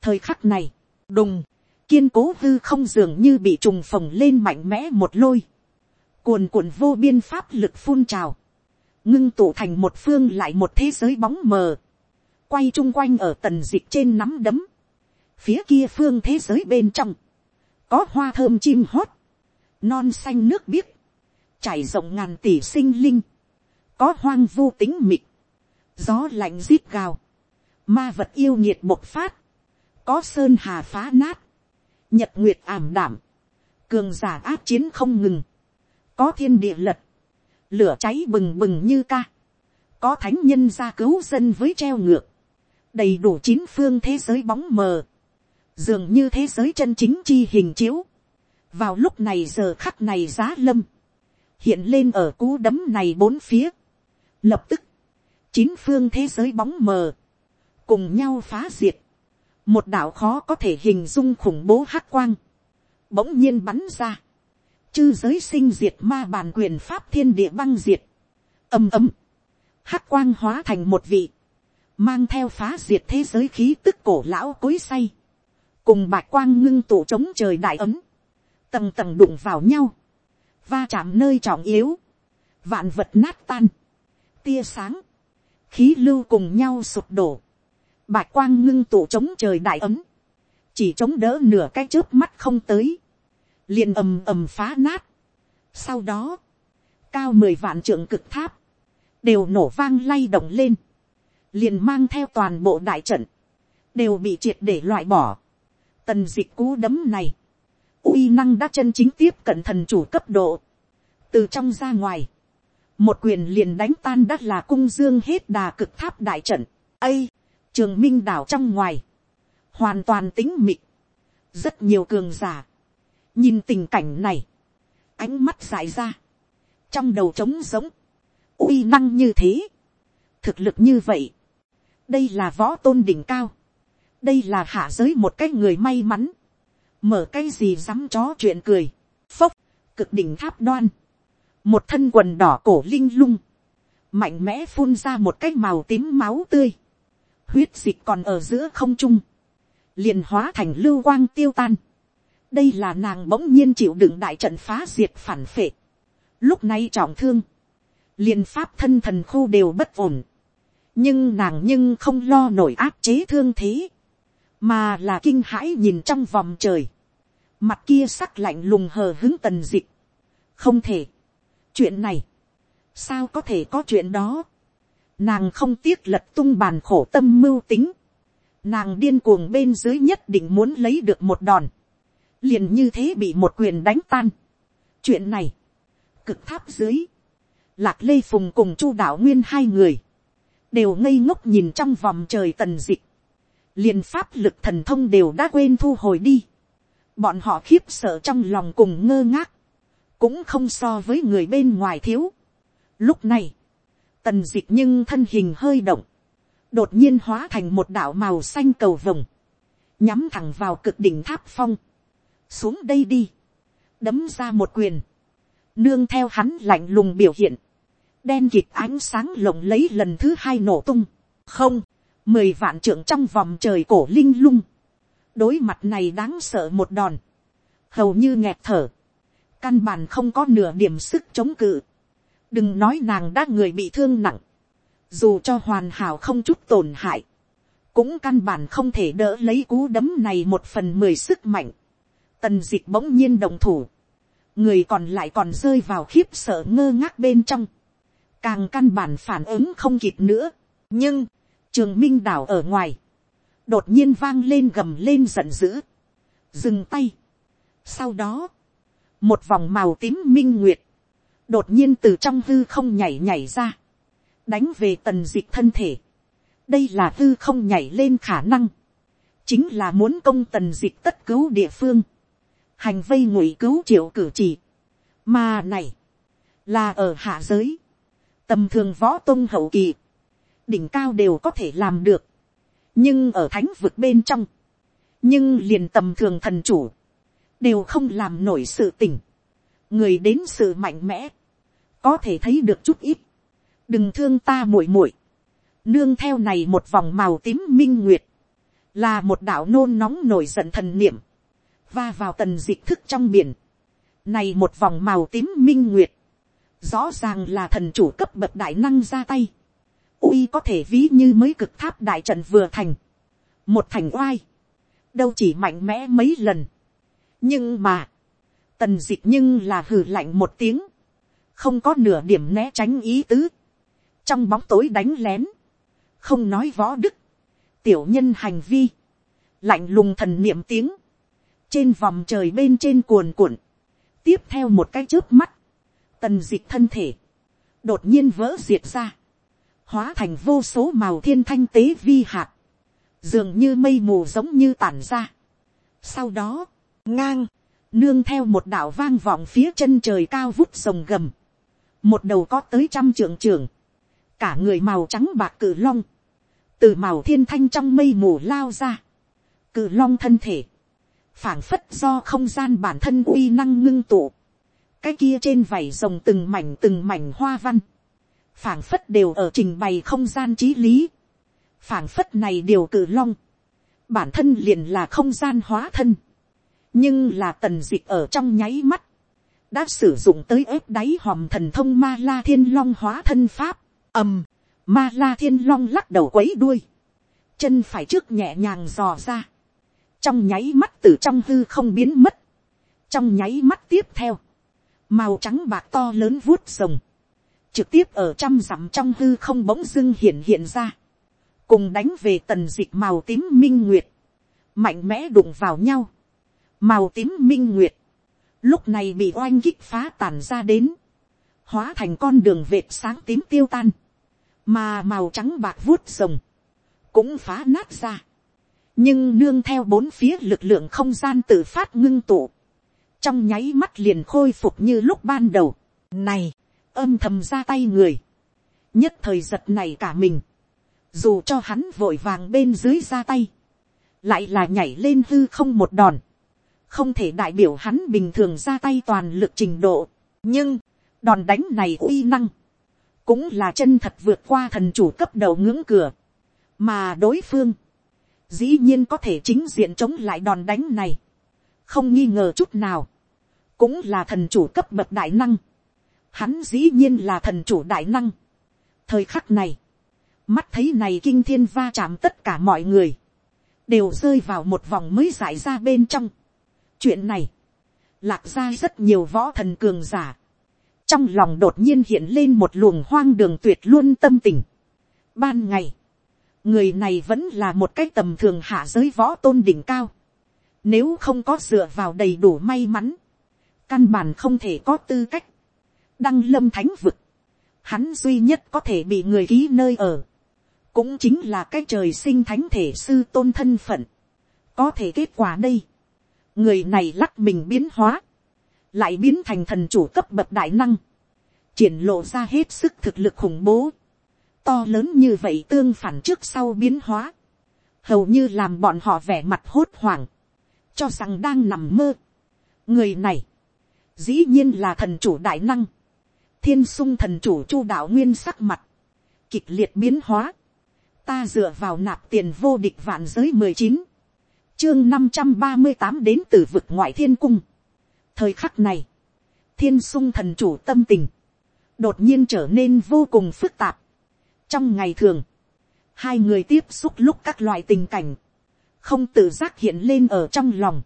thời khắc này, đùng, kiên cố hư không dường như bị trùng phồng lên mạnh mẽ một lôi, cuồn cuộn vô biên pháp lực phun trào, ngưng tụ thành một phương lại một thế giới bóng mờ, quay chung quanh ở tần dịch trên nắm đấm, phía kia phương thế giới bên trong, có hoa thơm chim hót, non xanh nước biếc, trải rộng ngàn tỷ sinh linh, có hoang vu tính mịt, gió lạnh rít gào, ma vật yêu nhiệt bộc phát, có sơn hà phá nát, nhật nguyệt ảm đảm, cường giả áp chiến không ngừng, có thiên địa lật, lửa cháy bừng bừng như ca, có thánh nhân ra cứu dân với treo ngược, đầy đủ chín phương thế giới bóng mờ, dường như thế giới chân chính chi hình chiếu, vào lúc này giờ khắc này giá lâm, hiện lên ở cú đấm này bốn phía, lập tức, chín phương thế giới bóng mờ, cùng nhau phá diệt, một đạo khó có thể hình dung khủng bố hắc quang, bỗng nhiên bắn ra, chư giới sinh diệt ma bàn quyền pháp thiên địa băng diệt, ầm ầm, hắc quang hóa thành một vị, mang theo phá diệt thế giới khí tức cổ lão cối say, cùng bạch quang ngưng tụ chống trời đại ấm, tầng tầng đụng vào nhau, va chạm nơi trọng yếu, vạn vật nát tan, tia sáng, khí lưu cùng nhau sụp đổ, bạch quang ngưng tụ chống trời đại ấm, chỉ chống đỡ nửa cái trước mắt không tới, liền ầm ầm phá nát. Sau đó, cao mười vạn trượng cực tháp, đều nổ vang lay động lên, liền mang theo toàn bộ đại trận, đều bị triệt để loại bỏ. Tần dịch cú đấm này, uy năng đã chân chính tiếp cận thần chủ cấp độ, từ trong ra ngoài, một quyền liền đánh tan đ là cung dương hết đà cực tháp đại trận, ây, trường minh đảo trong ngoài, hoàn toàn tính mịt, rất nhiều cường giả, nhìn tình cảnh này, ánh mắt dài ra, trong đầu trống giống, uy năng như thế, thực lực như vậy, đây là võ tôn đỉnh cao, đây là hạ giới một cái người may mắn, mở cái gì dám chó chuyện cười, phốc, cực đỉnh tháp đoan, một thân quần đỏ cổ linh lung, mạnh mẽ phun ra một cái màu tím máu tươi, huyết dịch còn ở giữa không trung, liền hóa thành lưu quang tiêu tan. đây là nàng bỗng nhiên chịu đựng đại trận phá diệt phản phệ. lúc này trọng thương, liền pháp thân thần khu đều bất ổn. nhưng nàng nhưng không lo nổi áp chế thương thế, mà là kinh hãi nhìn trong vòng trời. mặt kia sắc lạnh lùng hờ hứng tần dịch. không thể. chuyện này, sao có thể có chuyện đó nàng không tiếc lật tung bàn khổ tâm mưu tính. Nàng điên cuồng bên dưới nhất định muốn lấy được một đòn, liền như thế bị một quyền đánh tan. chuyện này, cực tháp dưới, lạc lê phùng cùng chu đạo nguyên hai người, đều ngây ngốc nhìn trong vòng trời tần dịch, liền pháp lực thần thông đều đã quên thu hồi đi, bọn họ khiếp sợ trong lòng cùng ngơ ngác, cũng không so với người bên ngoài thiếu. Lúc này, tần dịch nhưng thân hình hơi động, đột nhiên hóa thành một đảo màu xanh cầu vồng, nhắm thẳng vào cực đỉnh tháp phong, xuống đây đi, đấm ra một quyền, nương theo hắn lạnh lùng biểu hiện, đen kịt ánh sáng lộng lấy lần thứ hai nổ tung, không, mười vạn trưởng trong vòng trời cổ linh lung, đối mặt này đáng sợ một đòn, hầu như nghẹt thở, căn bản không có nửa điểm sức chống cự, đừng nói nàng đã người bị thương nặng, dù cho hoàn hảo không chút tổn hại, cũng căn bản không thể đỡ lấy cú đấm này một phần mười sức mạnh. Tần dịch bỗng nhiên đồng thủ, người còn lại còn rơi vào khiếp sợ ngơ ngác bên trong, càng căn bản phản ứng không kịp nữa. nhưng, trường minh đảo ở ngoài, đột nhiên vang lên gầm lên giận dữ, dừng tay. sau đó, một vòng màu tím minh nguyệt, đột nhiên từ trong hư không nhảy nhảy ra, đánh về tần dịch thân thể. đây là hư không nhảy lên khả năng, chính là muốn công tần dịch tất cứu địa phương, hành vây ngụy cứu triệu cử chỉ, mà này, là ở hạ giới, tầm thường võ tôn hậu kỳ, đỉnh cao đều có thể làm được, nhưng ở thánh vực bên trong, nhưng liền tầm thường thần chủ, đều không làm nổi sự tỉnh, người đến sự mạnh mẽ, có thể thấy được chút ít, đừng thương ta muội muội, nương theo này một vòng màu tím minh nguyệt, là một đạo nôn nóng nổi giận thần niệm, va vào tần dịch thức trong biển, này một vòng màu tím minh nguyệt, rõ ràng là thần chủ cấp bậc đại năng ra tay, uy có thể ví như mới cực tháp đại trận vừa thành, một thành oai, đâu chỉ mạnh mẽ mấy lần, nhưng mà, tần dịch nhưng là hừ lạnh một tiếng, không có nửa điểm né tránh ý tứ, trong bóng tối đánh lén, không nói võ đức, tiểu nhân hành vi, lạnh lùng thần niệm tiếng, trên vòng trời bên trên cuồn cuộn, tiếp theo một cái trước mắt, tần d ị c h thân thể, đột nhiên vỡ diệt ra, hóa thành vô số màu thiên thanh tế vi hạt, dường như mây mù giống như tản ra. sau đó, ngang, nương theo một đạo vang vọng phía chân trời cao vút rồng gầm, một đầu có tới trăm trưởng trưởng, cả người màu trắng bạc cử long, từ màu thiên thanh trong mây mù lao ra, cử long thân thể, phảng phất do không gian bản thân uy năng ngưng tụ, cái kia trên vảy rồng từng mảnh từng mảnh hoa văn, phảng phất đều ở trình bày không gian trí lý, phảng phất này đều cử long, bản thân liền là không gian hóa thân, nhưng là tần d ị c h ở trong nháy mắt, đã sử dụng tới ép đáy hòm thần thông ma la thiên long hóa thân pháp, ầm, ma la thiên long lắc đầu quấy đuôi, chân phải trước nhẹ nhàng dò ra, trong nháy mắt từ trong hư không biến mất, trong nháy mắt tiếp theo, màu trắng bạc to lớn vuốt rồng, trực tiếp ở trăm dặm trong hư không bỗng dưng hiện hiện ra, cùng đánh về tần d ị c h màu tím minh nguyệt, mạnh mẽ đụng vào nhau, màu tím minh nguyệt, lúc này bị oanh kích phá tàn ra đến, hóa thành con đường vệt sáng tím tiêu tan, mà màu trắng bạc vuốt rồng, cũng phá nát ra, nhưng nương theo bốn phía lực lượng không gian tự phát ngưng tụ, trong nháy mắt liền khôi phục như lúc ban đầu, này, âm thầm ra tay người, nhất thời giật này cả mình, dù cho hắn vội vàng bên dưới ra tay, lại là nhảy lên hư không một đòn, không thể đại biểu hắn bình thường ra tay toàn lực trình độ, nhưng, đòn đánh này uy năng, cũng là chân thật vượt qua thần chủ cấp đầu ngưỡng cửa, mà đối phương, dĩ nhiên có thể chính diện chống lại đòn đánh này, không nghi ngờ chút nào, cũng là thần chủ cấp bậc đại năng, hắn dĩ nhiên là thần chủ đại năng. thời khắc này, mắt thấy này kinh thiên va chạm tất cả mọi người, đều rơi vào một vòng mới giải ra bên trong, chuyện này, lạc ra rất nhiều võ thần cường giả. trong lòng đột nhiên hiện lên một luồng hoang đường tuyệt luôn tâm tình. ban ngày, người này vẫn là một cái tầm thường hạ giới võ tôn đỉnh cao. nếu không có dựa vào đầy đủ may mắn, căn bản không thể có tư cách. đăng lâm thánh vực, hắn duy nhất có thể bị người ký nơi ở, cũng chính là cái trời sinh thánh thể sư tôn thân phận. có thể kết quả đây, người này lắc mình biến hóa, lại biến thành thần chủ cấp bậc đại năng, triển lộ ra hết sức thực lực khủng bố, to lớn như vậy tương phản trước sau biến hóa, hầu như làm bọn họ vẻ mặt hốt hoảng, cho rằng đang nằm mơ. người này, dĩ nhiên là thần chủ đại năng, thiên sung thần chủ chu đạo nguyên sắc mặt, kịch liệt biến hóa, ta dựa vào nạp tiền vô địch vạn giới mười chín, chương năm trăm ba mươi tám đến từ vực ngoại thiên cung. thời khắc này, thiên sung thần chủ tâm tình, đột nhiên trở nên vô cùng phức tạp. trong ngày thường, hai người tiếp xúc lúc các loại tình cảnh, không tự giác hiện lên ở trong lòng.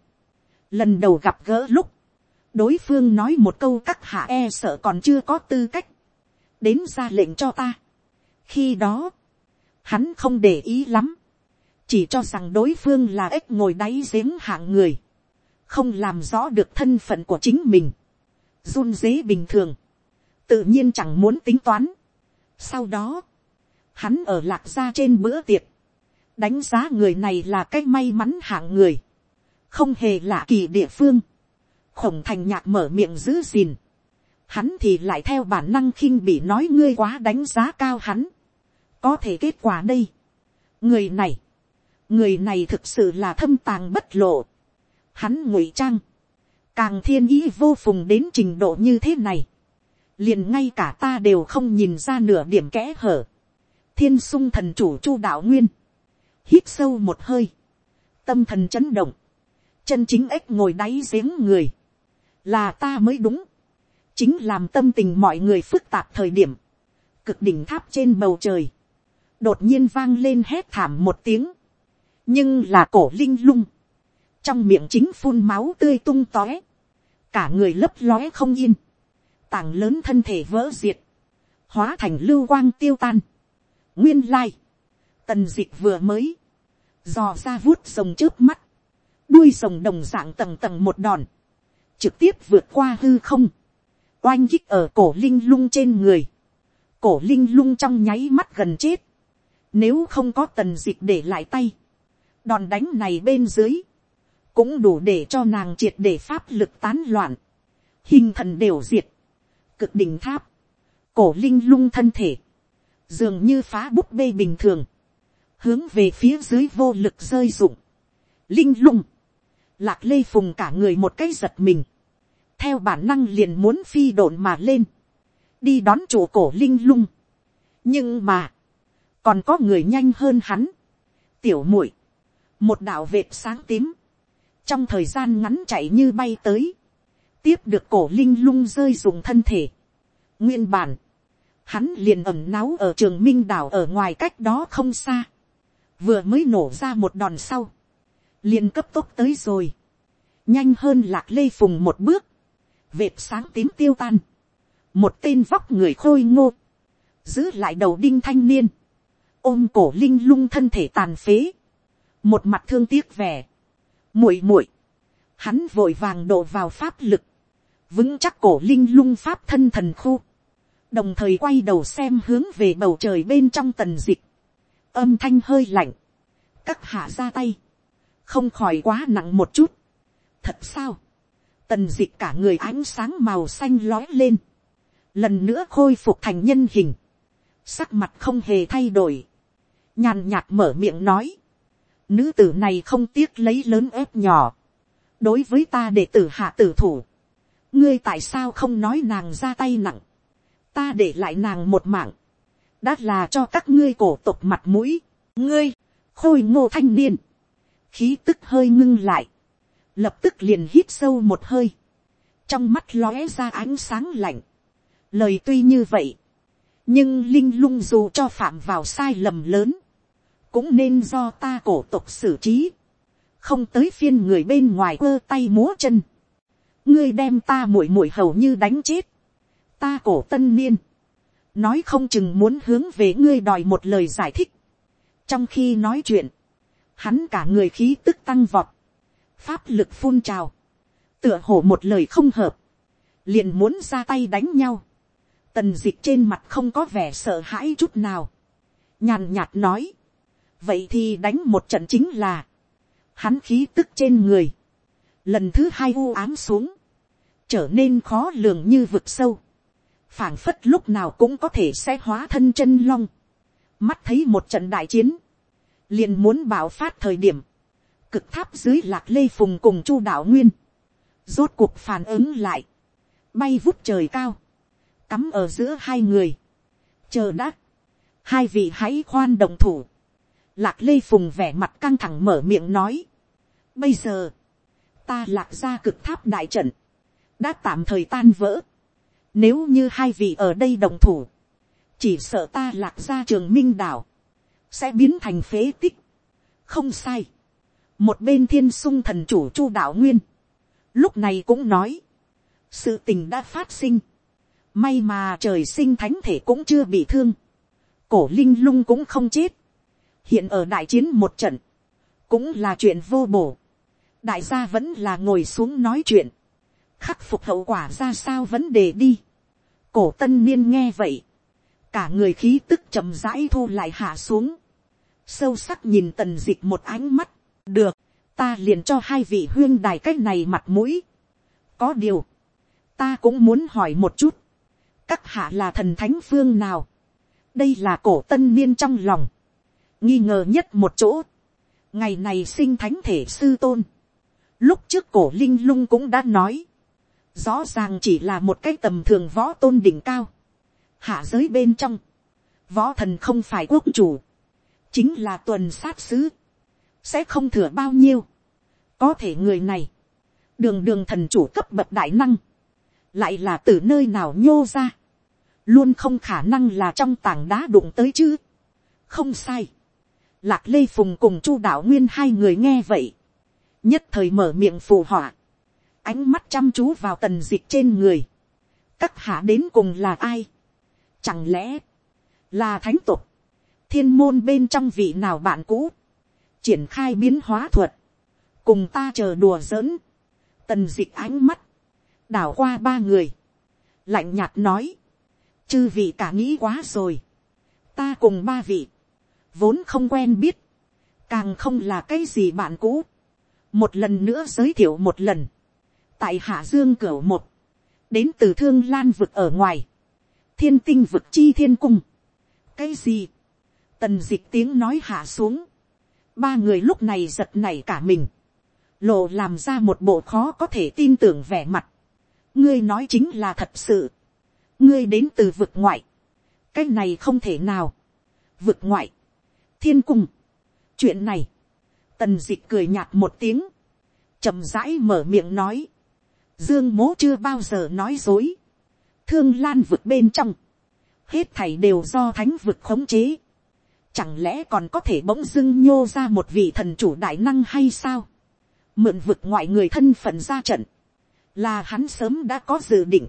lần đầu gặp gỡ lúc, đối phương nói một câu các hạ e sợ còn chưa có tư cách, đến ra lệnh cho ta. khi đó, hắn không để ý lắm, chỉ cho rằng đối phương là ếch ngồi đáy giếng hạng người, không làm rõ được thân phận của chính mình, run dế bình thường, tự nhiên chẳng muốn tính toán. Sau đó, hắn ở lạc gia trên bữa tiệc, đánh giá người này là cái may mắn hạng người, không hề lạ kỳ địa phương, khổng thành nhạc mở miệng giữ gìn, hắn thì lại theo bản năng khinh bị nói ngươi quá đánh giá cao hắn, có thể kết quả đây, người này, người này thực sự là thâm tàng bất lộ. Hắn ngụy trang, càng thiên ý vô phùng đến trình độ như thế này, liền ngay cả ta đều không nhìn ra nửa điểm kẽ hở. thiên sung thần chủ chu đạo nguyên, hít sâu một hơi, tâm thần chấn động, chân chính ếch ngồi đáy giếng người, là ta mới đúng, chính làm tâm tình mọi người phức tạp thời điểm, cực đỉnh tháp trên bầu trời, đột nhiên vang lên hét thảm một tiếng, nhưng là cổ linh lung, trong miệng chính phun máu tươi tung tóe, cả người lấp lóe không yên, tảng lớn thân thể vỡ diệt, hóa thành lưu quang tiêu tan. nguyên lai, tần d ị c h vừa mới, dò ra vuốt rồng trước mắt, đuôi rồng đồng dạng tầng tầng một đòn, trực tiếp vượt qua hư không, oanh kích ở cổ linh lung trên người, cổ linh lung trong nháy mắt gần chết, nếu không có tần d ị c h để lại tay, đòn đánh này bên dưới, cũng đủ để cho nàng triệt để pháp lực tán loạn, hình thần đều diệt, cực đỉnh tháp, cổ linh lung thân thể, dường như phá bút bê bình thường, hướng về phía dưới vô lực rơi rụng, linh lung, lạc lê phùng cả người một cái giật mình, theo bản năng liền muốn phi độn mà lên, đi đón chủ cổ linh lung. nhưng mà, còn có người nhanh hơn hắn, tiểu muội, một đạo vệt sáng tím, trong thời gian ngắn chạy như bay tới, tiếp được cổ linh lung rơi dùng thân thể. nguyên bản, hắn liền ẩm náu ở trường minh đảo ở ngoài cách đó không xa, vừa mới nổ ra một đòn sau, liền cấp tốc tới rồi, nhanh hơn lạc lê phùng một bước, vệt sáng tím tiêu tan, một tên vóc người khôi ngô, giữ lại đầu đinh thanh niên, ôm cổ linh lung thân thể tàn phế, một mặt thương tiếc vẻ, muội muội, hắn vội vàng đổ vào pháp lực, vững chắc cổ linh lung pháp thân thần khu, đồng thời quay đầu xem hướng về bầu trời bên trong tần dịch, âm thanh hơi lạnh, các hạ ra tay, không khỏi quá nặng một chút, thật sao, tần dịch cả người ánh sáng màu xanh lói lên, lần nữa khôi phục thành nhân hình, sắc mặt không hề thay đổi, nhàn nhạt mở miệng nói, nữ tử này không tiếc lấy lớn ép nhỏ, đối với ta để tử hạ tử thủ, ngươi tại sao không nói nàng ra tay nặng, ta để lại nàng một mạng, đã là cho các ngươi cổ tục mặt mũi, ngươi, khôi ngô thanh niên, khí tức hơi ngưng lại, lập tức liền hít sâu một hơi, trong mắt lóe ra ánh sáng lạnh, lời tuy như vậy, nhưng linh lung dù cho phạm vào sai lầm lớn, cũng nên do ta cổ tục xử trí, không tới phiên người bên ngoài ơ tay múa chân, ngươi đem ta muội muội hầu như đánh chết, ta cổ tân niên, nói không chừng muốn hướng về ngươi đòi một lời giải thích, trong khi nói chuyện, hắn cả người khí tức tăng vọt, pháp lực phun trào, tựa hồ một lời không hợp, liền muốn ra tay đánh nhau, tần d ị c h trên mặt không có vẻ sợ hãi chút nào, nhàn nhạt nói, vậy thì đánh một trận chính là, hắn khí tức trên người, lần thứ hai u ám xuống, trở nên khó lường như vực sâu, phảng phất lúc nào cũng có thể sẽ hóa thân chân long, mắt thấy một trận đại chiến, liền muốn bảo phát thời điểm, cực tháp dưới lạc lê phùng cùng chu đạo nguyên, rốt cuộc phản ứng lại, bay vút trời cao, cắm ở giữa hai người, chờ đã, hai vị hãy khoan đồng thủ, lạc lê phùng vẻ mặt căng thẳng mở miệng nói, bây giờ, ta lạc ra cực tháp đại trận, đã tạm thời tan vỡ, nếu như hai vị ở đây đồng thủ, chỉ sợ ta lạc ra trường minh đảo, sẽ biến thành phế tích, không sai, một bên thiên sung thần chủ chu đạo nguyên, lúc này cũng nói, sự tình đã phát sinh, May mà trời sinh thánh thể cũng chưa bị thương. Cổ linh lung cũng không chết. Hiện ở đại chiến một trận. Cũng là chuyện vô bổ. Đại gia vẫn là ngồi xuống nói chuyện. Khắc phục hậu quả ra sao vấn đề đi. Cổ tân niên nghe vậy. Cả người khí tức chậm rãi thu lại hạ xuống. Sâu sắc nhìn tần dịch một ánh mắt. Được, ta liền cho hai vị huyên đài cách này mặt mũi. Có điều, ta cũng muốn hỏi một chút các hạ là thần thánh phương nào. đây là cổ tân niên trong lòng nghi ngờ nhất một chỗ. ngày này sinh thánh thể sư tôn. lúc trước cổ linh lung cũng đã nói. rõ ràng chỉ là một cái tầm thường võ tôn đỉnh cao. hạ giới bên trong. võ thần không phải quốc chủ. chính là tuần sát sứ. sẽ không thừa bao nhiêu. có thể người này. đường đường thần chủ cấp bậc đại năng lại là từ nơi nào nhô ra luôn không khả năng là trong tảng đá đụng tới chứ. không sai lạc lê phùng cùng chu đạo nguyên hai người nghe vậy. nhất thời mở miệng phù họa. ánh mắt chăm chú vào tần dịch trên người. các hạ đến cùng là ai. chẳng lẽ, là thánh tục, thiên môn bên trong vị nào bạn cũ, triển khai biến hóa thuật, cùng ta chờ đùa giỡn, tần dịch ánh mắt, đảo qua ba người, lạnh nhạt nói, chư vị cả nghĩ quá rồi. ta cùng ba vị, vốn không quen biết, càng không là cái gì bạn cũ, một lần nữa giới thiệu một lần, tại hạ dương cửa một, đến từ thương lan vực ở ngoài, thiên tinh vực chi thiên cung, cái gì, tần d ị c h tiếng nói hạ xuống, ba người lúc này giật nảy cả mình, lộ làm ra một bộ khó có thể tin tưởng vẻ mặt, ngươi nói chính là thật sự, ngươi đến từ vực ngoại, cái này không thể nào, vực ngoại, thiên cung, chuyện này, tần d ị c h cười nhạt một tiếng, chậm rãi mở miệng nói, dương mố chưa bao giờ nói dối, thương lan vực bên trong, hết thảy đều do thánh vực khống chế. Chẳng lẽ còn có thể bỗng dưng nhô ra một vị thần chủ đại năng hay sao? Mượn vực ngoại người thân phận ra trận. Là hắn sớm đã có dự định.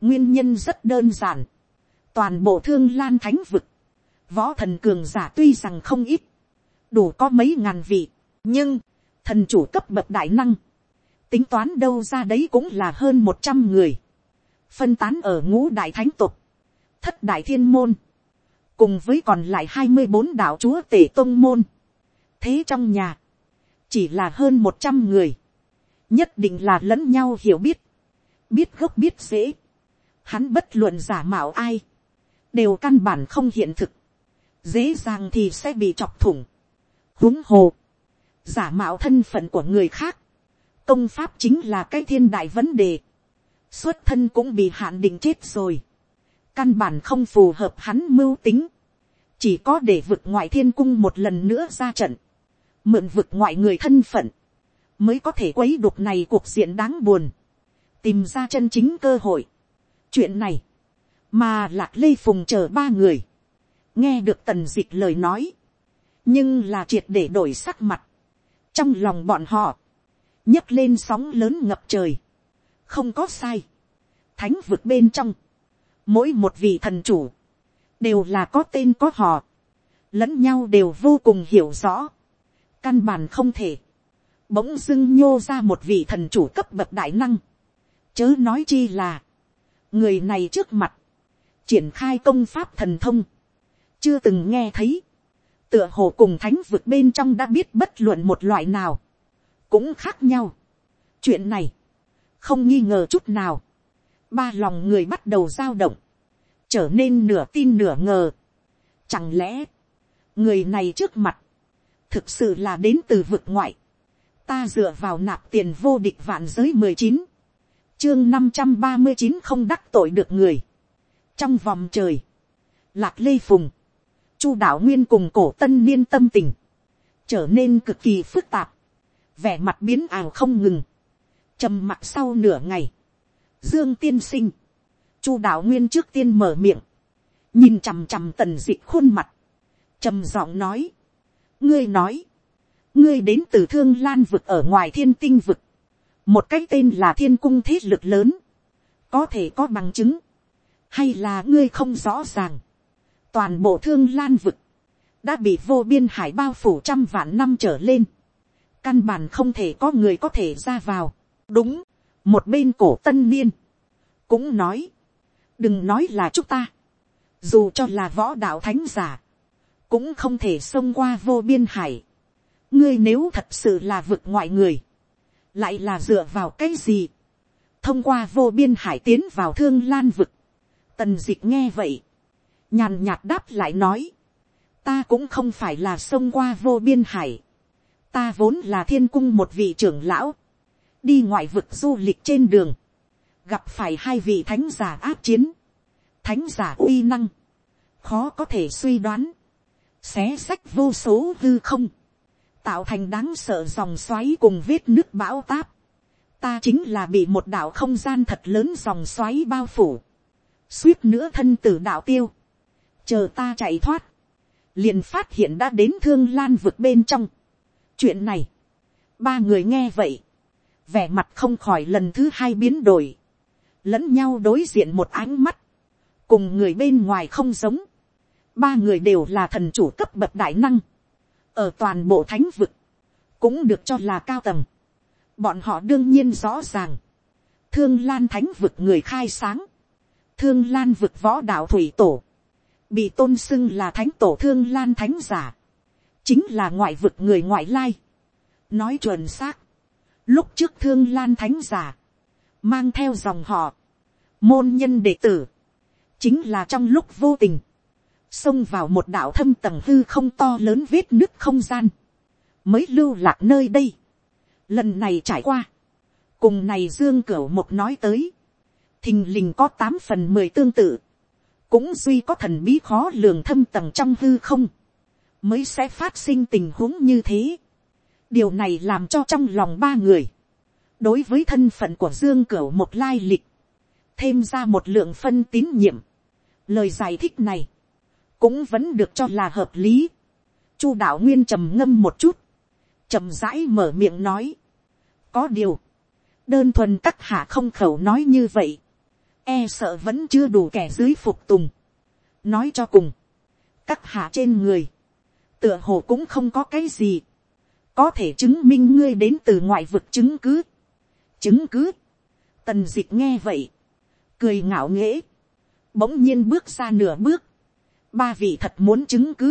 Nguyên nhân rất đơn giản. Toàn bộ thương lan thánh vực. Võ thần cường giả tuy rằng không ít. Đủ có mấy ngàn vị. Nhưng, thần chủ cấp bậc đại năng. Tính toán đâu ra đấy cũng là hơn một trăm người. Phân tán ở ngũ đại thánh tục thất đại thiên môn, cùng với còn lại hai mươi bốn đạo chúa tể tôn môn. thế trong nhà, chỉ là hơn một trăm người, nhất định là lẫn nhau hiểu biết, biết gốc biết dễ, hắn bất luận giả mạo ai, đều căn bản không hiện thực, dễ dàng thì sẽ bị chọc thủng, huống hồ, giả mạo thân phận của người khác, công pháp chính là cái thiên đại vấn đề, xuất thân cũng bị hạn định chết rồi, căn bản không phù hợp hắn mưu tính, chỉ có để vực ngoại thiên cung một lần nữa ra trận, mượn vực ngoại người thân phận, mới có thể quấy đục này cuộc diện đáng buồn, tìm ra chân chính cơ hội. chuyện này, mà lạc lê phùng chờ ba người, nghe được tần dịch lời nói, nhưng là triệt để đổi sắc mặt, trong lòng bọn họ, nhấc lên sóng lớn ngập trời, không có sai, thánh vực bên trong, Mỗi một vị thần chủ, đều là có tên có họ, lẫn nhau đều vô cùng hiểu rõ. Căn bản không thể, bỗng dưng nhô ra một vị thần chủ cấp bậc đại năng. Chớ nói chi là, người này trước mặt, triển khai công pháp thần thông, chưa từng nghe thấy, tựa hồ cùng thánh vực bên trong đã biết bất luận một loại nào, cũng khác nhau. chuyện này, không nghi ngờ chút nào, ba lòng người bắt đầu dao động, trở nên nửa tin nửa ngờ. Chẳng lẽ, người này trước mặt, thực sự là đến từ vực ngoại, ta dựa vào nạp tiền vô địch vạn giới mười chín, chương năm trăm ba mươi chín không đắc tội được người. trong vòng trời, lạc lê phùng, chu đạo nguyên cùng cổ tân niên tâm tình, trở nên cực kỳ phức tạp, vẻ mặt biến ảo không ngừng, trầm mặt sau nửa ngày, Dương tiên sinh. Chu đạo nguyên trước tiên mở miệng. Nhìn chằm chằm tần dị khuôn mặt. trầm giọng nói. Ngươi nói. Ngươi đến từ thương lan vực ở ngoài thiên tinh vực. Một cái tên là thiên cung thế lực lớn. Có thể có bằng chứng. Hay là ngươi không rõ ràng. Toàn bộ thương lan vực. Đã bị vô biên hải bao phủ trăm vạn năm trở lên. Căn bản không thể có người có thể ra vào. Đúng. Một bên cổ tân niên cũng nói, đừng nói là chúng ta, dù cho là võ đạo thánh giả, cũng không thể xông qua vô biên hải. ngươi nếu thật sự là vực ngoại người, lại là dựa vào cái gì, thông qua vô biên hải tiến vào thương lan vực, tần d ị c h nghe vậy, nhàn nhạt đáp lại nói, ta cũng không phải là xông qua vô biên hải, ta vốn là thiên cung một vị trưởng lão, đi ngoại vực du lịch trên đường, gặp phải hai vị thánh giả áp chiến, thánh giả uy năng, khó có thể suy đoán, xé sách vô số hư không, tạo thành đáng sợ dòng xoáy cùng vết nước bão táp, ta chính là bị một đạo không gian thật lớn dòng xoáy bao phủ, suýt nữa thân tử đạo tiêu, chờ ta chạy thoát, liền phát hiện đã đến thương lan vực bên trong. chuyện này, ba người nghe vậy, vẻ mặt không khỏi lần thứ hai biến đổi, lẫn nhau đối diện một ánh mắt, cùng người bên ngoài không giống, ba người đều là thần chủ cấp bậc đại năng, ở toàn bộ thánh vực, cũng được cho là cao tầng, bọn họ đương nhiên rõ ràng, thương lan thánh vực người khai sáng, thương lan vực võ đạo thủy tổ, bị tôn xưng là thánh tổ thương lan thánh giả, chính là ngoại vực người ngoại lai. nói chuẩn xác, lúc trước thương lan thánh giả, mang theo dòng họ, môn nhân đệ tử, chính là trong lúc vô tình, xông vào một đạo thâm tầng hư không to lớn vết nứt không gian, mới lưu lạc nơi đây. Lần này trải qua, cùng này dương cửu một nói tới, thình lình có tám phần mười tương tự, cũng duy có thần bí khó lường thâm tầng trong hư không, mới sẽ phát sinh tình huống như thế. điều này làm cho trong lòng ba người, đối với thân phận của dương cửu một lai lịch, thêm ra một lượng phân tín nhiệm. lời giải thích này, cũng vẫn được cho là hợp lý. chu đạo nguyên trầm ngâm một chút, trầm rãi mở miệng nói, có điều, đơn thuần các hạ không khẩu nói như vậy, e sợ vẫn chưa đủ kẻ dưới phục tùng. nói cho cùng, các hạ trên người, tựa hồ cũng không có cái gì, có thể chứng minh ngươi đến từ ngoại vực chứng cứ. chứng cứ, tần d ị c h nghe vậy, cười ngạo nghễ, bỗng nhiên bước ra nửa bước, ba vị thật muốn chứng cứ,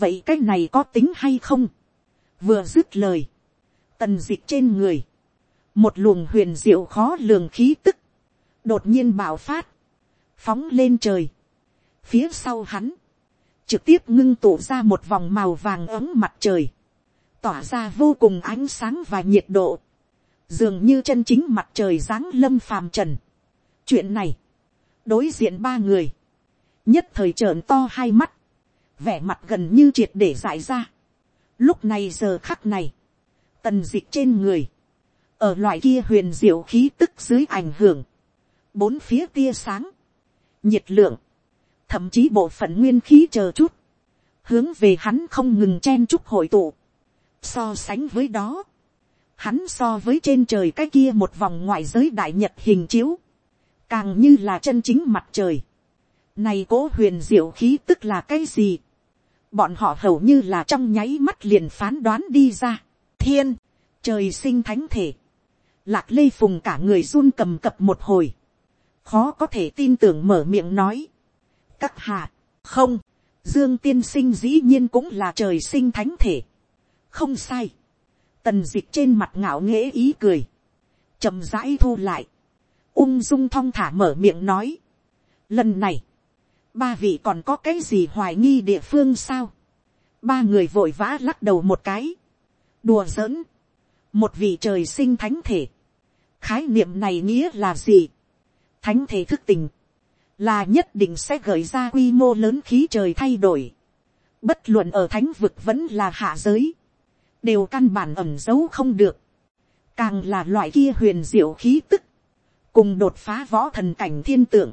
vậy cái này có tính hay không, vừa dứt lời, tần d ị c h trên người, một luồng huyền diệu khó lường khí tức, đột nhiên bạo phát, phóng lên trời, phía sau hắn, trực tiếp ngưng tụ ra một vòng màu vàng ấm mặt trời, tỏa ra vô cùng ánh sáng và nhiệt độ, dường như chân chính mặt trời giáng lâm phàm trần. chuyện này, đối diện ba người, nhất thời trợn to hai mắt, vẻ mặt gần như triệt để giải ra. lúc này giờ khắc này, tần d ị c h trên người, ở loại kia huyền diệu khí tức dưới ảnh hưởng, bốn phía tia sáng, nhiệt lượng, thậm chí bộ phận nguyên khí chờ chút, hướng về hắn không ngừng chen chúc hội tụ. So sánh với đó, hắn so với trên trời cái kia một vòng ngoại giới đại nhật hình chiếu, càng như là chân chính mặt trời. Này cố huyền diệu khí tức là cái gì? Bọn họ hầu như là trong nháy mắt liền phán đoán đi ra. Thiên, trời sinh thánh thể. Lạc lê phùng cả người run cầm cập một hồi. Khó có thể tin tưởng mở miệng nói. Các hạ, không, dương tiên sinh dĩ nhiên cũng là trời sinh thánh thể. không sai, tần d ị c h trên mặt ngạo nghễ ý cười, chậm rãi thu lại, ung dung thong thả mở miệng nói. lần này, ba vị còn có cái gì hoài nghi địa phương sao. ba người vội vã lắc đầu một cái, đùa giỡn, một vị trời sinh thánh thể, khái niệm này nghĩa là gì, thánh thể thức tình, là nhất định sẽ gợi ra quy mô lớn khí trời thay đổi. Bất luận ở thánh vực vẫn là hạ giới, đều căn bản ẩm giấu không được. Càng là loại kia huyền diệu khí tức, cùng đột phá võ thần cảnh thiên tượng,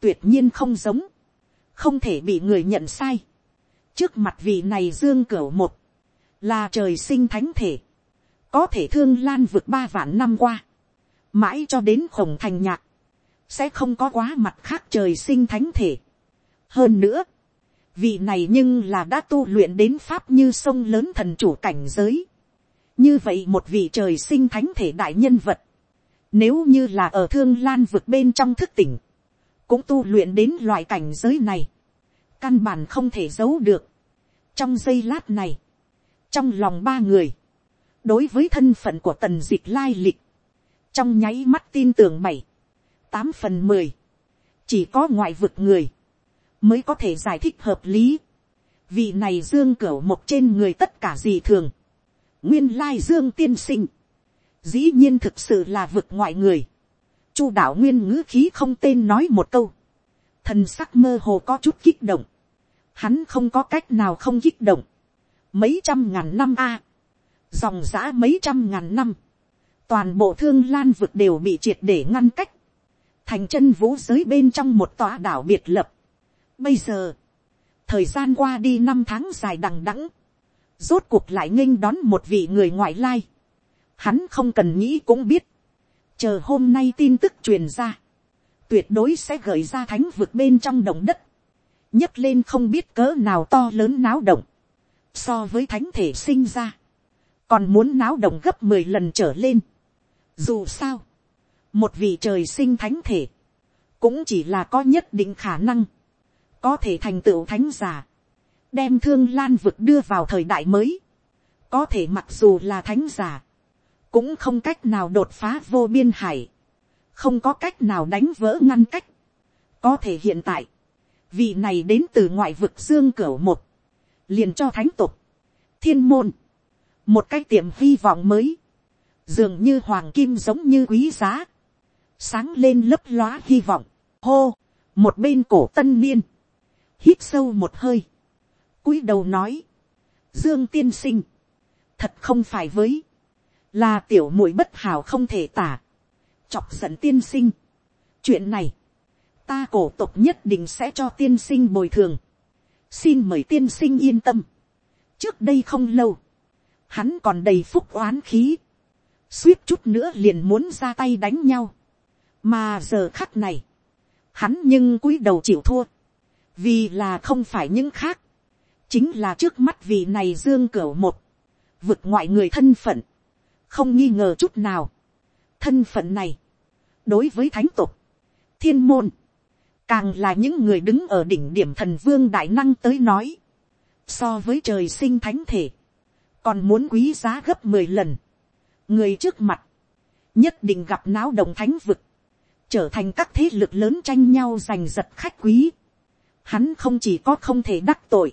tuyệt nhiên không giống, không thể bị người nhận sai. Trước mặt vị này dương cửu một, là trời sinh thánh thể, có thể thương lan vượt ba vạn năm qua, mãi cho đến khổng thành nhạc, sẽ không có quá mặt khác trời sinh thánh thể. hơn nữa, vị này nhưng là đã tu luyện đến pháp như sông lớn thần chủ cảnh giới. như vậy một vị trời sinh thánh thể đại nhân vật, nếu như là ở thương lan vực bên trong thức tỉnh, cũng tu luyện đến loại cảnh giới này, căn bản không thể giấu được. trong giây lát này, trong lòng ba người, đối với thân phận của tần d ị c h lai lịch, trong nháy mắt tin tưởng bảy, tám phần mười, chỉ có ngoại vực người, mới có thể giải thích hợp lý. Vị này dương cửu một trên người tất cả gì thường. Nguyên lai dương tiên sinh. Dĩ nhiên thực sự là vực ngoại người. Chu đạo nguyên ngữ khí không tên nói một câu. Thần sắc mơ hồ có chút kích động. Hắn không có cách nào không kích động. Mấy trăm ngàn năm a Dòng giã mấy trăm ngàn năm. Toàn bộ thương lan vực đều bị triệt để ngăn cách thành chân vũ giới bên trong một tòa đảo biệt lập. Bây giờ, thời gian qua đi năm tháng dài đằng đẵng, rốt cuộc lại nghênh đón một vị người ngoại lai. Hắn không cần nghĩ cũng biết, chờ hôm nay tin tức truyền ra, tuyệt đối sẽ gợi ra thánh vực bên trong đồng đất, nhấc lên không biết cỡ nào to lớn náo động, so với thánh thể sinh ra, còn muốn náo động gấp mười lần trở lên. Dù sao, một vị trời sinh thánh thể, cũng chỉ là có nhất định khả năng, có thể thành tựu thánh giả, đem thương lan vực đưa vào thời đại mới, có thể mặc dù là thánh giả, cũng không cách nào đột phá vô biên hải, không có cách nào đánh vỡ ngăn cách. có thể hiện tại, vị này đến từ ngoại vực dương cửa một, liền cho thánh tục, thiên môn, một cái tiệm hy vọng mới, dường như hoàng kim giống như quý giá, sáng lên lấp lóa hy vọng, hô, một bên cổ tân niên, hít sâu một hơi, cúi đầu nói, dương tiên sinh, thật không phải với, là tiểu muội bất hảo không thể tả, chọc giận tiên sinh. chuyện này, ta cổ tộc nhất định sẽ cho tiên sinh bồi thường, xin mời tiên sinh yên tâm. trước đây không lâu, hắn còn đầy phúc oán khí, suýt chút nữa liền muốn ra tay đánh nhau, mà giờ khắc này, hắn nhưng cúi đầu chịu thua, vì là không phải những khác, chính là trước mắt vị này dương cửa một, vực ngoại người thân phận, không nghi ngờ chút nào. thân phận này, đối với thánh tục, thiên môn, càng là những người đứng ở đỉnh điểm thần vương đại năng tới nói, so với trời sinh thánh thể, còn muốn quý giá gấp mười lần, người trước mặt, nhất định gặp náo động thánh vực, trở thành các thế lực lớn tranh nhau giành giật khách quý. Hắn không chỉ có không thể đắc tội,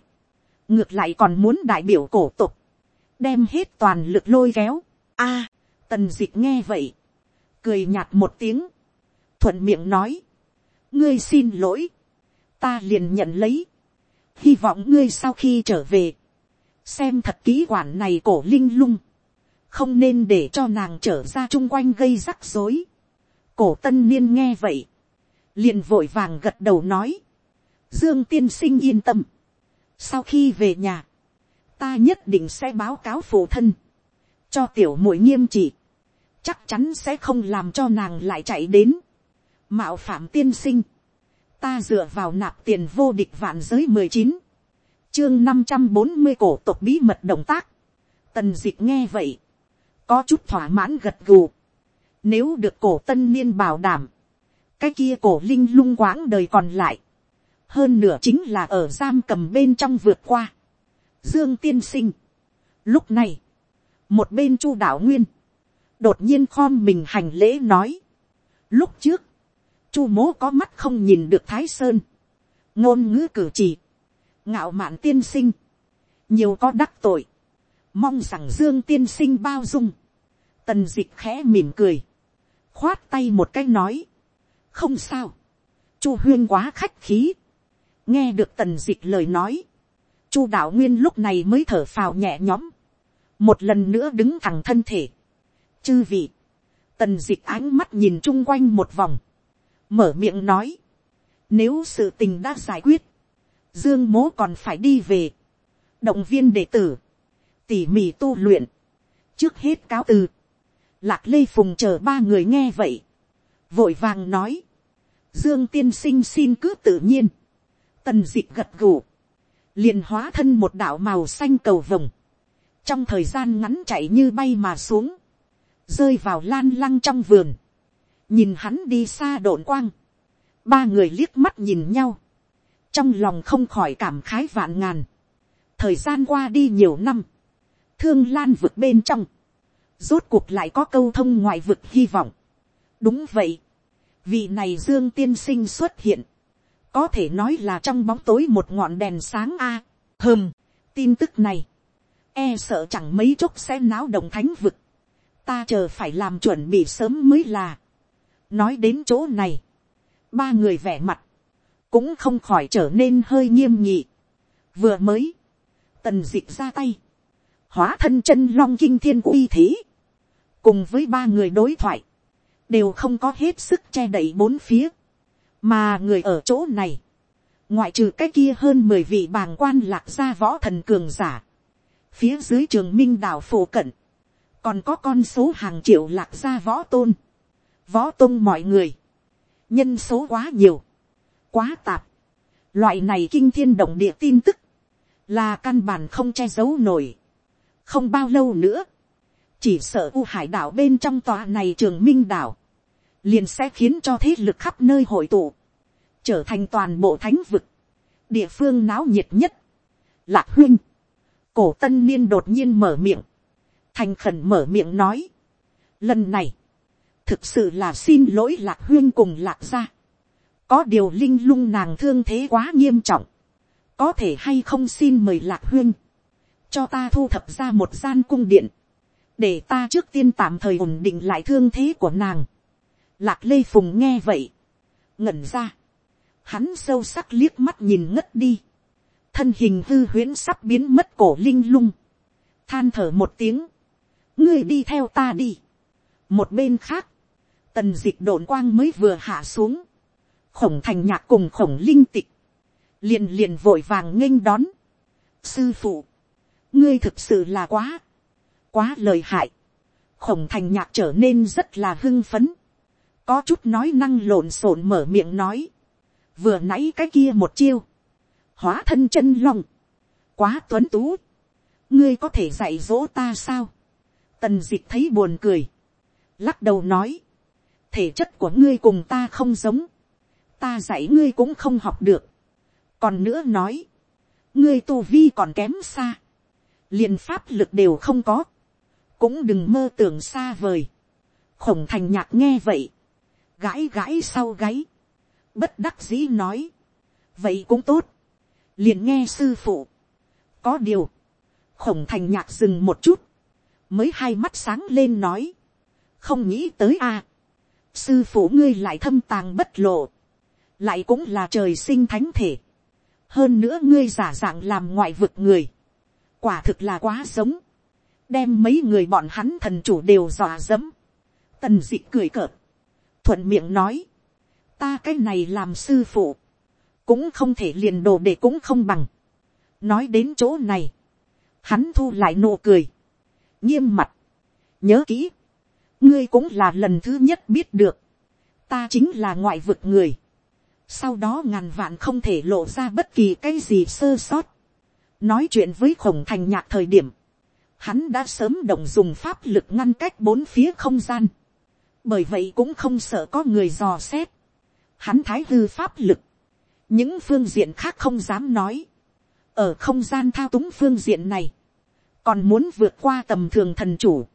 ngược lại còn muốn đại biểu cổ tục, đem hết toàn lực lôi kéo. A, tần dịch nghe vậy, cười nhạt một tiếng, thuận miệng nói, ngươi xin lỗi, ta liền nhận lấy, hy vọng ngươi sau khi trở về, xem thật kỹ quản này cổ linh lung, không nên để cho nàng trở ra chung quanh gây rắc rối cổ tân niên nghe vậy, liền vội vàng gật đầu nói, dương tiên sinh yên tâm, sau khi về nhà, ta nhất định sẽ báo cáo phụ thân, cho tiểu muội nghiêm trị, chắc chắn sẽ không làm cho nàng lại chạy đến. mạo phạm tiên sinh, ta dựa vào nạp tiền vô địch vạn giới mười chín, chương năm trăm bốn mươi cổ tộc bí mật động tác, tần d ị nghe vậy, có chút thỏa mãn gật gù, nếu được cổ tân niên bảo đảm, cái kia cổ linh lung quãng đời còn lại, hơn nửa chính là ở giam cầm bên trong vượt qua, dương tiên sinh. Lúc này, một bên chu đạo nguyên, đột nhiên khom mình hành lễ nói. Lúc trước, chu mố có mắt không nhìn được thái sơn, ngôn ngữ cử chỉ, ngạo mạn tiên sinh, nhiều có đắc tội, mong rằng dương tiên sinh bao dung, tần d ị c h khẽ mỉm cười, khoát tay một cái nói, không sao, chu huyên quá khách khí, nghe được tần d ị c h lời nói, chu đạo nguyên lúc này mới thở phào nhẹ nhõm, một lần nữa đứng thẳng thân thể, chư vị, tần d ị c h ánh mắt nhìn chung quanh một vòng, mở miệng nói, nếu sự tình đã giải quyết, dương mố còn phải đi về, động viên đệ tử, tỉ mỉ tu luyện, trước hết cáo từ, lạc lê phùng chờ ba người nghe vậy, vội vàng nói, dương tiên sinh xin cứ tự nhiên, tần dịch gật gù, liền hóa thân một đạo màu xanh cầu vồng, trong thời gian ngắn chạy như bay mà xuống, rơi vào lan lăng trong vườn, nhìn hắn đi xa độn quang, ba người liếc mắt nhìn nhau, trong lòng không khỏi cảm khái vạn ngàn, thời gian qua đi nhiều năm, thương lan vực bên trong, rốt cuộc lại có câu thông ngoại vực hy vọng. đúng vậy, vị này dương tiên sinh xuất hiện, có thể nói là trong bóng tối một ngọn đèn sáng a. À, hơm, tin tức này, e sợ chẳng mấy chốc sẽ náo động thánh vực. Ta chờ phải làm chuẩn bị sớm mới là. nói đến chỗ này, ba người vẻ mặt, cũng không khỏi trở nên hơi nghiêm nhị. vừa mới, tần d ị c h ra tay, hóa thân chân long kinh thiên uy thế, cùng với ba người đối thoại, đều không có hết sức che đậy bốn phía, mà người ở chỗ này, ngoại trừ cái kia hơn mười vị bàng quan lạc gia võ thần cường giả, phía dưới trường minh đảo phổ cận, còn có con số hàng triệu lạc gia võ tôn, võ tôn mọi người, nhân số quá nhiều, quá tạp, loại này kinh thiên động địa tin tức, là căn bản không che giấu nổi, không bao lâu nữa, chỉ sợ u hải đảo bên trong tòa này trường minh đảo, liền sẽ khiến cho thế lực khắp nơi hội tụ, trở thành toàn bộ thánh vực, địa phương náo nhiệt nhất, lạc huynh, cổ tân niên đột nhiên mở miệng, thành khẩn mở miệng nói, lần này, thực sự là xin lỗi lạc huyên cùng lạc gia, có điều linh lung nàng thương thế quá nghiêm trọng, có thể hay không xin mời lạc huyên, cho ta thu thập ra một gian cung điện, để ta trước tiên tạm thời ổn định lại thương thế của nàng. Lạc lê phùng nghe vậy, ngẩn ra, hắn sâu sắc liếc mắt nhìn ngất đi, thân hình hư huyễn sắp biến mất cổ linh lung, than thở một tiếng, ngươi đi theo ta đi. một bên khác, tần dịch ị đồn quang mới vừa hạ xuống, khổng thành nhạc cùng khổng linh tịch, liền liền vội vàng nghênh đón. sư phụ, ngươi thực sự là quá, quá lời hại, khổng thành nhạc trở nên rất là hưng phấn, có chút nói năng lộn xộn mở miệng nói, vừa nãy cái kia một chiêu, hóa thân chân long, quá tuấn tú, ngươi có thể dạy dỗ ta sao, Tần dịch thấy buồn cười. Lắc đầu nói. Thể chất của ngươi cùng ta không giống. Ta dạy ngươi cũng không học được. Còn nữa nói. Ngươi tu vi còn kém xa. liền pháp lực đều không có. Cũng đừng mơ tưởng xa vời. Khổng thành nhạc nghe vậy. Gãi gãi sau gáy. Bất đắc dĩ nói. Vậy cũng tốt. liền nghe sư phụ. Có điều. Khổng thành nhạc dừng một chút mới hai mắt sáng lên nói, không nghĩ tới a, sư phụ ngươi lại thâm tàng bất lộ, lại cũng là trời sinh thánh thể, hơn nữa ngươi giả dạng làm ngoại vực người, quả thực là quá giống, đem mấy người bọn hắn thần chủ đều dọa dẫm, tần dị cười cợt, thuận miệng nói, ta cái này làm sư phụ, cũng không thể liền đồ để cũng không bằng, nói đến chỗ này, hắn thu lại nụ cười, nghiêm mặt, nhớ kỹ, ngươi cũng là lần thứ nhất biết được, ta chính là ngoại vực người, sau đó ngàn vạn không thể lộ ra bất kỳ cái gì sơ sót, nói chuyện với khổng thành nhạc thời điểm, hắn đã sớm động dùng pháp lực ngăn cách bốn phía không gian, bởi vậy cũng không sợ có người dò xét, hắn thái hư pháp lực, những phương diện khác không dám nói, ở không gian thao túng phương diện này, còn muốn vượt qua tầm thường thần chủ,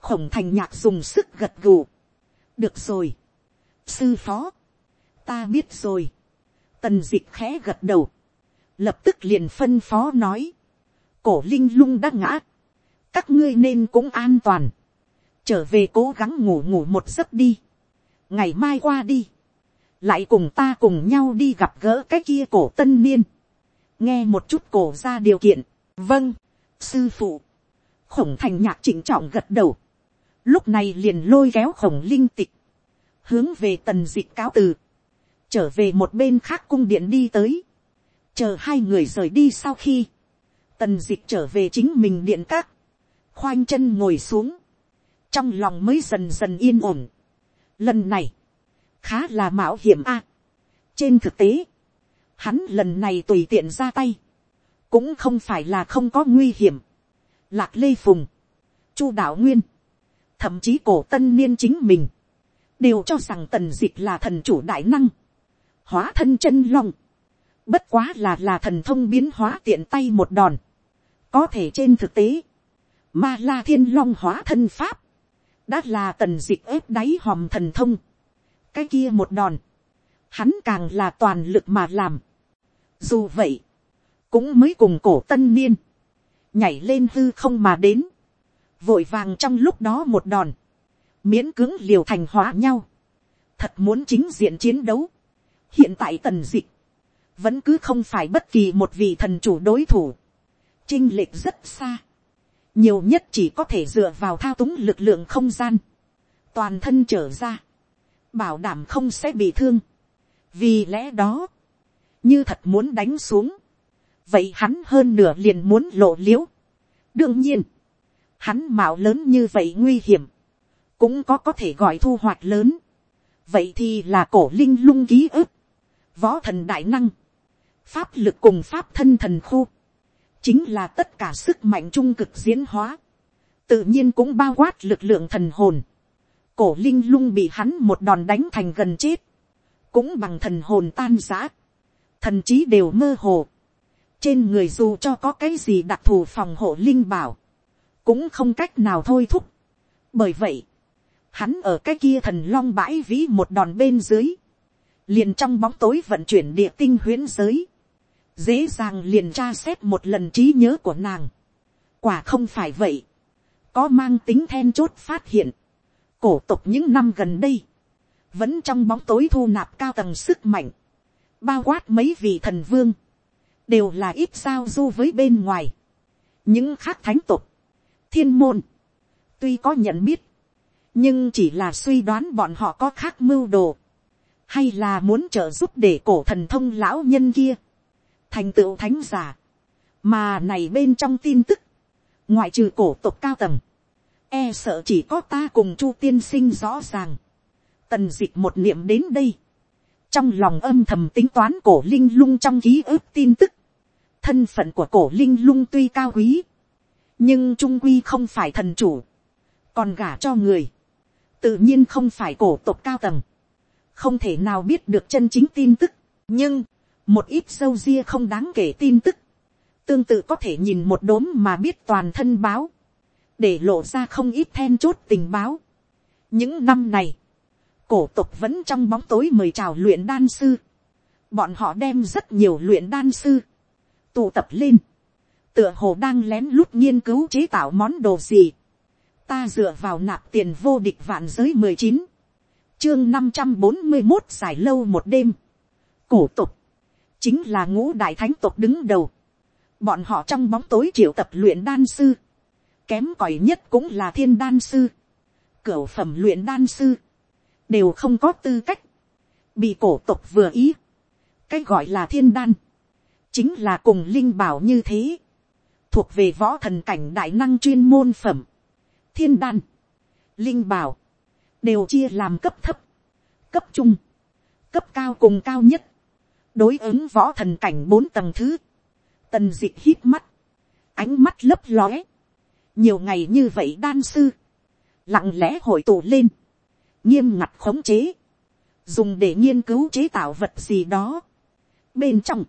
khổng thành nhạc dùng sức gật gù. được rồi, sư phó, ta biết rồi, tần d ị c h khẽ gật đầu, lập tức liền phân phó nói, cổ linh lung đã ngã, các ngươi nên cũng an toàn, trở về cố gắng ngủ ngủ một giấc đi, ngày mai qua đi, lại cùng ta cùng nhau đi gặp gỡ cái kia cổ tân niên, nghe một chút cổ ra điều kiện, vâng, sư phụ, khổng thành nhạc chỉnh trọng gật đầu, lúc này liền lôi kéo khổng linh tịch, hướng về tần d ị cáo từ, trở về một bên khác cung điện đi tới, chờ hai người rời đi sau khi, tần d ị trở về chính mình điện các, khoanh chân ngồi xuống, trong lòng mới dần dần yên ổn. Lần này, khá là mạo hiểm a. trên thực tế, hắn lần này tùy tiện ra tay, cũng không phải là không có nguy hiểm. Lạc lê phùng, chu đạo nguyên, thậm chí cổ tân niên chính mình, đều cho rằng tần d ị c h là thần chủ đại năng, hóa thân chân long, bất quá là là thần thông biến hóa tiện tay một đòn, có thể trên thực tế, ma la thiên long hóa thân pháp, đã là tần d ép đáy hòm thần thông, cái kia một đòn, hắn càng là toàn lực mà làm. Dù vậy, cũng mới cùng cổ tân niên, nhảy lên hư không mà đến, vội vàng trong lúc đó một đòn, miễn cưỡng liều thành hóa nhau, thật muốn chính diện chiến đấu, hiện tại tần dịch, vẫn cứ không phải bất kỳ một vị thần chủ đối thủ, chinh lệch rất xa, nhiều nhất chỉ có thể dựa vào thao túng lực lượng không gian, toàn thân trở ra, bảo đảm không sẽ bị thương, vì lẽ đó, như thật muốn đánh xuống, vậy hắn hơn nửa liền muốn lộ l i ễ u đương nhiên, hắn mạo lớn như vậy nguy hiểm, cũng có có thể gọi thu hoạch lớn, vậy thì là cổ linh lung ký ức, võ thần đại năng, pháp lực cùng pháp thân thần khu, chính là tất cả sức mạnh trung cực diễn hóa, tự nhiên cũng bao quát lực lượng thần hồn, cổ linh lung bị hắn một đòn đánh thành gần chết, cũng bằng thần hồn tan giã, thần trí đều mơ hồ, trên người dù cho có cái gì đặc thù phòng hộ linh bảo, cũng không cách nào thôi thúc. bởi vậy, hắn ở cái kia thần long bãi vĩ một đòn bên dưới, liền trong bóng tối vận chuyển địa tinh huyễn giới, dễ dàng liền tra xét một lần trí nhớ của nàng. quả không phải vậy, có mang tính then chốt phát hiện, cổ tục những năm gần đây, vẫn trong bóng tối thu nạp cao tầng sức mạnh, bao quát mấy vị thần vương, đều là ít giao du với bên ngoài. những khác thánh tục, thiên môn, tuy có nhận biết, nhưng chỉ là suy đoán bọn họ có khác mưu đồ, hay là muốn trợ giúp để cổ thần thông lão nhân kia, thành tựu thánh giả, mà này bên trong tin tức, ngoại trừ cổ tộc cao tầng, e sợ chỉ có ta cùng chu tiên sinh rõ ràng, tần dịch một niệm đến đây, trong lòng âm thầm tính toán cổ linh lung trong ký ức tin tức, thân phận của cổ linh lung tuy cao quý, nhưng trung quy không phải thần chủ, còn gả cho người, tự nhiên không phải cổ tộc cao tầng, không thể nào biết được chân chính tin tức, nhưng, một ít sâu ria không đáng kể tin tức, tương tự có thể nhìn một đốm mà biết toàn thân báo, để lộ ra không ít then chốt tình báo. những năm này, cổ tục vẫn trong bóng tối mời chào luyện đan sư. bọn họ đem rất nhiều luyện đan sư, tụ tập lên, tựa hồ đang lén lút nghiên cứu chế tạo món đồ gì. ta dựa vào nạp tiền vô địch vạn giới mười chín, chương năm trăm bốn mươi một giải lâu một đêm. cổ tục, chính là ngũ đại thánh tộc đứng đầu. bọn họ trong bóng tối triệu tập luyện đan sư. Kém cỏi nhất cũng là thiên đan sư, cửu phẩm luyện đan sư, đều không có tư cách, bị cổ tộc vừa ý, cái gọi là thiên đan, chính là cùng linh bảo như thế, thuộc về võ thần cảnh đại năng chuyên môn phẩm, thiên đan, linh bảo, đều chia làm cấp thấp, cấp trung, cấp cao cùng cao nhất, đối ứng võ thần cảnh bốn tầng thứ, tần d ị hít mắt, ánh mắt lấp lóe, nhiều ngày như vậy đan sư, lặng lẽ hội tụ lên, nghiêm ngặt khống chế, dùng để nghiên cứu chế tạo vật gì đó. Bên trong,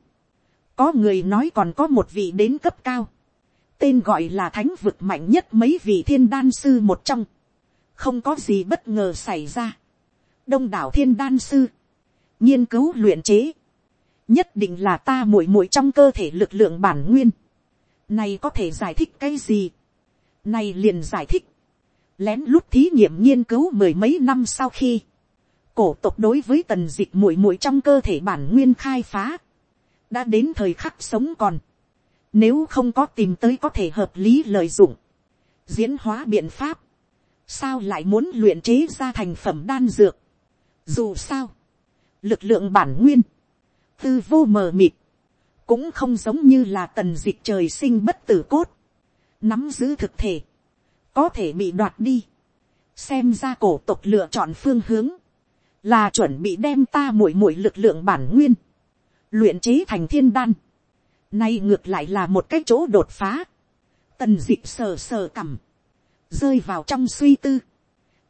có người nói còn có một vị đến cấp cao, tên gọi là thánh vực mạnh nhất mấy vị thiên đan sư một trong, không có gì bất ngờ xảy ra. đông đảo thiên đan sư, nghiên cứu luyện chế, nhất định là ta muội muội trong cơ thể lực lượng bản nguyên, này có thể giải thích cái gì, này liền giải thích. Lén lút thí nghiệm nghiên cứu mười mấy năm sau khi. Cổ tộc đối với tần dịch muội muội trong cơ thể bản nguyên khai phá. Đã đến thời khắc sống còn. Nếu không có tìm tới có thể hợp lý lợi dụng. Diễn hóa biện pháp. Sao lại muốn luyện chế ra thành phẩm đan dược. Dù sao. Lực lượng bản nguyên. Tư vô mờ mịt. Cũng không giống như là tần dịch trời sinh bất tử cốt. Nắm giữ thực thể, có thể bị đoạt đi, xem ra cổ tộc lựa chọn phương hướng, là chuẩn bị đem ta muội muội lực lượng bản nguyên, luyện chế thành thiên đan, nay ngược lại là một cái chỗ đột phá, tần d ị sờ sờ cằm, rơi vào trong suy tư,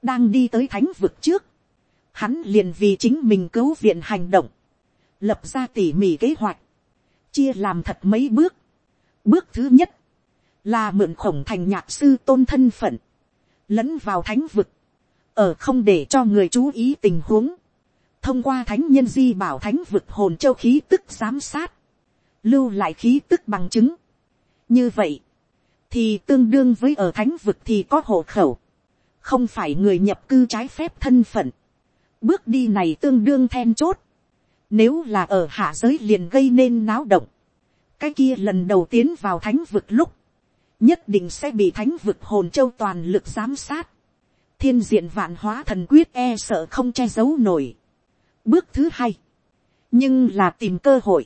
đang đi tới thánh vực trước, hắn liền vì chính mình cứu viện hành động, lập ra tỉ mỉ kế hoạch, chia làm thật mấy bước. Bước thứ nhất, là mượn khổng thành nhạc sư tôn thân phận, lẫn vào thánh vực, ở không để cho người chú ý tình huống, thông qua thánh nhân di bảo thánh vực hồn châu khí tức giám sát, lưu lại khí tức bằng chứng. như vậy, thì tương đương với ở thánh vực thì có hộ khẩu, không phải người nhập cư trái phép thân phận. bước đi này tương đương then chốt, nếu là ở hạ giới liền gây nên náo động, cái kia lần đầu tiến vào thánh vực lúc, nhất định sẽ bị thánh vực hồn châu toàn lực giám sát. thiên diện vạn hóa thần quyết e sợ không che giấu nổi. bước thứ hai, nhưng là tìm cơ hội,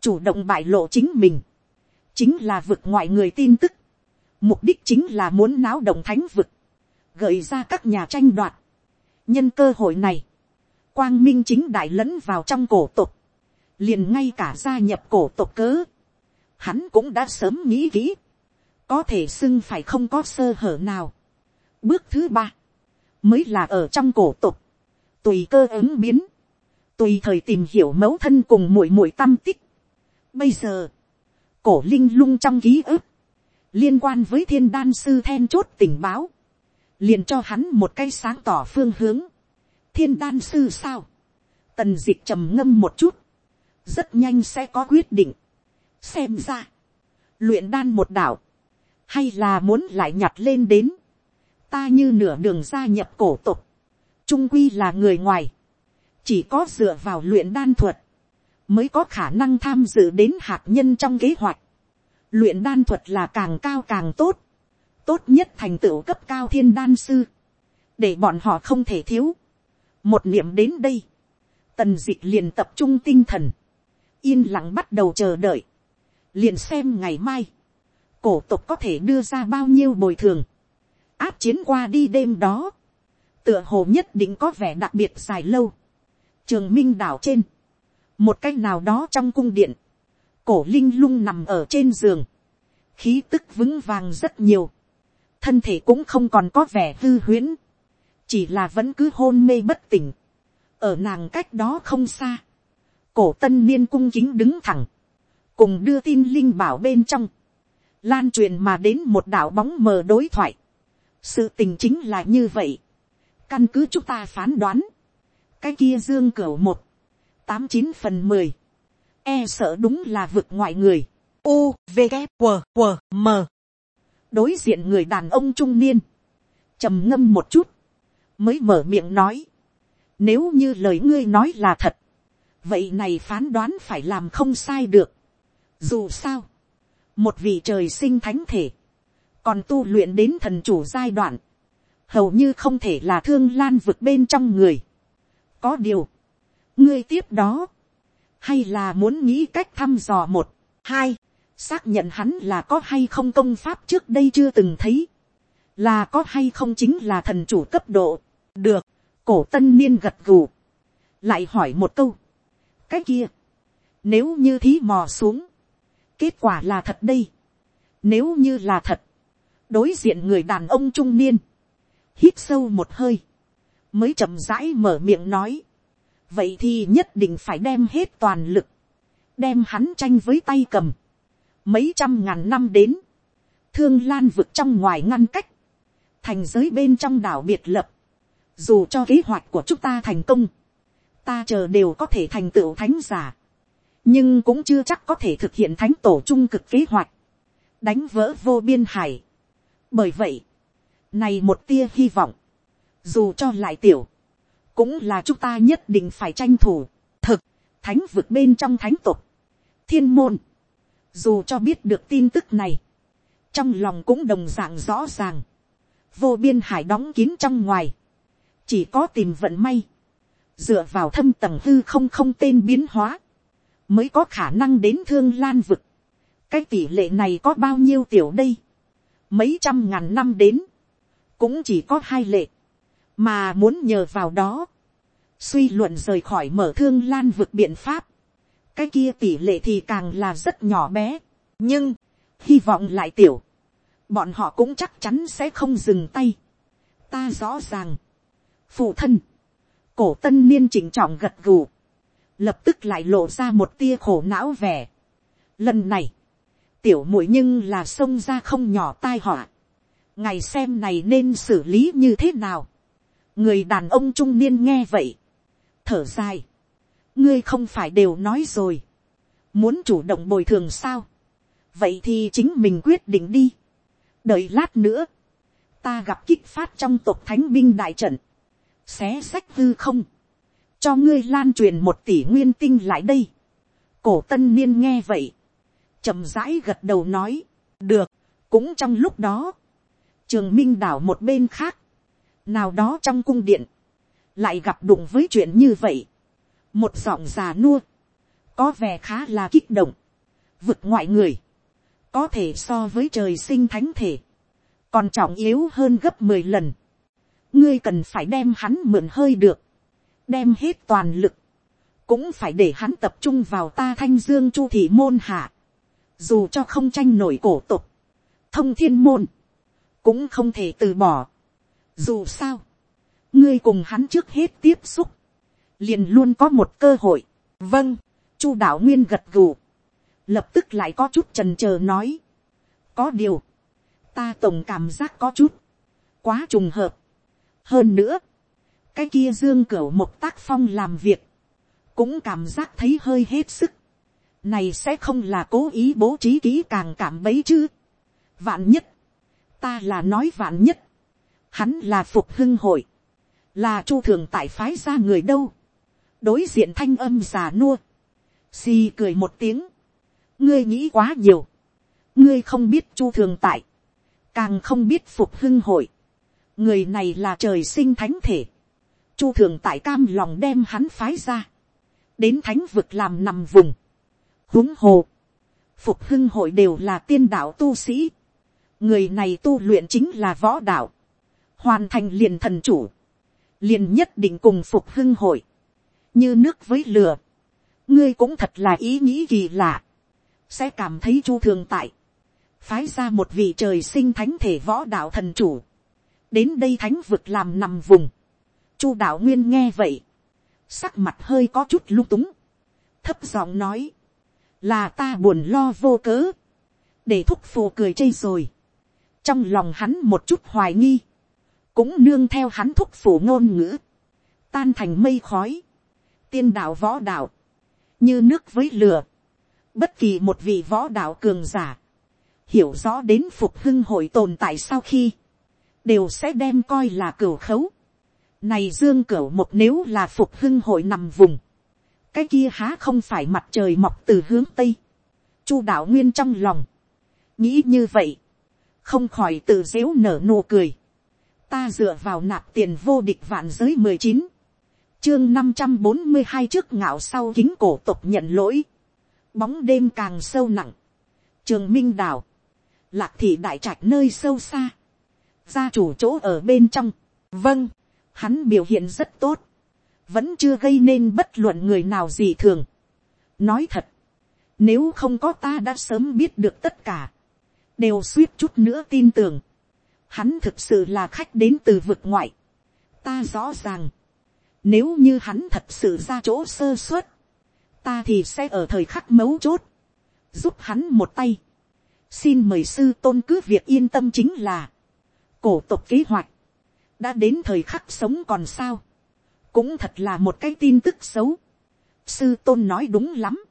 chủ động bại lộ chính mình, chính là vực ngoại người tin tức, mục đích chính là muốn náo động thánh vực, gợi ra các nhà tranh đoạt. nhân cơ hội này, quang minh chính đại lẫn vào trong cổ tục, liền ngay cả gia nhập cổ tục cớ, hắn cũng đã sớm nghĩ kỹ, có thể xưng phải không có sơ hở nào. Bước thứ ba, mới là ở trong cổ tục, tùy cơ ứng biến, tùy thời tìm hiểu mẫu thân cùng muội muội tâm tích. Bây giờ, cổ linh lung trong ký ức, liên quan với thiên đan sư then chốt tình báo, liền cho hắn một cái sáng tỏ phương hướng thiên đan sư sao, tần dịch trầm ngâm một chút, rất nhanh sẽ có quyết định. xem ra, luyện đan một đảo, hay là muốn lại nhặt lên đến, ta như nửa đường gia nhập cổ tục, trung quy là người ngoài, chỉ có dựa vào luyện đan thuật, mới có khả năng tham dự đến hạt nhân trong kế hoạch. Luyện đan thuật là càng cao càng tốt, tốt nhất thành tựu cấp cao thiên đan sư, để bọn họ không thể thiếu một niệm đến đây, tần d ị c h liền tập trung tinh thần, yên lặng bắt đầu chờ đợi, liền xem ngày mai, cổ tục có thể đưa ra bao nhiêu bồi thường, áp chiến qua đi đêm đó, tựa hồ nhất định có vẻ đặc biệt dài lâu, trường minh đảo trên, một cách nào đó trong cung điện, cổ linh lung nằm ở trên giường, khí tức vững vàng rất nhiều, thân thể cũng không còn có vẻ hư huyễn, chỉ là vẫn cứ hôn mê bất tỉnh, ở nàng cách đó không xa, cổ tân niên cung chính đứng thẳng, cùng đưa tin linh bảo bên trong, lan truyền mà đến một đạo bóng mờ đối thoại, sự tình chính là như vậy, căn cứ chúng ta phán đoán, cái kia dương cửa một, tám chín phần mười, e sợ đúng là vực ngoại người, u v g q q m. Đối diện người đàn ông trung niên, trầm ngâm một chút, mới mở miệng nói, nếu như lời ngươi nói là thật, vậy này phán đoán phải làm không sai được. Dù sao, một vị trời sinh thánh thể, còn tu luyện đến thần chủ giai đoạn, hầu như không thể là thương lan vực bên trong người. có điều, ngươi tiếp đó, hay là muốn nghĩ cách thăm dò một, hai, xác nhận hắn là có hay không công pháp trước đây chưa từng thấy, là có hay không chính là thần chủ cấp độ, được, cổ tân niên gật gù, lại hỏi một câu, cái kia, nếu như thí mò xuống, kết quả là thật đây, nếu như là thật, đối diện người đàn ông trung niên, hít sâu một hơi, mới chậm rãi mở miệng nói, vậy thì nhất định phải đem hết toàn lực, đem hắn tranh với tay cầm, mấy trăm ngàn năm đến, thương lan vực trong ngoài ngăn cách, thành giới bên trong đảo biệt lập, dù cho kế hoạch của chúng ta thành công, ta chờ đều có thể thành tựu thánh giả, nhưng cũng chưa chắc có thể thực hiện thánh tổ trung cực kế hoạch, đánh vỡ vô biên hải. bởi vậy, này một tia hy vọng, dù cho lại tiểu, cũng là chúng ta nhất định phải tranh thủ, thực, thánh vực bên trong thánh tục, thiên môn, dù cho biết được tin tức này, trong lòng cũng đồng d ạ n g rõ ràng, vô biên hải đóng kín trong ngoài, chỉ có tìm vận may, dựa vào thâm tầng hư không không tên biến hóa, mới có khả năng đến thương lan vực. cái tỷ lệ này có bao nhiêu tiểu đây, mấy trăm ngàn năm đến, cũng chỉ có hai lệ, mà muốn nhờ vào đó, suy luận rời khỏi mở thương lan vực biện pháp, cái kia tỷ lệ thì càng là rất nhỏ bé, nhưng, hy vọng lại tiểu, bọn họ cũng chắc chắn sẽ không dừng tay. ta rõ ràng, phụ thân, cổ tân niên chỉnh trọng gật gù, lập tức lại lộ ra một tia khổ não vẻ. lần này, tiểu mũi nhưng là xông ra không nhỏ tai họa, ngày xem này nên xử lý như thế nào. người đàn ông trung niên nghe vậy, thở dài, ngươi không phải đều nói rồi, muốn chủ động bồi thường sao, vậy thì chính mình quyết định đi, đợi lát nữa, ta gặp kích phát trong tộc thánh binh đại trận, xé sách hư không, cho ngươi lan truyền một tỷ nguyên tinh lại đây, cổ tân niên nghe vậy, chậm rãi gật đầu nói, được, cũng trong lúc đó, trường minh đảo một bên khác, nào đó trong cung điện, lại gặp đụng với chuyện như vậy, một giọng già nua, có vẻ khá là kích động, vực ngoại người, có thể so với trời sinh thánh thể, còn trọng yếu hơn gấp mười lần, ngươi cần phải đem hắn mượn hơi được, đem hết toàn lực, cũng phải để hắn tập trung vào ta thanh dương chu thị môn hạ, dù cho không tranh nổi cổ tục, thông thiên môn, cũng không thể từ bỏ. Dù sao, ngươi cùng hắn trước hết tiếp xúc, liền luôn có một cơ hội. vâng, chu đạo nguyên gật gù, lập tức lại có chút trần c nói, có điều, ta tổng cảm giác có chút, quá trùng hợp hơn nữa, cái kia dương cửa một tác phong làm việc, cũng cảm giác thấy hơi hết sức. này sẽ không là cố ý bố trí kỹ càng cảm bấy chứ. vạn nhất, ta là nói vạn nhất, hắn là phục hưng hội, là chu thường tại phái ra người đâu, đối diện thanh âm già nua, xì cười một tiếng, ngươi nghĩ quá nhiều, ngươi không biết chu thường tại, càng không biết phục hưng hội, người này là trời sinh thánh thể, chu thường tại cam lòng đem hắn phái ra, đến thánh vực làm nằm vùng, huống hồ, phục hưng hội đều là tiên đạo tu sĩ, người này tu luyện chính là võ đạo, hoàn thành liền thần chủ, liền nhất định cùng phục hưng hội, như nước với lửa, ngươi cũng thật là ý nghĩ kỳ lạ, sẽ cảm thấy chu thường tại, phái ra một vị trời sinh thánh thể võ đạo thần chủ, đến đây thánh vực làm nằm vùng, chu đạo nguyên nghe vậy, sắc mặt hơi có chút lung túng, thấp giọng nói, là ta buồn lo vô cớ, để thúc phù cười chê rồi, trong lòng hắn một chút hoài nghi, cũng nương theo hắn thúc phù ngôn ngữ, tan thành mây khói, tiên đạo võ đạo, như nước với lửa, bất kỳ một vị võ đạo cường giả, hiểu rõ đến phục hưng hội tồn tại sau khi, đều sẽ đem coi là cửu khấu. Này dương cửu một nếu là phục hưng hội nằm vùng, cái kia há không phải mặt trời mọc từ hướng tây. Chu đạo nguyên trong lòng, nghĩ như vậy, không khỏi tự dễu nở nụ cười. Ta dựa vào nạp tiền vô địch vạn giới mười chín chương năm trăm bốn mươi hai trước ngạo sau kính cổ tục nhận lỗi. Bóng đêm càng sâu nặng. Trường Minh Đảo. Lạc thị đại trạch nơi sâu xa. Gia chủ chỗ ở bên trong. Vâng. Hắn biểu hiện rất tốt. Vẫn chưa gây nên bất luận người nào gì thường. Nói thật. Nếu không có ta đã sớm biết được tất cả. Đều suýt chút nữa tin tưởng. Hắn thực sự là khách đến từ vực ngoại. Ta rõ ràng nếu như hắn thật sự ra chỗ sơ suất, ta thì sẽ ở thời khắc mấu chốt, giúp hắn một tay. xin mời sư tôn cứ việc yên tâm chính là, cổ tộc kế hoạch, đã đến thời khắc sống còn sao, cũng thật là một cái tin tức xấu. sư tôn nói đúng lắm,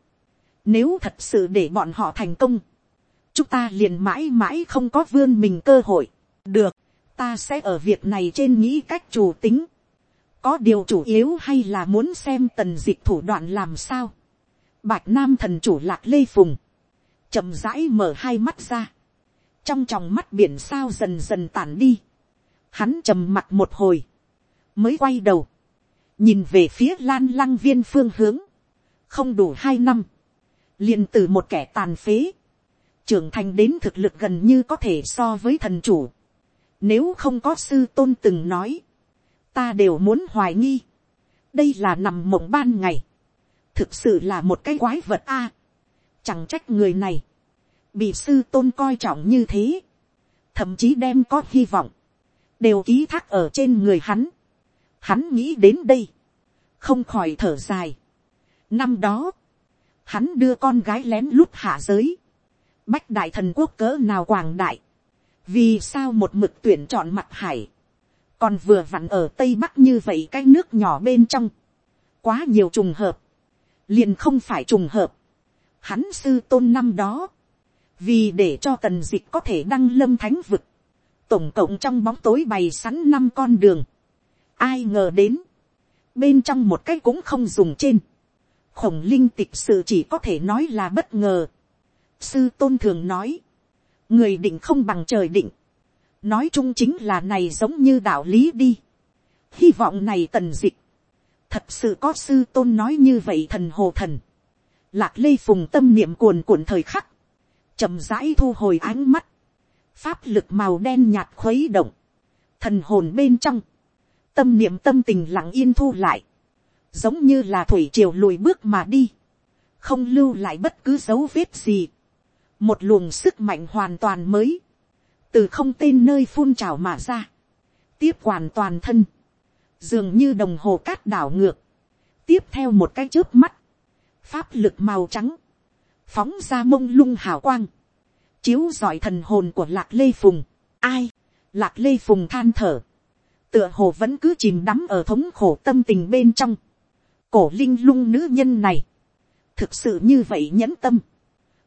nếu thật sự để bọn họ thành công, chúng ta liền mãi mãi không có vươn mình cơ hội. được, ta sẽ ở việc này trên nghĩ cách chủ tính có điều chủ yếu hay là muốn xem tần dịch thủ đoạn làm sao. bạch nam thần chủ lạc lê phùng, chậm rãi mở hai mắt ra, trong tròng mắt biển sao dần dần tản đi, hắn trầm mặt một hồi, mới quay đầu, nhìn về phía lan lăng viên phương hướng, không đủ hai năm, liền từ một kẻ tàn phế, trưởng thành đến thực lực gần như có thể so với thần chủ. Nếu không có sư tôn từng nói, ta đều muốn hoài nghi. đây là nằm mộng ban ngày. thực sự là một cái quái vật a. chẳng trách người này, bị sư tôn coi trọng như thế, thậm chí đem có hy vọng, đều ký thác ở trên người hắn. hắn nghĩ đến đây, không khỏi thở dài. năm đó, hắn đưa con gái lén lút hạ giới, bách đại thần quốc cỡ nào quảng đại, vì sao một mực tuyển chọn mặt hải, còn vừa vặn ở tây bắc như vậy cái nước nhỏ bên trong, quá nhiều trùng hợp, liền không phải trùng hợp, hắn sư tôn năm đó, vì để cho tần dịch có thể đăng lâm thánh vực, tổng cộng trong bóng tối bày sắn năm con đường, ai ngờ đến, bên trong một cái cũng không dùng trên, khổng linh tịch sự chỉ có thể nói là bất ngờ, sư tôn thường nói, người định không bằng trời định, nói chung chính là này giống như đạo lý đi. hy vọng này tần dịch, thật sự có sư tôn nói như vậy thần hồ thần. lạc lê phùng tâm niệm cuồn cuộn thời khắc, chậm rãi thu hồi ánh mắt, pháp lực màu đen nhạt khuấy động, thần hồn bên trong, tâm niệm tâm tình lặng yên thu lại, giống như là thủy triều lùi bước mà đi, không lưu lại bất cứ dấu vết gì, một luồng sức mạnh hoàn toàn mới, từ không tên nơi phun trào mà ra, tiếp hoàn toàn thân, dường như đồng hồ cát đảo ngược, tiếp theo một cái trước mắt, pháp lực màu trắng, phóng ra mông lung hào quang, chiếu giỏi thần hồn của lạc lê phùng, ai, lạc lê phùng than thở, tựa hồ vẫn cứ chìm đắm ở thống khổ tâm tình bên trong, cổ linh lung nữ nhân này, thực sự như vậy nhẫn tâm,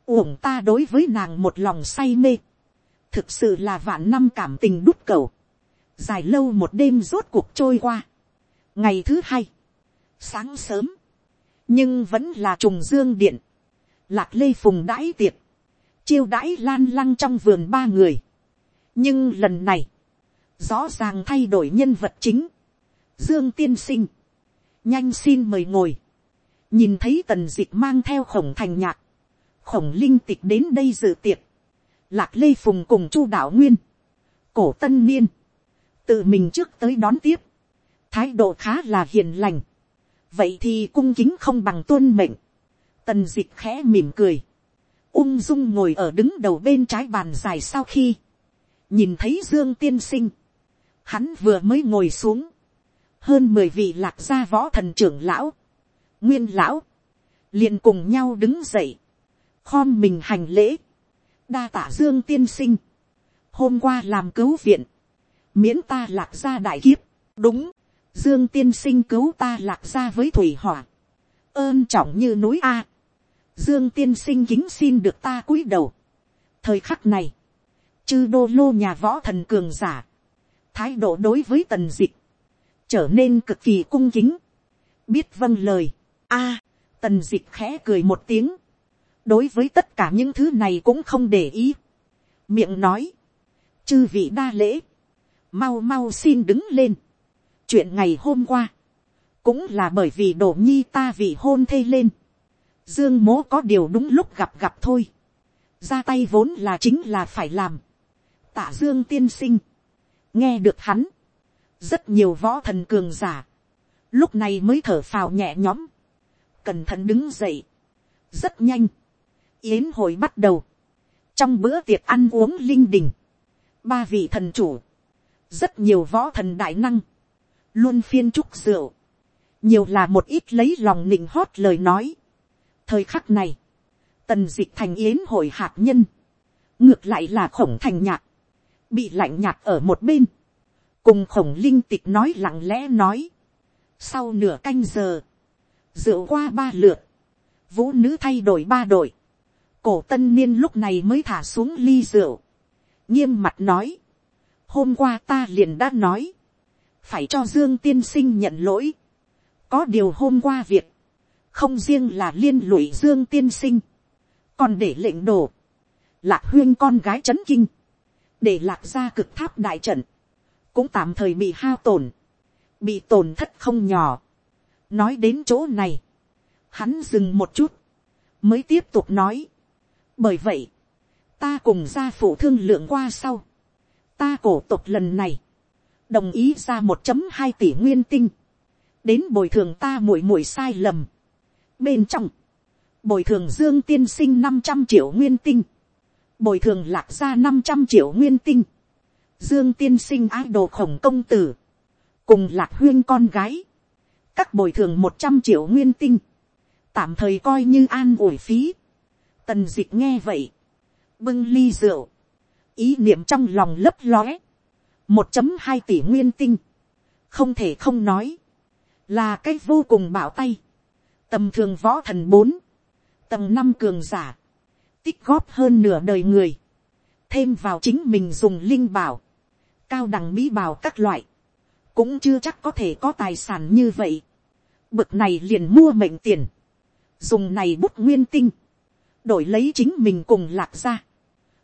uổng ta đối với nàng một lòng say mê, thực sự là vạn năm cảm tình đút cầu, dài lâu một đêm rốt cuộc trôi qua, ngày thứ hai, sáng sớm, nhưng vẫn là trùng dương điện, lạc lê phùng đãi tiệc, chiêu đãi lan lăng trong vườn ba người. nhưng lần này, rõ ràng thay đổi nhân vật chính, dương tiên sinh, nhanh xin mời ngồi, nhìn thấy tần d ị c h mang theo khổng thành nhạc, khổng linh tịch đến đây dự tiệc, lạc lê phùng cùng chu đạo nguyên, cổ tân niên, tự mình trước tới đón tiếp, thái độ khá là hiền lành, vậy thì cung kính không bằng tuân mệnh, tần d ị c h khẽ mỉm cười, ung dung ngồi ở đứng đầu bên trái bàn dài sau khi, nhìn thấy dương tiên sinh, hắn vừa mới ngồi xuống, hơn mười vị lạc gia võ thần trưởng lão, nguyên lão, liền cùng nhau đứng dậy, khom mình hành lễ, đa tả dương tiên sinh, hôm qua làm cứu viện, miễn ta lạc gia đại kiếp, đúng, dương tiên sinh cứu ta lạc gia với thủy hỏa, ơn trọng như núi a, dương tiên sinh kính xin được ta cúi đầu, thời khắc này, chư đô lô nhà võ thần cường giả, thái độ đối với tần dịch, trở nên cực kỳ cung kính, biết vâng lời, a, tần dịch khẽ cười một tiếng, đối với tất cả những thứ này cũng không để ý, miệng nói, chư vị đa lễ, mau mau xin đứng lên, chuyện ngày hôm qua, cũng là bởi vì đổ nhi ta vị hôn thê lên, dương mố có điều đúng lúc gặp gặp thôi, ra tay vốn là chính là phải làm, tạ dương tiên sinh, nghe được hắn, rất nhiều võ thần cường giả, lúc này mới thở phào nhẹ nhõm, cẩn thận đứng dậy, rất nhanh, yến hội bắt đầu, trong bữa tiệc ăn uống linh đình, ba vị thần chủ, rất nhiều võ thần đại năng, luôn phiên trúc rượu, nhiều là một ít lấy lòng nịnh hót lời nói thời khắc này, tần dịch thành yến hội hạt nhân, ngược lại là khổng thành nhạc, bị lạnh nhạt ở một bên, cùng khổng linh tịch nói lặng lẽ nói, sau nửa canh giờ, rượu qua ba lượt, vũ nữ thay đổi ba đội, cổ tân niên lúc này mới thả xuống ly rượu, nghiêm mặt nói, hôm qua ta liền đã nói, phải cho dương tiên sinh nhận lỗi, có điều hôm qua việc, không riêng là liên lụy dương tiên sinh, còn để lệnh đổ, lạc huyên con gái c h ấ n kinh, để lạc ra cực tháp đại trận, cũng tạm thời bị hao tổn, bị tổn thất không nhỏ. nói đến chỗ này, hắn dừng một chút, mới tiếp tục nói. bởi vậy, ta cùng gia phụ thương lượng qua sau, ta cổ tục lần này, đồng ý ra một chấm hai tỷ nguyên tinh, đến bồi thường ta muội muội sai lầm bên trong, bồi thường dương tiên sinh năm trăm triệu nguyên tinh, bồi thường lạc ra năm trăm triệu nguyên tinh, dương tiên sinh ái đồ khổng công tử, cùng lạc huyên con gái, các bồi thường một trăm triệu nguyên tinh, tạm thời coi như an ủi phí. Tần dịch nghe vậy, bưng ly rượu, ý niệm trong lòng lấp lóe, một chấm hai tỷ nguyên tinh, không thể không nói, là cái vô cùng bảo tay, tầm thường võ thần bốn, tầng năm cường giả, tích góp hơn nửa đời người, thêm vào chính mình dùng linh bảo, cao đẳng mỹ bảo các loại, cũng chưa chắc có thể có tài sản như vậy. Bực này liền mua mệnh tiền, dùng này bút nguyên tinh, đổi lấy chính mình cùng lạc ra.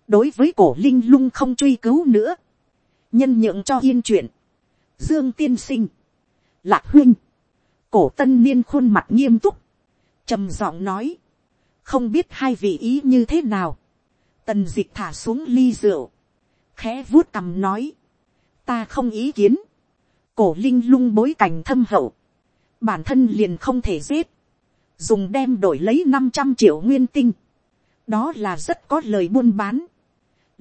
đối với cổ linh lung không truy cứu nữa, nhân nhượng cho yên chuyện, dương tiên sinh, lạc huynh, cổ tân niên khuôn mặt nghiêm túc, trầm giọng nói, không biết hai vị ý như thế nào, tần d ị c h thả xuống ly rượu, khẽ vuốt cằm nói, ta không ý kiến, cổ linh lung bối cảnh thâm hậu, bản thân liền không thể giết, dùng đem đổi lấy năm trăm triệu nguyên tinh, đó là rất có lời buôn bán,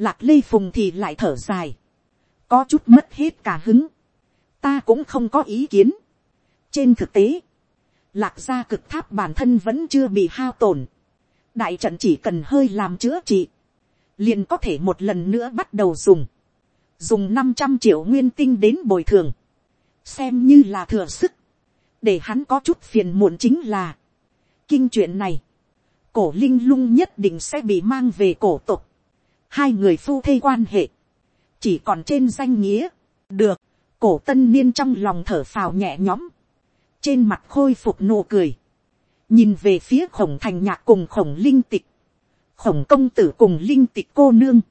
lạc lê phùng thì lại thở dài, có chút mất hết cả hứng, ta cũng không có ý kiến trên thực tế, lạc gia cực tháp bản thân vẫn chưa bị hao tổn, đại trận chỉ cần hơi làm chữa trị, liền có thể một lần nữa bắt đầu dùng, dùng năm trăm triệu nguyên tinh đến bồi thường, xem như là thừa sức, để hắn có chút phiền muộn chính là, kinh chuyện này, cổ linh lung nhất định sẽ bị mang về cổ tục, hai người phu thê quan hệ, chỉ còn trên danh nghĩa, được, cổ tân niên trong lòng thở phào nhẹ nhõm, trên mặt khôi phục nụ cười, nhìn về phía khổng thành nhạc cùng khổng linh tịch, khổng công tử cùng linh tịch cô nương,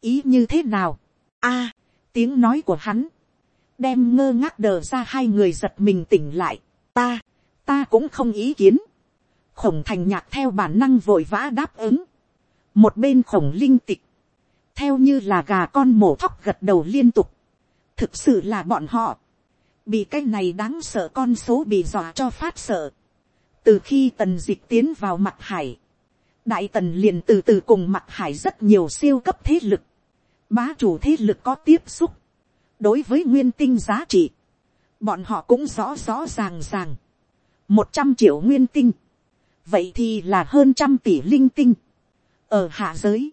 ý như thế nào, a, tiếng nói của hắn, đem ngơ ngác đờ ra hai người giật mình tỉnh lại, ta, ta cũng không ý kiến, khổng thành nhạc theo bản năng vội vã đáp ứng, một bên khổng linh tịch, theo như là gà con mổ thóc gật đầu liên tục, thực sự là bọn họ, bị cái này đáng sợ con số bị dọa cho phát sợ, từ khi tần dịch tiến vào mặt hải, đại tần liền từ từ cùng mặt hải rất nhiều siêu cấp thế lực, bá chủ thế lực có tiếp xúc, đối với nguyên tinh giá trị, bọn họ cũng rõ rõ ràng ràng, một trăm triệu nguyên tinh, vậy thì là hơn trăm tỷ linh tinh, ở hạ giới,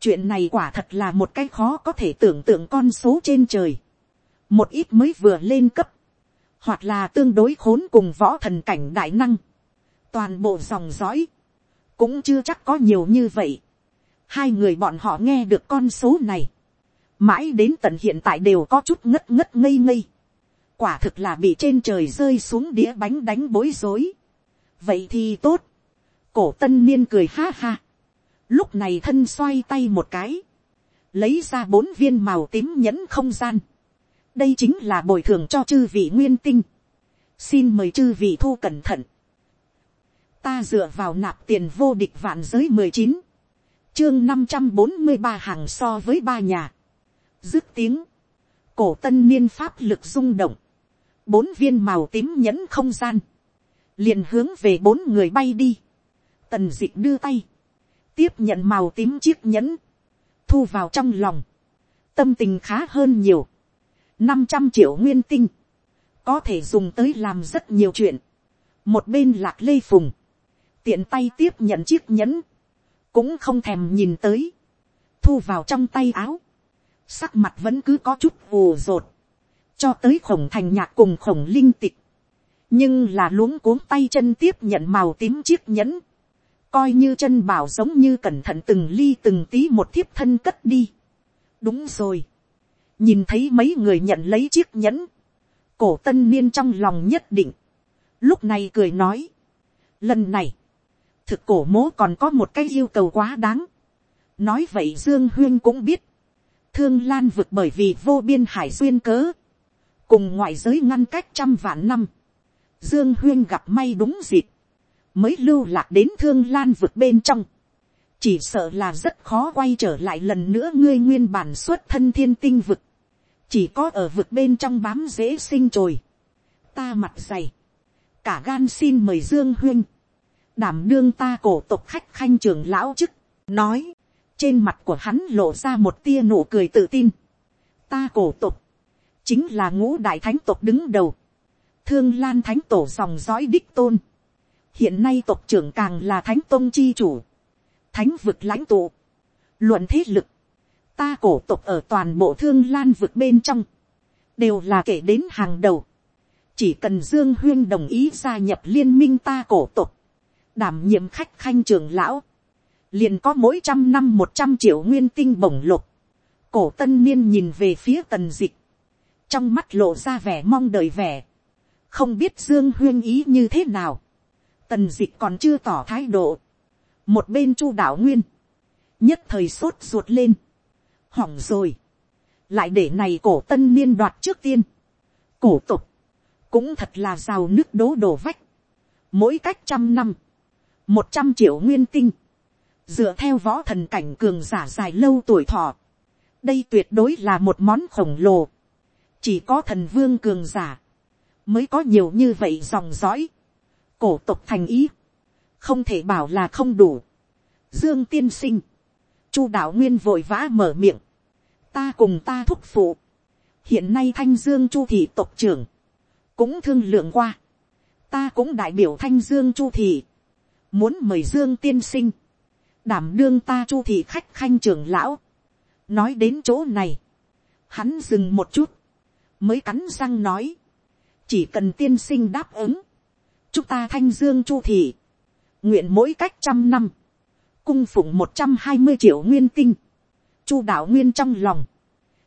chuyện này quả thật là một cái khó có thể tưởng tượng con số trên trời, một ít mới vừa lên cấp, hoặc là tương đối khốn cùng võ thần cảnh đại năng, toàn bộ dòng dõi, cũng chưa chắc có nhiều như vậy. Hai người bọn họ nghe được con số này, mãi đến tận hiện tại đều có chút ngất ngất ngây ngây. quả thực là bị trên trời rơi xuống đĩa bánh đánh bối rối. vậy thì tốt. cổ tân niên cười ha ha. lúc này thân xoay tay một cái, lấy ra bốn viên màu tím nhẫn không gian đây chính là bồi thường cho chư vị nguyên tinh. xin mời chư vị thu cẩn thận. Ta dựa vào nạp tiền vô địch vạn giới mười chín, chương năm trăm bốn mươi ba hàng so với ba nhà, dứt tiếng, cổ tân niên pháp lực rung động, bốn viên màu tím nhẫn không gian, liền hướng về bốn người bay đi, tần d ị c h đưa tay, tiếp nhận màu tím chiếc nhẫn, thu vào trong lòng, tâm tình khá hơn nhiều, năm trăm triệu nguyên tinh, có thể dùng tới làm rất nhiều chuyện, một bên lạc lê phùng, tiện tay tiếp nhận chiếc nhẫn, cũng không thèm nhìn tới, thu vào trong tay áo, sắc mặt vẫn cứ có chút ù rột, cho tới khổng thành nhạc cùng khổng linh tịch, nhưng là luống cuống tay chân tiếp nhận màu tím chiếc nhẫn, coi như chân bảo giống như cẩn thận từng ly từng tí một thiếp thân cất đi. đúng rồi, nhìn thấy mấy người nhận lấy chiếc nhẫn, cổ tân niên trong lòng nhất định, lúc này cười nói, lần này, thực cổ mố còn có một cái yêu cầu quá đáng. nói vậy dương huyên cũng biết, thương lan vực bởi vì vô biên hải duyên cớ, cùng ngoại giới ngăn cách trăm vạn năm, dương huyên gặp may đúng dịp, mới lưu lạc đến thương lan vực bên trong, chỉ sợ là rất khó quay trở lại lần nữa ngươi nguyên bản xuất thân thiên tinh vực, chỉ có ở vực bên trong bám dễ sinh trồi, ta mặt dày, cả gan xin mời dương huyên, đảm đương ta cổ tộc khách khanh trưởng lão chức, nói, trên mặt của hắn lộ ra một tia nụ cười tự tin. Ta cổ tộc, chính là ngũ đại thánh tộc đứng đầu, thương lan thánh tổ dòng dõi đích tôn. hiện nay tộc trưởng càng là thánh tôn chi chủ, thánh vực lãnh tụ, luận thế lực, ta cổ tộc ở toàn bộ thương lan vực bên trong, đều là kể đến hàng đầu. chỉ cần dương huyên đồng ý gia nhập liên minh ta cổ tộc, đảm nhiệm khách khanh trường lão, liền có mỗi trăm năm một trăm triệu nguyên tinh bổng lục, cổ tân niên nhìn về phía tần dịch, trong mắt lộ ra vẻ mong đợi vẻ, không biết dương huyên ý như thế nào, tần dịch còn chưa tỏ thái độ, một bên chu đạo nguyên, nhất thời sốt ruột lên, hỏng rồi, lại để này cổ tân niên đoạt trước tiên, cổ tục, cũng thật là rào nước đố đổ vách, mỗi cách trăm năm, một trăm triệu nguyên tinh, dựa theo võ thần cảnh cường giả dài lâu tuổi thọ, đây tuyệt đối là một món khổng lồ, chỉ có thần vương cường giả, mới có nhiều như vậy dòng dõi, cổ tục thành ý, không thể bảo là không đủ. Dương tiên sinh, chu đạo nguyên vội vã mở miệng, ta cùng ta thúc phụ, hiện nay thanh dương chu thị tộc trưởng, cũng thương lượng qua, ta cũng đại biểu thanh dương chu thị, muốn mời dương tiên sinh, đảm đương ta chu thị khách khanh trưởng lão, nói đến chỗ này, hắn dừng một chút, mới cắn răng nói, chỉ cần tiên sinh đáp ứng, chúng ta thanh dương chu thị, nguyện mỗi cách trăm năm, cung phụng một trăm hai mươi triệu nguyên tinh, chu đạo nguyên trong lòng,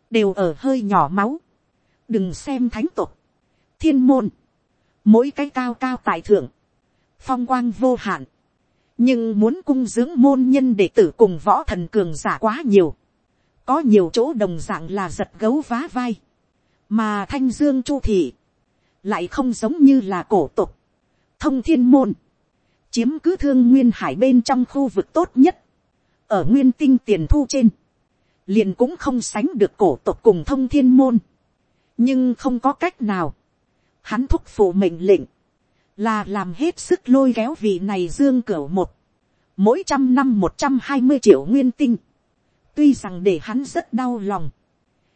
đều ở hơi nhỏ máu, đừng xem thánh tục, thiên môn, mỗi cái cao cao tại thượng, phong quang vô hạn, nhưng muốn cung dưỡng môn nhân đệ tử cùng võ thần cường giả quá nhiều, có nhiều chỗ đồng dạng là giật gấu vá vai, mà thanh dương chu thị, lại không giống như là cổ tục, thông thiên môn, chiếm cứ thương nguyên hải bên trong khu vực tốt nhất, ở nguyên tinh tiền thu trên, liền cũng không sánh được cổ tộc cùng thông thiên môn, nhưng không có cách nào, hắn thúc phụ mệnh lệnh, là làm hết sức lôi kéo vị này dương cửu một, mỗi trăm năm một trăm hai mươi triệu nguyên tinh, tuy rằng để hắn rất đau lòng,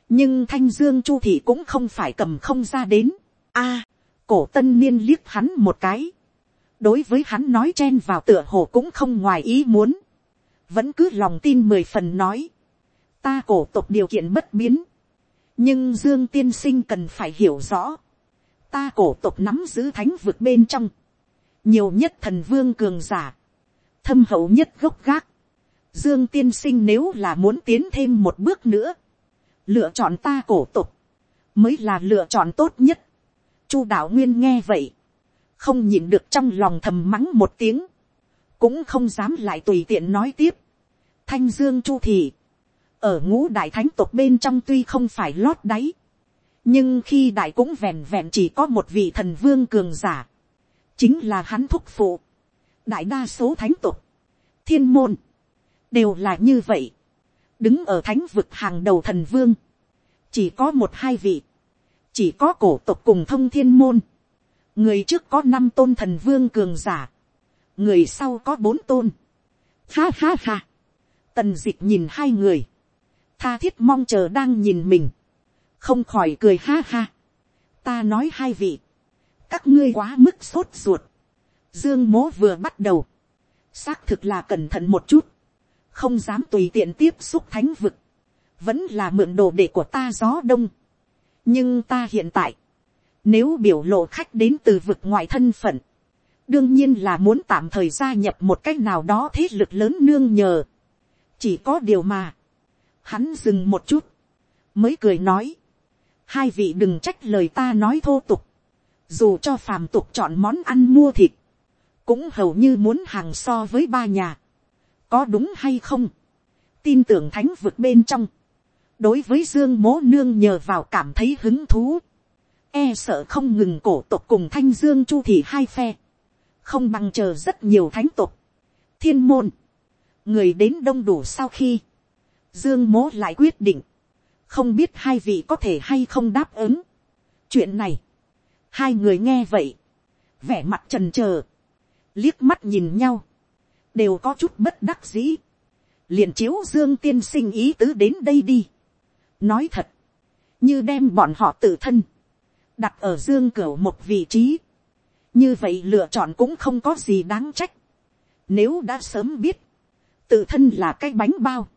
nhưng thanh dương chu thị cũng không phải cầm không ra đến. a, cổ tân niên liếc hắn một cái, đối với hắn nói chen vào tựa hồ cũng không ngoài ý muốn, vẫn cứ lòng tin mười phần nói, ta cổ tục điều kiện bất biến, nhưng dương tiên sinh cần phải hiểu rõ, ta cổ tục nắm giữ thánh vực bên trong, nhiều nhất thần vương cường giả, thâm hậu nhất gốc gác, dương tiên sinh nếu là muốn tiến thêm một bước nữa, lựa chọn ta cổ tục, mới là lựa chọn tốt nhất. chu đạo nguyên nghe vậy, không nhịn được trong lòng thầm mắng một tiếng, cũng không dám lại tùy tiện nói tiếp. thanh dương chu thì, ở ngũ đại thánh tộc bên trong tuy không phải lót đáy, nhưng khi đại cũng vẹn vẹn chỉ có một vị thần vương cường giả, chính là hắn thúc phụ, đại đa số thánh tộc, thiên môn, đều là như vậy, đứng ở thánh vực hàng đầu thần vương, chỉ có một hai vị, chỉ có cổ tộc cùng thông thiên môn, người trước có năm tôn thần vương cường giả, người sau có bốn tôn, ha ha ha, tần d ị c h nhìn hai người, tha thiết mong chờ đang nhìn mình, không khỏi cười ha ha, ta nói hai vị, các ngươi quá mức sốt ruột, dương mố vừa bắt đầu, xác thực là cẩn thận một chút, không dám tùy tiện tiếp xúc thánh vực, vẫn là mượn đồ đệ của ta gió đông. nhưng ta hiện tại, nếu biểu lộ khách đến từ vực ngoại thân phận, đương nhiên là muốn tạm thời gia nhập một cách nào đó thế lực lớn nương nhờ. chỉ có điều mà, hắn dừng một chút, mới cười nói, hai vị đừng trách lời ta nói thô tục, dù cho phàm tục chọn món ăn mua thịt, cũng hầu như muốn hàng so với ba nhà. Có đúng hay không, tin tưởng thánh vực bên trong, đối với dương mố nương nhờ vào cảm thấy hứng thú, e sợ không ngừng cổ tộc cùng thanh dương chu thì hai phe, không bằng chờ rất nhiều thánh tộc, thiên môn, người đến đông đủ sau khi, dương mố lại quyết định, không biết hai vị có thể hay không đáp ứng. chuyện này, hai người nghe vậy, vẻ mặt trần trờ, liếc mắt nhìn nhau, đều có chút bất đắc dĩ, liền chiếu dương tiên sinh ý tứ đến đây đi. nói thật, như đem bọn họ tự thân, đặt ở dương cửa một vị trí, như vậy lựa chọn cũng không có gì đáng trách. Nếu đã sớm biết, tự thân là cái bánh bao,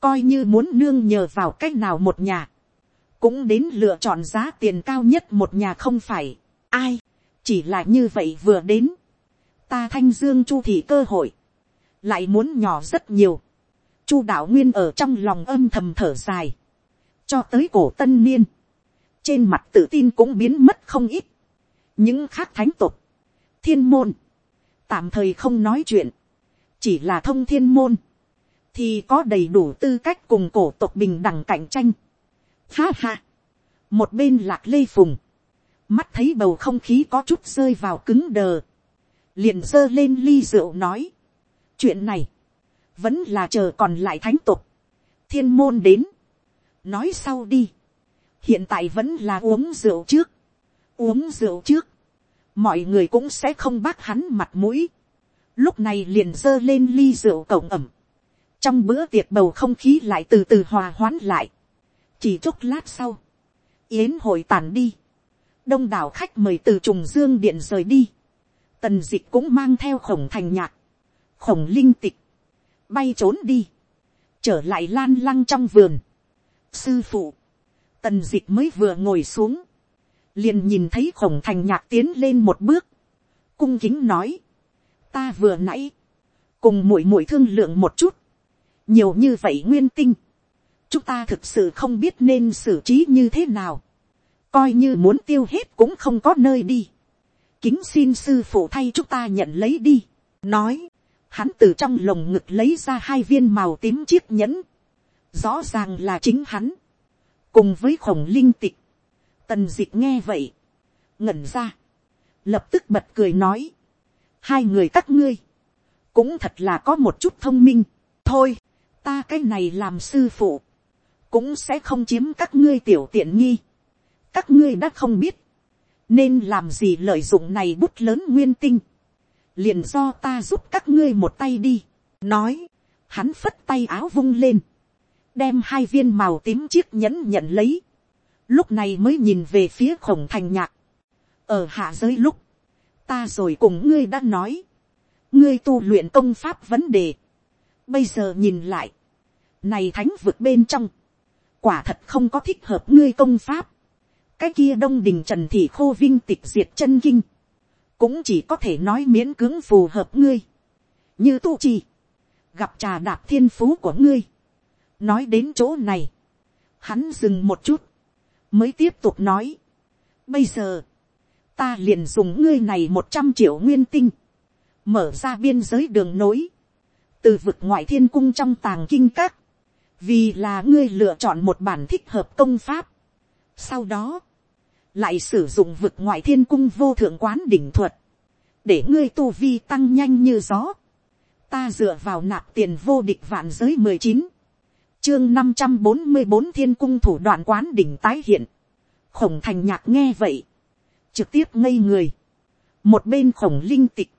coi như muốn nương nhờ vào cách nào một nhà, cũng đến lựa chọn giá tiền cao nhất một nhà không phải, ai, chỉ là như vậy vừa đến, ta thanh dương chu thị cơ hội, lại muốn nhỏ rất nhiều. Chu đạo nguyên ở trong lòng âm thầm thở dài, cho tới cổ tân niên, trên mặt tự tin cũng biến mất không ít. những khác thánh tục, thiên môn, tạm thời không nói chuyện, chỉ là thông thiên môn, thì có đầy đủ tư cách cùng cổ tộc bình đẳng cạnh tranh. Ha ha, một bên lạc lê phùng, mắt thấy bầu không khí có chút rơi vào cứng đờ, liền giơ lên ly rượu nói, chuyện này, vẫn là chờ còn lại thánh tục, thiên môn đến, nói sau đi, hiện tại vẫn là uống rượu trước, uống rượu trước, mọi người cũng sẽ không bác hắn mặt mũi, lúc này liền giơ lên ly rượu cổng ẩm, trong bữa tiệc bầu không khí lại từ từ hòa hoãn lại, chỉ chốc lát sau, yến hội tàn đi, đông đảo khách mời từ trùng dương điện rời đi, tần d ị c h cũng mang theo khổng thành nhạc, khổng linh tịch, bay trốn đi, trở lại lan lăng trong vườn. sư phụ, tần d ị c h mới vừa ngồi xuống, liền nhìn thấy khổng thành nhạc tiến lên một bước, cung kính nói, ta vừa nãy, cùng muội muội thương lượng một chút, nhiều như vậy nguyên tinh, chúng ta thực sự không biết nên xử trí như thế nào, coi như muốn tiêu hết cũng không có nơi đi, kính xin sư phụ thay chúng ta nhận lấy đi, nói, hắn từ trong lồng ngực lấy ra hai viên màu tím chiếc nhẫn, rõ ràng là chính hắn, cùng với khổng linh tịch, tần dịch nghe vậy, ngẩn ra, lập tức bật cười nói, hai người các ngươi, cũng thật là có một chút thông minh, thôi, ta cái này làm sư phụ, cũng sẽ không chiếm các ngươi tiểu tiện nghi, các ngươi đã không biết, nên làm gì lợi dụng này bút lớn nguyên tinh, liền do ta giúp các ngươi một tay đi, nói, hắn phất tay áo vung lên, đem hai viên màu tím chiếc nhẫn nhận lấy, lúc này mới nhìn về phía khổng thành nhạc, ở hạ giới lúc, ta rồi cùng ngươi đã nói, ngươi tu luyện công pháp vấn đề, bây giờ nhìn lại, này thánh vực bên trong, quả thật không có thích hợp ngươi công pháp, cái kia đông đình trần thị khô vinh tịch diệt chân kinh, cũng chỉ có thể nói miễn cưỡng phù hợp ngươi, như tu trì, gặp trà đạp thiên phú của ngươi nói đến chỗ này, hắn dừng một chút, mới tiếp tục nói, bây giờ, ta liền dùng ngươi này một trăm triệu nguyên tinh, mở ra biên giới đường nối, từ vực ngoại thiên cung trong tàng kinh các, vì là ngươi lựa chọn một bản thích hợp công pháp. Sau đó, lại sử dụng vực ngoại thiên cung vô thượng quán đỉnh thuật, để ngươi tu vi tăng nhanh như gió, ta dựa vào nạp tiền vô địch vạn giới mười chín, chương năm trăm bốn mươi bốn thiên cung thủ đoạn quán đỉnh tái hiện, khổng thành nhạc nghe vậy, trực tiếp ngây người, một bên khổng linh tịch,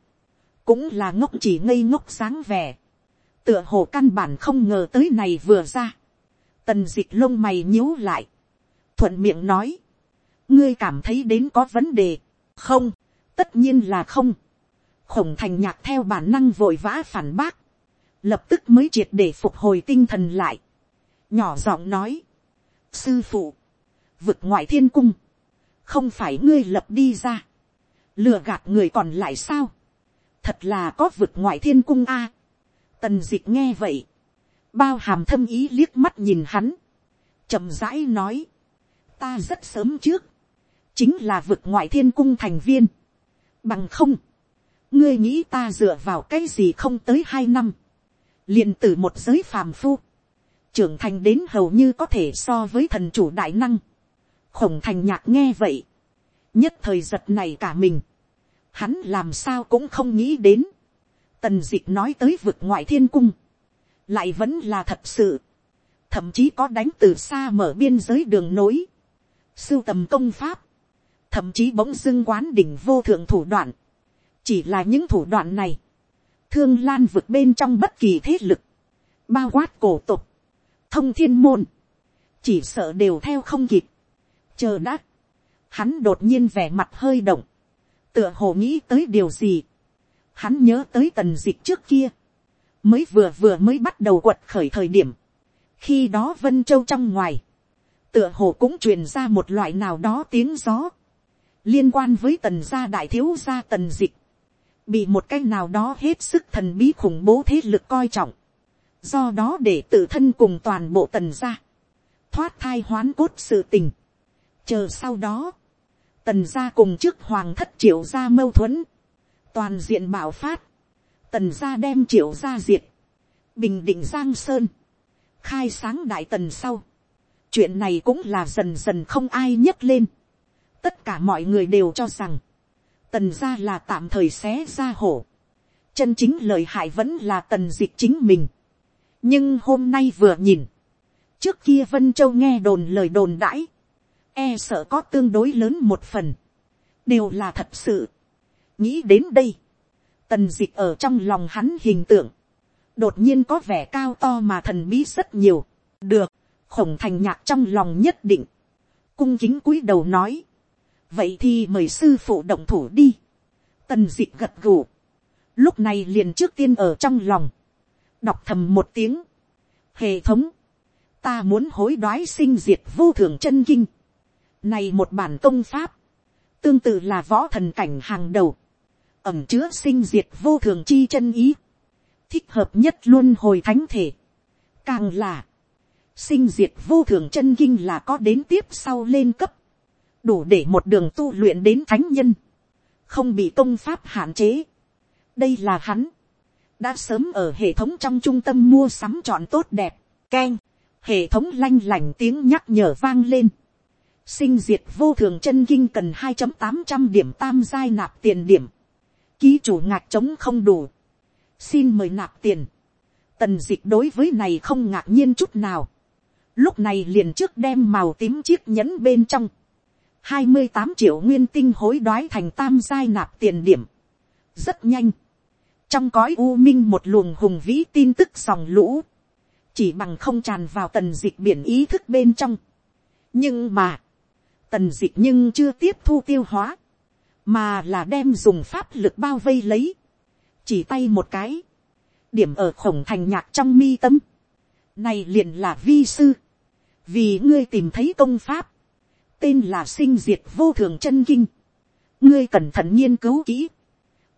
cũng là ngốc chỉ ngây ngốc sáng vẻ, tựa hồ căn bản không ngờ tới này vừa ra, tần dịch lông mày nhíu lại, thuận miệng nói, ngươi cảm thấy đến có vấn đề, không, tất nhiên là không. khổng thành nhạc theo bản năng vội vã phản bác, lập tức mới triệt để phục hồi tinh thần lại, nhỏ giọng nói, sư phụ, vực ngoại thiên cung, không phải ngươi lập đi ra, lừa gạt người còn lại sao, thật là có vực ngoại thiên cung a, tần d ị c h nghe vậy, bao hàm thâm ý liếc mắt nhìn hắn, chậm rãi nói, ta rất sớm trước, chính là vực ngoại thiên cung thành viên. Bằng không, ngươi nghĩ ta dựa vào cái gì không tới hai năm, liền từ một giới phàm phu, trưởng thành đến hầu như có thể so với thần chủ đại năng. khổng thành nhạc nghe vậy, nhất thời giật này cả mình, hắn làm sao cũng không nghĩ đến, tần d ị c h nói tới vực ngoại thiên cung, lại vẫn là thật sự, thậm chí có đánh từ xa mở biên giới đường nối, sưu tầm công pháp, thậm chí bỗng dưng quán đỉnh vô thượng thủ đoạn, chỉ là những thủ đoạn này, thương lan vượt bên trong bất kỳ thế lực, bao quát cổ tục, thông thiên môn, chỉ sợ đều theo không kịp, chờ đã, hắn đột nhiên vẻ mặt hơi động, tựa hồ nghĩ tới điều gì, hắn nhớ tới tần dịch trước kia, mới vừa vừa mới bắt đầu quật khởi thời điểm, khi đó vân châu trong ngoài, tựa hồ cũng truyền ra một loại nào đó tiếng gió, liên quan với tần gia đại thiếu gia tần dịch, bị một cái nào đó hết sức thần bí khủng bố thế lực coi trọng, do đó để tự thân cùng toàn bộ tần gia, thoát thai hoán cốt sự tình. chờ sau đó, tần gia cùng trước hoàng thất triệu gia mâu thuẫn, toàn diện bạo phát, tần gia đem triệu gia diệt, bình định giang sơn, khai sáng đại tần sau, chuyện này cũng là dần dần không ai nhấc lên, tất cả mọi người đều cho rằng, tần gia là tạm thời xé ra hổ, chân chính lời hại vẫn là tần dịch chính mình nhưng hôm nay vừa nhìn, trước kia vân châu nghe đồn lời đồn đãi, e sợ có tương đối lớn một phần, đều là thật sự. nghĩ đến đây, tần dịch ở trong lòng hắn hình tượng, đột nhiên có vẻ cao to mà thần bí rất nhiều, được, khổng thành nhạc trong lòng nhất định, cung kính cúi đầu nói, vậy thì mời sư phụ động thủ đi. tần d ị gật gù. lúc này liền trước tiên ở trong lòng, đọc thầm một tiếng, hệ thống, ta muốn hối đoái sinh diệt vô thường chân kinh, này một bản công pháp, tương tự là võ thần cảnh hàng đầu, ẩm chứa sinh diệt vô thường chi chân ý, thích hợp nhất luôn hồi thánh thể, càng là, sinh diệt vô thường chân kinh là có đến tiếp sau lên cấp, đủ để một đường tu luyện đến thánh nhân, không bị công pháp hạn chế. đây là hắn, đã sớm ở hệ thống trong trung tâm mua sắm chọn tốt đẹp, k hệ thống lanh lành tiếng nhắc nhở vang lên, sinh diệt vô thường chân kinh cần hai tám trăm điểm tam giai nạp tiền điểm, ký chủ ngạc trống không đủ, xin mời nạp tiền, tần dịch đối với này không ngạc nhiên chút nào, lúc này liền trước đem màu tím chiếc nhẫn bên trong, hai mươi tám triệu nguyên tinh hối đoái thành tam giai nạp tiền điểm, rất nhanh, trong cõi u minh một luồng hùng vĩ tin tức dòng lũ, chỉ bằng không tràn vào tần d ị c h biển ý thức bên trong. nhưng mà, tần d ị c h nhưng chưa tiếp thu tiêu hóa, mà là đem dùng pháp lực bao vây lấy, chỉ tay một cái, điểm ở khổng thành nhạc trong mi tâm, này liền là vi sư, vì ngươi tìm thấy công pháp, tên là sinh diệt vô thường chân kinh, ngươi cẩn thận nghiên cứu kỹ,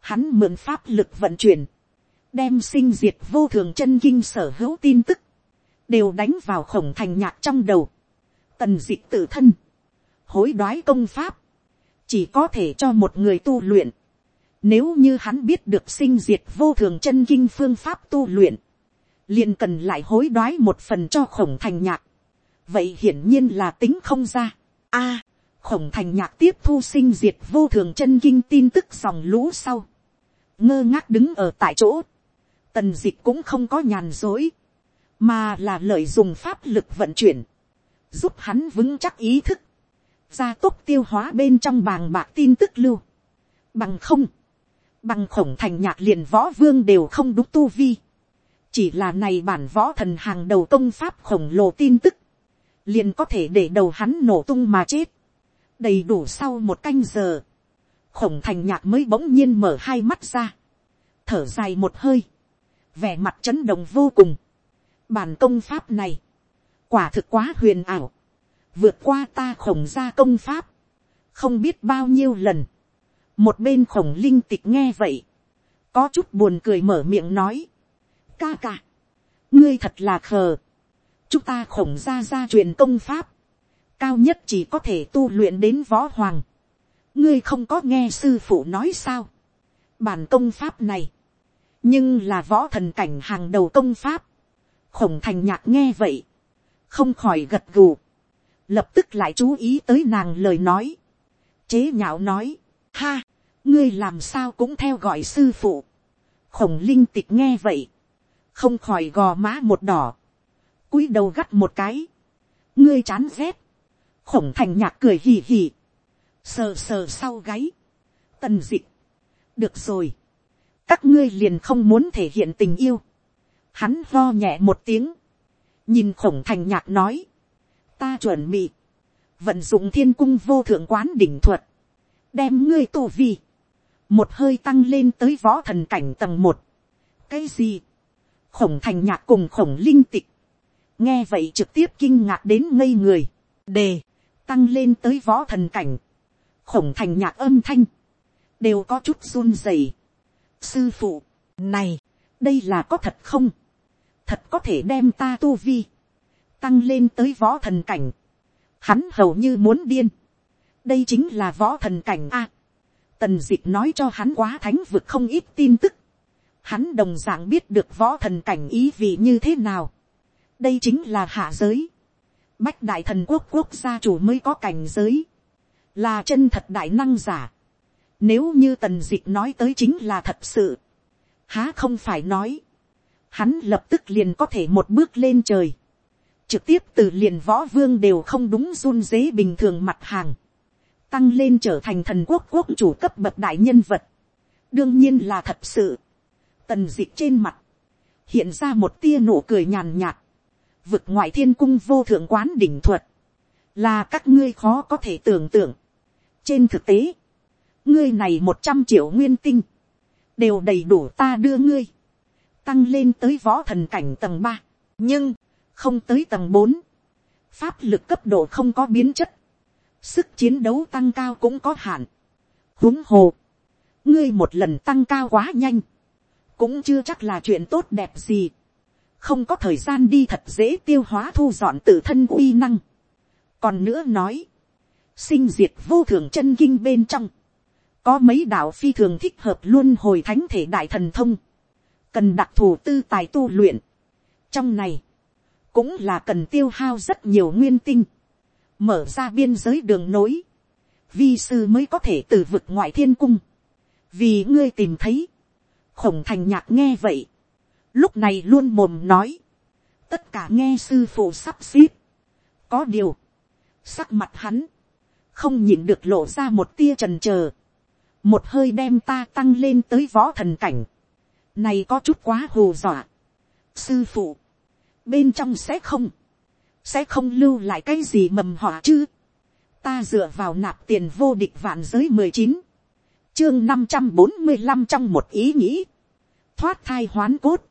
hắn mượn pháp lực vận chuyển, đem sinh diệt vô thường chân kinh sở hữu tin tức, đều đánh vào khổng thành nhạc trong đầu, tần d ị tự thân, hối đoái công pháp, chỉ có thể cho một người tu luyện, nếu như hắn biết được sinh diệt vô thường chân kinh phương pháp tu luyện, liền cần lại hối đoái một phần cho khổng thành nhạc. Vậy hiển nhiên là tính không ra. a khổng thành nhạc tiếp thu sinh diệt vô thường chân kinh tin tức dòng lũ sau. Ngơ ngác đứng ở tại chỗ. Tần dịch cũng không có nhàn dối. Mà là lợi dùng pháp lực vận chuyển. Giúp hắn vững chắc ý thức. Gia tốc tiêu hóa bên trong bàng bạc tin tức lưu. Bằng không, Bằng khổng thành nhạc liền võ vương đều không đúng tu vi. Chỉ là này bản võ thần hàng đầu công pháp khổng lồ tin tức. Liền có thể để đầu hắn nổ tung mà chết. Đầy đủ sau một canh giờ. Khổng thành nhạc mới bỗng nhiên mở hai mắt ra. Thở dài một hơi. Vẻ mặt chấn động vô cùng. Bản công pháp này. Quả thực quá huyền ảo. Vượt qua ta khổng ra công pháp. Không biết bao nhiêu lần một bên khổng linh tịch nghe vậy, có chút buồn cười mở miệng nói, ca ca, ngươi thật là khờ, chúng ta khổng ra ra truyền công pháp, cao nhất chỉ có thể tu luyện đến võ hoàng, ngươi không có nghe sư phụ nói sao, bản công pháp này, nhưng là võ thần cảnh hàng đầu công pháp, khổng thành nhạc nghe vậy, không khỏi gật gù, lập tức lại chú ý tới nàng lời nói, chế nhạo nói, ha, ngươi làm sao cũng theo gọi sư phụ. khổng linh tịch nghe vậy, không khỏi gò má một đỏ, cúi đầu gắt một cái, ngươi chán rét, khổng thành nhạc cười hì hì, sờ sờ sau gáy, tần dịch, được rồi, các ngươi liền không muốn thể hiện tình yêu, hắn lo nhẹ một tiếng, nhìn khổng thành nhạc nói, ta chuẩn bị, vận dụng thiên cung vô thượng quán đỉnh thuật, đem ngươi tu vi, một hơi tăng lên tới võ thần cảnh tầng một. cái gì, khổng thành nhạc cùng khổng linh tịch, nghe vậy trực tiếp kinh ngạc đến ngây người, đề, tăng lên tới võ thần cảnh, khổng thành nhạc âm thanh, đều có chút run rẩy. sư phụ, này, đây là có thật không, thật có thể đem ta tu vi, tăng lên tới võ thần cảnh, hắn hầu như muốn điên, đây chính là võ thần cảnh a, Tần dịch nói cho hắn quá thánh vực không ít tin tức. Hắn đồng dạng biết được võ thần cảnh ý vị như thế nào. Đây chính là hạ giới. Bách đại thần quốc quốc gia chủ mới có cảnh giới. Là chân thật đại năng giả. Nếu như tần dịch nói tới chính là thật sự. Há không phải nói. Hắn lập tức liền có thể một bước lên trời. Trực tiếp từ liền võ vương đều không đúng run dế bình thường mặt hàng tăng lên trở thành thần quốc quốc chủ cấp bậc đại nhân vật, đương nhiên là thật sự. Tần dịch trên mặt, hiện ra một tia nụ cười nhàn nhạt, vực ngoại thiên cung vô thượng quán đỉnh thuật, là các ngươi khó có thể tưởng tượng trên thực tế, ngươi này một trăm triệu nguyên tinh, đều đầy đủ ta đưa ngươi, tăng lên tới võ thần cảnh tầng ba, nhưng, không tới tầng bốn, pháp lực cấp độ không có biến chất, sức chiến đấu tăng cao cũng có hạn, huống hồ, ngươi một lần tăng cao quá nhanh, cũng chưa chắc là chuyện tốt đẹp gì, không có thời gian đi thật dễ tiêu hóa thu dọn tự thân uy năng. còn nữa nói, sinh diệt vô thường chân kinh bên trong, có mấy đạo phi thường thích hợp luôn hồi thánh thể đại thần thông, cần đặc thù tư tài tu luyện. trong này, cũng là cần tiêu hao rất nhiều nguyên tinh, mở ra biên giới đường nối, vi sư mới có thể từ vực ngoại thiên cung, vì ngươi tìm thấy, khổng thành nhạc nghe vậy, lúc này luôn mồm nói, tất cả nghe sư phụ sắp xếp, có điều, sắc mặt hắn, không nhìn được lộ ra một tia trần trờ, một hơi đem ta tăng lên tới võ thần cảnh, này có chút quá hù dọa, sư phụ, bên trong sẽ không, sẽ không lưu lại cái gì mầm họa chứ, ta dựa vào nạp tiền vô địch vạn giới mười chín, chương năm trăm bốn mươi năm trong một ý nghĩ, thoát thai hoán cốt,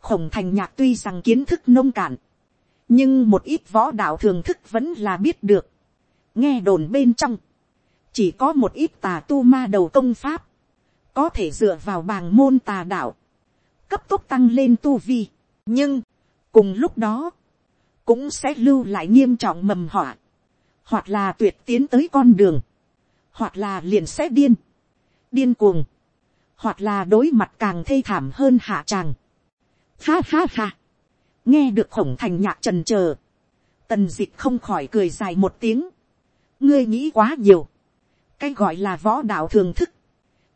khổng thành nhạc tuy rằng kiến thức nông cạn, nhưng một ít võ đạo thường thức vẫn là biết được nghe đồn bên trong, chỉ có một ít tà tu ma đầu công pháp, có thể dựa vào bàng môn tà đạo, cấp tốc tăng lên tu vi. nhưng, cùng lúc đó, cũng sẽ lưu lại nghiêm trọng mầm họa, hoặc là tuyệt tiến tới con đường, hoặc là liền sẽ điên, điên cuồng, hoặc là đối mặt càng thê thảm hơn hạ tràng. Ha ha ha, nghe được khổng thành nhạc trần trờ, tần d ị c h không khỏi cười dài một tiếng, ngươi nghĩ quá nhiều, cái gọi là võ đạo thường thức,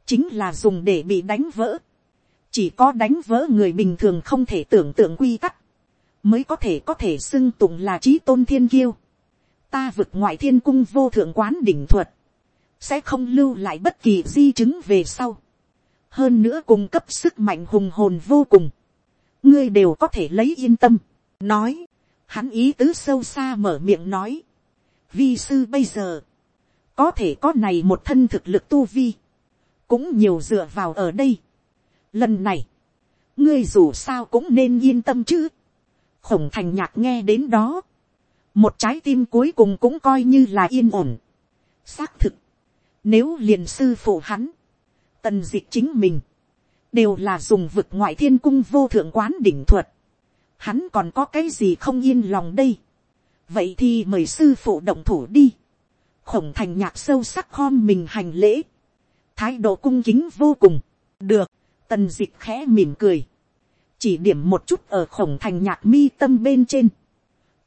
chính là dùng để bị đánh vỡ, chỉ có đánh vỡ người bình thường không thể tưởng tượng quy tắc, mới có thể có thể xưng tụng là trí tôn thiên kiêu, ta vực ngoại thiên cung vô thượng quán đỉnh thuật, sẽ không lưu lại bất kỳ di chứng về sau. Hơn nữa cung cấp sức mạnh hùng hồn vô cùng, ngươi đều có thể lấy yên tâm, nói, hắn ý tứ sâu xa mở miệng nói, vi sư bây giờ, có thể có này một thân thực lực tu vi, cũng nhiều dựa vào ở đây. Lần này, ngươi dù sao cũng nên yên tâm chứ. khổng thành nhạc nghe đến đó, một trái tim cuối cùng cũng coi như là yên ổn. xác thực, nếu liền sư phụ hắn, tần d ị chính mình, đều là dùng vực ngoại thiên cung vô thượng quán đỉnh thuật. Hắn còn có cái gì không yên lòng đây vậy thì mời sư phụ động thủ đi. khổng thành nhạc sâu sắc khom mình hành lễ. thái độ cung kính vô cùng. được, tần d ị khẽ mỉm cười. chỉ điểm một chút ở khổng thành nhạc mi tâm bên trên.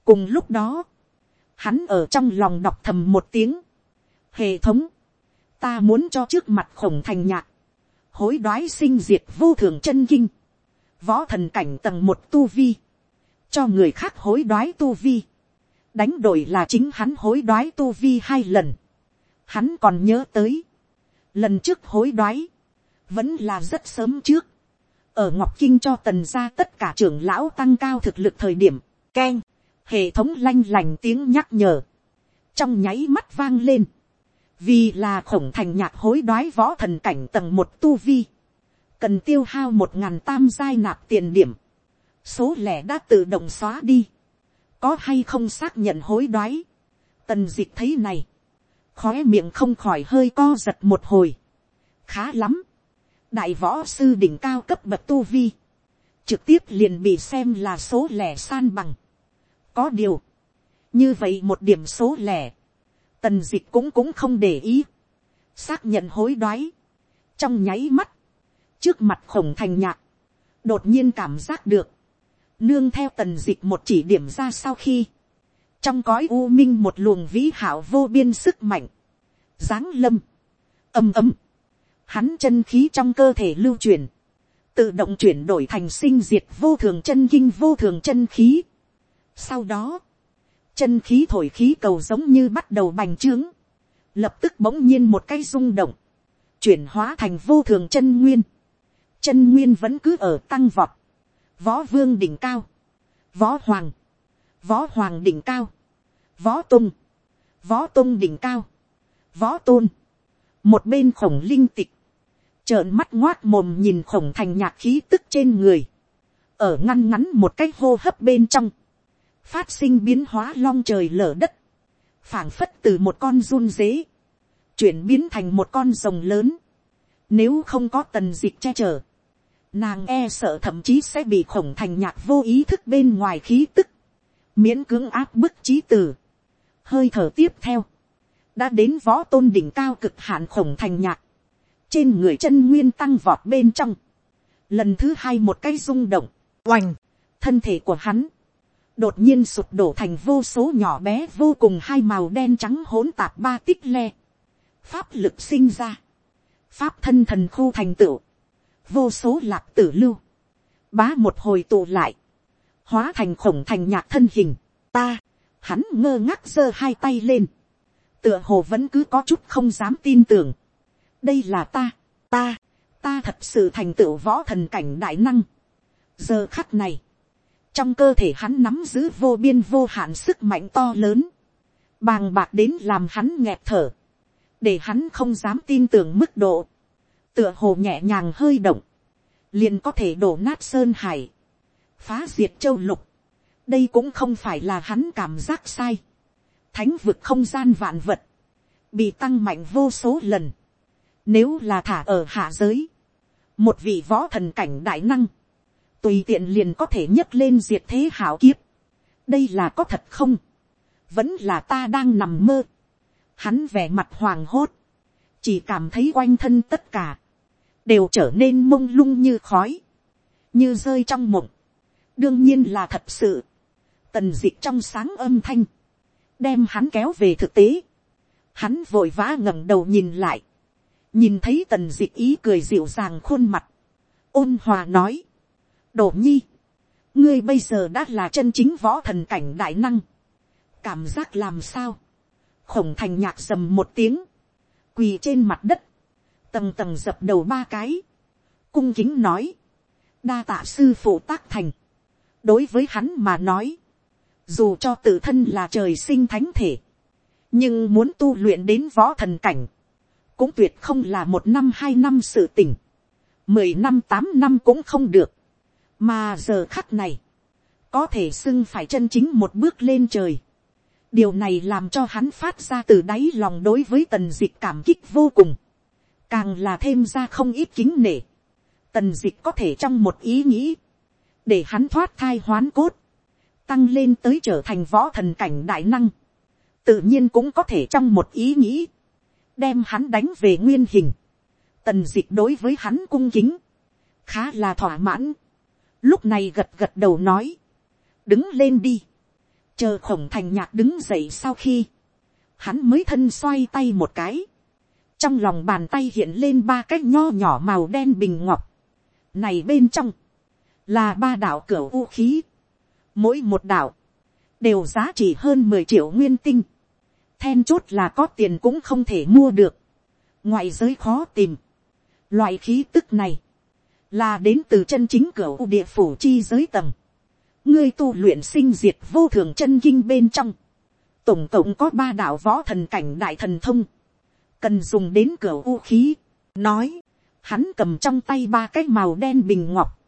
cùng lúc đó, hắn ở trong lòng đọc thầm một tiếng. hệ thống, ta muốn cho trước mặt khổng thành nhạc, hối đoái sinh diệt vô thường chân kinh, võ thần cảnh tầng một tu vi, cho người khác hối đoái tu vi, đánh đổi là chính hắn hối đoái tu vi hai lần, hắn còn nhớ tới, lần trước hối đoái, vẫn là rất sớm trước, ở ngọc kinh cho tần ra tất cả trưởng lão tăng cao thực lực thời điểm, k hệ thống lanh lành tiếng nhắc nhở, trong nháy mắt vang lên, vì là khổng thành nhạc hối đoái võ thần cảnh tầng một tu vi, cần tiêu hao một ngàn tam giai nạp tiền điểm, số lẻ đã tự động xóa đi, có hay không xác nhận hối đoái, tần d ị c h thấy này, khó miệng không khỏi hơi co giật một hồi, khá lắm, đại võ sư đỉnh cao cấp bậc tu vi, trực tiếp liền bị xem là số lẻ san bằng, có điều, như vậy một điểm số lẻ, tần dịch cũng cũng không để ý, xác nhận hối đoái, trong nháy mắt, trước mặt khổng thành nhạc, đột nhiên cảm giác được, nương theo tần dịch một chỉ điểm ra sau khi, trong cõi u minh một luồng vĩ hảo vô biên sức mạnh, giáng lâm, ầm ầm, hắn chân khí trong cơ thể lưu truyền, tự động chuyển đổi thành sinh diệt vô thường chân kinh vô thường chân khí. Sau đó, chân khí thổi khí cầu giống như bắt đầu bành trướng, lập tức bỗng nhiên một cái rung động, chuyển hóa thành vô thường chân nguyên, chân nguyên vẫn cứ ở tăng vọt, võ vương đỉnh cao, võ hoàng, võ hoàng đỉnh cao, võ tung, võ tung đỉnh cao, võ tôn, một bên khổng linh tịch, trợn mắt ngoác mồm nhìn khổng thành nhạc khí tức trên người, ở ngăn ngắn một cái hô hấp bên trong, phát sinh biến hóa long trời lở đất, phảng phất từ một con run dế, chuyển biến thành một con rồng lớn, nếu không có tần dịch che chở, nàng e sợ thậm chí sẽ bị khổng thành nhạc vô ý thức bên ngoài khí tức, miễn cưỡng áp bức trí tử, hơi thở tiếp theo, đã đến võ tôn đỉnh cao cực hạn khổng thành nhạc, trên người chân nguyên tăng vọt bên trong, lần thứ hai một cái rung động, oành, thân thể của hắn, đột nhiên sụp đổ thành vô số nhỏ bé vô cùng hai màu đen trắng hỗn tạp ba tích le, pháp lực sinh ra, pháp thân thần khu thành tựu, vô số lạc tử lưu, bá một hồi tụ lại, hóa thành khổng thành nhạc thân hình, ta, hắn ngơ ngác giơ hai tay lên, tựa hồ vẫn cứ có chút không dám tin tưởng, đây là ta, ta, ta thật sự thành tựu võ thần cảnh đại năng. giờ khắc này, trong cơ thể hắn nắm giữ vô biên vô hạn sức mạnh to lớn, bàng bạc đến làm hắn nghẹt thở, để hắn không dám tin tưởng mức độ, tựa hồ nhẹ nhàng hơi động, liền có thể đổ nát sơn hải, phá diệt châu lục, đây cũng không phải là hắn cảm giác sai, thánh vực không gian vạn vật, bị tăng mạnh vô số lần, nếu là thả ở hạ giới, một vị võ thần cảnh đại năng, tùy tiện liền có thể nhấc lên diệt thế hảo kiếp. đây là có thật không, vẫn là ta đang nằm mơ. hắn vẻ mặt hoàng hốt, chỉ cảm thấy quanh thân tất cả, đều trở nên mông lung như khói, như rơi trong mộng. đương nhiên là thật sự, tần d ị c h trong sáng âm thanh, đem hắn kéo về thực tế. hắn vội vã ngẩng đầu nhìn lại, nhìn thấy tần d ị c h ý cười dịu dàng khuôn mặt, ôn hòa nói, Đổ nhi. Ngươi bây giờ đã là chân chính võ thần cảnh đại năng. Cảm giác làm sao? Khổng thành nhạc sầm một tiếng. Quỳ trên mặt đất. Tầng tầng dập đầu ba cái. Cung kính nói. Đa tạ sư phụ tác thành. Đối với hắn mà nói. Dù cho tự thân là trời sinh thánh thể. Nhưng muốn tu luyện đến võ thần cảnh. Cũng tuyệt không là một năm hai năm sự tỉnh. Mười năm tám năm cũng không được mà giờ khắc này, có thể xưng phải chân chính một bước lên trời. điều này làm cho hắn phát ra từ đáy lòng đối với tần dịch cảm kích vô cùng, càng là thêm ra không ít kính nể. tần dịch có thể trong một ý nghĩ, để hắn thoát thai hoán cốt, tăng lên tới trở thành võ thần cảnh đại năng, tự nhiên cũng có thể trong một ý nghĩ, đem hắn đánh về nguyên hình. Tần dịch đối với hắn cung kính, khá là thỏa mãn. Lúc này gật gật đầu nói, đứng lên đi, chờ khổng thành nhạc đứng dậy sau khi, hắn mới thân xoay tay một cái, trong lòng bàn tay hiện lên ba cái nho nhỏ màu đen bình ngọc, này bên trong, là ba đạo cửa u khí, mỗi một đạo, đều giá trị hơn mười triệu nguyên tinh, then chốt là có tiền cũng không thể mua được, ngoại giới khó tìm, loại khí tức này, là đến từ chân chính cửa u địa phủ chi giới tầng. ngươi tu luyện sinh diệt vô thường chân kinh bên trong. tổng cộng có ba đạo võ thần cảnh đại thần thông cần dùng đến cửa u khí. nói, hắn cầm trong tay ba cái màu đen bình ngọc.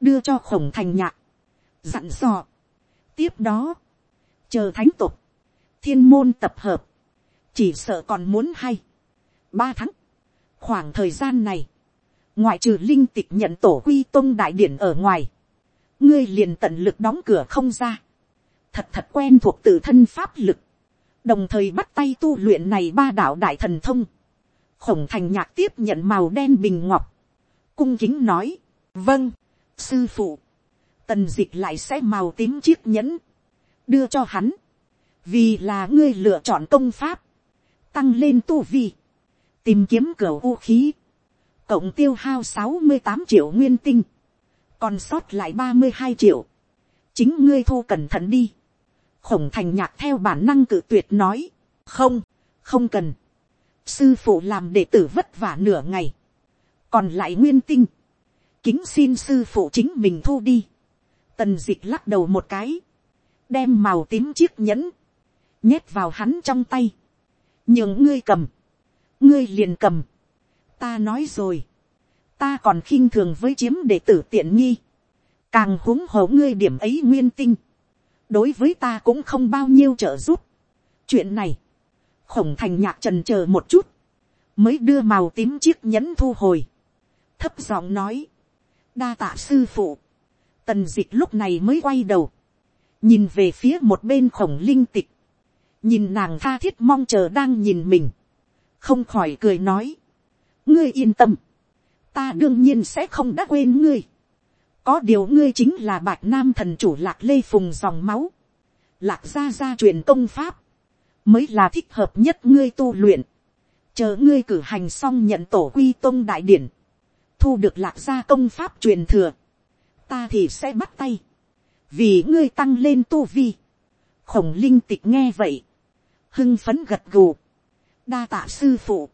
đưa cho khổng thành nhạc. dặn dò. tiếp đó, chờ thánh tục, thiên môn tập hợp, chỉ sợ còn muốn hay. ba tháng, khoảng thời gian này, ngoại trừ linh tịch nhận tổ quy tôn đại điển ở ngoài, ngươi liền tận lực đóng cửa không ra, thật thật quen thuộc tự thân pháp lực, đồng thời bắt tay tu luyện này ba đạo đại thần thông, khổng thành nhạc tiếp nhận màu đen bình ngọc, cung kính nói, vâng, sư phụ, tần d ị c h lại sẽ màu tím chiếc nhẫn, đưa cho hắn, vì là ngươi lựa chọn công pháp, tăng lên tu vi, tìm kiếm cửa vũ khí, cộng tiêu hao sáu mươi tám triệu nguyên tinh, còn sót lại ba mươi hai triệu, chính ngươi thu cẩn thận đi, khổng thành nhạc theo bản năng cự tuyệt nói, không, không cần, sư phụ làm đệ tử vất vả nửa ngày, còn lại nguyên tinh, kính xin sư phụ chính mình thu đi, tần d ị c h lắc đầu một cái, đem màu tím chiếc nhẫn, nhét vào hắn trong tay, nhường ngươi cầm, ngươi liền cầm, ta nói rồi, ta còn khinh thường với chiếm đệ tử tiện nghi, càng huống hồ ngươi điểm ấy nguyên tinh, đối với ta cũng không bao nhiêu trợ giúp. chuyện này, khổng thành nhạc trần c h ờ một chút, mới đưa màu tím chiếc nhẫn thu hồi, thấp giọng nói, đa tạ sư phụ, tần d ị c h lúc này mới quay đầu, nhìn về phía một bên khổng linh tịch, nhìn nàng tha thiết mong chờ đang nhìn mình, không khỏi cười nói, ngươi yên tâm, ta đương nhiên sẽ không đã quên ngươi, có điều ngươi chính là bạch nam thần chủ lạc lê phùng dòng máu, lạc gia gia truyền công pháp, mới là thích hợp nhất ngươi tu luyện, chờ ngươi cử hành xong nhận tổ quy tôn đại điển, thu được lạc gia công pháp truyền thừa, ta thì sẽ bắt tay, vì ngươi tăng lên tu vi, khổng linh tịch nghe vậy, hưng phấn gật gù, đa tạ sư phụ,